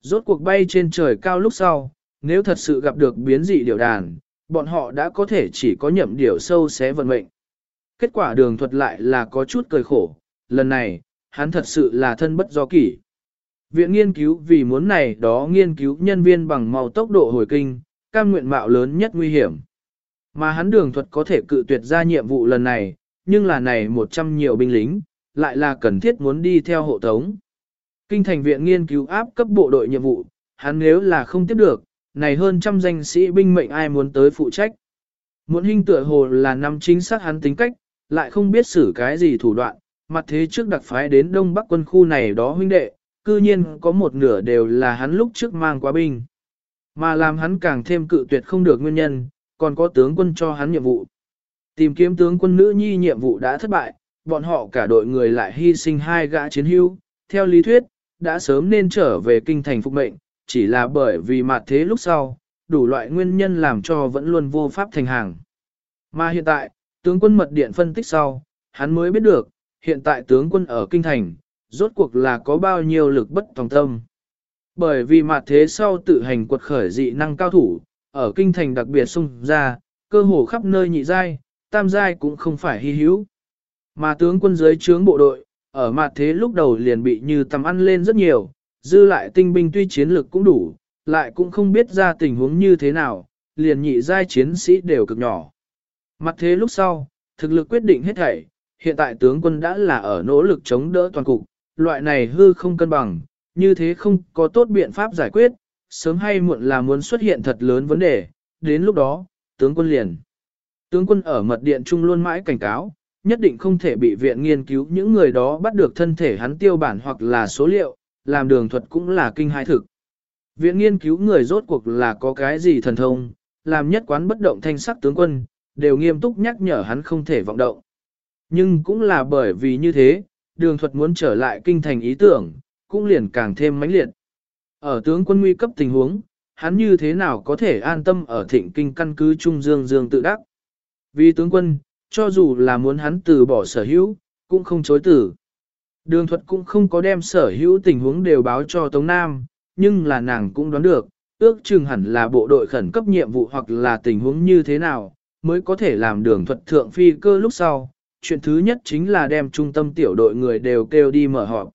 Rốt cuộc bay trên trời cao lúc sau, nếu thật sự gặp được biến dị điều đàn, bọn họ đã có thể chỉ có nhậm điều sâu xé vận mệnh. Kết quả đường thuật lại là có chút cười khổ, lần này, hắn thật sự là thân bất do kỷ. Viện nghiên cứu vì muốn này đó nghiên cứu nhân viên bằng màu tốc độ hồi kinh, cam nguyện mạo lớn nhất nguy hiểm. Mà hắn đường thuật có thể cự tuyệt ra nhiệm vụ lần này, nhưng là này 100 nhiều binh lính, lại là cần thiết muốn đi theo hộ tống. Kinh thành viện nghiên cứu áp cấp bộ đội nhiệm vụ, hắn nếu là không tiếp được, này hơn trăm danh sĩ binh mệnh ai muốn tới phụ trách. Muốn hình tựa hồ là năm chính xác hắn tính cách, lại không biết xử cái gì thủ đoạn, mặt thế trước đặc phái đến đông bắc quân khu này đó huynh đệ, cư nhiên có một nửa đều là hắn lúc trước mang quá binh. Mà làm hắn càng thêm cự tuyệt không được nguyên nhân, còn có tướng quân cho hắn nhiệm vụ. Tìm kiếm tướng quân nữ nhi nhiệm vụ đã thất bại, bọn họ cả đội người lại hy sinh hai gã chiến hưu, theo lý thuyết, đã sớm nên trở về kinh thành phục mệnh, chỉ là bởi vì mặt thế lúc sau, đủ loại nguyên nhân làm cho vẫn luôn vô pháp thành hàng. Mà hiện tại, tướng quân mật điện phân tích sau, hắn mới biết được, hiện tại tướng quân ở kinh thành, rốt cuộc là có bao nhiêu lực bất tòng tâm. Bởi vì mặt thế sau tự hành quật khởi dị năng cao thủ, ở kinh thành đặc biệt sung ra, cơ hồ khắp nơi nhị giai, tam giai cũng không phải hy hữu. Mà tướng quân dưới trướng bộ đội, ở mặt thế lúc đầu liền bị như tầm ăn lên rất nhiều, dư lại tinh binh tuy chiến lực cũng đủ, lại cũng không biết ra tình huống như thế nào, liền nhị giai chiến sĩ đều cực nhỏ. Mặt thế lúc sau, thực lực quyết định hết thảy, hiện tại tướng quân đã là ở nỗ lực chống đỡ toàn cục, loại này hư không cân bằng, như thế không có tốt biện pháp giải quyết, sớm hay muộn là muốn xuất hiện thật lớn vấn đề, đến lúc đó, tướng quân liền. Tướng quân ở mật điện trung luôn mãi cảnh cáo, nhất định không thể bị viện nghiên cứu những người đó bắt được thân thể hắn tiêu bản hoặc là số liệu, làm đường thuật cũng là kinh hai thực. Viện nghiên cứu người rốt cuộc là có cái gì thần thông, làm nhất quán bất động thanh sắc tướng quân, đều nghiêm túc nhắc nhở hắn không thể vọng động. Nhưng cũng là bởi vì như thế, đường thuật muốn trở lại kinh thành ý tưởng, cũng liền càng thêm mãnh liệt. Ở tướng quân nguy cấp tình huống, hắn như thế nào có thể an tâm ở thịnh kinh căn cứ Trung Dương Dương tự đắc. Vì tướng quân, cho dù là muốn hắn từ bỏ sở hữu, cũng không chối tử. Đường thuật cũng không có đem sở hữu tình huống đều báo cho Tống Nam, nhưng là nàng cũng đoán được, ước chừng hẳn là bộ đội khẩn cấp nhiệm vụ hoặc là tình huống như thế nào, mới có thể làm đường thuật thượng phi cơ lúc sau. Chuyện thứ nhất chính là đem trung tâm tiểu đội người đều kêu đi mở họp.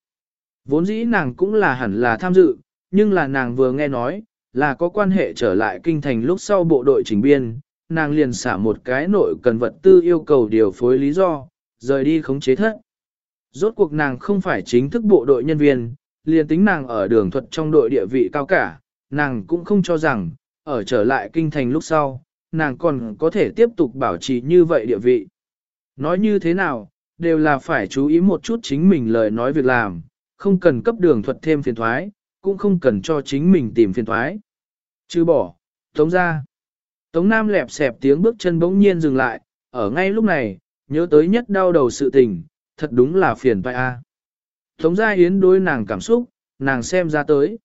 Vốn dĩ nàng cũng là hẳn là tham dự, nhưng là nàng vừa nghe nói, là có quan hệ trở lại kinh thành lúc sau bộ đội chỉnh biên, nàng liền xả một cái nội cần vật tư yêu cầu điều phối lý do, rời đi khống chế thất. Rốt cuộc nàng không phải chính thức bộ đội nhân viên, liền tính nàng ở đường thuật trong đội địa vị cao cả, nàng cũng không cho rằng, ở trở lại kinh thành lúc sau, nàng còn có thể tiếp tục bảo trì như vậy địa vị. Nói như thế nào, đều là phải chú ý một chút chính mình lời nói việc làm, không cần cấp đường thuật thêm phiền thoái, cũng không cần cho chính mình tìm phiền thoái. Chứ bỏ, tống ra. Tống Nam lẹp xẹp tiếng bước chân bỗng nhiên dừng lại, ở ngay lúc này, nhớ tới nhất đau đầu sự tình, thật đúng là phiền vai a. Tống Gia Yến đối nàng cảm xúc, nàng xem ra tới.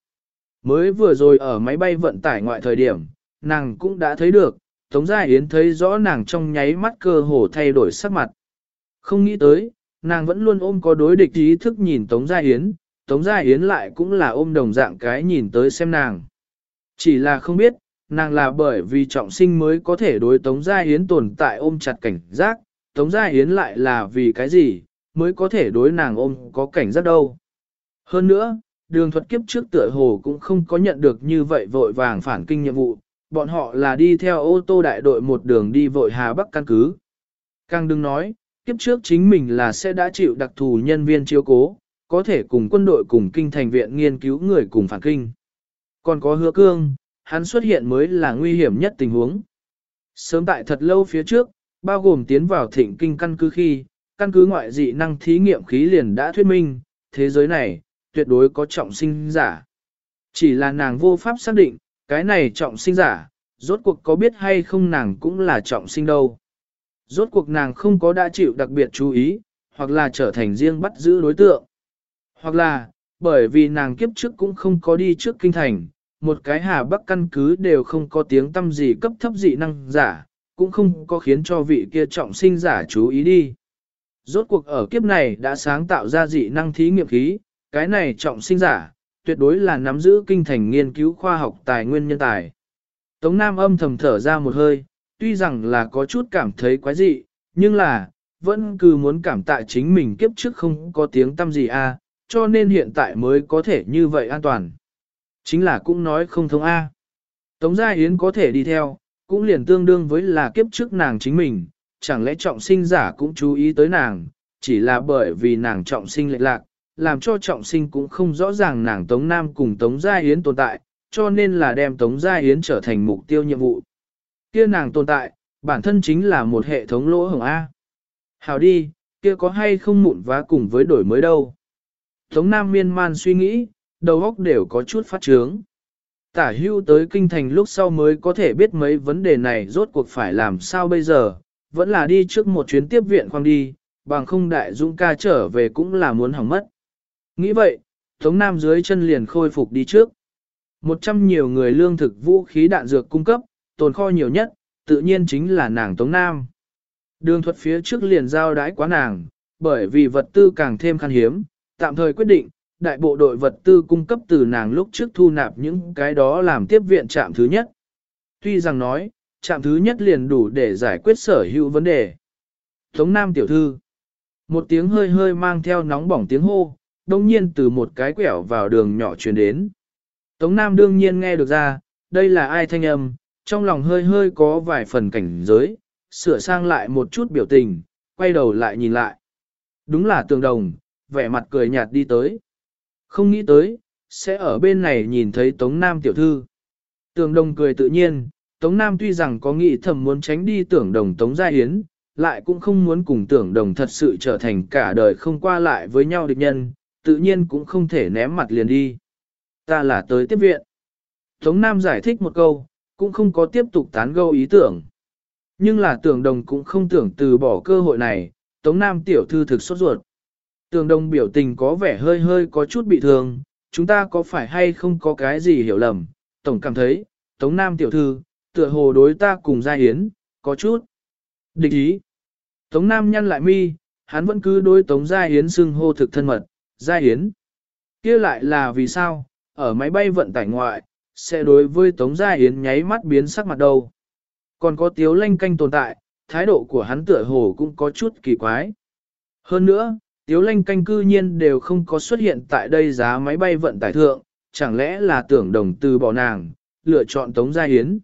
Mới vừa rồi ở máy bay vận tải ngoại thời điểm, nàng cũng đã thấy được, Tống Gia Yến thấy rõ nàng trong nháy mắt cơ hồ thay đổi sắc mặt. Không nghĩ tới, nàng vẫn luôn ôm có đối địch ý thức nhìn Tống Gia Yến, Tống Gia Yến lại cũng là ôm đồng dạng cái nhìn tới xem nàng. Chỉ là không biết, nàng là bởi vì trọng sinh mới có thể đối Tống Gia Yến tồn tại ôm chặt cảnh giác, Tống Gia Yến lại là vì cái gì, mới có thể đối nàng ôm có cảnh giác đâu. Hơn nữa, đường thuật kiếp trước tựa hồ cũng không có nhận được như vậy vội vàng phản kinh nhiệm vụ, bọn họ là đi theo ô tô đại đội một đường đi vội Hà Bắc căn cứ. Càng đừng nói, kiếp trước chính mình là sẽ đã chịu đặc thù nhân viên chiếu cố, có thể cùng quân đội cùng kinh thành viện nghiên cứu người cùng phản kinh. Còn có hứa cương, hắn xuất hiện mới là nguy hiểm nhất tình huống. Sớm tại thật lâu phía trước, bao gồm tiến vào thịnh kinh căn cứ khi, căn cứ ngoại dị năng thí nghiệm khí liền đã thuyết minh, thế giới này, tuyệt đối có trọng sinh giả. Chỉ là nàng vô pháp xác định, cái này trọng sinh giả, rốt cuộc có biết hay không nàng cũng là trọng sinh đâu. Rốt cuộc nàng không có đã chịu đặc biệt chú ý, hoặc là trở thành riêng bắt giữ đối tượng. Hoặc là, bởi vì nàng kiếp trước cũng không có đi trước kinh thành, một cái hà bắc căn cứ đều không có tiếng tâm gì cấp thấp dị năng giả, cũng không có khiến cho vị kia trọng sinh giả chú ý đi. Rốt cuộc ở kiếp này đã sáng tạo ra dị năng thí nghiệm khí, cái này trọng sinh giả, tuyệt đối là nắm giữ kinh thành nghiên cứu khoa học tài nguyên nhân tài. Tống Nam âm thầm thở ra một hơi, tuy rằng là có chút cảm thấy quái dị, nhưng là, vẫn cứ muốn cảm tạ chính mình kiếp trước không có tiếng tâm gì a, à, cho nên hiện tại mới có thể như vậy an toàn. Chính là cũng nói không thông A. Tống Gia Yến có thể đi theo, cũng liền tương đương với là kiếp trước nàng chính mình, chẳng lẽ trọng sinh giả cũng chú ý tới nàng, chỉ là bởi vì nàng trọng sinh lệch lạc, làm cho trọng sinh cũng không rõ ràng nàng Tống Nam cùng Tống Gia Yến tồn tại, cho nên là đem Tống Gia Yến trở thành mục tiêu nhiệm vụ. Kia nàng tồn tại, bản thân chính là một hệ thống lỗ hổng A. Hào đi, kia có hay không mụn vá cùng với đổi mới đâu. Tống Nam miên man suy nghĩ, đầu óc đều có chút phát trướng. Tả hưu tới kinh thành lúc sau mới có thể biết mấy vấn đề này rốt cuộc phải làm sao bây giờ, vẫn là đi trước một chuyến tiếp viện khoang đi, bằng không đại dũng ca trở về cũng là muốn hỏng mất. Nghĩ vậy, Tống Nam dưới chân liền khôi phục đi trước. Một trăm nhiều người lương thực vũ khí đạn dược cung cấp, tồn kho nhiều nhất, tự nhiên chính là nàng Tống Nam. Đường thuật phía trước liền giao đái quá nàng, bởi vì vật tư càng thêm khan hiếm, tạm thời quyết định, đại bộ đội vật tư cung cấp từ nàng lúc trước thu nạp những cái đó làm tiếp viện trạm thứ nhất. Tuy rằng nói, trạm thứ nhất liền đủ để giải quyết sở hữu vấn đề. Tống Nam tiểu thư, một tiếng hơi hơi mang theo nóng bỏng tiếng hô, đông nhiên từ một cái quẹo vào đường nhỏ truyền đến. Tống Nam đương nhiên nghe được ra, đây là ai thanh âm, trong lòng hơi hơi có vài phần cảnh giới, sửa sang lại một chút biểu tình, quay đầu lại nhìn lại. Đúng là tường đồng, vẻ mặt cười nhạt đi tới. Không nghĩ tới, sẽ ở bên này nhìn thấy Tống Nam tiểu thư. Tường đồng cười tự nhiên, Tống Nam tuy rằng có nghĩ thầm muốn tránh đi tưởng đồng Tống Gia Yến, lại cũng không muốn cùng tưởng đồng thật sự trở thành cả đời không qua lại với nhau địch nhân, tự nhiên cũng không thể ném mặt liền đi. Ta là tới tiếp viện. Tống Nam giải thích một câu, cũng không có tiếp tục tán gẫu ý tưởng. Nhưng là tưởng đồng cũng không tưởng từ bỏ cơ hội này, Tống Nam tiểu thư thực sốt ruột. Tưởng đồng biểu tình có vẻ hơi hơi có chút bị thương, chúng ta có phải hay không có cái gì hiểu lầm, tổng cảm thấy, Tống Nam tiểu thư, tựa hồ đối ta cùng Gia hiến có chút. Địch ý. Tống Nam nhăn lại mi, hắn vẫn cứ đối Tống Gia hiến xưng hô thực thân mật, Gia hiến, kia lại là vì sao, ở máy bay vận tải ngoại, sẽ đối với Tống Gia Yến nháy mắt biến sắc mặt đâu. Còn có tiếu lanh canh tồn tại, thái độ của hắn tựa hồ cũng có chút kỳ quái. Hơn nữa, tiếu lanh canh cư nhiên đều không có xuất hiện tại đây giá máy bay vận tải thượng, chẳng lẽ là tưởng đồng từ bỏ nàng, lựa chọn Tống Gia Yến.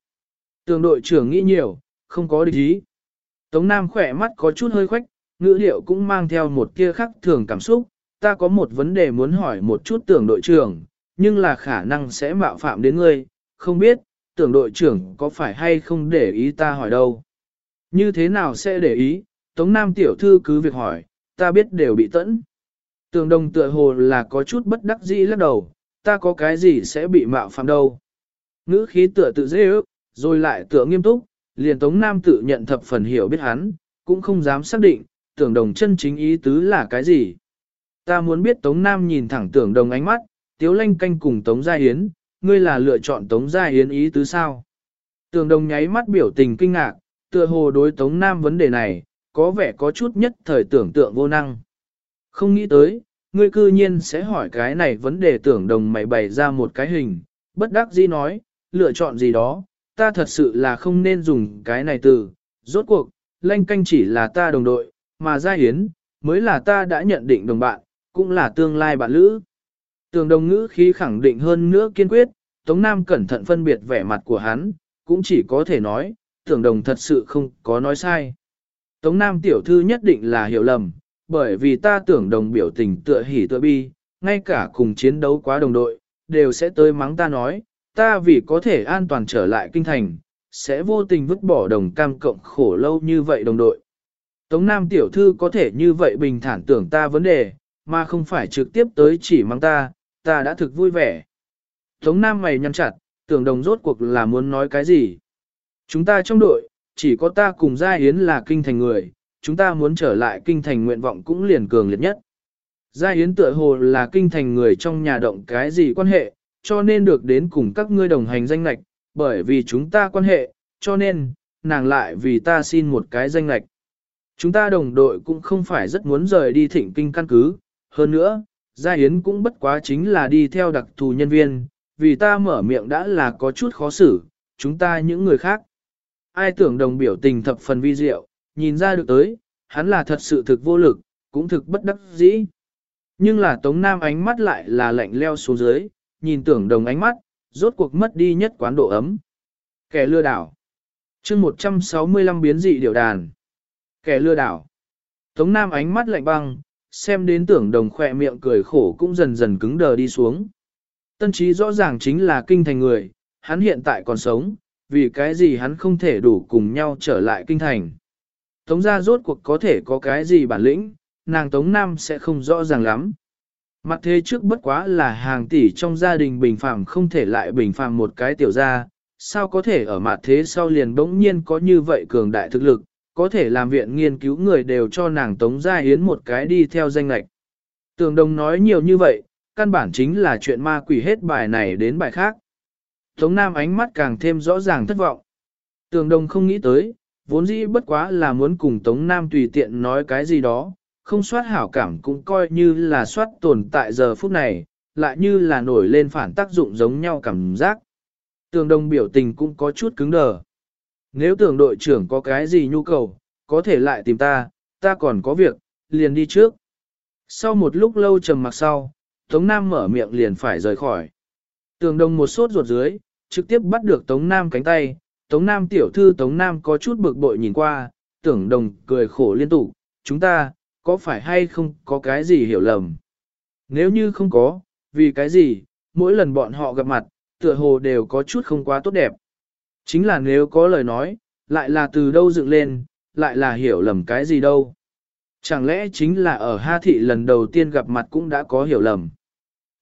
Tường đội trưởng nghĩ nhiều, không có địch ý. Tống Nam khỏe mắt có chút hơi khoách, ngữ liệu cũng mang theo một kia khắc thường cảm xúc. Ta có một vấn đề muốn hỏi một chút tưởng đội trưởng, nhưng là khả năng sẽ mạo phạm đến ngươi, không biết, tưởng đội trưởng có phải hay không để ý ta hỏi đâu. Như thế nào sẽ để ý, Tống Nam tiểu thư cứ việc hỏi, ta biết đều bị tẫn. Tường đồng tựa hồ là có chút bất đắc dĩ lắc đầu, ta có cái gì sẽ bị mạo phạm đâu. Ngữ khí tựa tự dễ ước, rồi lại tựa nghiêm túc, liền Tống Nam tự nhận thập phần hiểu biết hắn, cũng không dám xác định, tưởng đồng chân chính ý tứ là cái gì. Ta muốn biết Tống Nam nhìn thẳng tưởng đồng ánh mắt, Tiếu Lanh canh cùng Tống Gia Yến, ngươi là lựa chọn Tống Gia Yến ý tứ sao? Tường đồng nháy mắt biểu tình kinh ngạc, tựa hồ đối Tống Nam vấn đề này, có vẻ có chút nhất thời tưởng tượng vô năng. Không nghĩ tới, ngươi cư nhiên sẽ hỏi cái này vấn đề tưởng đồng mày bày ra một cái hình, bất đắc dĩ nói, lựa chọn gì đó, ta thật sự là không nên dùng cái này từ, rốt cuộc, lanh canh chỉ là ta đồng đội, mà Gia Hiến, mới là ta đã nhận định đồng bạn, cũng là tương lai bạn lữ. Tường đồng ngữ khí khẳng định hơn nữa kiên quyết, Tống Nam cẩn thận phân biệt vẻ mặt của hắn, cũng chỉ có thể nói, tưởng đồng thật sự không có nói sai. Tống Nam tiểu thư nhất định là hiểu lầm, bởi vì ta tưởng đồng biểu tình tựa hỉ tựa bi, ngay cả cùng chiến đấu quá đồng đội, đều sẽ tới mắng ta nói, ta vì có thể an toàn trở lại kinh thành, sẽ vô tình vứt bỏ đồng cam cộng khổ lâu như vậy đồng đội. Tống Nam tiểu thư có thể như vậy bình thản tưởng ta vấn đề, mà không phải trực tiếp tới chỉ mắng ta, ta đã thực vui vẻ. Tống Nam mày nhăn chặt, tưởng đồng rốt cuộc là muốn nói cái gì. Chúng ta trong đội, chỉ có ta cùng Gia Yến là kinh thành người, chúng ta muốn trở lại kinh thành nguyện vọng cũng liền cường liệt nhất. Gia Yến tựa hồ là kinh thành người trong nhà động cái gì quan hệ, cho nên được đến cùng các ngươi đồng hành danh lạch, bởi vì chúng ta quan hệ, cho nên, nàng lại vì ta xin một cái danh lạch. Chúng ta đồng đội cũng không phải rất muốn rời đi thịnh kinh căn cứ, hơn nữa, Gia Yến cũng bất quá chính là đi theo đặc thù nhân viên, vì ta mở miệng đã là có chút khó xử, chúng ta những người khác. Ai tưởng đồng biểu tình thập phần vi diệu, nhìn ra được tới, hắn là thật sự thực vô lực, cũng thực bất đắc dĩ. Nhưng là Tống Nam ánh mắt lại là lạnh leo xuống dưới, nhìn tưởng đồng ánh mắt, rốt cuộc mất đi nhất quán độ ấm. Kẻ lừa đảo. chương 165 biến dị điều đàn. Kẻ lừa đảo. Tống Nam ánh mắt lạnh băng, xem đến tưởng đồng khỏe miệng cười khổ cũng dần dần cứng đờ đi xuống. Tân trí rõ ràng chính là kinh thành người, hắn hiện tại còn sống, vì cái gì hắn không thể đủ cùng nhau trở lại kinh thành. Tống ra rốt cuộc có thể có cái gì bản lĩnh, nàng Tống Nam sẽ không rõ ràng lắm. Mặt thế trước bất quá là hàng tỷ trong gia đình bình phàm không thể lại bình phàm một cái tiểu gia, sao có thể ở mặt thế sau liền bỗng nhiên có như vậy cường đại thực lực, có thể làm viện nghiên cứu người đều cho nàng Tống Gia Yến một cái đi theo danh lạch. Tường đồng nói nhiều như vậy, căn bản chính là chuyện ma quỷ hết bài này đến bài khác. Tống Nam ánh mắt càng thêm rõ ràng thất vọng. Tường đồng không nghĩ tới, vốn dĩ bất quá là muốn cùng Tống Nam tùy tiện nói cái gì đó, không soát hảo cảm cũng coi như là soát tồn tại giờ phút này, lại như là nổi lên phản tác dụng giống nhau cảm giác. Tường đồng biểu tình cũng có chút cứng đờ. Nếu tưởng đội trưởng có cái gì nhu cầu, có thể lại tìm ta, ta còn có việc, liền đi trước. Sau một lúc lâu trầm mặc sau, Tống Nam mở miệng liền phải rời khỏi. Tường đồng một sốt ruột dưới, trực tiếp bắt được Tống Nam cánh tay, Tống Nam tiểu thư Tống Nam có chút bực bội nhìn qua, tưởng đồng cười khổ liên tục, chúng ta, có phải hay không có cái gì hiểu lầm? Nếu như không có, vì cái gì, mỗi lần bọn họ gặp mặt, tựa hồ đều có chút không quá tốt đẹp. Chính là nếu có lời nói, lại là từ đâu dựng lên, lại là hiểu lầm cái gì đâu. Chẳng lẽ chính là ở Ha Thị lần đầu tiên gặp mặt cũng đã có hiểu lầm.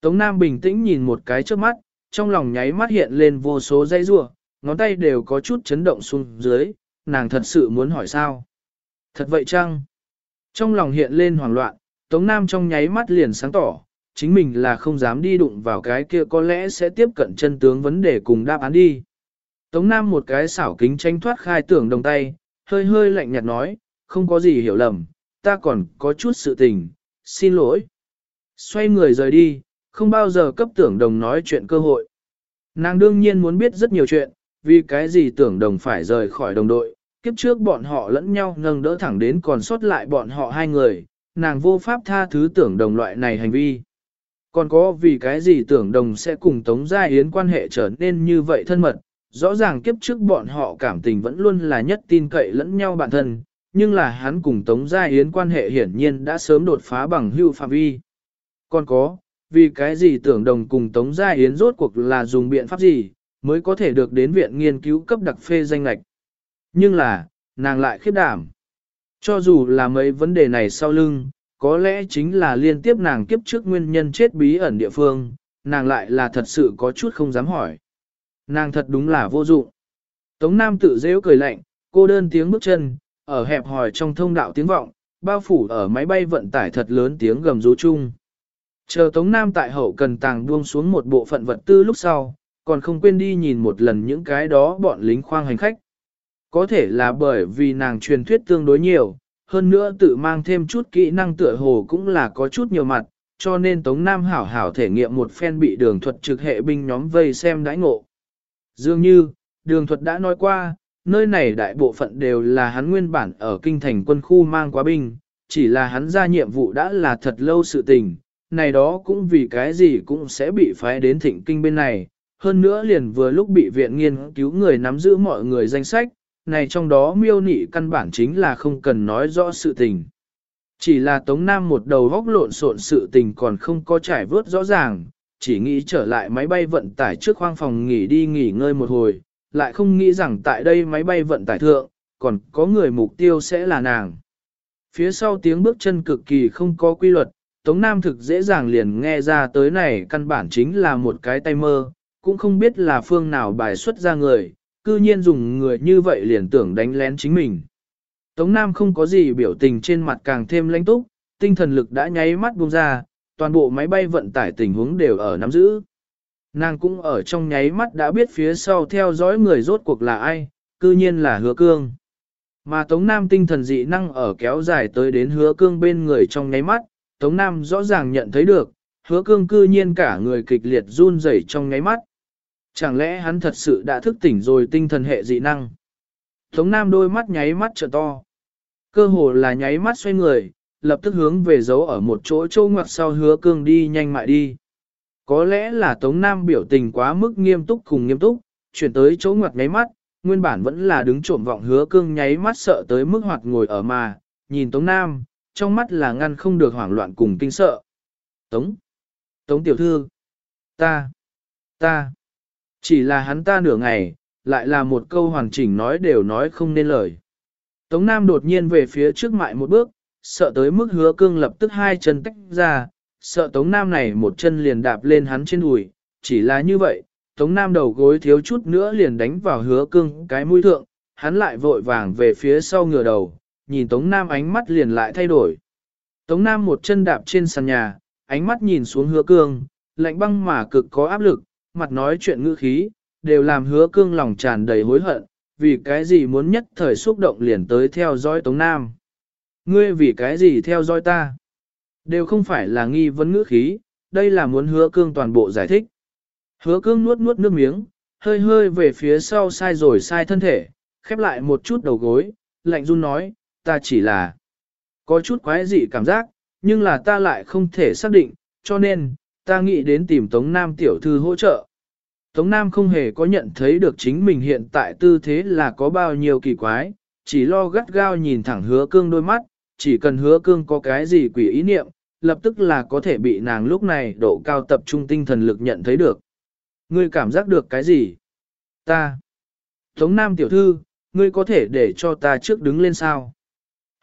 Tống Nam bình tĩnh nhìn một cái trước mắt, trong lòng nháy mắt hiện lên vô số dây rua, ngón tay đều có chút chấn động xuống dưới, nàng thật sự muốn hỏi sao. Thật vậy chăng? Trong lòng hiện lên hoảng loạn, Tống Nam trong nháy mắt liền sáng tỏ, chính mình là không dám đi đụng vào cái kia có lẽ sẽ tiếp cận chân tướng vấn đề cùng đáp án đi. Tống Nam một cái xảo kính tranh thoát khai tưởng đồng tay, hơi hơi lạnh nhạt nói, không có gì hiểu lầm, ta còn có chút sự tình, xin lỗi. Xoay người rời đi, không bao giờ cấp tưởng đồng nói chuyện cơ hội. Nàng đương nhiên muốn biết rất nhiều chuyện, vì cái gì tưởng đồng phải rời khỏi đồng đội, kiếp trước bọn họ lẫn nhau nâng đỡ thẳng đến còn sót lại bọn họ hai người, nàng vô pháp tha thứ tưởng đồng loại này hành vi. Còn có vì cái gì tưởng đồng sẽ cùng Tống Gia Yến quan hệ trở nên như vậy thân mật, rõ ràng kiếp trước bọn họ cảm tình vẫn luôn là nhất tin cậy lẫn nhau bản thân, nhưng là hắn cùng Tống Gia Yến quan hệ hiển nhiên đã sớm đột phá bằng hưu phạm vi. Còn có, vì cái gì tưởng đồng cùng Tống Gia Yến rốt cuộc là dùng biện pháp gì, mới có thể được đến viện nghiên cứu cấp đặc phê danh lạch. Nhưng là, nàng lại khiếp đảm. Cho dù là mấy vấn đề này sau lưng, có lẽ chính là liên tiếp nàng kiếp trước nguyên nhân chết bí ẩn địa phương, nàng lại là thật sự có chút không dám hỏi. Nàng thật đúng là vô dụng. Tống Nam tự dễ cười lạnh, cô đơn tiếng bước chân, ở hẹp hòi trong thông đạo tiếng vọng, bao phủ ở máy bay vận tải thật lớn tiếng gầm rú chung. Chờ Tống Nam tại hậu cần tàng buông xuống một bộ phận vật tư lúc sau, còn không quên đi nhìn một lần những cái đó bọn lính khoang hành khách. Có thể là bởi vì nàng truyền thuyết tương đối nhiều, hơn nữa tự mang thêm chút kỹ năng tựa hồ cũng là có chút nhiều mặt, cho nên Tống Nam hảo hảo thể nghiệm một phen bị đường thuật trực hệ binh nhóm vây xem đãi ngộ. Dường như, đường thuật đã nói qua, nơi này đại bộ phận đều là hắn nguyên bản ở kinh thành quân khu mang quá binh, chỉ là hắn ra nhiệm vụ đã là thật lâu sự tình, này đó cũng vì cái gì cũng sẽ bị phái đến thịnh kinh bên này, hơn nữa liền vừa lúc bị viện nghiên cứu người nắm giữ mọi người danh sách, này trong đó miêu nị căn bản chính là không cần nói rõ sự tình. Chỉ là Tống Nam một đầu góc lộn xộn sự tình còn không có trải vớt rõ ràng, chỉ nghĩ trở lại máy bay vận tải trước khoang phòng nghỉ đi nghỉ ngơi một hồi, lại không nghĩ rằng tại đây máy bay vận tải thượng, còn có người mục tiêu sẽ là nàng. Phía sau tiếng bước chân cực kỳ không có quy luật, Tống Nam thực dễ dàng liền nghe ra tới này căn bản chính là một cái tay mơ, cũng không biết là phương nào bài xuất ra người, cư nhiên dùng người như vậy liền tưởng đánh lén chính mình. Tống Nam không có gì biểu tình trên mặt càng thêm lãnh túc, tinh thần lực đã nháy mắt buông ra, toàn bộ máy bay vận tải tình huống đều ở nắm giữ. Nàng cũng ở trong nháy mắt đã biết phía sau theo dõi người rốt cuộc là ai, cư nhiên là hứa cương. Mà Tống Nam tinh thần dị năng ở kéo dài tới đến hứa cương bên người trong nháy mắt, Tống Nam rõ ràng nhận thấy được, hứa cương cư nhiên cả người kịch liệt run rẩy trong nháy mắt. Chẳng lẽ hắn thật sự đã thức tỉnh rồi tinh thần hệ dị năng? Tống Nam đôi mắt nháy mắt trợ to. Cơ hồ là nháy mắt xoay người, lập tức hướng về giấu ở một chỗ châu ngoặc sau hứa cương đi nhanh mại đi. Có lẽ là Tống Nam biểu tình quá mức nghiêm túc cùng nghiêm túc, chuyển tới chỗ ngoặc nháy mắt, nguyên bản vẫn là đứng trộm vọng hứa cương nháy mắt sợ tới mức hoạt ngồi ở mà, nhìn Tống Nam, trong mắt là ngăn không được hoảng loạn cùng kinh sợ. Tống! Tống tiểu thư! Ta! Ta! Chỉ là hắn ta nửa ngày, lại là một câu hoàn chỉnh nói đều nói không nên lời. Tống Nam đột nhiên về phía trước mại một bước, sợ tới mức hứa cương lập tức hai chân tách ra, sợ Tống Nam này một chân liền đạp lên hắn trên đùi, chỉ là như vậy, Tống Nam đầu gối thiếu chút nữa liền đánh vào hứa cương cái mũi thượng, hắn lại vội vàng về phía sau ngửa đầu, nhìn Tống Nam ánh mắt liền lại thay đổi. Tống Nam một chân đạp trên sàn nhà, ánh mắt nhìn xuống hứa cương, lạnh băng mà cực có áp lực, mặt nói chuyện ngữ khí, đều làm hứa cương lòng tràn đầy hối hận, vì cái gì muốn nhất thời xúc động liền tới theo dõi Tống Nam. Ngươi vì cái gì theo dõi ta? Đều không phải là nghi vấn ngữ khí, đây là muốn hứa cương toàn bộ giải thích. Hứa cương nuốt nuốt nước miếng, hơi hơi về phía sau sai rồi sai thân thể, khép lại một chút đầu gối, lạnh run nói, ta chỉ là có chút quái dị cảm giác, nhưng là ta lại không thể xác định, cho nên, ta nghĩ đến tìm Tống Nam tiểu thư hỗ trợ. Tống Nam không hề có nhận thấy được chính mình hiện tại tư thế là có bao nhiêu kỳ quái, chỉ lo gắt gao nhìn thẳng hứa cương đôi mắt, chỉ cần hứa cương có cái gì quỷ ý niệm, lập tức là có thể bị nàng lúc này độ cao tập trung tinh thần lực nhận thấy được. Ngươi cảm giác được cái gì? Ta. Tống Nam tiểu thư, ngươi có thể để cho ta trước đứng lên sao?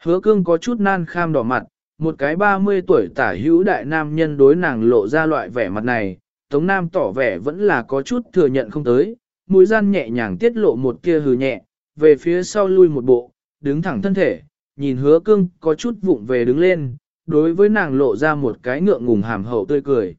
Hứa cương có chút nan kham đỏ mặt, một cái 30 tuổi tả hữu đại nam nhân đối nàng lộ ra loại vẻ mặt này, Tống Nam tỏ vẻ vẫn là có chút thừa nhận không tới, mũi gian nhẹ nhàng tiết lộ một kia hừ nhẹ, về phía sau lui một bộ, đứng thẳng thân thể, nhìn hứa cương có chút vụng về đứng lên, đối với nàng lộ ra một cái ngượng ngùng hàm hậu tươi cười.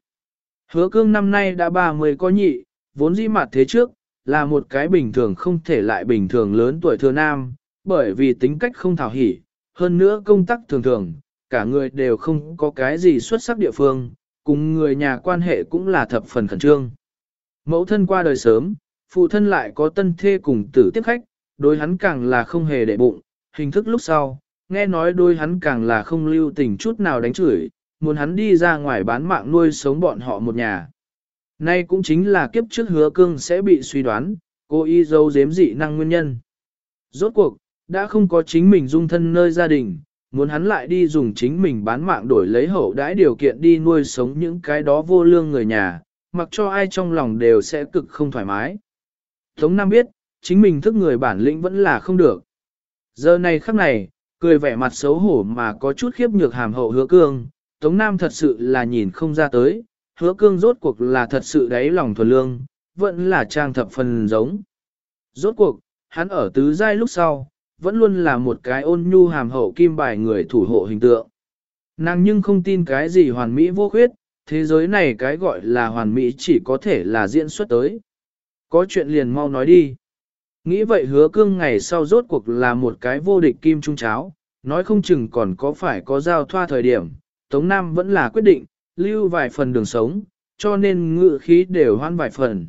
Hứa cương năm nay đã 30 có nhị, vốn dĩ mặt thế trước, là một cái bình thường không thể lại bình thường lớn tuổi thừa nam, bởi vì tính cách không thảo hỉ, hơn nữa công tác thường thường, cả người đều không có cái gì xuất sắc địa phương, cùng người nhà quan hệ cũng là thập phần khẩn trương. Mẫu thân qua đời sớm, phụ thân lại có tân thê cùng tử tiếp khách, đối hắn càng là không hề để bụng, hình thức lúc sau, nghe nói đôi hắn càng là không lưu tình chút nào đánh chửi, muốn hắn đi ra ngoài bán mạng nuôi sống bọn họ một nhà. Nay cũng chính là kiếp trước hứa cương sẽ bị suy đoán, cô y dâu giếm dị năng nguyên nhân. Rốt cuộc, đã không có chính mình dung thân nơi gia đình, muốn hắn lại đi dùng chính mình bán mạng đổi lấy hậu đãi điều kiện đi nuôi sống những cái đó vô lương người nhà, mặc cho ai trong lòng đều sẽ cực không thoải mái. Tống Nam biết, chính mình thức người bản lĩnh vẫn là không được. Giờ này khắc này, cười vẻ mặt xấu hổ mà có chút khiếp nhược hàm hậu hứa cương, Tống Nam thật sự là nhìn không ra tới, hứa cương rốt cuộc là thật sự đáy lòng thuần lương, vẫn là trang thập phần giống. Rốt cuộc, hắn ở tứ giai lúc sau, vẫn luôn là một cái ôn nhu hàm hậu kim bài người thủ hộ hình tượng. Nàng nhưng không tin cái gì hoàn mỹ vô khuyết, thế giới này cái gọi là hoàn mỹ chỉ có thể là diễn xuất tới. Có chuyện liền mau nói đi. Nghĩ vậy hứa cương ngày sau rốt cuộc là một cái vô địch kim trung cháo, nói không chừng còn có phải có giao thoa thời điểm, Tống Nam vẫn là quyết định, lưu vài phần đường sống, cho nên ngữ khí đều hoan vài phần.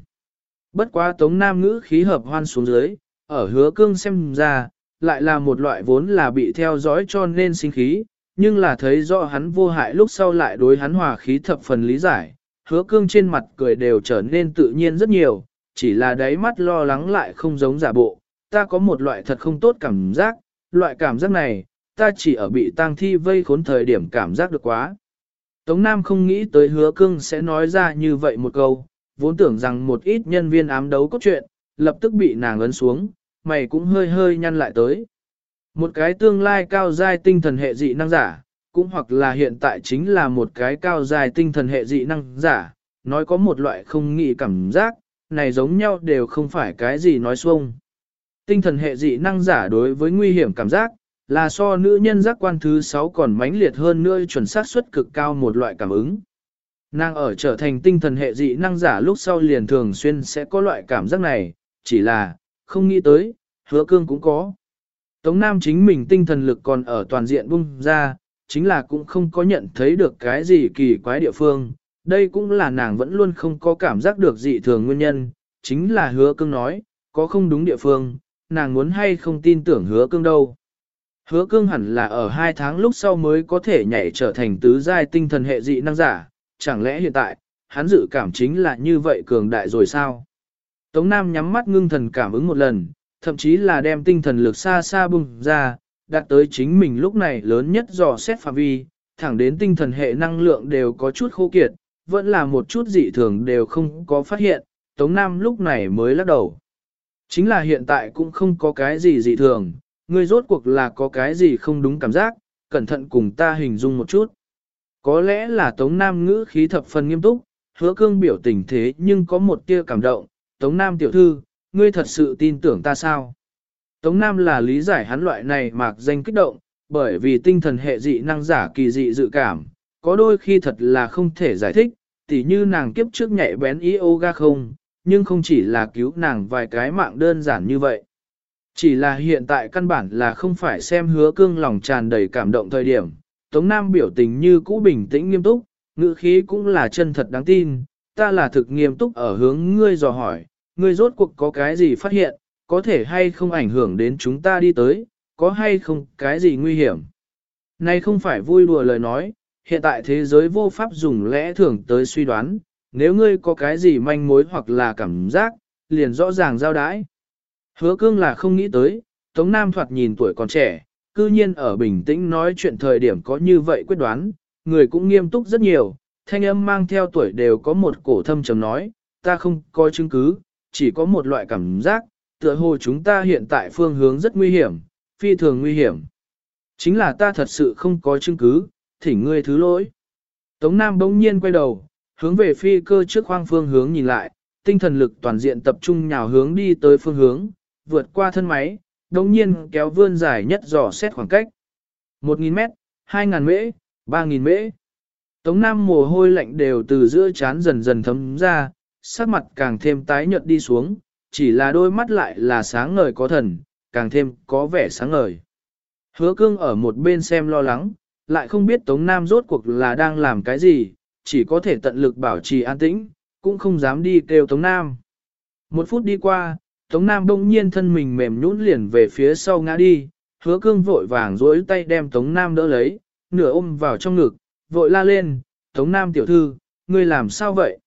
Bất quá Tống Nam ngữ khí hợp hoan xuống dưới, ở hứa cương xem ra, lại là một loại vốn là bị theo dõi cho nên sinh khí, nhưng là thấy rõ hắn vô hại lúc sau lại đối hắn hòa khí thập phần lý giải, hứa cương trên mặt cười đều trở nên tự nhiên rất nhiều, chỉ là đáy mắt lo lắng lại không giống giả bộ, ta có một loại thật không tốt cảm giác, loại cảm giác này, ta chỉ ở bị tang thi vây khốn thời điểm cảm giác được quá. Tống Nam không nghĩ tới hứa cương sẽ nói ra như vậy một câu, vốn tưởng rằng một ít nhân viên ám đấu cốt truyện, lập tức bị nàng ấn xuống, mày cũng hơi hơi nhăn lại tới. Một cái tương lai cao giai tinh thần hệ dị năng giả, cũng hoặc là hiện tại chính là một cái cao giai tinh thần hệ dị năng giả, nói có một loại không nghĩ cảm giác, này giống nhau đều không phải cái gì nói xuông. Tinh thần hệ dị năng giả đối với nguy hiểm cảm giác, là so nữ nhân giác quan thứ 6 còn mãnh liệt hơn nữa chuẩn xác suất cực cao một loại cảm ứng. Nàng ở trở thành tinh thần hệ dị năng giả lúc sau liền thường xuyên sẽ có loại cảm giác này, chỉ là, không nghĩ tới, hứa cương cũng có. Tống Nam chính mình tinh thần lực còn ở toàn diện bung ra, chính là cũng không có nhận thấy được cái gì kỳ quái địa phương. Đây cũng là nàng vẫn luôn không có cảm giác được dị thường nguyên nhân, chính là hứa cương nói, có không đúng địa phương, nàng muốn hay không tin tưởng hứa cương đâu. Hứa cương hẳn là ở hai tháng lúc sau mới có thể nhảy trở thành tứ giai tinh thần hệ dị năng giả, chẳng lẽ hiện tại, hắn dự cảm chính là như vậy cường đại rồi sao? Tống Nam nhắm mắt ngưng thần cảm ứng một lần, thậm chí là đem tinh thần lực xa xa bùng ra, đạt tới chính mình lúc này lớn nhất dò xét phạm vi, thẳng đến tinh thần hệ năng lượng đều có chút khô kiệt, vẫn là một chút dị thường đều không có phát hiện, Tống Nam lúc này mới lắc đầu. Chính là hiện tại cũng không có cái gì dị thường, ngươi rốt cuộc là có cái gì không đúng cảm giác, cẩn thận cùng ta hình dung một chút. Có lẽ là Tống Nam ngữ khí thập phần nghiêm túc, hứa cương biểu tình thế nhưng có một tia cảm động, Tống Nam tiểu thư, ngươi thật sự tin tưởng ta sao? Tống Nam là lý giải hắn loại này mạc danh kích động, bởi vì tinh thần hệ dị năng giả kỳ dị dự cảm, có đôi khi thật là không thể giải thích, tỉ như nàng kiếp trước nhạy bén yoga không, nhưng không chỉ là cứu nàng vài cái mạng đơn giản như vậy. Chỉ là hiện tại căn bản là không phải xem hứa cương lòng tràn đầy cảm động thời điểm, Tống Nam biểu tình như cũ bình tĩnh nghiêm túc, ngữ khí cũng là chân thật đáng tin, ta là thực nghiêm túc ở hướng ngươi dò hỏi, ngươi rốt cuộc có cái gì phát hiện, có thể hay không ảnh hưởng đến chúng ta đi tới, có hay không cái gì nguy hiểm. Này không phải vui đùa lời nói, hiện tại thế giới vô pháp dùng lẽ thường tới suy đoán, nếu ngươi có cái gì manh mối hoặc là cảm giác, liền rõ ràng giao đãi. Hứa cương là không nghĩ tới, Tống Nam thoạt nhìn tuổi còn trẻ, cư nhiên ở bình tĩnh nói chuyện thời điểm có như vậy quyết đoán, người cũng nghiêm túc rất nhiều, thanh âm mang theo tuổi đều có một cổ thâm trầm nói, ta không có chứng cứ, chỉ có một loại cảm giác, tựa hồ chúng ta hiện tại phương hướng rất nguy hiểm, phi thường nguy hiểm. Chính là ta thật sự không có chứng cứ, thỉnh ngươi thứ lỗi. Tống Nam bỗng nhiên quay đầu, hướng về phi cơ trước khoang phương hướng nhìn lại, tinh thần lực toàn diện tập trung nhào hướng đi tới phương hướng, vượt qua thân máy, đồng nhiên kéo vươn dài nhất dò xét khoảng cách. 1.000 mét, 2.000 mễ, 3.000 mễ. Tống Nam mồ hôi lạnh đều từ giữa chán dần dần thấm ra, sắc mặt càng thêm tái nhợt đi xuống, chỉ là đôi mắt lại là sáng ngời có thần, càng thêm có vẻ sáng ngời. Hứa cương ở một bên xem lo lắng, lại không biết Tống Nam rốt cuộc là đang làm cái gì, chỉ có thể tận lực bảo trì an tĩnh, cũng không dám đi kêu Tống Nam. Một phút đi qua, Tống Nam đông nhiên thân mình mềm nhũn liền về phía sau ngã đi, hứa cương vội vàng duỗi tay đem Tống Nam đỡ lấy, nửa ôm vào trong ngực, vội la lên, Tống Nam tiểu thư, ngươi làm sao vậy?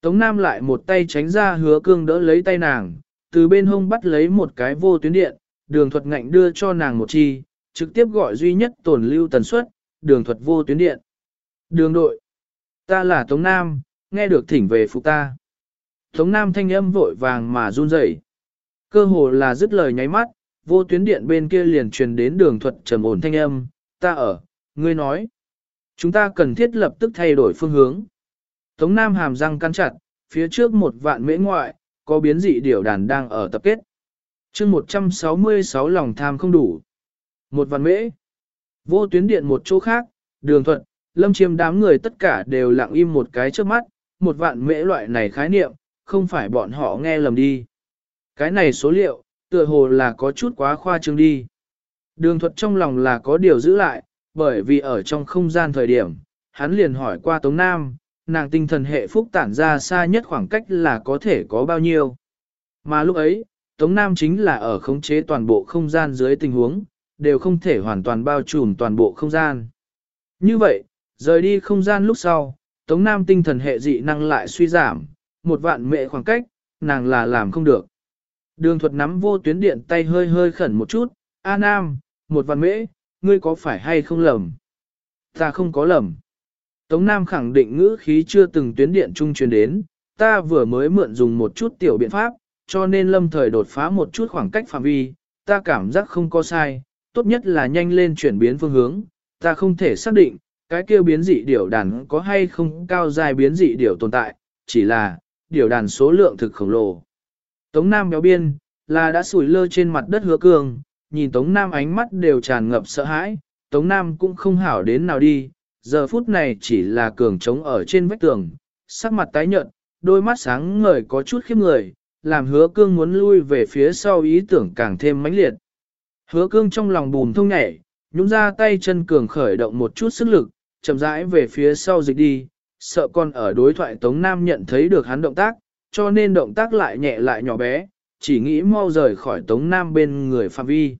Tống Nam lại một tay tránh ra hứa cương đỡ lấy tay nàng, từ bên hông bắt lấy một cái vô tuyến điện, đường thuật ngạnh đưa cho nàng một chi, trực tiếp gọi duy nhất tổn lưu tần suất, đường thuật vô tuyến điện. Đường đội, ta là Tống Nam, nghe được thỉnh về phục ta. Tống Nam thanh âm vội vàng mà run rẩy. Cơ hồ là dứt lời nháy mắt, vô tuyến điện bên kia liền truyền đến đường thuật trầm ổn thanh âm, ta ở, ngươi nói. Chúng ta cần thiết lập tức thay đổi phương hướng. Tống Nam hàm răng cắn chặt, phía trước một vạn mễ ngoại, có biến dị điểu đàn đang ở tập kết. chương 166 lòng tham không đủ. Một vạn mễ. Vô tuyến điện một chỗ khác, đường thuận, lâm chiêm đám người tất cả đều lặng im một cái trước mắt, một vạn mễ loại này khái niệm, không phải bọn họ nghe lầm đi. Cái này số liệu, tựa hồ là có chút quá khoa trương đi. Đường thuật trong lòng là có điều giữ lại, bởi vì ở trong không gian thời điểm, hắn liền hỏi qua Tống Nam, nàng tinh thần hệ phúc tản ra xa nhất khoảng cách là có thể có bao nhiêu. Mà lúc ấy, Tống Nam chính là ở khống chế toàn bộ không gian dưới tình huống, đều không thể hoàn toàn bao trùm toàn bộ không gian. Như vậy, rời đi không gian lúc sau, Tống Nam tinh thần hệ dị năng lại suy giảm, một vạn mệ khoảng cách, nàng là làm không được. Đường thuật nắm vô tuyến điện tay hơi hơi khẩn một chút, A Nam, một vạn mễ, ngươi có phải hay không lầm? Ta không có lầm. Tống Nam khẳng định ngữ khí chưa từng tuyến điện trung truyền đến, ta vừa mới mượn dùng một chút tiểu biện pháp, cho nên lâm thời đột phá một chút khoảng cách phạm vi, ta cảm giác không có sai, tốt nhất là nhanh lên chuyển biến phương hướng, ta không thể xác định, cái kêu biến dị điểu đàn có hay không cao dài biến dị điểu tồn tại, chỉ là, điểu đàn số lượng thực khổng lồ. Tống Nam béo biên, là đã sủi lơ trên mặt đất hứa cường, nhìn Tống Nam ánh mắt đều tràn ngập sợ hãi, Tống Nam cũng không hảo đến nào đi, giờ phút này chỉ là cường trống ở trên vách tường, sắc mặt tái nhợt, đôi mắt sáng ngời có chút khiếp người, làm hứa cương muốn lui về phía sau ý tưởng càng thêm mãnh liệt. Hứa cương trong lòng bùn thông nhảy, nhúng ra tay chân cường khởi động một chút sức lực, chậm rãi về phía sau dịch đi, sợ con ở đối thoại Tống Nam nhận thấy được hắn động tác, cho nên động tác lại nhẹ lại nhỏ bé, chỉ nghĩ mau rời khỏi Tống Nam bên người phạm vi.